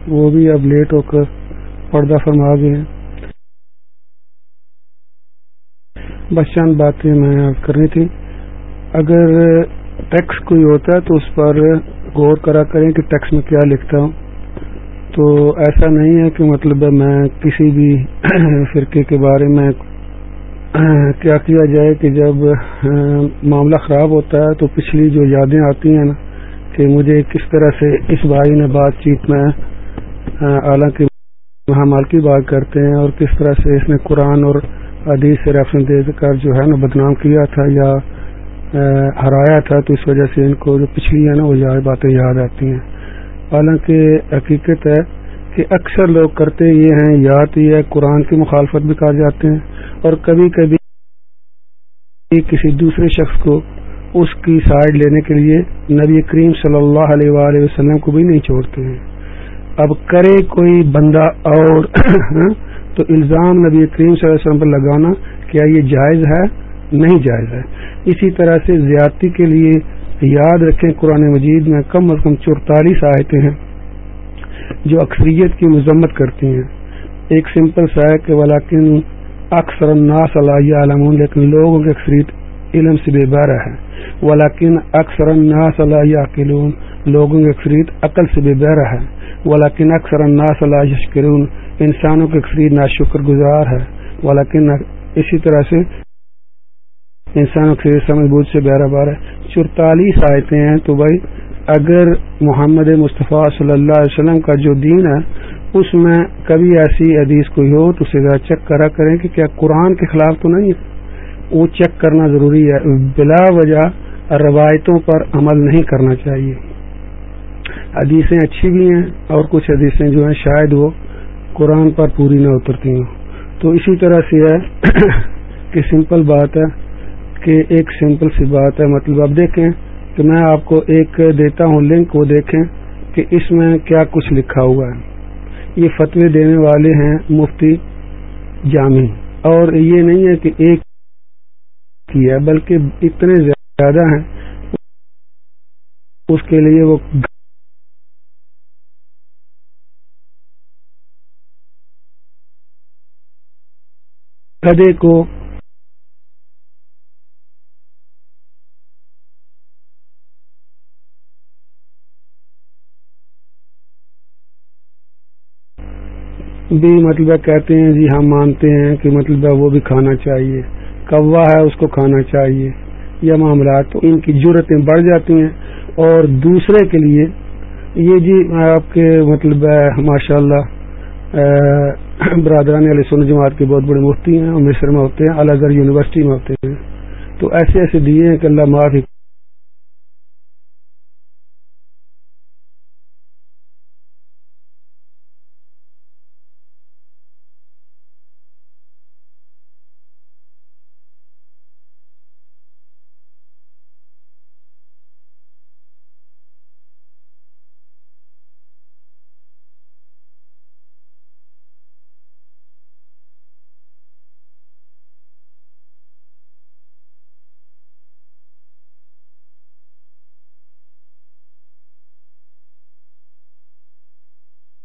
وہ بھی اب لیٹ ہو کر پردہ فرما گئے ہیں۔ بس چند باتیں میں کرنی تھی۔ اگر ٹیکس کوئی ہوتا ہے تو اس پر غور کرا کریں کہ ٹیکس میں کیا لکھتا ہوں۔ تو ایسا نہیں ہے کہ مطلب میں کسی بھی فرقے کے بارے میں کیا کیا جائے کہ جب معاملہ خراب ہوتا ہے تو پچھلی جو یادیں آتی ہیں نا کہ مجھے کس طرح سے اس بھائی نے بات چیت میں حالانکہ مال کی بات کرتے ہیں اور کس طرح سے اس نے قرآن اور حدیث سے ریفرنس دے کر جو ہے نا بدنام کیا تھا یا ہرایا تھا تو اس وجہ سے ان کو جو پچھلی ہے نا، وہ باتیں یاد آتی ہیں۔ حالانکہ حقیقت ہے کہ اکثر لوگ کرتے یہ ہیں، یاد یہ ہے، قرآن کی مخالفت بھی کر جاتے ہیں۔ اور کبھی کبھی کسی دوسرے شخص کو اس کی سائڈ لینے کے لیے نبی کریم صلی اللہ علیہ وآلہ وسلم کو بھی نہیں چھوڑتے ہیں۔ اب کرے کوئی بندہ اور ہاں، تو الزام نبی کریم صلی اللہ علیہ وسلم پر لگانا کیا یہ جائز ہے؟ نہیں جائز ہے۔ اسی طرح سے زیادتی کے لیے یاد رکھیں قرآن مجید میں کم از کم چورتالیس آیتیں ہیں جو اکثریت کی مذمت کرتی ہیں۔ ایک سمپل سا ہے کہ ولاکن اکثر الناس اللہ عالم لیکن لوگوں کی اکثریت علم سے بے بارہ ہے ولاکن اکثر الناس اللہ لوگوں کی اکثریت عقل سے بے بہرا ہے ولاکن اکثر الناس لا یشکرون، انسانوں کے اکثریت نا شکر گزار ہے ولاکن اسی طرح سے انسانوں کے سمجھ بوجھ سے بہرا بار ہے۔ چرتالیس آیتیں ہیں تو بھائی، اگر محمد مصطفیٰ صلی اللہ علیہ وسلم کا جو دین ہے، اس میں کبھی ایسی حدیث کوئی ہو تو اسے ذرا چیک کرا کریں کہ کیا قرآن کے خلاف تو نہیں ہے؟ وہ چیک کرنا ضروری ہے۔ بلا وجہ روایتوں پر عمل نہیں کرنا چاہیے۔ حدیثیں اچھی بھی ہیں اور کچھ حدیثیں جو ہیں شاید وہ قرآن پر پوری نہ اترتی ہوں۔ تو اسی طرح سے ہے کہ سمپل بات ہے کہ ایک سمپل سی بات ہے۔ مطلب اب دیکھیں کہ میں آپ کو ایک دیتا ہوں لنک، وہ دیکھیں کہ اس میں کیا کچھ لکھا ہوا ہے۔ یہ فتوی دینے والے ہیں مفتی جامع اور یہ نہیں ہے کہ ایک کی ہے، بلکہ اتنے زیادہ ہیں۔ اس کے لیے وہ گدے کو بھی مطلب کہتے ہیں جی ہم مانتے ہیں کہ مطلب وہ بھی کھانا چاہیے۔ کوا ہے، اس کو کھانا چاہیے۔ یا معاملات تو ان کی جرتیں بڑھ جاتی ہیں۔ اور دوسرے کے لیے یہ جی آپ کے مطلب ماشاء اللہ برادران علیہ سن جماعت کے بہت بڑے مفتی ہیں مصر میں ہوتے ہیں الگ یونیورسٹی میں ہوتے ہیں۔ تو ایسے ایسے دیے ہیں کہ اللہ معافی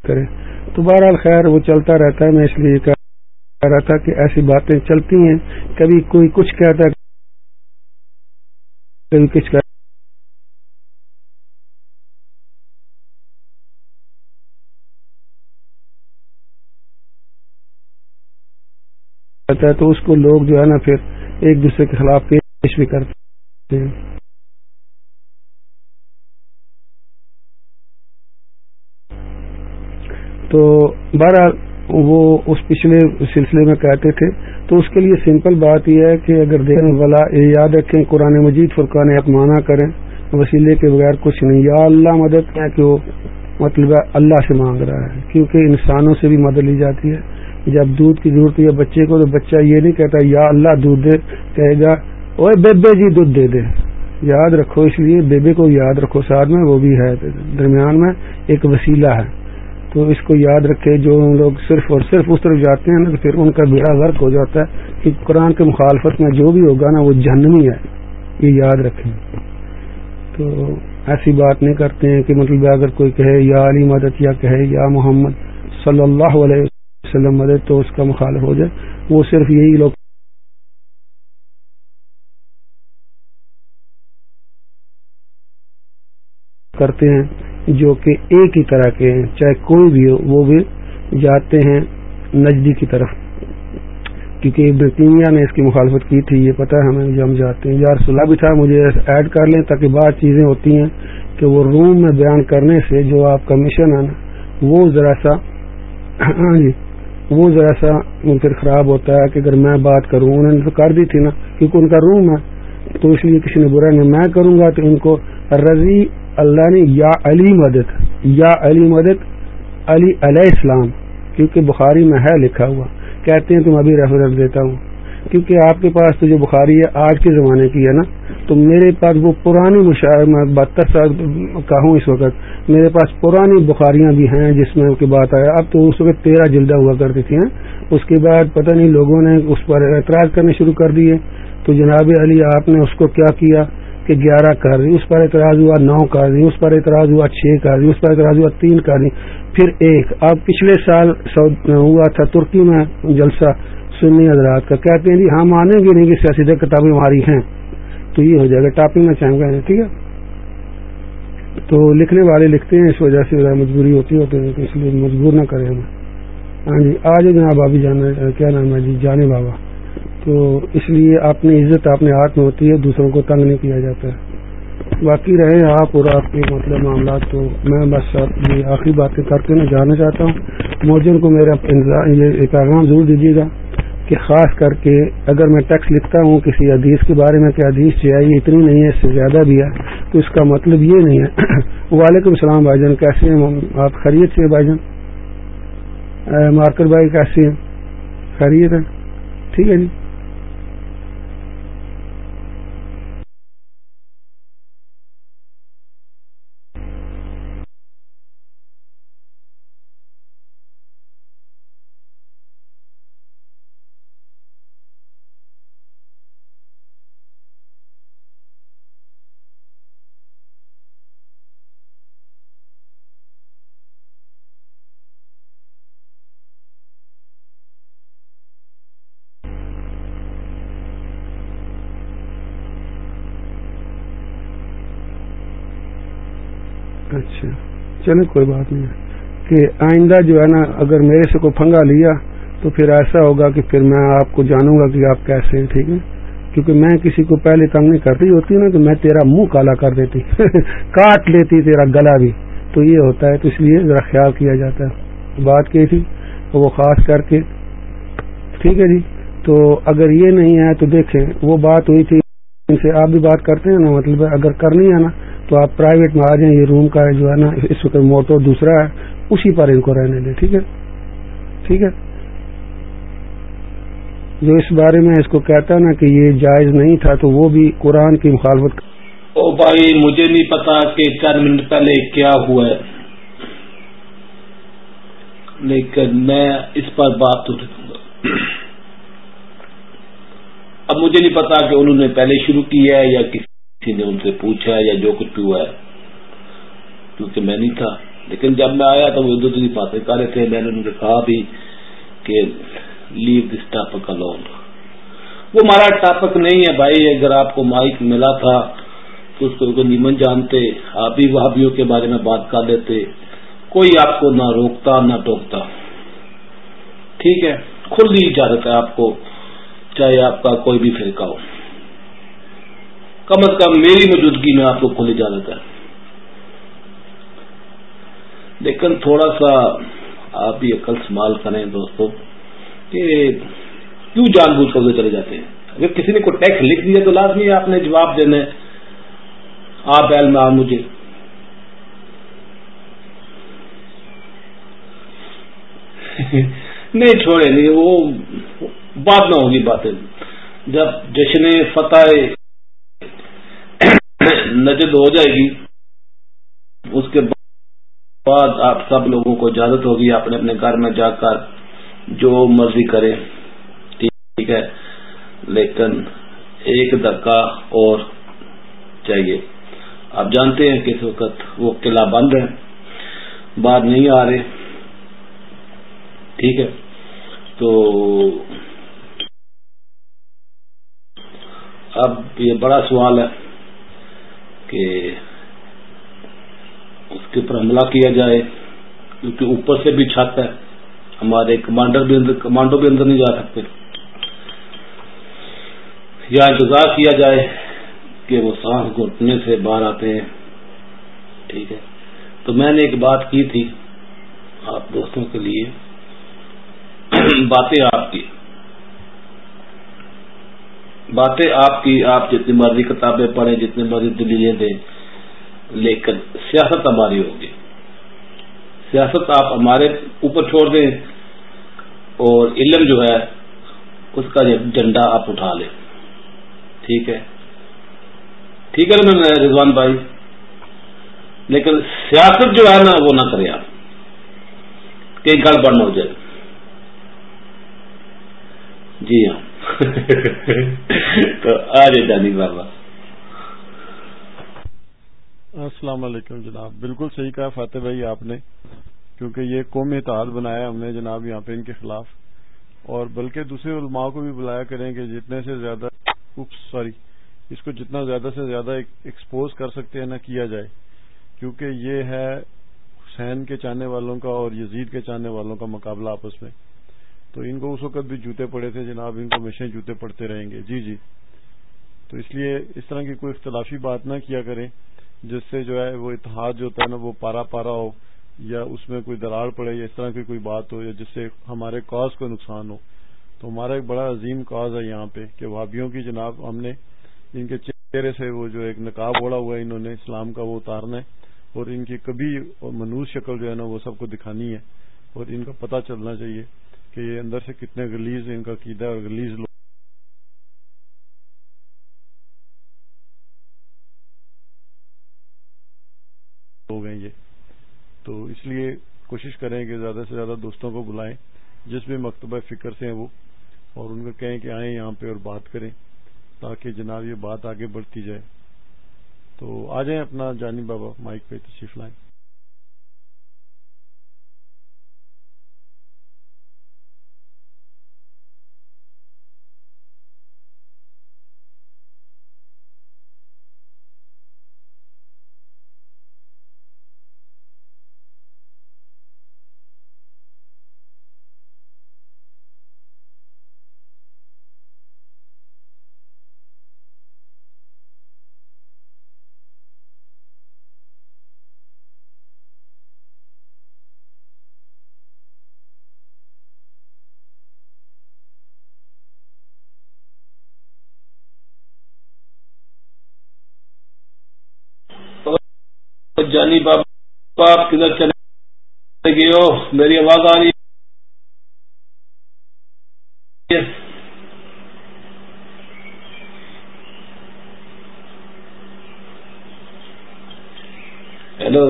کرے تو بہرحال خیر وہ چلتا رہتا ہے، میں اس لیے کہہ رہا تھا کہ ایسی باتیں چلتی ہیں۔ کبھی کوئی کچھ کہتا ہے، کبھی کچھ کہتا ہے۔ تو اس کو لوگ جو ہے نا پھر ایک دوسرے کے خلاف پیش بھی کرتے ہیں۔ تو بہرحال وہ اس پچھلے سلسلے میں کہتے تھے۔ تو اس کے لیے سمپل بات یہ ہے کہ اگر دیکھنے والا یہ یاد رکھیں، قرآن مجید، فرقان ایک معنی کریں، وسیلے کے بغیر کچھ نہیں۔ یا اللہ مدد ہے کہ وہ مطلب اللہ سے مانگ رہا ہے، کیونکہ انسانوں سے بھی مدد لی جاتی ہے۔ جب دودھ کی ضرورت ہے بچے کو، تو بچہ یہ نہیں کہتا یا اللہ دودھ دے، کہے گا اوے بیبے جی دودھ دے دے۔ یاد رکھو، اس لیے بیبے کو یاد رکھو، ساتھ میں وہ بھی ہے۔ درمیان میں ایک وسیلہ ہے۔ تو اس کو یاد رکھے جو لوگ صرف اور صرف اس طرف جاتے ہیں نا تو پھر ان کا بیڑا غرق ہو جاتا ہے کہ قرآن کے مخالفت میں جو بھی ہوگا نا وہ جہنمی ہے، یہ یاد رکھیں۔ تو ایسی بات نہیں کرتے ہیں کہ مطلب اگر کوئی کہے یا علی مدد یا کہے یا محمد صلی اللہ علیہ وسلم مدد تو اس کا مخالف ہو جائے۔ وہ صرف یہی لوگ کرتے ہیں۔ جو کہ ایک ہی طرح کے ہیں، چاہے کوئی بھی ہو، وہ بھی جاتے ہیں نجدی کی طرف۔ کیونکہ برطانیہ نے اس کی مخالفت کی تھی، یہ پتہ ہے ہمیں جو ہم جاتے ہیں۔ یار، صلاح بھی تھا، مجھے ایڈ کر لیں تاکہ بعض چیزیں ہوتی ہیں کہ وہ روم میں بیان کرنے سے جو آپ کا مشن ہے نا، وہ ذرا سا ہاں جی وہ ذرا سا پھر خراب ہوتا ہے کہ اگر میں بات کروں، انہوں نے تو کر دی تھی نا، کیونکہ ان کا روم ہے، تو اس لیے کسی نے برا نہیں میں کروں گا تو ان کو رضی اللہ نے یا علی مدد، یا علی مدد، علی علیہ السلام، کیونکہ بخاری میں ہے لکھا ہوا۔ کہتے ہیں تم ابھی ریفرنس دیتا ہوں۔ کیونکہ آپ کے پاس تو جو بخاری ہے آج کے زمانے کی ہے نا، تو میرے پاس وہ پرانی مشاعر، میں بہتر سال کا ہوں اس وقت، میرے پاس پرانی بخاریاں بھی ہیں جس میں کی بات آیا۔ اب تو اس وقت تیرہ جلدہ ہوا کرتی تھی ہاں۔ اس کے بعد پتہ نہیں لوگوں نے اس پر اعتراض کرنے شروع کر دیے۔ تو جناب علی، آپ نے اس کو کیا کیا؟ کہ گیارہ کر دی اس پر اعتراض ہوا نو کر دی اس پر اعتراض ہوا چھ کر دی اس پر اعتراض ہوا تین کر دی پھر ایک، اب پچھلے سال ہوا تھا ترکی میں جلسہ سنی حضرات کا، کہتے ہیں جی ہم مانیں گے نہیں کہ سیاسی کتابیں ہماری ہیں۔ تو یہ ہو جائے گا، ٹاپنگ میں چاہیں گے ٹھیک ہے؟ تو لکھنے والے لکھتے ہیں، اس وجہ سے مجبوری ہوتی ہوتی ہے اس لیے مجبور نہ کریں ہمیں ہاں جی آج جناب ابھی جانا کیا نام ہے جی؟ جانے بابا۔ تو اس لیے اپنی عزت اپنے ہاتھ میں ہوتی ہے، دوسروں کو تنگ نہیں کیا جاتا ہے۔ باقی رہے آپ اور آپ کے مطلب معاملات تو میں بس یہ آخری باتیں کر کے میں جانا چاہتا ہوں۔ موجن کو میرا یہ پیغام ضرور دیجیے گا کہ خاص کر کے اگر میں ٹیکس لکھتا ہوں کسی حدیث کے بارے میں کہ حدیث جو ہے یہ اتنی نہیں ہے، اس سے زیادہ بھی ہے، تو اس کا مطلب یہ نہیں ہے۔ وعلیکم السلام بھائی جان، کیسے ہیں؟ آپ خرید سے بھائی جان؟ مارکر بھائی کیسے ہیں؟ خرید ہے ٹھیک ہے جی۔ چلے کوئی بات نہیں کہ آئندہ جو ہے نا، اگر میرے سے کوئی پھنگا لیا، تو پھر ایسا ہوگا کہ پھر میں آپ کو جانوں گا کہ آپ کیسے ہیں، ٹھیک ہے؟ کیونکہ میں کسی کو پہلے تنگ نہیں کر رہی ہوتی نا تو میں تیرا منہ کالا کر دیتی، کاٹ لیتی تیرا گلا بھی۔ تو یہ ہوتا ہے، تو اس لیے ذرا خیال کیا جاتا ہے۔ بات کی تھی وہ خاص کر کے، ٹھیک ہے جی؟ تو اگر یہ نہیں ہے تو دیکھیں، وہ بات ہوئی تھی، ان سے آپ بھی بات کرتے ہیں نا مطلب اگر کرنی ہے نا تو آپ پرائیویٹ میں آ جائیں، یہ روم کا جو ہے نا، اس وقت موٹو دوسرا ہے، اسی پر ان کو رہنے دیں، ٹھیک ہے؟ ٹھیک ہے؟ جو اس بارے میں اس کو کہتا نا کہ یہ جائز نہیں تھا، تو وہ بھی قرآن کی مخالفت او بھائی، مجھے نہیں پتا کہ چار منٹ پہلے کیا ہوا ہے۔ لیکن میں اس پر بات تو رکھوں گا۔ اب مجھے نہیں پتا کہ انہوں نے پہلے شروع کیا ہے یا کسی نے ان سے پوچھا یا جو کچھ بھی ہوا ہے۔ کیونکہ میں نہیں تھا۔ لیکن جب میں آیا تو وہ ادھر ادھر باتیں کر رہے تھے۔ میں نے ان سے کہا بھی کہ لیو دس ٹاپک لون وہ ہمارا ٹاپک نہیں ہے بھائی۔ اگر آپ کو مائک ملا تھا تو اس کو نیمن جانتے۔ آپ بھی وہابیوں کے بارے میں بات کر لیتے۔ کوئی آپ کو نہ روکتا نہ ٹوکتا۔ ٹھیک ہے۔ کھلی اجازت ہے آپ کو، چاہے آپ کا کوئی بھی فرقہ ہو۔ کم از کم میری موجودگی میں آپ کو کھلی اجازت ہے لیکن تھوڑا سا آپ بھی عقل سنبھال کریں دوستوں کہ کیوں جان بوجھ کر چلے جاتے ہیں؟ اگر کسی نے کوئی ٹیکس لکھ دیا تو لازمی آپ نے جواب دینا ہے۔ آپ بیل میں آ، مجھے۔ نہیں چھوڑے نہیں، وہ بعد میں ہوگی باتیں۔ جب جشن فتح نجد ہو جائے گی۔ اس کے بعد آپ سب لوگوں کو اجازت ہوگی اپنے اپنے گھر میں جا کر جو مرضی کرے۔ ٹھیک ہے۔ لیکن ایک دھکا اور چاہیے۔ آپ جانتے ہیں کہ اس وقت وہ قلعہ بند ہے۔ باہر نہیں آ رہے۔ ٹھیک ہے۔ تو اب یہ بڑا سوال ہے۔ کہ اس کے اوپر حملہ کیا جائے، کیونکہ اوپر سے بھی چھت ہے۔ ہمارے کمانڈر بھی اندر کمانڈو بھی اندر نہیں جا سکتے۔ یا انتظار کیا جائے کہ وہ سانس گھٹنے سے باہر آتے ہیں۔ ٹھیک ہے۔ تو میں نے ایک بات کی تھی آپ دوستوں کے لیے۔ باتیں آپ کی۔ باتیں آپ کی، آپ جتنی مرضی کتابیں پڑھیں، جتنی مرضی دلیلیں دیں، لیکن سیاست ہماری ہوگی۔ سیاست آپ ہمارے اوپر چھوڑ دیں اور علم جو ہے، اس کا جنڈا آپ اٹھا لیں۔ ٹھیک ہے؟ ٹھیک ہے نا میں رضوان بھائی؟ لیکن سیاست جو ہے نا، وہ نہ کرے آپ۔ کہ گڑ بڑھ ہو جائے۔ جی ہاں۔ تو آ جانی بابا السلام علیکم جناب۔ بالکل صحیح کہا فاتح بھائی آپ نے، کیونکہ یہ قومی اتحاد بنایا ہم نے جناب یہاں پہ ان کے خلاف۔ اور بلکہ دوسرے علماء کو بھی بلایا کریں کہ جتنے سے زیادہ سوری، اس کو جتنا زیادہ سے زیادہ ایکسپوز کر سکتے ہیں، نہ کیا جائے۔ کیونکہ یہ ہے حسین کے چاہنے والوں کا اور یزید کے چاہنے والوں کا مقابلہ آپس میں۔ تو ان کو اس وقت بھی جوتے پڑے تھے جناب، ان کو ہمیشہ جوتے پڑتے رہیں گے۔ جی جی۔ تو اس لیے اس طرح کی کوئی اختلافی بات نہ کیا کریں، جس سے جو ہے وہ اتحاد جو ہوتا ہے نا، وہ پارا پارا ہو یا اس میں کوئی دراڑ پڑے یا اس طرح کی کوئی بات ہو یا جس سے ہمارے کاز کو نقصان ہو۔ تو ہمارا ایک بڑا عظیم کاز ہے یہاں پہ کہ بھابھیوں کی جناب ہم نے ان کے چہرے سے وہ جو ایک نقاب اوڑا ہوا ہے، انہوں نے اسلام کا وہ اتارنا ہے اور ان کی کبھی منوس شکل جو ہے نا وہ سب کو دکھانی ہے اور ان کا پتہ چلنا چاہیے۔ کہ یہ اندر سے کتنے گلیز ان کا قیدا اور گلیز لوگ۔ ہو گئے یہ۔ تو اس لیے کوشش کریں کہ زیادہ سے زیادہ دوستوں کو بلائیں۔ جس بھی مکتبہ فکر سے ہیں وہ، اور ان کو کہیں کہ آئیں یہاں پہ اور بات کریں، تاکہ جناب یہ بات آگے بڑھتی جائے۔ تو آ جائیں اپنا جانی بابا مائک پہ تشریف لائیں۔ جانی بابا آپ کدھر چلے گئے ہو؟ میری آواز آ رہی ہے؟ ہیلو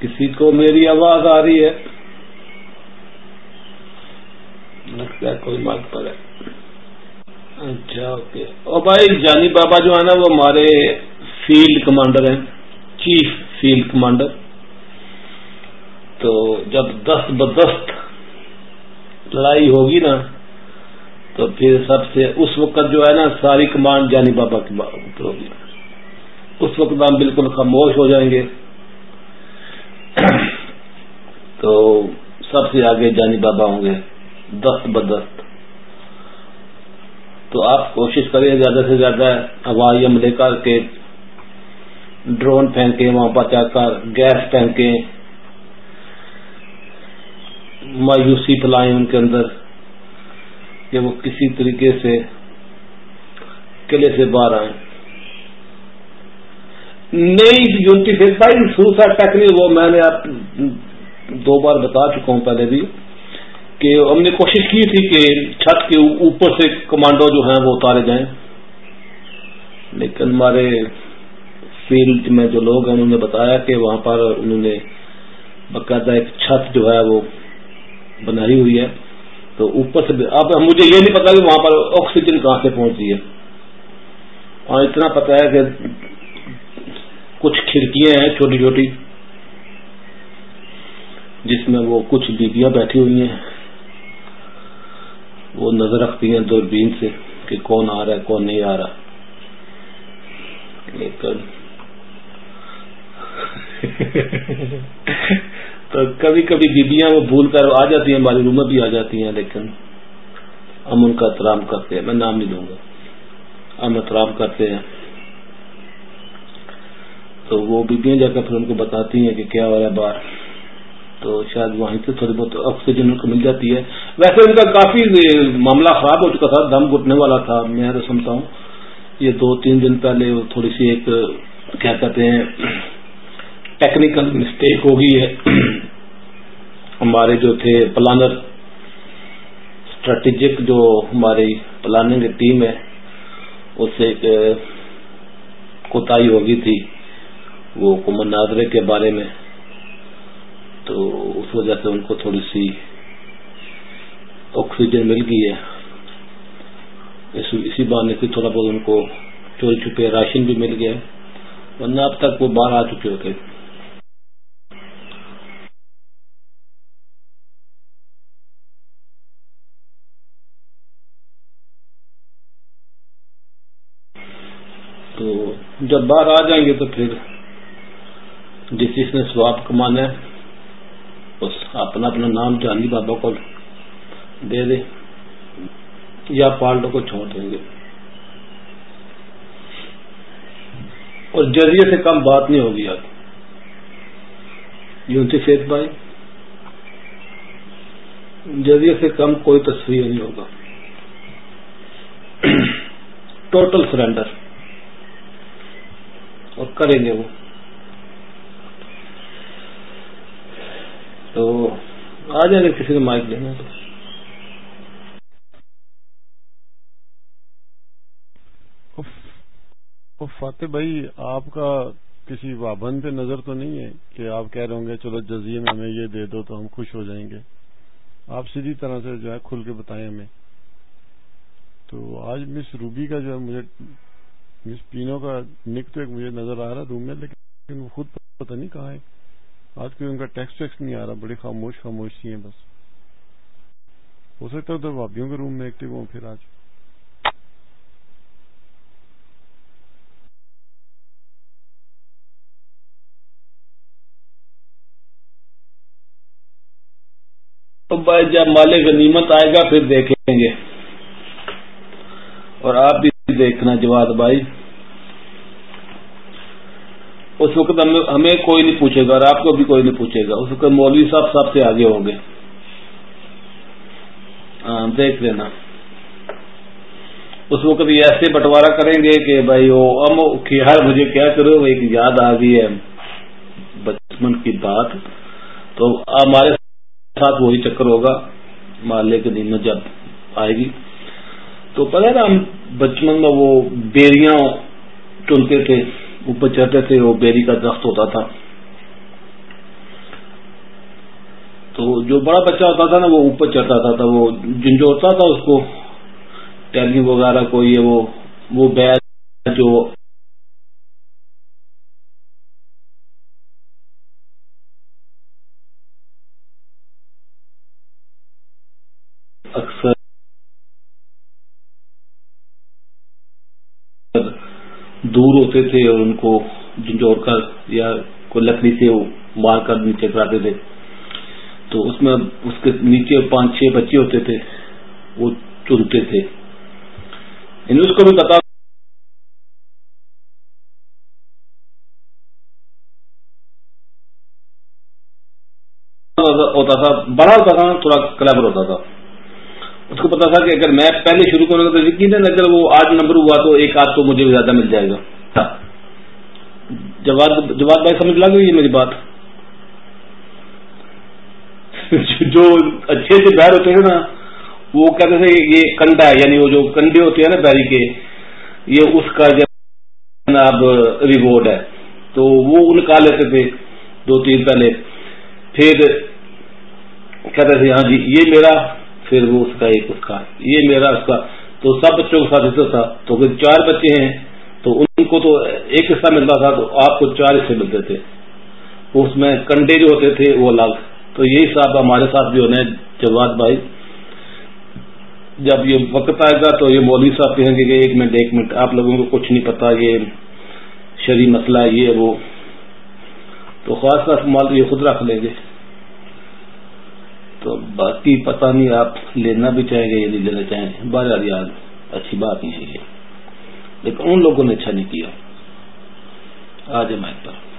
کسی کو میری آواز آ رہی ہے لگتا ہے کوئی مات پر ہے اچھا اوکے۔ او بھائی، جانی بابا جو ہے نا، وہ ہمارے فیلڈ کمانڈر ہیں، چیف فیلڈ کمانڈر۔ تو جب دست بدست لڑائی ہوگی نا، تو پھر سب سے اس وقت جو ہے نا، ساری کمانڈ جانی بابا کی ہوگی۔ اس وقت ہم بالکل خاموش ہو جائیں گے۔ تو سب سے آگے جانی بابا ہوں گے، دست بدست۔ تو آپ کوشش کریں زیادہ سے زیادہ ہوائی عملے کر کے ڈرون پھینکیں وہاں پر جا کر گیس پھینکیں مایوسی پھیلائیں ان کے اندر کہ وہ کسی طریقے سے قلعے سے باہر آئیں۔ نئی یونٹی فیس بھائی سوسائڈ ٹیکنیک وہ میں نے آپ دو بار بتا چکا ہوں پہلے بھی۔ کہ ہم نے کوشش کی تھی کہ چھت کے اوپر سے کمانڈو جو ہیں وہ اتارے جائیں۔ لیکن ہمارے فیلڈ میں جو لوگ ہیں، انہوں نے بتایا کہ وہاں پر انہوں نے باقاعدہ ایک چھت جو ہے وہ بنائی ہوئی ہے۔ تو اوپر سے اب مجھے یہ نہیں پتا کہ وہاں پر آکسیجن کہاں سے پہنچتی ہے۔ اور اتنا پتا ہے کہ کچھ کھڑکیاں ہیں چھوٹی چھوٹی جس میں وہ کچھ بیبیاں بیٹھی ہوئی ہیں۔ وہ نظر رکھتی ہیں دوربین سے کہ کون آ رہا ہے، کون نہیں آ رہا۔ تو کبھی کبھی بیبیاں وہ بھول کر آ جاتی ہیں، ہماری روم میں بھی آ جاتی ہیں، لیکن ہم ان کا احترام کرتے ہیں۔ میں نام نہیں دوں گا۔ ہم احترام کرتے ہیں۔ تو وہ بیبیاں جا کر پھر ان کو بتاتی ہیں کہ کیا ہو رہا ہے باہر۔ تو شاید وہیں سے تھوڑی بہت آکسیجن ان کو مل جاتی ہے۔ ویسے ان کا کافی معاملہ خراب ہو چکا تھا، دم گھٹنے والا تھا، میں تو سمجھتا ہوں۔ یہ دو تین دن پہلے تھوڑی سی ایک، کیا کہتے ہیں ٹیکنیکل مسٹیک ہو گئی ہے۔ ہمارے جو تھے پلانر اسٹریٹجک جو ہماری پلاننگ ٹیم ہے، اس سے ایک کوتا ہو گئی تھی۔ وہ مناظرے کے بارے میں تو اس وجہ سے ان کو تھوڑی سی آکسیجن مل گئی ہے۔ اسی بہانے سے تھوڑا بہت ان کو چوری چھپے راشن بھی مل گیا ورنہ اب تک وہ باہر آ چکے ہوتے۔ تو جب باہر آ جائیں گے تو پھر جس جس نے سواب کمانا ہے بس اپنا اپنا نام جانی بابا کو دے دے، یا پالٹو کو چھوڑ دیں گے۔ اور جذیے سے کم بات نہیں ہوگی اب یونسی فیت بھائی جذیے سے کم کوئی تصویر نہیں ہوگا۔ ٹوٹل سرینڈر اور کریں گے وہ۔ تو آ جائیں گے کسی نے مائک لینا تو فاتح بھائی، آپ کا کسی وابند پہ نظر تو نہیں ہے کہ آپ کہہ رہے ہوں گے، چلو جزیے میں ہمیں یہ دے دو تو ہم خوش ہو جائیں گے۔ آپ سیدھی طرح سے جو ہے کھل کے بتائیں ہمیں۔ تو آج مس روبی کا جو ہے مجھے، مس پینو کا نک تو ایک مجھے نظر آ رہا روم میں، لیکن وہ خود پتہ نہیں کہاں ہے۔ آج کوئی ان کا ٹیکسٹ ویکس نہیں آ رہا، بڑی خاموش خاموش سی ہیں بس۔ ہو سکتا ہے ادھر بھابھیوں کے روم میں ایکٹیو ہوں پھر آج۔ جب مالے غنیمت آئے گا پھر دیکھیں گے۔ اور آپ بھی دیکھنا جواد بھائی۔ اس وقت ہمیں کوئی نہیں پوچھے گا اور آپ کو بھی کوئی نہیں پوچھے گا۔ اس وقت مولوی صاحب سب سے آگے ہوں گے۔ ہاں دیکھ لینا۔ اس وقت یہ ایسے بٹوارا کریں گے کہ بھائی وہ ام ہر مجھے کیا کرو ایک یاد آ گئی ہے۔ بچپن کی بات۔ تو ہمارے ساتھ وہی چکر ہوگا۔ مالے کے دن میں جب آئے گی۔ تو پتہ نا، ہم بچپن میں وہ بیریاں چنتے تھے۔ اوپر چڑھتے تھے وہ بیری کا درخت ہوتا تھا۔ تو جو بڑا بچہ ہوتا تھا نا، وہ اوپر چڑھتا تھا وہ جنجوڑتا تھا اس کو۔ ٹیلی وغیرہ کو یہ وہ وہ بیل جو اکثر دور ہوتے تھے اور ان کو جنجوڑ کر یا کوئی لکڑی سے مار کر نیچے کراتے تھے۔ تو اس میں اس کے نیچے پانچ چھ بچے ہوتے تھے، وہ چنتے تھے۔ یعنی اس کو بھی پتا ہوتا تھا، بڑا ہوتا تھا، تھوڑا کلیبر ہوتا تھا۔ اس کو پتا تھا کہ اگر میں پہلے شروع کروں گا تو یقین ہے اگر وہ آج نمبر ہوا تو ایک آدھ تو مجھے زیادہ مل جائے گا۔ جواد جواد بھائی سمجھ لگا یہ میری بات؟ جو اچھے سے بیر ہوتے ہیں نا، وہ کہتے تھے یہ کنڈا ہے یعنی وہ جو کنڈے ہوتے ہیں نا بیری کے، یہ اس کا جناب ریوارڈ ہے۔ تو وہ نکال لیتے تھے دو تین پہلے۔ پھر کہتے تھے ہاں جی یہ میرا، پھر وہ اس کا ایک اس کا، یہ میرا اس کا۔ تو سب بچوں کے ساتھ حصہ تھا۔ تو اگر چار بچے ہیں۔ تو ان کو تو ایک حصہ ملتا تھا تو آپ کو چار حصے ملتے تھے۔ اس میں کنڈے جو ہوتے تھے وہ الگ۔ تو یہی صاحب ہمارے ساتھ بھی ہونے جواد بھائی۔ جب یہ وقت آئے گا تو یہ مولوی صاحب کہیں گے کہ ایک منٹ ایک منٹ، آپ لوگوں کو کچھ نہیں پتا یہ شری مسئلہ، یہ وہ۔ تو خاص خاص مال یہ خود رکھ لیں گے۔ تو باقی پتہ نہیں، آپ لینا بھی چاہیں گے یا نہیں لینا چاہیں گے۔ بار یاد اچھی بات نہیں ہے یہ۔ لیکن ان لوگوں نے اچھا نہیں کیا۔ آج ہمارے پر۔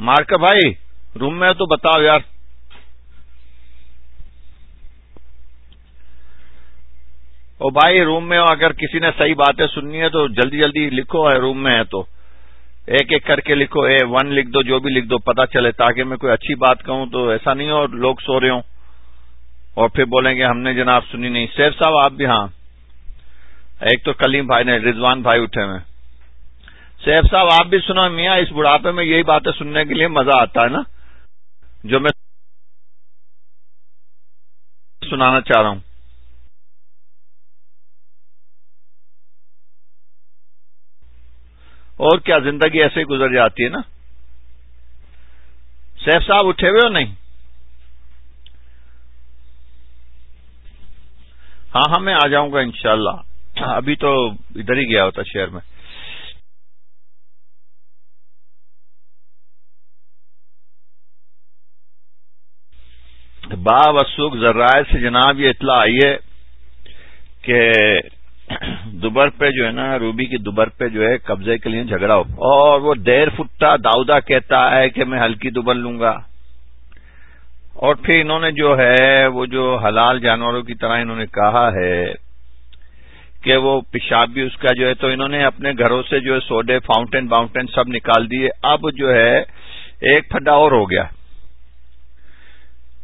مارکر بھائی، روم میں تو بتاؤ یار۔ او بھائی، روم میں اگر کسی نے صحیح باتیں سننی ہے تو جلدی جلدی لکھو ہے روم میں ہے تو۔ ایک ایک کر کے لکھو، اے ون لکھ دو، جو بھی لکھ دو پتا چلے، تاکہ میں کوئی اچھی بات کہوں تو ایسا نہیں ہو لوگ سو رہے ہوں۔ اور پھر بولیں گے، ہم نے جناب سنی نہیں۔ سیف صاحب، آپ بھی ہاں۔ ایک تو کلیم بھائی نے، رضوان بھائی اٹھے ہوئے سیف صاحب، آپ بھی سنو، میاں، اس بڑھاپے میں یہی باتیں سننے کے لیے مزہ آتا ہے نا؟ جو میں سنانا چاہ رہا ہوں۔ اور کیا زندگی ایسے ہی گزر جاتی ہے نا؟ سیف صاحب، اٹھے ہوئے ہو نہیں؟ ہاں ہاں میں آ جاؤں گا انشاءاللہ۔ ابھی تو ادھر ہی گیا ہوتا شہر میں۔ با وسوخ ذرائع سے جناب یہ اطلاع آئی ہے کہ دوبر پہ جو ہے نا روبی کی دوبر پہ جو ہے قبضے کے لیے جھگڑا ہو اور وہ دیر فٹا داؤدا کہتا ہے کہ میں ہلکی دوبر لوں گا۔ اور پھر انہوں نے جو ہے وہ جو حلال جانوروں کی طرح انہوں نے کہا ہے کہ وہ پیشاب بھی اس کا جو ہے تو انہوں نے اپنے گھروں سے جو ہے سوڈے، فاؤنٹین، باؤنٹین سب نکال دیے۔ اب جو ہے ایک پھڈا اور ہو گیا۔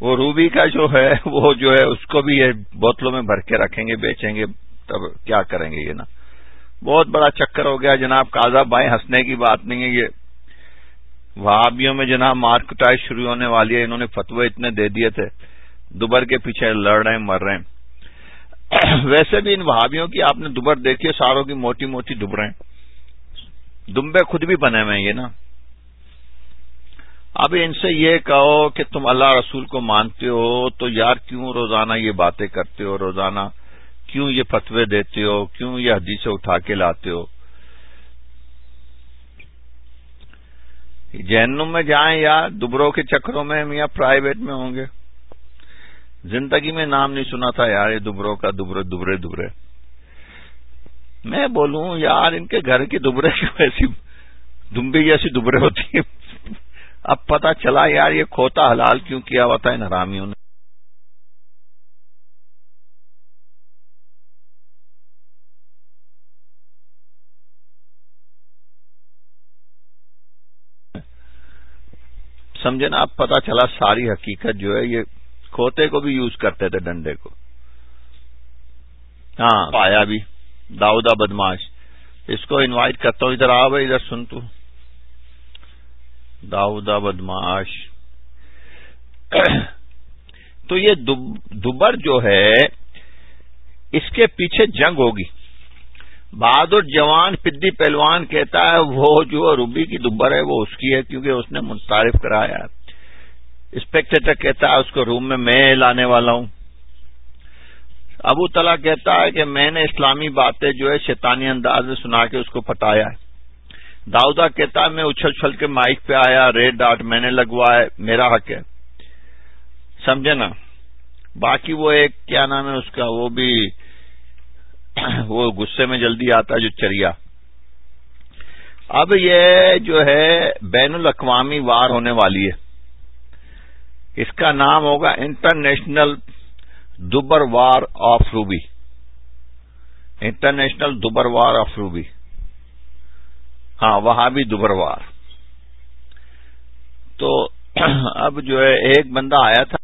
وہ روبی کا جو ہے، وہ جو ہے، اس کو بھی یہ بوتلوں میں بھر کے رکھیں گے، بیچیں گے، تب کیا کریں گے یہ نا؟ بہت بڑا چکر ہو گیا جناب کازا بھائی ہنسنے کی بات نہیں ہے یہ۔ وہابیوں میں جناب مارکٹائز شروع ہونے والی ہے، انہوں نے فتوے اتنے دے دیے تھے۔ دوبر کے پیچھے لڑ رہے ہیں، مر رہے ہیں۔ ویسے بھی ان وہابیوں کی آپ نے دوبر دیکھی ساروں کی موٹی موٹی دبریں۔ دمبے خود بھی بنے ہوئے ہیں یہ نا۔ اب ان سے یہ کہو کہ تم اللہ رسول کو مانتے ہو تو یار کیوں روزانہ یہ باتیں کرتے ہو؟ روزانہ کیوں یہ فتوے دیتے ہو؟ کیوں یہ حدیثیں اٹھا کے لاتے ہو؟ جہنم میں جائیں یا دبروں کے چکروں میں یا پرائیویٹ میں ہوں گے؟ زندگی میں نام نہیں سنا تھا یار، یہ دبروں کا دبرے دبرے دبرے۔ میں بولوں، یار ان کے گھر کی دبرے ایسی دمبی جیسی دبرے ہوتی ہیں؟ اب پتا چلا یار یہ کھوتا حلال کیوں کیا ہوا تھا ان حرامیوں نے؟ سمجھے نا، اب پتا چلا ساری حقیقت جو ہے یہ کھوتے کو بھی یوز کرتے تھے، ڈنڈے کو۔ ہاں پایا بھی۔ داؤدا بدماش۔ اس کو انوائٹ کرتا ہوں، ادھر آ بھائی، ادھر سن تو۔ داؤدا بدماش تو یہ دوبر جو ہے، اس کے پیچھے جنگ ہوگی۔ بہادر جوان پدی پہلوان کہتا ہے، وہ جو روبی کی دوبر ہے، وہ اس کی ہے، کیونکہ اس نے متعارف کرایا۔ اسپیکٹیٹر کہتا ہے، اس کو روم میں میں لانے والا ہوں۔ ابو تلا کہتا ہے کہ میں نے اسلامی باتیں جو ہے، شیطانی انداز میں سنا کے اس کو پٹایا ہے۔ داؤدا کہتا ہے، میں اچھل چھل کے مائک پہ آیا، ریڈ ڈاٹ میں نے لگوایا میرا حق ہے۔ سمجھے نا؟ باقی وہ ایک، کیا نام ہے اس کا، وہ بھی وہ غصے میں جلدی آتا جو چریا۔ اب یہ جو ہے، بین الاقوامی وار ہونے والی ہے۔ اس کا نام ہوگا انٹرنیشنل دوبر وار آف روبی۔ انٹرنیشنل دوبر وار آف روبی۔ ہاں وہاں بھی دوبروار اب جو ہے، ایک بندہ آیا تھا،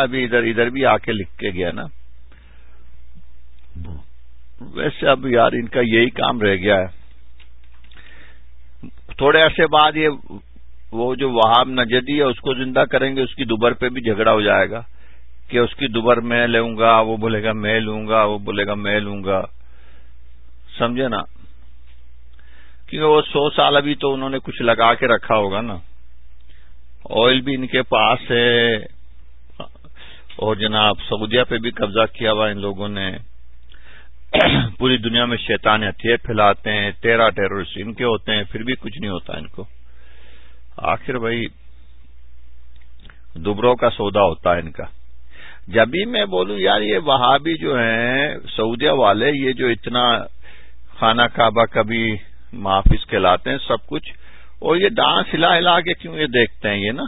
ابھی ادھر ادھر بھی آ کے لکھ کے گیا نا۔ ویسے اب یار، ان کا یہی کام رہ گیا ہے۔ تھوڑے عرصے بعد یہ وہ جو وہاب نجدی ہے، اس کو زندہ کریں گے، اس کی دوبر پہ بھی جھگڑا ہو جائے گا کہ اس کی دوبر میں لوں گا، وہ بولے گا میں لوں گا، وہ بولے گا میں لوں گا۔ سمجھے نا؟ کیونکہ وہ سو سال ابھی تو انہوں نے کچھ لگا کے رکھا ہوگا نا۔ آئل بھی ان کے پاس ہے۔ اور جناب سعودیہ پہ بھی قبضہ کیا ہوا ان لوگوں نے۔ پوری دنیا میں شیطان ہتھیے پھیلاتے ہیں، تیرہ ٹیرورسٹ ان کے ہوتے ہیں، پھر بھی کچھ نہیں ہوتا ان کو۔ آخر بھائی دوبروں کا سودا ہوتا ہے ان کا۔ جب بھی میں بولوں، یار یہ وہاں بھی جو ہیں، سعودیہ والے، یہ جو اتنا خانہ کعبہ کبھی محافظ کہلاتے ہیں سب کچھ۔ اور یہ ڈانس ہلا ہلا کے کیوں یہ دیکھتے ہیں یہ نا؟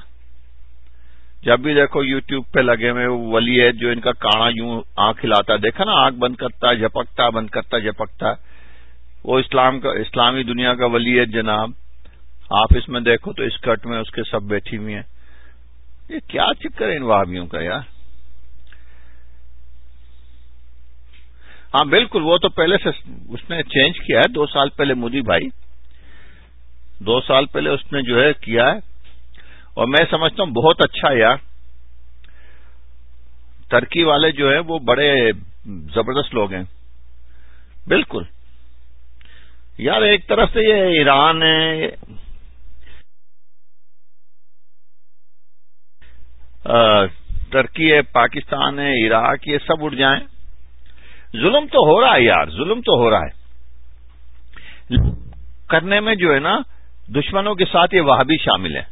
جب بھی دیکھو یو ٹیوب پہ لگے ہوئے ولی ہے جو ان کا کانا یوں آنکھ ہلاتا ہے۔ دیکھا نا، آنکھ بند کرتا ہے جھپکتا، بند کرتا، جھپکتا۔ وہ اسلام کا، اسلامی دنیا کا ولی ہے جناب۔ آپ اس میں دیکھو تو اسکرٹ میں اس کے سب بیٹھی ہوئی ہیں۔ یہ کیا چکر ہے ان وابیوں کا یار؟ ہاں بالکل، وہ تو پہلے سے اس نے چینج کیا ہے، دو سال پہلے مودی بھائی۔ دو سال پہلے اس نے جو ہے کیا ہے۔ اور میں سمجھتا ہوں بہت اچھا یار۔ ترکی والے جو ہیں، وہ بڑے زبردست لوگ ہیں۔ بالکل۔ یار، ایک طرف سے یہ ایران ہے۔ ترکی ہے، پاکستان ہے، عراق، یہ سب اٹھ جائیں۔ ظلم تو ہو رہا ہے یار، ظلم تو ہو رہا ہے۔ کرنے میں جو ہے نا، دشمنوں کے ساتھ یہ وہاں بھی شامل ہے۔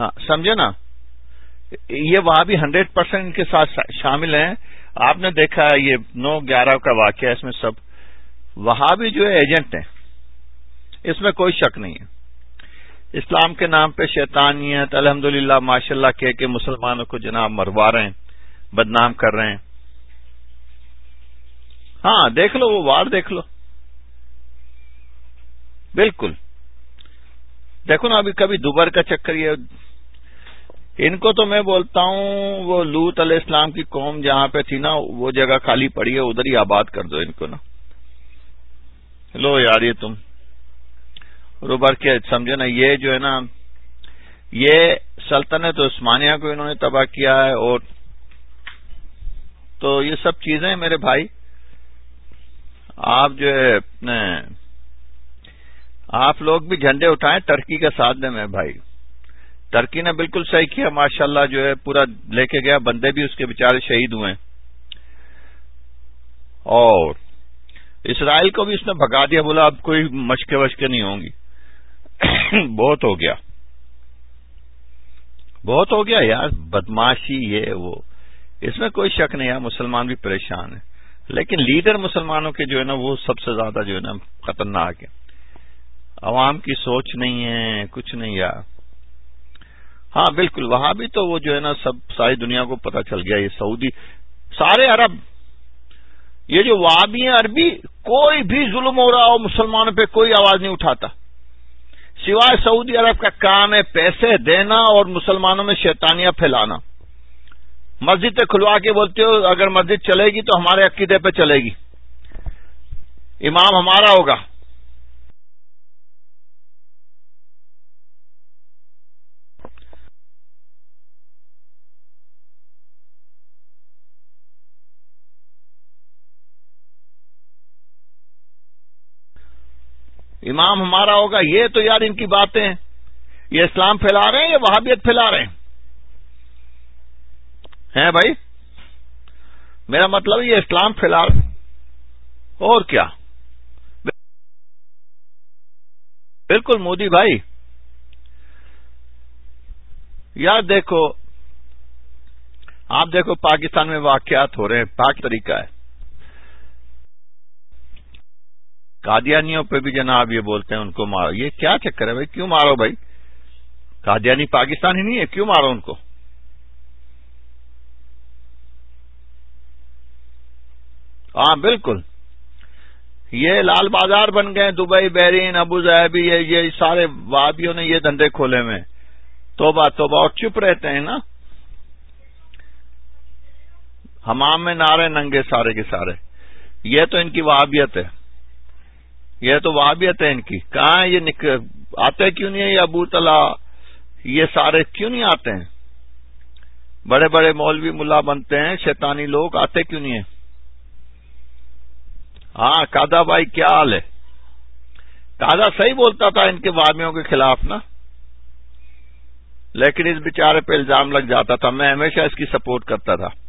ہاں سمجھے نا؟ یہ وہاں بھی ہنڈریڈ پرسینٹ کے ساتھ شامل ہیں۔ آپ نے دیکھا یہ نو گیارہ کا واقعہ اس میں سب وہاں بھی جو ہے ایجنٹ ہیں۔ اس میں کوئی شک نہیں ہے۔ اسلام کے نام پہ شیطانیت الحمد للہ ماشاء اللہ کہہ کے مسلمانوں کو جناب مروا رہے ہیں۔ بدنام کر رہے ہیں۔ ہاں دیکھ لو، وہ وار دیکھ لو۔ بالکل۔ دیکھو نا، ابھی کبھی دوبر کا چکر یہ۔ ان کو تو میں بولتا ہوں، وہ لوت علیہ السلام کی قوم جہاں پہ تھی نا، وہ جگہ خالی پڑی ہے، ادھر ہی آباد کر دو ان کو نا۔ لو یار، یہ تم۔ روبر کے سمجھے نا، یہ جو ہے نا، یہ سلطنت عثمانیہ کو انہوں نے تباہ کیا ہے اور تو یہ سب چیزیں میرے بھائی۔ آپ جو ہے اپنے آپ لوگ بھی جھنڈے اٹھائیں ترکی کا ساتھ دیں میں بھائی۔ ترکی نے بالکل صحیح کیا، ماشاءاللہ جو ہے پورا لے کے گیا، بندے بھی اس کے بےچارے شہید ہوئے۔ اور اسرائیل کو بھی اس نے بھگا دیا، بولا اب کوئی مشکے وشکے نہیں ہوں گی۔ بہت ہو گیا۔ بہت ہو گیا یار، بدماشی یہ وہ۔ اس میں کوئی شک نہیں ہے مسلمان بھی پریشان ہے لیکن لیڈر مسلمانوں کے جو ہے نا، وہ سب سے زیادہ جو ہے نا خطرناک ہے عوام کی سوچ نہیں ہے، کچھ نہیں یار ہاں بالکل وہاں بھی تو وہ جو ہے نا سب ساری دنیا کو پتا چل گیا، یہ سعودی، سارے عرب۔ یہ جو وابی ہیں، عربی، کوئی بھی ظلم ہو رہا ہو، مسلمانوں پہ کوئی آواز نہیں اٹھاتا۔ سوائے سعودی عرب کا کام ہے پیسے دینا اور مسلمانوں میں شیطانیاں پھیلانا۔ مسجد کھلوا کے بولتے ہو، اگر مسجد چلے گی تو ہمارے عقیدے پہ چلے گی۔ امام ہمارا ہوگا۔ امام ہمارا ہوگا۔ یہ تو یار ان کی باتیں یہ اسلام پھیلا رہے ہیں یا وہابیت پھیلا رہے ہیں؟ ہیں بھائی؟ میرا مطلب یہ اسلام پھیلا رہے اور کیا؟ بالکل مودی بھائی یار دیکھو، آپ دیکھو پاکستان میں واقعات ہو رہے ہیں، پاک طریقہ ہے۔ قادیانیوں پہ بھی جناب یہ بولتے ہیں، ان کو مارو۔ یہ کیا چکر ہے بھائی؟ کیوں مارو بھائی؟ قادیانی پاکستان ہی نہیں ہے، کیوں مارو ان کو؟ ہاں بالکل۔ یہ لال بازار بن گئے، دبئی، بحرین، ابو ظہبی، یہ سارے وادیوں نے یہ دھندے کھولے ہوئے توبہ توبہ۔ اور چپ رہتے ہیں نا۔ ہمام میں نعرے ننگے سارے کے سارے۔ یہ تو ان کی وابیت ہے۔ یہ تو وابیت ہے ان کی۔ کہاں یہ نک... آتے کیوں نہیں ہے یہ ابو تلا یہ سارے کیوں نہیں آتے ہیں؟ بڑے بڑے مولوی ملا بنتے ہیں، شیطانی لوگ آتے کیوں نہیں ہیں؟ ہاں کادا بھائی، کیا حال ہے؟ کادا صحیح بولتا تھا ان کے وامیوں کے خلاف نا؟ لیکن اس بیچارے پہ الزام لگ جاتا تھا، میں ہمیشہ اس کی سپورٹ کرتا تھا۔